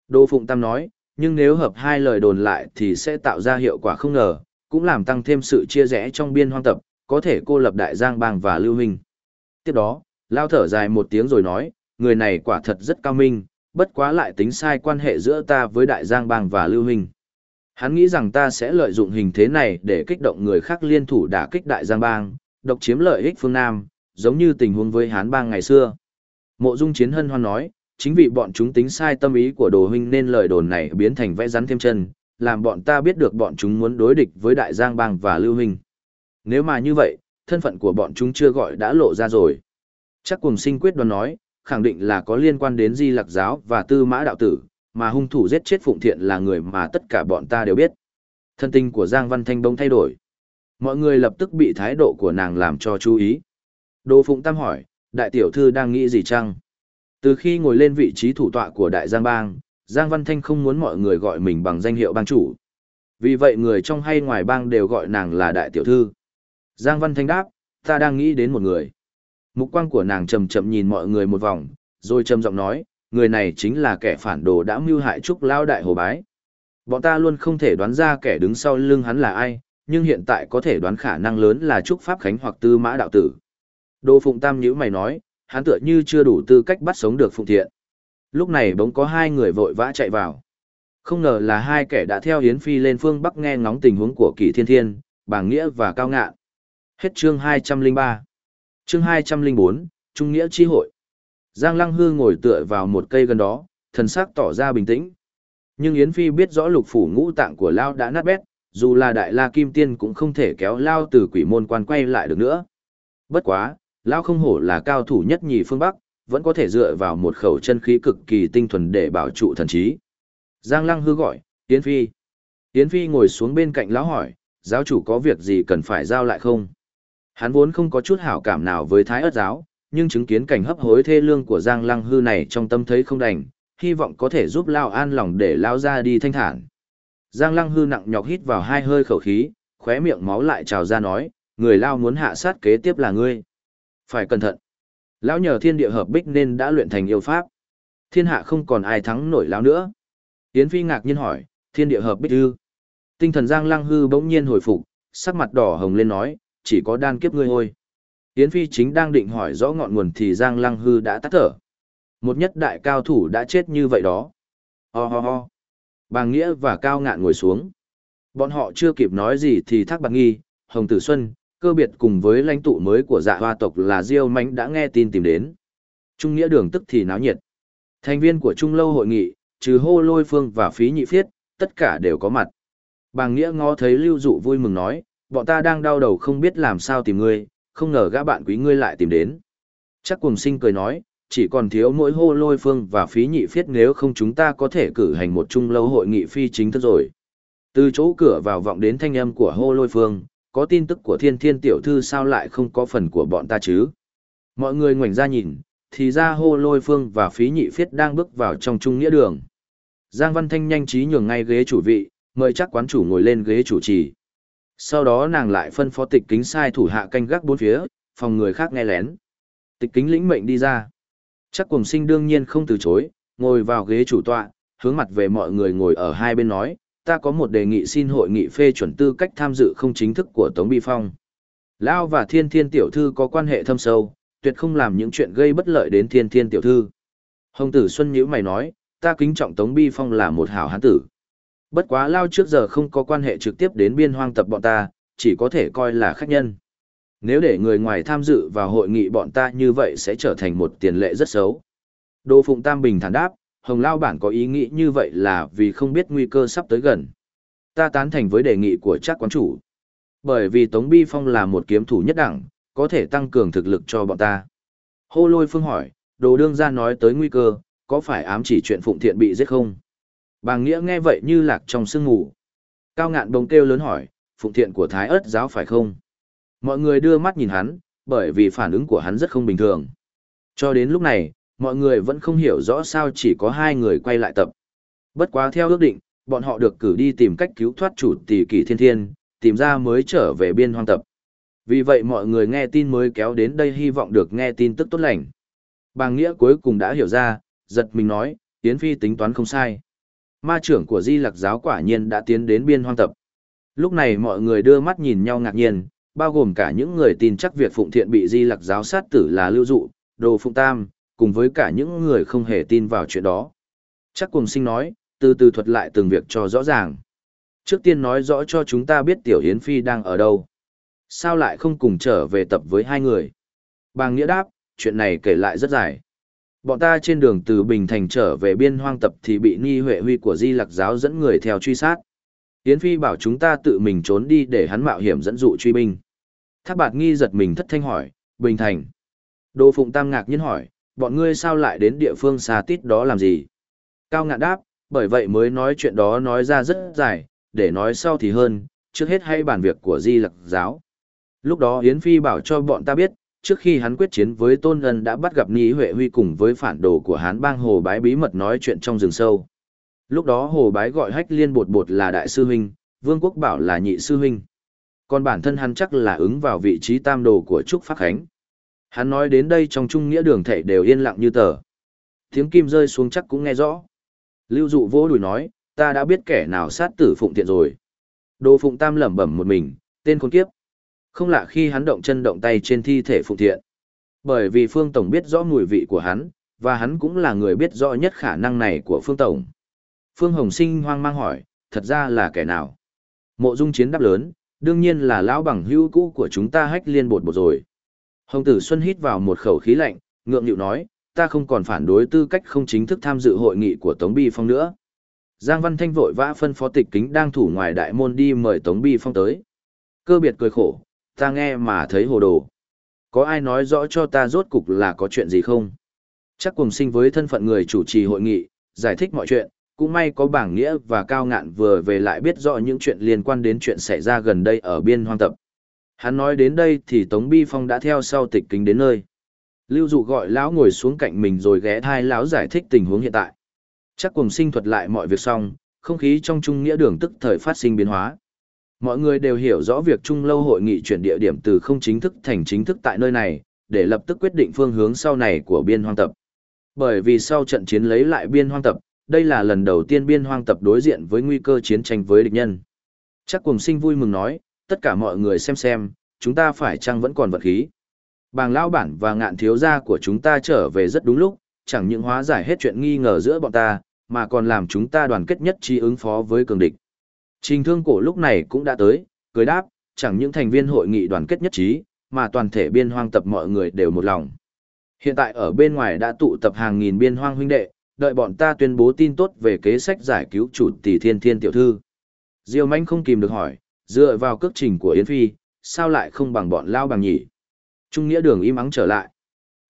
Đô Phụng Tam nói, nhưng nếu hợp hai lời đồn lại thì sẽ tạo ra hiệu quả không ngờ, cũng làm tăng thêm sự chia rẽ trong biên hoang tập, có thể cô lập đại giang bang và lưu hình. Tiếp đó, lao thở dài một tiếng rồi nói, người này quả thật rất cao minh, bất quá lại tính sai quan hệ giữa ta với đại giang bang và lưu hình. Hắn nghĩ rằng ta sẽ lợi dụng hình thế này để kích động người khác liên thủ đả kích đại giang bang, độc chiếm lợi ích phương Nam, giống như tình huống với Hán bang ngày xưa. Mộ Dung Chiến Hân Hoan nói, chính vì bọn chúng tính sai tâm ý của đồ huynh nên lời đồn này biến thành vẽ rắn thêm chân, làm bọn ta biết được bọn chúng muốn đối địch với Đại Giang Bang và Lưu Huynh. Nếu mà như vậy, thân phận của bọn chúng chưa gọi đã lộ ra rồi. Chắc cùng sinh quyết đoán nói, khẳng định là có liên quan đến Di Lạc Giáo và Tư Mã Đạo Tử, mà hung thủ giết chết Phụng Thiện là người mà tất cả bọn ta đều biết. Thân tình của Giang Văn Thanh bỗng thay đổi. Mọi người lập tức bị thái độ của nàng làm cho chú ý. Đỗ Phụng Tam hỏi, đại tiểu thư đang nghĩ gì chăng? Từ khi ngồi lên vị trí thủ tọa của Đại Giang Bang, Giang Văn Thanh không muốn mọi người gọi mình bằng danh hiệu bang chủ. Vì vậy người trong hay ngoài bang đều gọi nàng là đại tiểu thư. Giang Văn Thanh đáp, ta đang nghĩ đến một người. Mục quang của nàng chầm chậm nhìn mọi người một vòng, rồi trầm giọng nói, người này chính là kẻ phản đồ đã mưu hại Trúc Lao Đại Hồ Bái. Bọn ta luôn không thể đoán ra kẻ đứng sau lưng hắn là ai, nhưng hiện tại có thể đoán khả năng lớn là Trúc Pháp Khánh hoặc Tư Mã Đạo Tử. Đô Phụng Tam nhữ mày nói, hắn tựa như chưa đủ tư cách bắt sống được Phụng Thiện. Lúc này bỗng có hai người vội vã chạy vào. Không ngờ là hai kẻ đã theo Yến Phi lên phương Bắc nghe ngóng tình huống của Kỷ Thiên Thiên, Bàng Nghĩa và Cao Ngạn. Hết chương 203. Chương 204, Trung Nghĩa Chi Hội. Giang Lăng Hư ngồi tựa vào một cây gần đó, thần sắc tỏ ra bình tĩnh. Nhưng Yến Phi biết rõ lục phủ ngũ tạng của Lao đã nát bét, dù là đại la kim tiên cũng không thể kéo Lao từ quỷ môn quan quay lại được nữa. Bất quá, Lao không hổ là cao thủ nhất nhì phương Bắc, vẫn có thể dựa vào một khẩu chân khí cực kỳ tinh thuần để bảo trụ thần trí. Giang Lăng hư gọi, Yến Phi. Yến Phi ngồi xuống bên cạnh lão hỏi, giáo chủ có việc gì cần phải giao lại không? Hắn vốn không có chút hảo cảm nào với Thái ớt giáo, nhưng chứng kiến cảnh hấp hối thê lương của Giang Lăng hư này trong tâm thấy không đành, hy vọng có thể giúp Lao an lòng để Lao ra đi thanh thản. Giang Lăng hư nặng nhọc hít vào hai hơi khẩu khí, khóe miệng máu lại trào ra nói, người Lao muốn hạ sát kế tiếp là ngươi. Phải cẩn thận. Lão nhờ thiên địa hợp bích nên đã luyện thành yêu pháp. Thiên hạ không còn ai thắng nổi lão nữa. Yến Phi ngạc nhiên hỏi, thiên địa hợp bích ư. Tinh thần Giang Lăng Hư bỗng nhiên hồi phục, sắc mặt đỏ hồng lên nói, chỉ có đan kiếp ngươi thôi. Yến Phi chính đang định hỏi rõ ngọn nguồn thì Giang Lăng Hư đã tắt thở. Một nhất đại cao thủ đã chết như vậy đó. Ho ho ho. Bàng Nghĩa và Cao Ngạn ngồi xuống. Bọn họ chưa kịp nói gì thì Thác Bạc Nghi, Hồng Tử Xuân, cơ biệt cùng với lãnh tụ mới của dạ hoa tộc là Diêu Mánh đã nghe tin tìm đến. Trung nghĩa đường tức thì náo nhiệt. Thành viên của Trung lâu hội nghị, trừ hô lôi phương và phí nhị phiết, tất cả đều có mặt. Bàng nghĩa ngó thấy lưu dụ vui mừng nói, bọn ta đang đau đầu không biết làm sao tìm ngươi, không ngờ gã bạn quý ngươi lại tìm đến. Chắc cùng sinh cười nói, chỉ còn thiếu mỗi hô lôi phương và phí nhị phiết nếu không chúng ta có thể cử hành một trung lâu hội nghị phi chính thức rồi. Từ chỗ cửa vào vọng đến thanh âm của hô lôi phương, có tin tức của thiên thiên tiểu thư sao lại không có phần của bọn ta chứ? Mọi người ngoảnh ra nhìn, thì ra hô lôi phương và phí nhị phiết đang bước vào trong trung nghĩa đường. Giang Văn Thanh nhanh trí nhường ngay ghế chủ vị, mời chắc quán chủ ngồi lên ghế chủ trì. Sau đó nàng lại phân phó tịch kính sai thủ hạ canh gác bốn phía, phòng người khác nghe lén. Tịch kính lĩnh mệnh đi ra. Chắc cùng sinh đương nhiên không từ chối, ngồi vào ghế chủ tọa, hướng mặt về mọi người ngồi ở hai bên nói, ta có một đề nghị xin hội nghị phê chuẩn tư cách tham dự không chính thức của Tống Bi Phong. Lao và Thiên Thiên Tiểu Thư có quan hệ thâm sâu, tuyệt không làm những chuyện gây bất lợi đến Thiên Thiên Tiểu Thư. Hồng Tử Xuân nhữ mày nói, ta kính trọng Tống Bi Phong là một hảo hán tử. Bất quá Lao trước giờ không có quan hệ trực tiếp đến biên hoang tập bọn ta, chỉ có thể coi là khách nhân. Nếu để người ngoài tham dự vào hội nghị bọn ta như vậy sẽ trở thành một tiền lệ rất xấu. Đô Phụng Tam Bình thản đáp, Hồng Lao Bản có ý nghĩ như vậy là vì không biết nguy cơ sắp tới gần. Ta tán thành với đề nghị của chắc quán chủ. Bởi vì Tống Bi Phong là một kiếm thủ nhất đẳng, có thể tăng cường thực lực cho bọn ta. Hô lôi phương hỏi, đồ đương ra nói tới nguy cơ, có phải ám chỉ chuyện Phụng Thiện bị giết không? Bàng Nghĩa nghe vậy như lạc trong sương ngủ. Cao ngạn bỗng kêu lớn hỏi, Phụng Thiện của Thái ớt giáo phải không? Mọi người đưa mắt nhìn hắn, bởi vì phản ứng của hắn rất không bình thường. Cho đến lúc này, mọi người vẫn không hiểu rõ sao chỉ có hai người quay lại tập. Bất quá theo ước định, bọn họ được cử đi tìm cách cứu thoát chủ tỷ kỷ thiên thiên, tìm ra mới trở về biên hoang tập. Vì vậy mọi người nghe tin mới kéo đến đây hy vọng được nghe tin tức tốt lành. Bàng Nghĩa cuối cùng đã hiểu ra, giật mình nói, Yến Phi tính toán không sai. Ma trưởng của Di Lặc giáo quả nhiên đã tiến đến biên hoang tập. Lúc này mọi người đưa mắt nhìn nhau ngạc nhiên, bao gồm cả những người tin chắc việc Phụng Thiện bị Di Lặc giáo sát tử là lưu dụ, đồ Phụng Tam, cùng với cả những người không hề tin vào chuyện đó. Chắc cùng sinh nói, từ từ thuật lại từng việc cho rõ ràng. Trước tiên nói rõ cho chúng ta biết Tiểu Hiến Phi đang ở đâu. Sao lại không cùng trở về tập với hai người? Bàng Nghĩa đáp, chuyện này kể lại rất dài. Bọn ta trên đường từ Bình Thành trở về biên hoang tập thì bị Ni Huệ Huy của Di Lặc giáo dẫn người theo truy sát. Yến Phi bảo chúng ta tự mình trốn đi để hắn mạo hiểm dẫn dụ truy binh. Thác bạt nghi giật mình thất thanh hỏi, Bình Thành. Đô Phụng Tam ngạc nhiên hỏi, bọn ngươi sao lại đến địa phương xa tít đó làm gì? Cao ngạn đáp, bởi vậy mới nói chuyện đó nói ra rất dài, để nói sau thì hơn, trước hết hay bàn việc của Di Lặc giáo. Lúc đó Yến Phi bảo cho bọn ta biết, trước khi hắn quyết chiến với Tôn Ân đã bắt gặp Ni Huệ Huy cùng với phản đồ của hắn bang Hồ Bái bí mật nói chuyện trong rừng sâu. Lúc đó Hồ Bái gọi Hách Liên Bột Bột là đại sư huynh, Vương Quốc bảo là nhị sư huynh. Còn bản thân hắn chắc là ứng vào vị trí tam đồ của Trúc Pháp Khánh. Hắn nói đến đây trong trung nghĩa đường thảy đều yên lặng như tờ. Tiếng kim rơi xuống chắc cũng nghe rõ. Lưu dụ vỗ đùi nói, ta đã biết kẻ nào sát tử phụng tiện rồi. Đồ phụng tam lẩm bẩm một mình, tên con kiếp. Không lạ khi hắn động chân động tay trên thi thể phụng thiện. Bởi vì Phương Tổng biết rõ mùi vị của hắn, và hắn cũng là người biết rõ nhất khả năng này của Phương Tổng. Phương Hồng Sinh hoang mang hỏi, thật ra là kẻ nào? Mộ dung chiến đáp lớn, đương nhiên là lão bằng hữu cũ của chúng ta hách liên bột bột rồi. Hồng Tử Xuân hít vào một khẩu khí lạnh, ngượng nghịu nói, ta không còn phản đối tư cách không chính thức tham dự hội nghị của Tống Bi Phong nữa. Giang Văn Thanh vội vã phân phó tịch kính đang thủ ngoài đại môn đi mời Tống Bi Phong tới. Cơ biệt cười khổ, ta nghe mà thấy hồ đồ. Có ai nói rõ cho ta rốt cục là có chuyện gì không? Chắc cùng sinh với thân phận người chủ trì hội nghị, giải thích mọi chuyện, cũng may có bảng nghĩa và cao ngạn vừa về lại biết rõ những chuyện liên quan đến chuyện xảy ra gần đây ở biên hoang tập. Hắn nói đến đây thì Tống Bi Phong đã theo sau tịch kính đến nơi. Lưu dụ gọi lão ngồi xuống cạnh mình rồi ghé thai lão giải thích tình huống hiện tại. Chắc cùng sinh thuật lại mọi việc xong, không khí trong trung nghĩa đường tức thời phát sinh biến hóa. Mọi người đều hiểu rõ việc Trung Lâu hội nghị chuyển địa điểm từ không chính thức thành chính thức tại nơi này, để lập tức quyết định phương hướng sau này của biên hoang tập. Bởi vì sau trận chiến lấy lại biên hoang tập, đây là lần đầu tiên biên hoang tập đối diện với nguy cơ chiến tranh với địch nhân. Chắc cùng sinh vui mừng nói, tất cả mọi người xem xem, chúng ta phải chăng vẫn còn vật khí. Bàng lão bản và ngạn thiếu gia của chúng ta trở về rất đúng lúc, chẳng những hóa giải hết chuyện nghi ngờ giữa bọn ta, mà còn làm chúng ta đoàn kết nhất trí ứng phó với cường địch. Trình thương cổ lúc này cũng đã tới, cười đáp, chẳng những thành viên hội nghị đoàn kết nhất trí, mà toàn thể biên hoang tập mọi người đều một lòng. Hiện tại ở bên ngoài đã tụ tập hàng nghìn biên hoang huynh đệ, đợi bọn ta tuyên bố tin tốt về kế sách giải cứu chủ tỷ thiên thiên tiểu thư. Diêu manh không kìm được hỏi, dựa vào cước trình của Yến Phi, sao lại không bằng bọn lao bằng nhỉ? Trung nghĩa đường im ắng trở lại.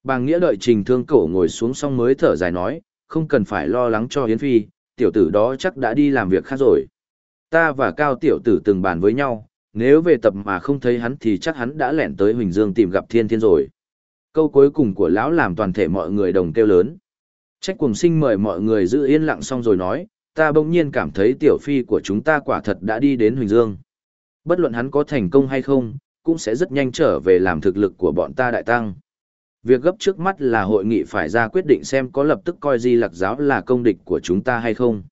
Bàng nghĩa đợi trình thương cổ ngồi xuống xong mới thở dài nói, không cần phải lo lắng cho Yến Phi, tiểu tử đó chắc đã đi làm việc khác rồi ta và cao tiểu tử từng bàn với nhau, nếu về tập mà không thấy hắn thì chắc hắn đã lẻn tới Huỳnh Dương tìm gặp thiên thiên rồi. Câu cuối cùng của lão làm toàn thể mọi người đồng kêu lớn. Trách cùng sinh mời mọi người giữ yên lặng xong rồi nói, ta bỗng nhiên cảm thấy tiểu phi của chúng ta quả thật đã đi đến Huỳnh Dương. Bất luận hắn có thành công hay không, cũng sẽ rất nhanh trở về làm thực lực của bọn ta đại tăng. Việc gấp trước mắt là hội nghị phải ra quyết định xem có lập tức coi di Lặc giáo là công địch của chúng ta hay không.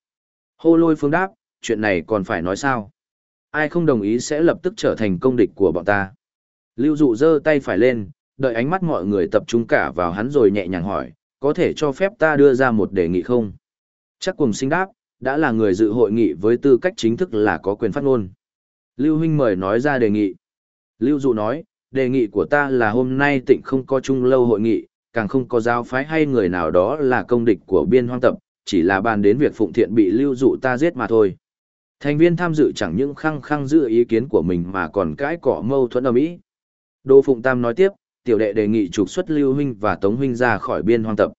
Hô lôi phương đáp, chuyện này còn phải nói sao? Ai không đồng ý sẽ lập tức trở thành công địch của bọn ta. Lưu dụ giơ tay phải lên, đợi ánh mắt mọi người tập trung cả vào hắn rồi nhẹ nhàng hỏi, có thể cho phép ta đưa ra một đề nghị không? Chắc cùng sinh đáp, đã là người dự hội nghị với tư cách chính thức là có quyền phát ngôn. Lưu huynh mời nói ra đề nghị. Lưu dụ nói, đề nghị của ta là hôm nay tịnh không có chung lâu hội nghị, càng không có giáo phái hay người nào đó là công địch của biên hoang tập, chỉ là bàn đến việc phụng thiện bị lưu dụ ta giết mà thôi. Thành viên tham dự chẳng những khăng khăng giữ ý kiến của mình mà còn cãi cọ mâu thuẫn ở mỹ. Đô Phụng Tam nói tiếp, tiểu đệ đề nghị trục xuất Lưu huynh và Tống huynh ra khỏi biên hoang tập.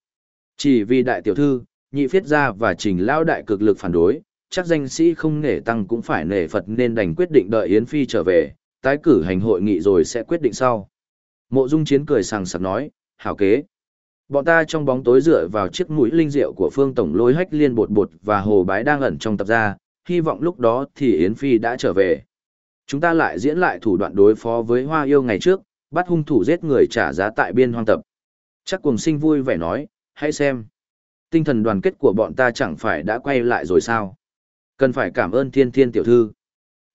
Chỉ vì đại tiểu thư, nhị phiết gia và trình lao đại cực lực phản đối, chắc danh sĩ không nể tăng cũng phải nể Phật nên đành quyết định đợi Yến Phi trở về, tái cử hành hội nghị rồi sẽ quyết định sau. Mộ Dung Chiến cười sàng sặc nói, hảo kế. Bọn ta trong bóng tối dựa vào chiếc mũi linh diệu của Phương Tổng lôi hách liên bột bột và hồ bái đang ẩn trong tập ra, hy vọng lúc đó thì Yến Phi đã trở về. Chúng ta lại diễn lại thủ đoạn đối phó với hoa yêu ngày trước, bắt hung thủ giết người trả giá tại biên hoang tập. Chắc cùng sinh vui vẻ nói, hãy xem. Tinh thần đoàn kết của bọn ta chẳng phải đã quay lại rồi sao? Cần phải cảm ơn thiên thiên tiểu thư.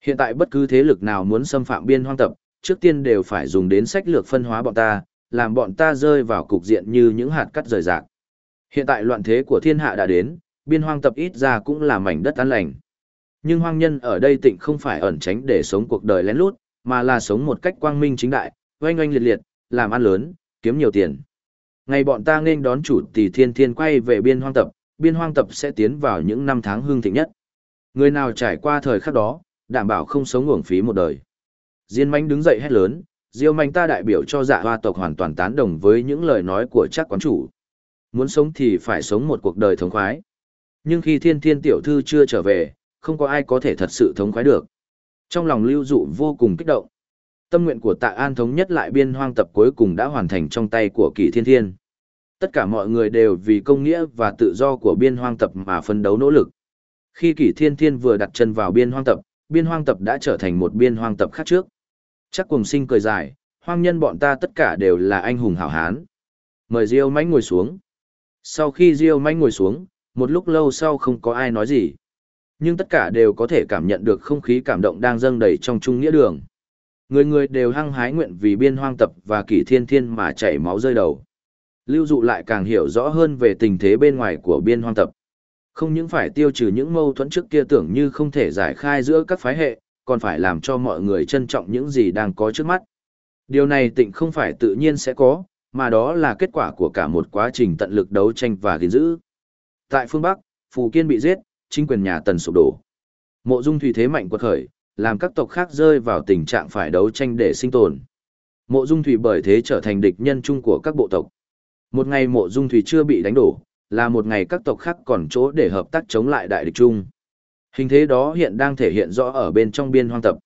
Hiện tại bất cứ thế lực nào muốn xâm phạm biên hoang tập, trước tiên đều phải dùng đến sách lược phân hóa bọn ta, làm bọn ta rơi vào cục diện như những hạt cắt rời rạc. Hiện tại loạn thế của thiên hạ đã đến, biên hoang tập ít ra cũng là mảnh đất an lành. Nhưng hoang nhân ở đây tịnh không phải ẩn tránh để sống cuộc đời lén lút, mà là sống một cách quang minh chính đại, oanh oanh liệt liệt, làm ăn lớn, kiếm nhiều tiền. Ngày bọn ta nên đón chủ tỷ thiên thiên quay về biên hoang tập, biên hoang tập sẽ tiến vào những năm tháng hương thịnh nhất. Người nào trải qua thời khắc đó, đảm bảo không sống uổng phí một đời. Diên manh đứng dậy hét lớn, Diêu manh ta đại biểu cho dạ hoa tộc hoàn toàn tán đồng với những lời nói của chắc quán chủ. Muốn sống thì phải sống một cuộc đời thống khoái. Nhưng khi thiên thiên tiểu thư chưa trở về, không có ai có thể thật sự thống khoái được. Trong lòng lưu dụ vô cùng kích động. Tâm nguyện của tạ an thống nhất lại biên hoang tập cuối cùng đã hoàn thành trong tay của kỳ thiên thiên. Tất cả mọi người đều vì công nghĩa và tự do của biên hoang tập mà phân đấu nỗ lực. Khi kỷ thiên thiên vừa đặt chân vào biên hoang tập, biên hoang tập đã trở thành một biên hoang tập khác trước. Chắc cùng sinh cười dài, hoang nhân bọn ta tất cả đều là anh hùng hảo hán. Mời Diêu Mánh ngồi xuống. Sau khi Diêu Mánh ngồi xuống, một lúc lâu sau không có ai nói gì. Nhưng tất cả đều có thể cảm nhận được không khí cảm động đang dâng đầy trong trung nghĩa đường. Người người đều hăng hái nguyện vì biên hoang tập và kỷ thiên thiên mà chảy máu rơi đầu. Lưu dụ lại càng hiểu rõ hơn về tình thế bên ngoài của biên hoang tập. Không những phải tiêu trừ những mâu thuẫn trước kia tưởng như không thể giải khai giữa các phái hệ, còn phải làm cho mọi người trân trọng những gì đang có trước mắt. Điều này tịnh không phải tự nhiên sẽ có, mà đó là kết quả của cả một quá trình tận lực đấu tranh và gìn giữ. Tại phương Bắc, Phù Kiên bị giết, chính quyền nhà Tần sụp đổ. Mộ Dung Thủy thế mạnh quật khởi, làm các tộc khác rơi vào tình trạng phải đấu tranh để sinh tồn. Mộ Dung Thủy bởi thế trở thành địch nhân chung của các bộ tộc. Một ngày Mộ Dung Thủy chưa bị đánh đổ, là một ngày các tộc khác còn chỗ để hợp tác chống lại đại địch chung. Hình thế đó hiện đang thể hiện rõ ở bên trong biên hoang tập.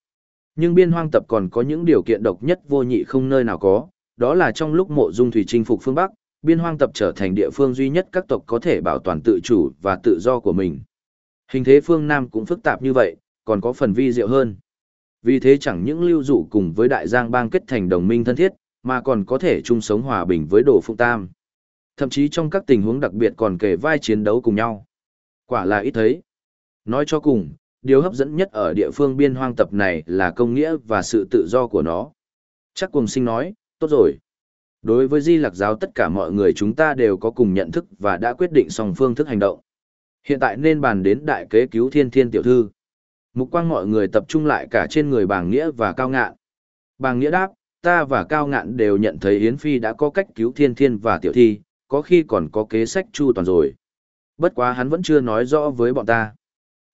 Nhưng biên hoang tập còn có những điều kiện độc nhất vô nhị không nơi nào có, đó là trong lúc mộ dung thủy chinh phục phương Bắc, biên hoang tập trở thành địa phương duy nhất các tộc có thể bảo toàn tự chủ và tự do của mình. Hình thế phương Nam cũng phức tạp như vậy, còn có phần vi diệu hơn. Vì thế chẳng những lưu dụ cùng với đại giang bang kết thành đồng minh thân thiết, mà còn có thể chung sống hòa bình với đồ phụng tam. Thậm chí trong các tình huống đặc biệt còn kể vai chiến đấu cùng nhau. Quả là ít thấy. Nói cho cùng, điều hấp dẫn nhất ở địa phương biên hoang tập này là công nghĩa và sự tự do của nó. Chắc cùng sinh nói, tốt rồi. Đối với di lạc giáo tất cả mọi người chúng ta đều có cùng nhận thức và đã quyết định song phương thức hành động. Hiện tại nên bàn đến đại kế cứu thiên thiên tiểu thư. Mục quang mọi người tập trung lại cả trên người bàng nghĩa và cao ngạn. Bàng nghĩa đáp, ta và cao ngạn đều nhận thấy Yến Phi đã có cách cứu thiên thiên và tiểu thi, có khi còn có kế sách chu toàn rồi. Bất quá hắn vẫn chưa nói rõ với bọn ta.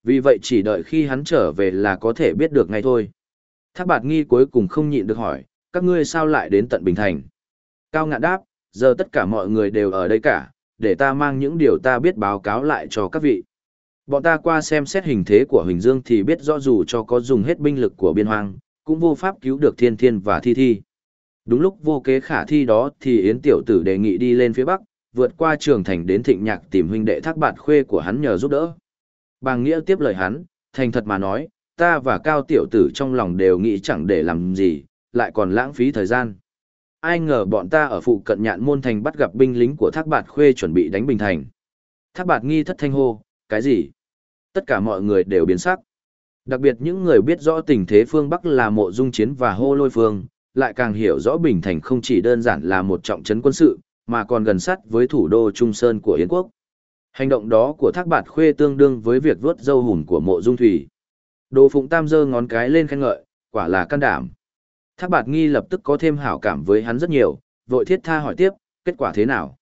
Vì vậy chỉ đợi khi hắn trở về là có thể biết được ngay thôi. Thác bạt nghi cuối cùng không nhịn được hỏi, các ngươi sao lại đến tận Bình Thành? Cao ngạn đáp, giờ tất cả mọi người đều ở đây cả, để ta mang những điều ta biết báo cáo lại cho các vị. Bọn ta qua xem xét hình thế của Huỳnh Dương thì biết rõ dù cho có dùng hết binh lực của biên hoang, cũng vô pháp cứu được thiên thiên và thi thi. Đúng lúc vô kế khả thi đó thì Yến Tiểu Tử đề nghị đi lên phía Bắc, vượt qua trường thành đến thịnh nhạc tìm huynh đệ thác bạt khuê của hắn nhờ giúp đỡ. Bàng Nghĩa tiếp lời hắn, thành thật mà nói, ta và Cao Tiểu Tử trong lòng đều nghĩ chẳng để làm gì, lại còn lãng phí thời gian. Ai ngờ bọn ta ở phụ cận nhạn môn thành bắt gặp binh lính của Thác Bạt Khuê chuẩn bị đánh Bình Thành. Thác Bạt nghi thất thanh hô, cái gì? Tất cả mọi người đều biến sắc. Đặc biệt những người biết rõ tình thế phương Bắc là mộ dung chiến và hô lôi phương, lại càng hiểu rõ Bình Thành không chỉ đơn giản là một trọng trấn quân sự, mà còn gần sát với thủ đô Trung Sơn của Yến quốc. Hành động đó của thác bạt khuê tương đương với việc vớt dâu hùn của mộ dung thủy. Đồ phụng tam giơ ngón cái lên khen ngợi, quả là can đảm. Thác bạt nghi lập tức có thêm hảo cảm với hắn rất nhiều, vội thiết tha hỏi tiếp, kết quả thế nào?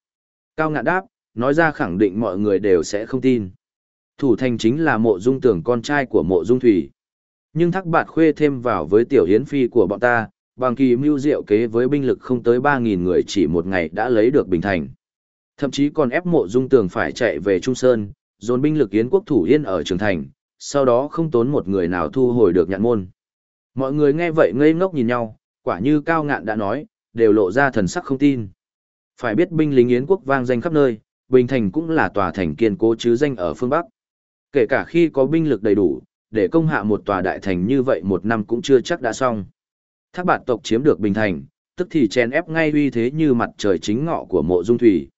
Cao ngạn đáp, nói ra khẳng định mọi người đều sẽ không tin. Thủ thành chính là mộ dung tưởng con trai của mộ dung thủy. Nhưng thác bạt khuê thêm vào với tiểu hiến phi của bọn ta, bằng kỳ mưu diệu kế với binh lực không tới 3.000 người chỉ một ngày đã lấy được Bình Thành. Thậm chí còn ép mộ dung tường phải chạy về Trung Sơn, dồn binh lực Yến quốc thủ yên ở Trường Thành, sau đó không tốn một người nào thu hồi được nhạn môn. Mọi người nghe vậy ngây ngốc nhìn nhau, quả như cao ngạn đã nói, đều lộ ra thần sắc không tin. Phải biết binh lính Yến quốc vang danh khắp nơi, Bình Thành cũng là tòa thành kiên cố chứ danh ở phương Bắc. Kể cả khi có binh lực đầy đủ, để công hạ một tòa đại thành như vậy một năm cũng chưa chắc đã xong. Thác bạt tộc chiếm được Bình Thành, tức thì chen ép ngay uy thế như mặt trời chính ngọ của mộ dung thủy.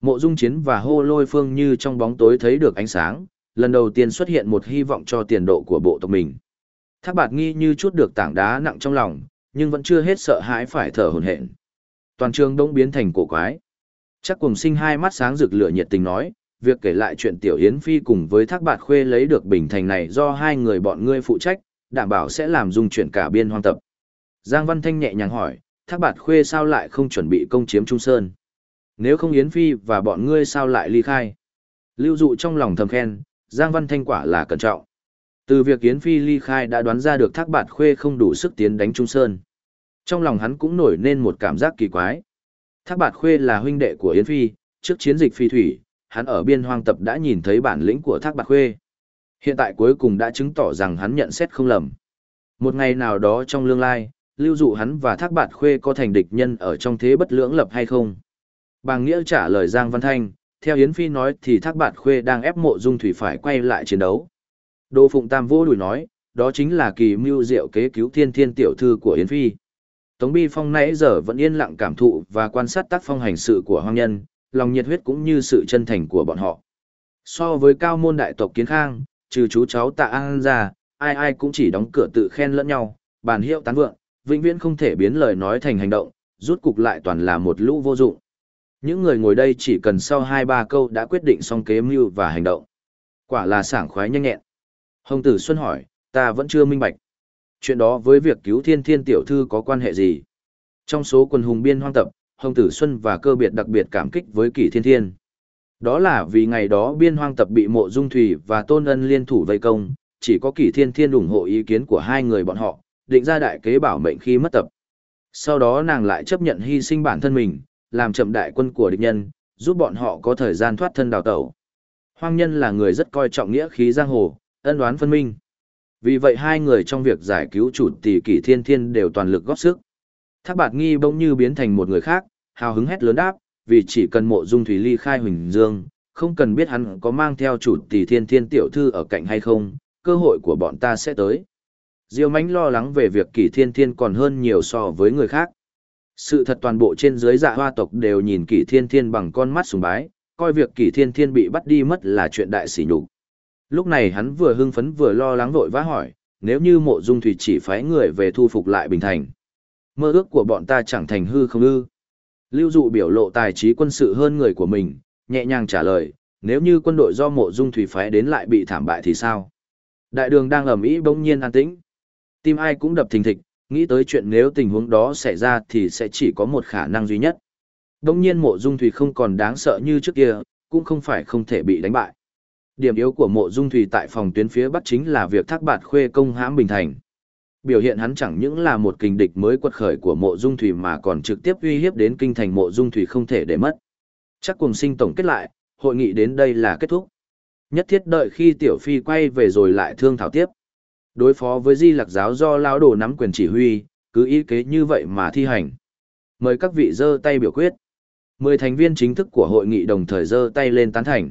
Mộ dung chiến và hô lôi phương như trong bóng tối thấy được ánh sáng, lần đầu tiên xuất hiện một hy vọng cho tiền độ của bộ tộc mình. Thác bạt nghi như chút được tảng đá nặng trong lòng, nhưng vẫn chưa hết sợ hãi phải thở hổn hển. Toàn trường đông biến thành cổ quái. Chắc cùng sinh hai mắt sáng rực lửa nhiệt tình nói, việc kể lại chuyện Tiểu Yến Phi cùng với Thác Bạt Khuê lấy được bình thành này do hai người bọn ngươi phụ trách, đảm bảo sẽ làm dung chuyển cả biên hoang tập. Giang Văn Thanh nhẹ nhàng hỏi, Thác Bạt Khuê sao lại không chuẩn bị công chiếm Trung Sơn? Nếu không Yến Phi và bọn ngươi sao lại ly khai? Lưu dụ trong lòng thầm khen, Giang Văn Thanh quả là cẩn trọng. Từ việc Yến Phi ly khai đã đoán ra được Thác Bạt Khuê không đủ sức tiến đánh Trung Sơn. Trong lòng hắn cũng nổi lên một cảm giác kỳ quái. Thác Bạt Khuê là huynh đệ của Yến Phi, trước chiến dịch phi thủy, hắn ở biên hoang tập đã nhìn thấy bản lĩnh của Thác Bạt Khuê. Hiện tại cuối cùng đã chứng tỏ rằng hắn nhận xét không lầm. Một ngày nào đó trong lương lai, lưu dụ hắn và Thác Bạt Khuê có thành địch nhân ở trong thế bất lưỡng lập hay không? Bàng Nghĩa trả lời Giang Văn Thanh, theo Yến Phi nói thì Thác Bạt Khuê đang ép mộ dung thủy phải quay lại chiến đấu. Đô Phụng Tam vô đùi nói, đó chính là kỳ mưu diệu kế cứu thiên thiên tiểu thư của Yến Phi. Tống Bi Phong nãy giờ vẫn yên lặng cảm thụ và quan sát tác phong hành sự của hoang nhân, lòng nhiệt huyết cũng như sự chân thành của bọn họ. So với cao môn đại tộc Kiến Khang, trừ chú cháu Tạ An ra, ai ai cũng chỉ đóng cửa tự khen lẫn nhau, bàn hiệu tán vượng, vĩnh viễn không thể biến lời nói thành hành động, rút cục lại toàn là một lũ vô dụng. Những người ngồi đây chỉ cần sau hai ba câu đã quyết định xong kế mưu và hành động. Quả là sảng khoái nhanh nhẹn. Hồng Tử Xuân hỏi, ta vẫn chưa minh bạch. Chuyện đó với việc cứu thiên thiên tiểu thư có quan hệ gì? Trong số quần hùng biên hoang tập, Hồng Tử Xuân và cơ biệt đặc biệt cảm kích với kỷ thiên thiên. Đó là vì ngày đó biên hoang tập bị mộ dung thủy và tôn ân liên thủ vây công, chỉ có kỷ thiên thiên ủng hộ ý kiến của hai người bọn họ, định ra đại kế bảo mệnh khi mất tập. Sau đó nàng lại chấp nhận hy sinh bản thân mình, làm chậm đại quân của địch nhân, giúp bọn họ có thời gian thoát thân đào tẩu. Hoang nhân là người rất coi trọng nghĩa khí giang hồ, ân đoán phân minh. Vì vậy hai người trong việc giải cứu chủ tỷ kỷ thiên thiên đều toàn lực góp sức. Thác bạt nghi bỗng như biến thành một người khác, hào hứng hét lớn đáp, vì chỉ cần mộ dung thủy ly khai huỳnh dương, không cần biết hắn có mang theo chủ tỷ thiên thiên tiểu thư ở cạnh hay không, cơ hội của bọn ta sẽ tới. Diêu mánh lo lắng về việc kỷ thiên thiên còn hơn nhiều so với người khác. Sự thật toàn bộ trên dưới dạ hoa tộc đều nhìn kỷ thiên thiên bằng con mắt sùng bái, coi việc kỷ thiên thiên bị bắt đi mất là chuyện đại sỉ nhục. Lúc này hắn vừa hưng phấn vừa lo lắng vội vã hỏi, nếu như mộ dung thủy chỉ phái người về thu phục lại bình thành. Mơ ước của bọn ta chẳng thành hư không ư. Lưu dụ biểu lộ tài trí quân sự hơn người của mình, nhẹ nhàng trả lời, nếu như quân đội do mộ dung thủy phái đến lại bị thảm bại thì sao? Đại đường đang ẩm ý bỗng nhiên an tĩnh. Tim ai cũng đập thình thịch, nghĩ tới chuyện nếu tình huống đó xảy ra thì sẽ chỉ có một khả năng duy nhất. Bỗng nhiên mộ dung thủy không còn đáng sợ như trước kia, cũng không phải không thể bị đánh bại. Điểm yếu của mộ dung thủy tại phòng tuyến phía bắc chính là việc thác bạt khuê công hãm bình thành. Biểu hiện hắn chẳng những là một kình địch mới quật khởi của mộ dung thủy mà còn trực tiếp uy hiếp đến kinh thành mộ dung thủy không thể để mất. Chắc cùng sinh tổng kết lại, hội nghị đến đây là kết thúc. Nhất thiết đợi khi tiểu phi quay về rồi lại thương thảo tiếp. Đối phó với di lạc giáo do lão đồ nắm quyền chỉ huy, cứ ý kế như vậy mà thi hành. Mời các vị giơ tay biểu quyết. Mười thành viên chính thức của hội nghị đồng thời giơ tay lên tán thành.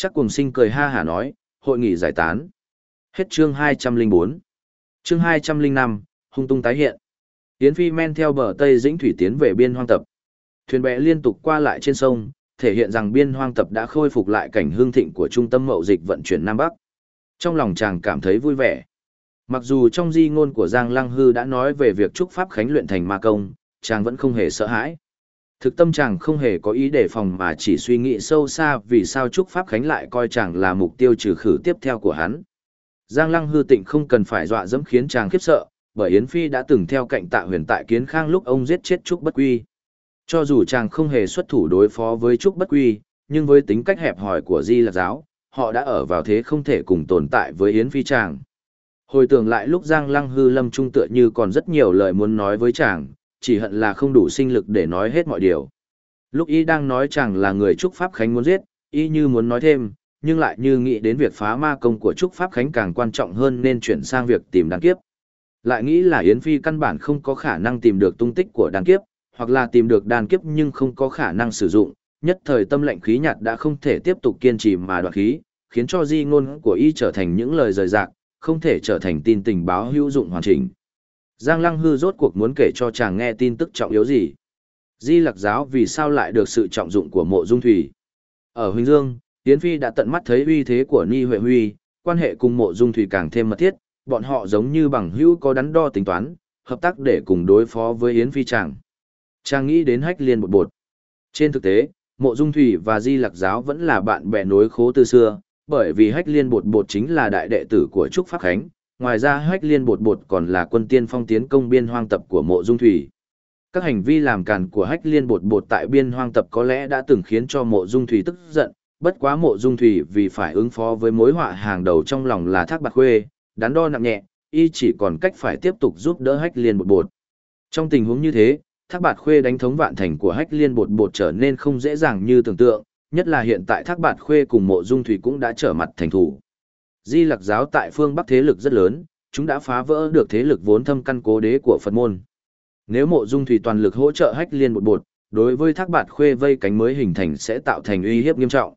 Chắc cùng sinh cười ha hả nói, hội nghị giải tán. Hết chương 204. Chương 205, hung tung tái hiện. Yến Phi men theo bờ Tây Dĩnh Thủy tiến về biên hoang tập. Thuyền bè liên tục qua lại trên sông, thể hiện rằng biên hoang tập đã khôi phục lại cảnh hương thịnh của trung tâm mậu dịch vận chuyển Nam Bắc. Trong lòng chàng cảm thấy vui vẻ. Mặc dù trong di ngôn của Giang Lăng Hư đã nói về việc trúc pháp khánh luyện thành ma công, chàng vẫn không hề sợ hãi. Thực tâm chàng không hề có ý đề phòng mà chỉ suy nghĩ sâu xa vì sao Trúc Pháp Khánh lại coi chàng là mục tiêu trừ khử tiếp theo của hắn. Giang Lăng hư tịnh không cần phải dọa dẫm khiến chàng khiếp sợ, bởi Yến Phi đã từng theo cạnh tạ huyền tại kiến khang lúc ông giết chết Trúc Bất Quy. Cho dù chàng không hề xuất thủ đối phó với Trúc Bất Quy, nhưng với tính cách hẹp hòi của Di Lạc Giáo, họ đã ở vào thế không thể cùng tồn tại với Yến Phi chàng. Hồi tưởng lại lúc Giang Lăng hư lâm trung tựa như còn rất nhiều lời muốn nói với chàng, chỉ hận là không đủ sinh lực để nói hết mọi điều. Lúc y đang nói chẳng là người Trúc Pháp Khánh muốn giết, y như muốn nói thêm, nhưng lại như nghĩ đến việc phá ma công của Trúc Pháp Khánh càng quan trọng hơn nên chuyển sang việc tìm đăng kiếp. Lại nghĩ là Yến Phi căn bản không có khả năng tìm được tung tích của đăng kiếp, hoặc là tìm được đàn kiếp nhưng không có khả năng sử dụng, nhất thời tâm lệnh khí nhạt đã không thể tiếp tục kiên trì mà đoạt khí, khiến cho di ngôn của y trở thành những lời rời rạc, không thể trở thành tin tình báo hữu dụng hoàn chỉnh. Giang Lăng Hư rốt cuộc muốn kể cho chàng nghe tin tức trọng yếu gì. Di Lặc giáo vì sao lại được sự trọng dụng của mộ dung thủy. Ở Huỳnh Dương, Tiễn Phi đã tận mắt thấy uy thế của Ni Huệ Huy, quan hệ cùng mộ dung thủy càng thêm mật thiết, bọn họ giống như bằng hữu có đắn đo tính toán, hợp tác để cùng đối phó với Yến Phi chàng. Chàng nghĩ đến hách liên bột bột. Trên thực tế, mộ dung thủy và Di Lặc giáo vẫn là bạn bè nối khố từ xưa, bởi vì hách liên bột bột chính là đại đệ tử của Trúc Pháp Khánh, ngoài ra hách liên bột bột còn là quân tiên phong tiến công biên hoang tập của mộ dung thủy. Các hành vi làm càn của hách liên bột bột tại biên hoang tập có lẽ đã từng khiến cho mộ dung thủy tức giận, bất quá mộ dung thủy vì phải ứng phó với mối họa hàng đầu trong lòng là thác bạc khuê, đắn đo nặng nhẹ, y chỉ còn cách phải tiếp tục giúp đỡ hách liên bột bột. Trong tình huống như thế, thác bạt khuê đánh thống vạn thành của hách liên bột bột trở nên không dễ dàng như tưởng tượng, nhất là hiện tại thác bạt khuê cùng mộ dung thủy cũng đã trở mặt thành thủ. Di lặc giáo tại phương Bắc thế lực rất lớn, chúng đã phá vỡ được thế lực vốn thâm căn cố đế của Phật môn. Nếu mộ dung thủy toàn lực hỗ trợ hách liên một bột, đối với thác bạt khuê vây cánh mới hình thành sẽ tạo thành uy hiếp nghiêm trọng.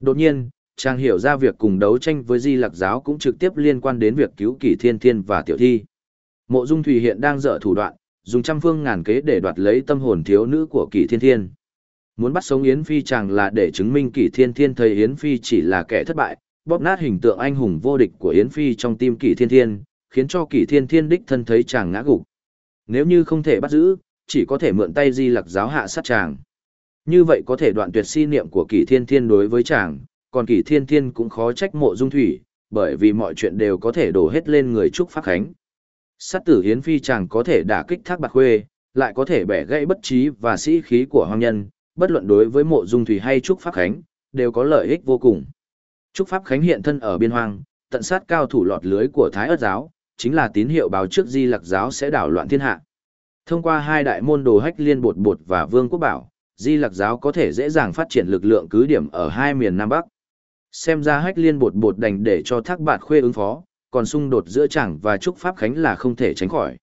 Đột nhiên, Trang hiểu ra việc cùng đấu tranh với di lặc giáo cũng trực tiếp liên quan đến việc cứu kỷ thiên thiên và tiểu thi. Mộ dung thủy hiện đang dở thủ đoạn, dùng trăm phương ngàn kế để đoạt lấy tâm hồn thiếu nữ của kỷ thiên thiên. Muốn bắt sống Yến Phi chàng là để chứng minh kỷ thiên thiên thấy Yến Phi chỉ là kẻ thất bại, bóp nát hình tượng anh hùng vô địch của Yến Phi trong tim kỷ thiên thiên, khiến cho kỷ thiên thiên đích thân thấy chàng ngã gục. Nếu như không thể bắt giữ, chỉ có thể mượn tay di lặc giáo hạ sát chàng. Như vậy có thể đoạn tuyệt si niệm của kỷ thiên thiên đối với chàng, còn kỷ thiên thiên cũng khó trách mộ dung thủy, bởi vì mọi chuyện đều có thể đổ hết lên người Trúc Pháp Khánh. Sát tử Yến Phi chàng có thể đả kích thác bạc khuê, lại có thể bẻ gãy bất trí và sĩ khí của hoàng nhân, bất luận đối với mộ dung thủy hay Trúc Pháp Khánh, đều có lợi ích vô cùng. Trúc Pháp Khánh hiện thân ở biên hoang, tận sát cao thủ lọt lưới của Thái ớt giáo, chính là tín hiệu báo trước di lặc giáo sẽ đảo loạn thiên hạ. Thông qua hai đại môn đồ hách liên bột bột và vương quốc bảo, di lặc giáo có thể dễ dàng phát triển lực lượng cứ điểm ở hai miền Nam Bắc. Xem ra hách liên bột bột đành để cho thác bạt khuê ứng phó, còn xung đột giữa chàng và Trúc Pháp Khánh là không thể tránh khỏi.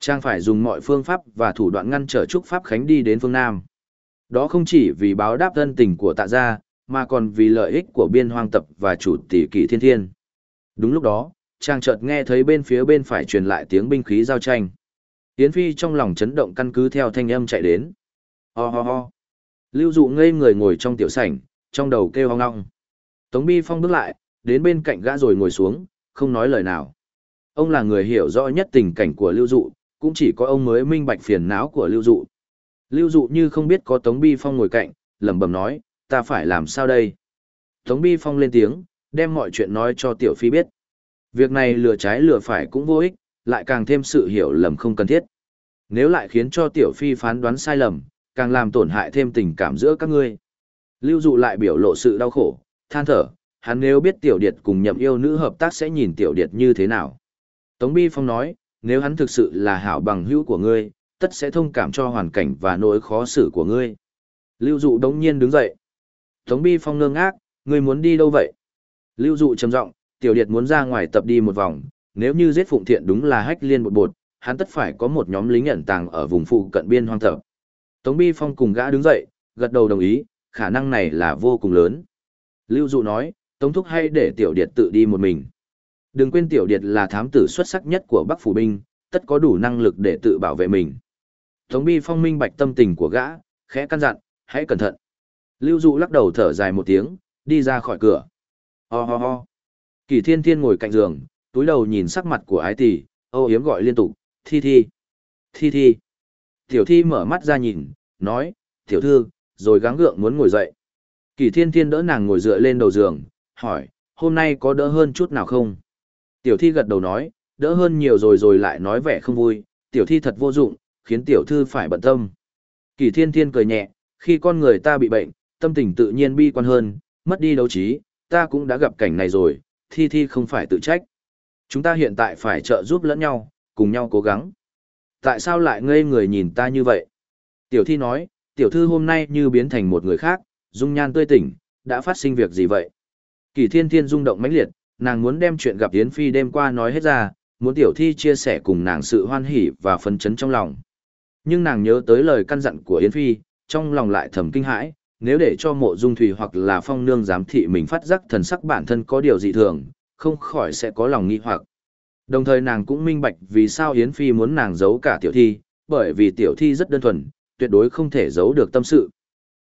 Trang phải dùng mọi phương pháp và thủ đoạn ngăn trở Trúc Pháp Khánh đi đến phương Nam. Đó không chỉ vì báo đáp thân tình của tạ gia, mà còn vì lợi ích của biên hoang tập và chủ tỷ kỷ thiên thiên. Đúng lúc đó, chàng chợt nghe thấy bên phía bên phải truyền lại tiếng binh khí giao tranh. Yến Phi trong lòng chấn động căn cứ theo thanh âm chạy đến. Ho ho ho. Lưu dụ ngây người ngồi trong tiểu sảnh, trong đầu kêu hoang ngọng. Tống Bi Phong bước lại, đến bên cạnh gã rồi ngồi xuống, không nói lời nào. Ông là người hiểu rõ nhất tình cảnh của Lưu Dụ, cũng chỉ có ông mới minh bạch phiền não của Lưu Dụ. Lưu Dụ như không biết có Tống Bi Phong ngồi cạnh, lẩm bẩm nói, ta phải làm sao đây? Tống Bi Phong lên tiếng, đem mọi chuyện nói cho Tiểu Phi biết. Việc này lừa trái lừa phải cũng vô ích, lại càng thêm sự hiểu lầm không cần thiết. Nếu lại khiến cho Tiểu Phi phán đoán sai lầm, càng làm tổn hại thêm tình cảm giữa các ngươi. Lưu Dụ lại biểu lộ sự đau khổ, than thở, hắn nếu biết Tiểu Điệt cùng nhậm yêu nữ hợp tác sẽ nhìn Tiểu Điệt như thế nào. Tống Bi Phong nói, nếu hắn thực sự là hảo bằng hữu của ngươi, tất sẽ thông cảm cho hoàn cảnh và nỗi khó xử của ngươi. Lưu Dụ đống nhiên đứng dậy. Tống Bi Phong ngơ ngác, ngươi muốn đi đâu vậy? Lưu Dụ trầm giọng, Tiểu Điệt muốn ra ngoài tập đi một vòng, nếu như giết Phụng Thiện đúng là hách liên bột bột, hắn tất phải có một nhóm lính ẩn tàng ở vùng phụ cận biên hoang thập. Tống Bi Phong cùng gã đứng dậy, gật đầu đồng ý, khả năng này là vô cùng lớn. Lưu Dụ nói, Tống Thúc hay để Tiểu Điệt tự đi một mình. Đừng quên Tiểu Điệt là thám tử xuất sắc nhất của Bắc Phủ Binh, tất có đủ năng lực để tự bảo vệ mình. Tống Bi Phong minh bạch tâm tình của gã, khẽ căn dặn, hãy cẩn thận. Lưu Dụ lắc đầu thở dài một tiếng, đi ra khỏi cửa. Ho ho ho. Kỳ Thiên Thiên ngồi cạnh giường, túi đầu nhìn sắc mặt của ái tỷ, âu yếm gọi liên tục, thi thi, thi thi. Tiểu thi mở mắt ra nhìn, nói, tiểu thư, rồi gắng gượng muốn ngồi dậy. Kỳ Thiên Thiên đỡ nàng ngồi dựa lên đầu giường, hỏi, hôm nay có đỡ hơn chút nào không? Tiểu thi gật đầu nói, đỡ hơn nhiều rồi rồi lại nói vẻ không vui, tiểu thi thật vô dụng, khiến tiểu thư phải bận tâm. Kỳ Thiên Thiên cười nhẹ, khi con người ta bị bệnh, tâm tình tự nhiên bi quan hơn, mất đi đấu trí, ta cũng đã gặp cảnh này rồi, thi thi không phải tự trách. Chúng ta hiện tại phải trợ giúp lẫn nhau, cùng nhau cố gắng. Tại sao lại ngây người nhìn ta như vậy? Tiểu thi nói, tiểu thư hôm nay như biến thành một người khác, dung nhan tươi tỉnh, đã phát sinh việc gì vậy? Kỳ thiên thiên rung động mãnh liệt, nàng muốn đem chuyện gặp Yến Phi đêm qua nói hết ra, muốn tiểu thi chia sẻ cùng nàng sự hoan hỉ và phấn chấn trong lòng. Nhưng nàng nhớ tới lời căn dặn của Yến Phi, trong lòng lại thầm kinh hãi, nếu để cho mộ dung thủy hoặc là phong nương giám thị mình phát giác thần sắc bản thân có điều dị thường, không khỏi sẽ có lòng nghi hoặc. Đồng thời nàng cũng minh bạch vì sao Yến Phi muốn nàng giấu cả tiểu thi, bởi vì tiểu thi rất đơn thuần, tuyệt đối không thể giấu được tâm sự.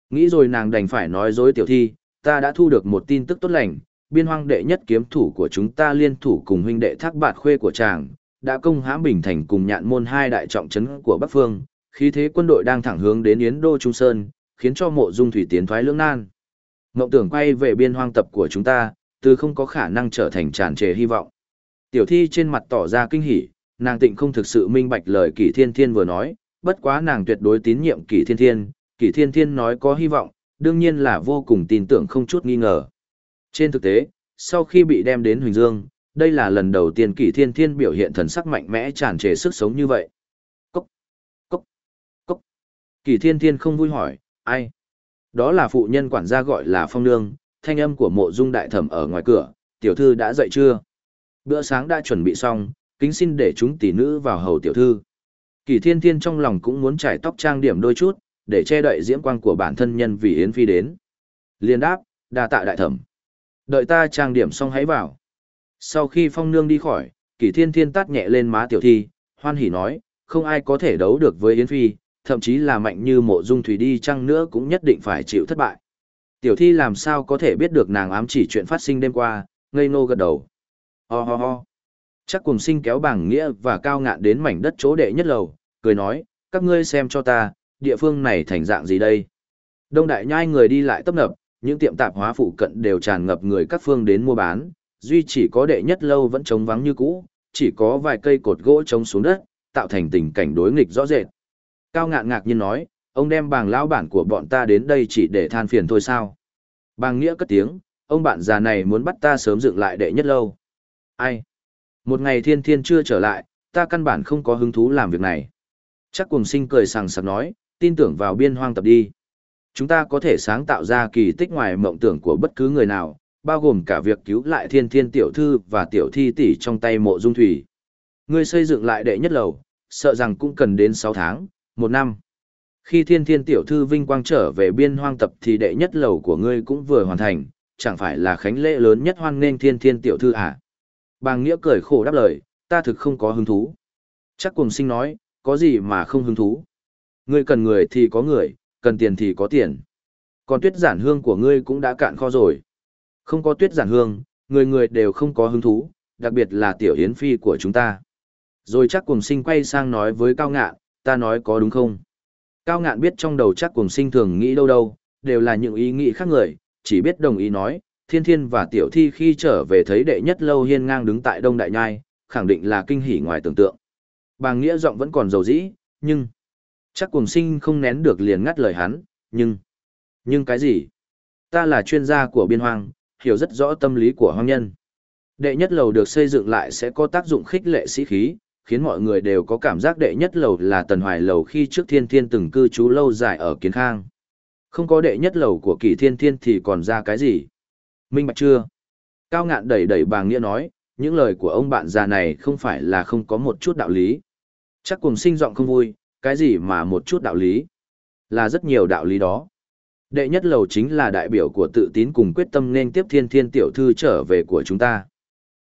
Nghĩ rồi nàng đành phải nói dối tiểu thi, ta đã thu được một tin tức tốt lành, biên hoang đệ nhất kiếm thủ của chúng ta liên thủ cùng huynh đệ thác bạt khuê của chàng, đã công hãm bình thành cùng nhạn môn hai đại trọng trấn của Bắc Phương, khí thế quân đội đang thẳng hướng đến Yến Đô Trung Sơn, khiến cho mộ dung thủy tiến thoái lưỡng nan. Mộng tưởng quay về biên hoang tập của chúng ta, từ không có khả năng trở thành tràn trề hy vọng. Tiểu thi trên mặt tỏ ra kinh hỉ, nàng tịnh không thực sự minh bạch lời kỷ thiên thiên vừa nói, bất quá nàng tuyệt đối tín nhiệm kỷ thiên thiên, kỷ thiên thiên nói có hy vọng, đương nhiên là vô cùng tin tưởng không chút nghi ngờ. Trên thực tế, sau khi bị đem đến Huỳnh Dương, đây là lần đầu tiên kỷ thiên thiên biểu hiện thần sắc mạnh mẽ tràn trề sức sống như vậy. Cốc, cốc, cốc. Kỷ thiên thiên không vui hỏi, ai? Đó là phụ nhân quản gia gọi là Phong Nương, thanh âm của mộ dung đại thẩm ở ngoài cửa, tiểu thư đã dậy chưa? Bữa sáng đã chuẩn bị xong, kính xin để chúng tỷ nữ vào hầu tiểu thư. Kỳ thiên thiên trong lòng cũng muốn trải tóc trang điểm đôi chút, để che đậy diễm quang của bản thân nhân vì Yến Phi đến. Liên đáp, đa tạ đại thẩm. Đợi ta trang điểm xong hãy vào. Sau khi phong nương đi khỏi, kỳ thiên thiên tát nhẹ lên má tiểu thi, hoan hỉ nói, không ai có thể đấu được với Yến Phi, thậm chí là mạnh như mộ dung thủy đi chăng nữa cũng nhất định phải chịu thất bại. Tiểu thi làm sao có thể biết được nàng ám chỉ chuyện phát sinh đêm qua, ngây ngô gật đầu. Ho ho ho. Chắc cùng sinh kéo bảng nghĩa và cao ngạn đến mảnh đất chỗ đệ nhất lầu, cười nói, các ngươi xem cho ta, địa phương này thành dạng gì đây? Đông đại nhai người đi lại tấp nập, những tiệm tạp hóa phụ cận đều tràn ngập người các phương đến mua bán, duy chỉ có đệ nhất lâu vẫn trống vắng như cũ, chỉ có vài cây cột gỗ trống xuống đất, tạo thành tình cảnh đối nghịch rõ rệt. Cao ngạn ngạc nhiên nói, ông đem bàng lão bản của bọn ta đến đây chỉ để than phiền thôi sao? Bàng nghĩa cất tiếng, ông bạn già này muốn bắt ta sớm dựng lại đệ nhất lâu. Ai? Một ngày thiên thiên chưa trở lại, ta căn bản không có hứng thú làm việc này. Chắc cùng sinh cười sằng sặc nói, tin tưởng vào biên hoang tập đi. Chúng ta có thể sáng tạo ra kỳ tích ngoài mộng tưởng của bất cứ người nào, bao gồm cả việc cứu lại thiên thiên tiểu thư và tiểu thi tỷ trong tay mộ dung thủy. Ngươi xây dựng lại đệ nhất lầu, sợ rằng cũng cần đến 6 tháng, một năm. Khi thiên thiên tiểu thư vinh quang trở về biên hoang tập thì đệ nhất lầu của ngươi cũng vừa hoàn thành, chẳng phải là khánh lễ lớn nhất hoan nghênh thiên thiên tiểu thư à? Bàng Nghĩa cười khổ đáp lời, ta thực không có hứng thú. Chắc cùng sinh nói, có gì mà không hứng thú. Ngươi cần người thì có người, cần tiền thì có tiền. Còn tuyết giản hương của ngươi cũng đã cạn kho rồi. Không có tuyết giản hương, người người đều không có hứng thú, đặc biệt là tiểu hiến phi của chúng ta. Rồi chắc cùng sinh quay sang nói với Cao Ngạn, ta nói có đúng không? Cao Ngạn biết trong đầu chắc cùng sinh thường nghĩ đâu đâu, đều là những ý nghĩ khác người, chỉ biết đồng ý nói, thiên thiên và tiểu thi khi trở về thấy đệ nhất lâu hiên ngang đứng tại đông đại nhai, khẳng định là kinh hỉ ngoài tưởng tượng. Bàng nghĩa giọng vẫn còn dầu dĩ, nhưng... Chắc cùng sinh không nén được liền ngắt lời hắn, nhưng... Nhưng cái gì? Ta là chuyên gia của biên hoang, hiểu rất rõ tâm lý của hoang nhân. Đệ nhất lầu được xây dựng lại sẽ có tác dụng khích lệ sĩ khí, khiến mọi người đều có cảm giác đệ nhất lầu là tần hoài lầu khi trước thiên thiên từng cư trú lâu dài ở kiến khang. Không có đệ nhất lầu của kỳ thiên thiên thì còn ra cái gì? Minh bạch chưa? Cao ngạn đẩy đẩy bàng nghĩa nói, những lời của ông bạn già này không phải là không có một chút đạo lý. Chắc cùng sinh giọng không vui, cái gì mà một chút đạo lý? Là rất nhiều đạo lý đó. Đệ nhất lầu chính là đại biểu của tự tín cùng quyết tâm nên tiếp thiên thiên tiểu thư trở về của chúng ta.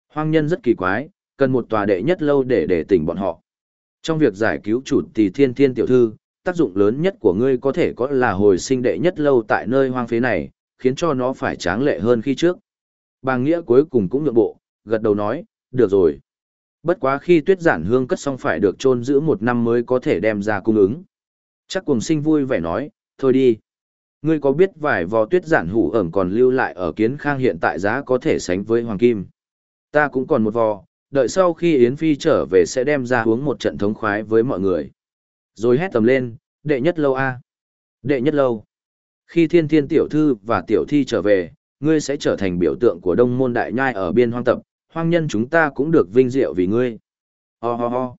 Hoang nhân rất kỳ quái, cần một tòa đệ nhất lâu để để tỉnh bọn họ. Trong việc giải cứu chủ tỷ thiên thiên tiểu thư, tác dụng lớn nhất của ngươi có thể có là hồi sinh đệ nhất lâu tại nơi hoang phế này, khiến cho nó phải tráng lệ hơn khi trước. Bàng Nghĩa cuối cùng cũng nhượng bộ, gật đầu nói, được rồi. Bất quá khi tuyết giản hương cất xong phải được chôn giữ một năm mới có thể đem ra cung ứng. Chắc cùng sinh vui vẻ nói, thôi đi. Ngươi có biết vài vò tuyết giản hủ ẩm còn lưu lại ở kiến khang hiện tại giá có thể sánh với hoàng kim. Ta cũng còn một vò, đợi sau khi Yến Phi trở về sẽ đem ra uống một trận thống khoái với mọi người. Rồi hét tầm lên, đệ nhất lâu a Đệ nhất lâu. Khi thiên thiên tiểu thư và tiểu thi trở về, ngươi sẽ trở thành biểu tượng của đông môn đại nhai ở biên hoang tập, Hoang nhân chúng ta cũng được vinh diệu vì ngươi. Ho ho ho.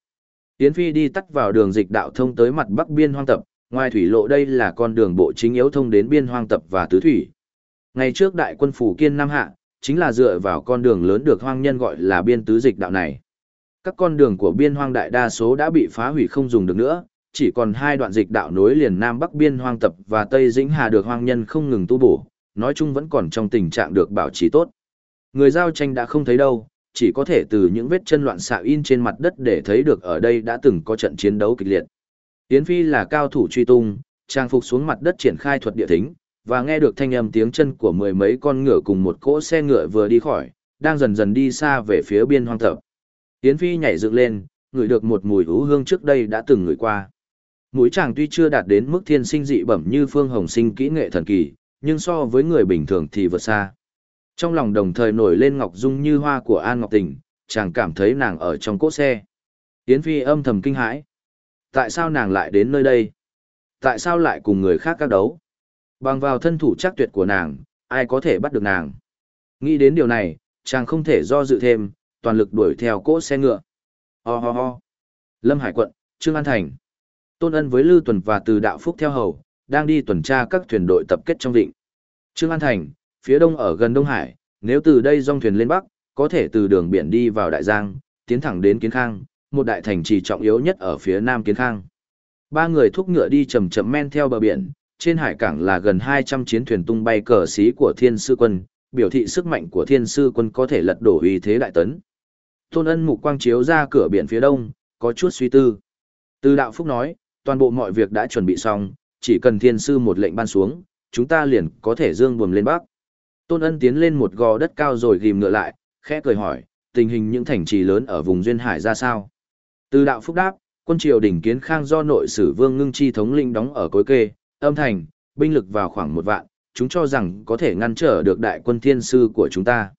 Yến Phi đi tắt vào đường dịch đạo thông tới mặt bắc biên hoang tập, ngoài thủy lộ đây là con đường bộ chính yếu thông đến biên hoang tập và tứ thủy. Ngày trước đại quân phủ kiên Nam Hạ, chính là dựa vào con đường lớn được hoang nhân gọi là biên tứ dịch đạo này. Các con đường của biên hoang đại đa số đã bị phá hủy không dùng được nữa, chỉ còn hai đoạn dịch đạo nối liền Nam Bắc biên hoang tập và Tây Dĩnh Hà được hoang nhân không ngừng tu bổ, nói chung vẫn còn trong tình trạng được bảo trì tốt. Người giao tranh đã không thấy đâu, chỉ có thể từ những vết chân loạn xạ in trên mặt đất để thấy được ở đây đã từng có trận chiến đấu kịch liệt. Yến Phi là cao thủ truy tung, trang phục xuống mặt đất triển khai thuật địa thính, và nghe được thanh âm tiếng chân của mười mấy con ngựa cùng một cỗ xe ngựa vừa đi khỏi, đang dần dần đi xa về phía biên hoang tập. Yến Phi nhảy dựng lên, ngửi được một mùi hú hương trước đây đã từng ngửi qua. Mũi chàng tuy chưa đạt đến mức thiên sinh dị bẩm như Phương Hồng Sinh kỹ nghệ thần kỳ, nhưng so với người bình thường thì vượt xa. Trong lòng đồng thời nổi lên Ngọc Dung như hoa của An Ngọc Tình, chàng cảm thấy nàng ở trong cỗ xe. Yến Phi âm thầm kinh hãi. Tại sao nàng lại đến nơi đây? Tại sao lại cùng người khác các đấu? Bằng vào thân thủ chắc tuyệt của nàng, ai có thể bắt được nàng? Nghĩ đến điều này, chàng không thể do dự thêm, toàn lực đuổi theo cỗ xe ngựa. Ho ho ho. Lâm Hải quận, Trương An Thành. Tôn Ân với Lưu Tuần và Từ Đạo Phúc theo hầu, đang đi tuần tra các thuyền đội tập kết trong vịnh. Trương An Thành, phía đông ở gần Đông Hải, nếu từ đây dòng thuyền lên Bắc, có thể từ đường biển đi vào Đại Giang, tiến thẳng đến Kiến Khang, một đại thành trì trọng yếu nhất ở phía nam Kiến Khang. Ba người thúc ngựa đi chậm chậm men theo bờ biển, trên hải cảng là gần 200 chiến thuyền tung bay cờ xí của Thiên Sư quân, biểu thị sức mạnh của Thiên Sư quân có thể lật đổ uy thế đại tấn. Tôn Ân mục quang chiếu ra cửa biển phía đông, có chút suy tư. Từ đạo phúc nói, toàn bộ mọi việc đã chuẩn bị xong, chỉ cần Thiên Sư một lệnh ban xuống, chúng ta liền có thể dương buồm lên bắc. Tôn Ân tiến lên một gò đất cao rồi ghim ngựa lại, khẽ cười hỏi, tình hình những thành trì lớn ở vùng duyên hải ra sao? Từ đạo phúc đáp, quân triều đỉnh kiến khang do nội sử vương ngưng chi thống lĩnh đóng ở cối kê, âm thành, binh lực vào khoảng một vạn, chúng cho rằng có thể ngăn trở được đại quân thiên sư của chúng ta.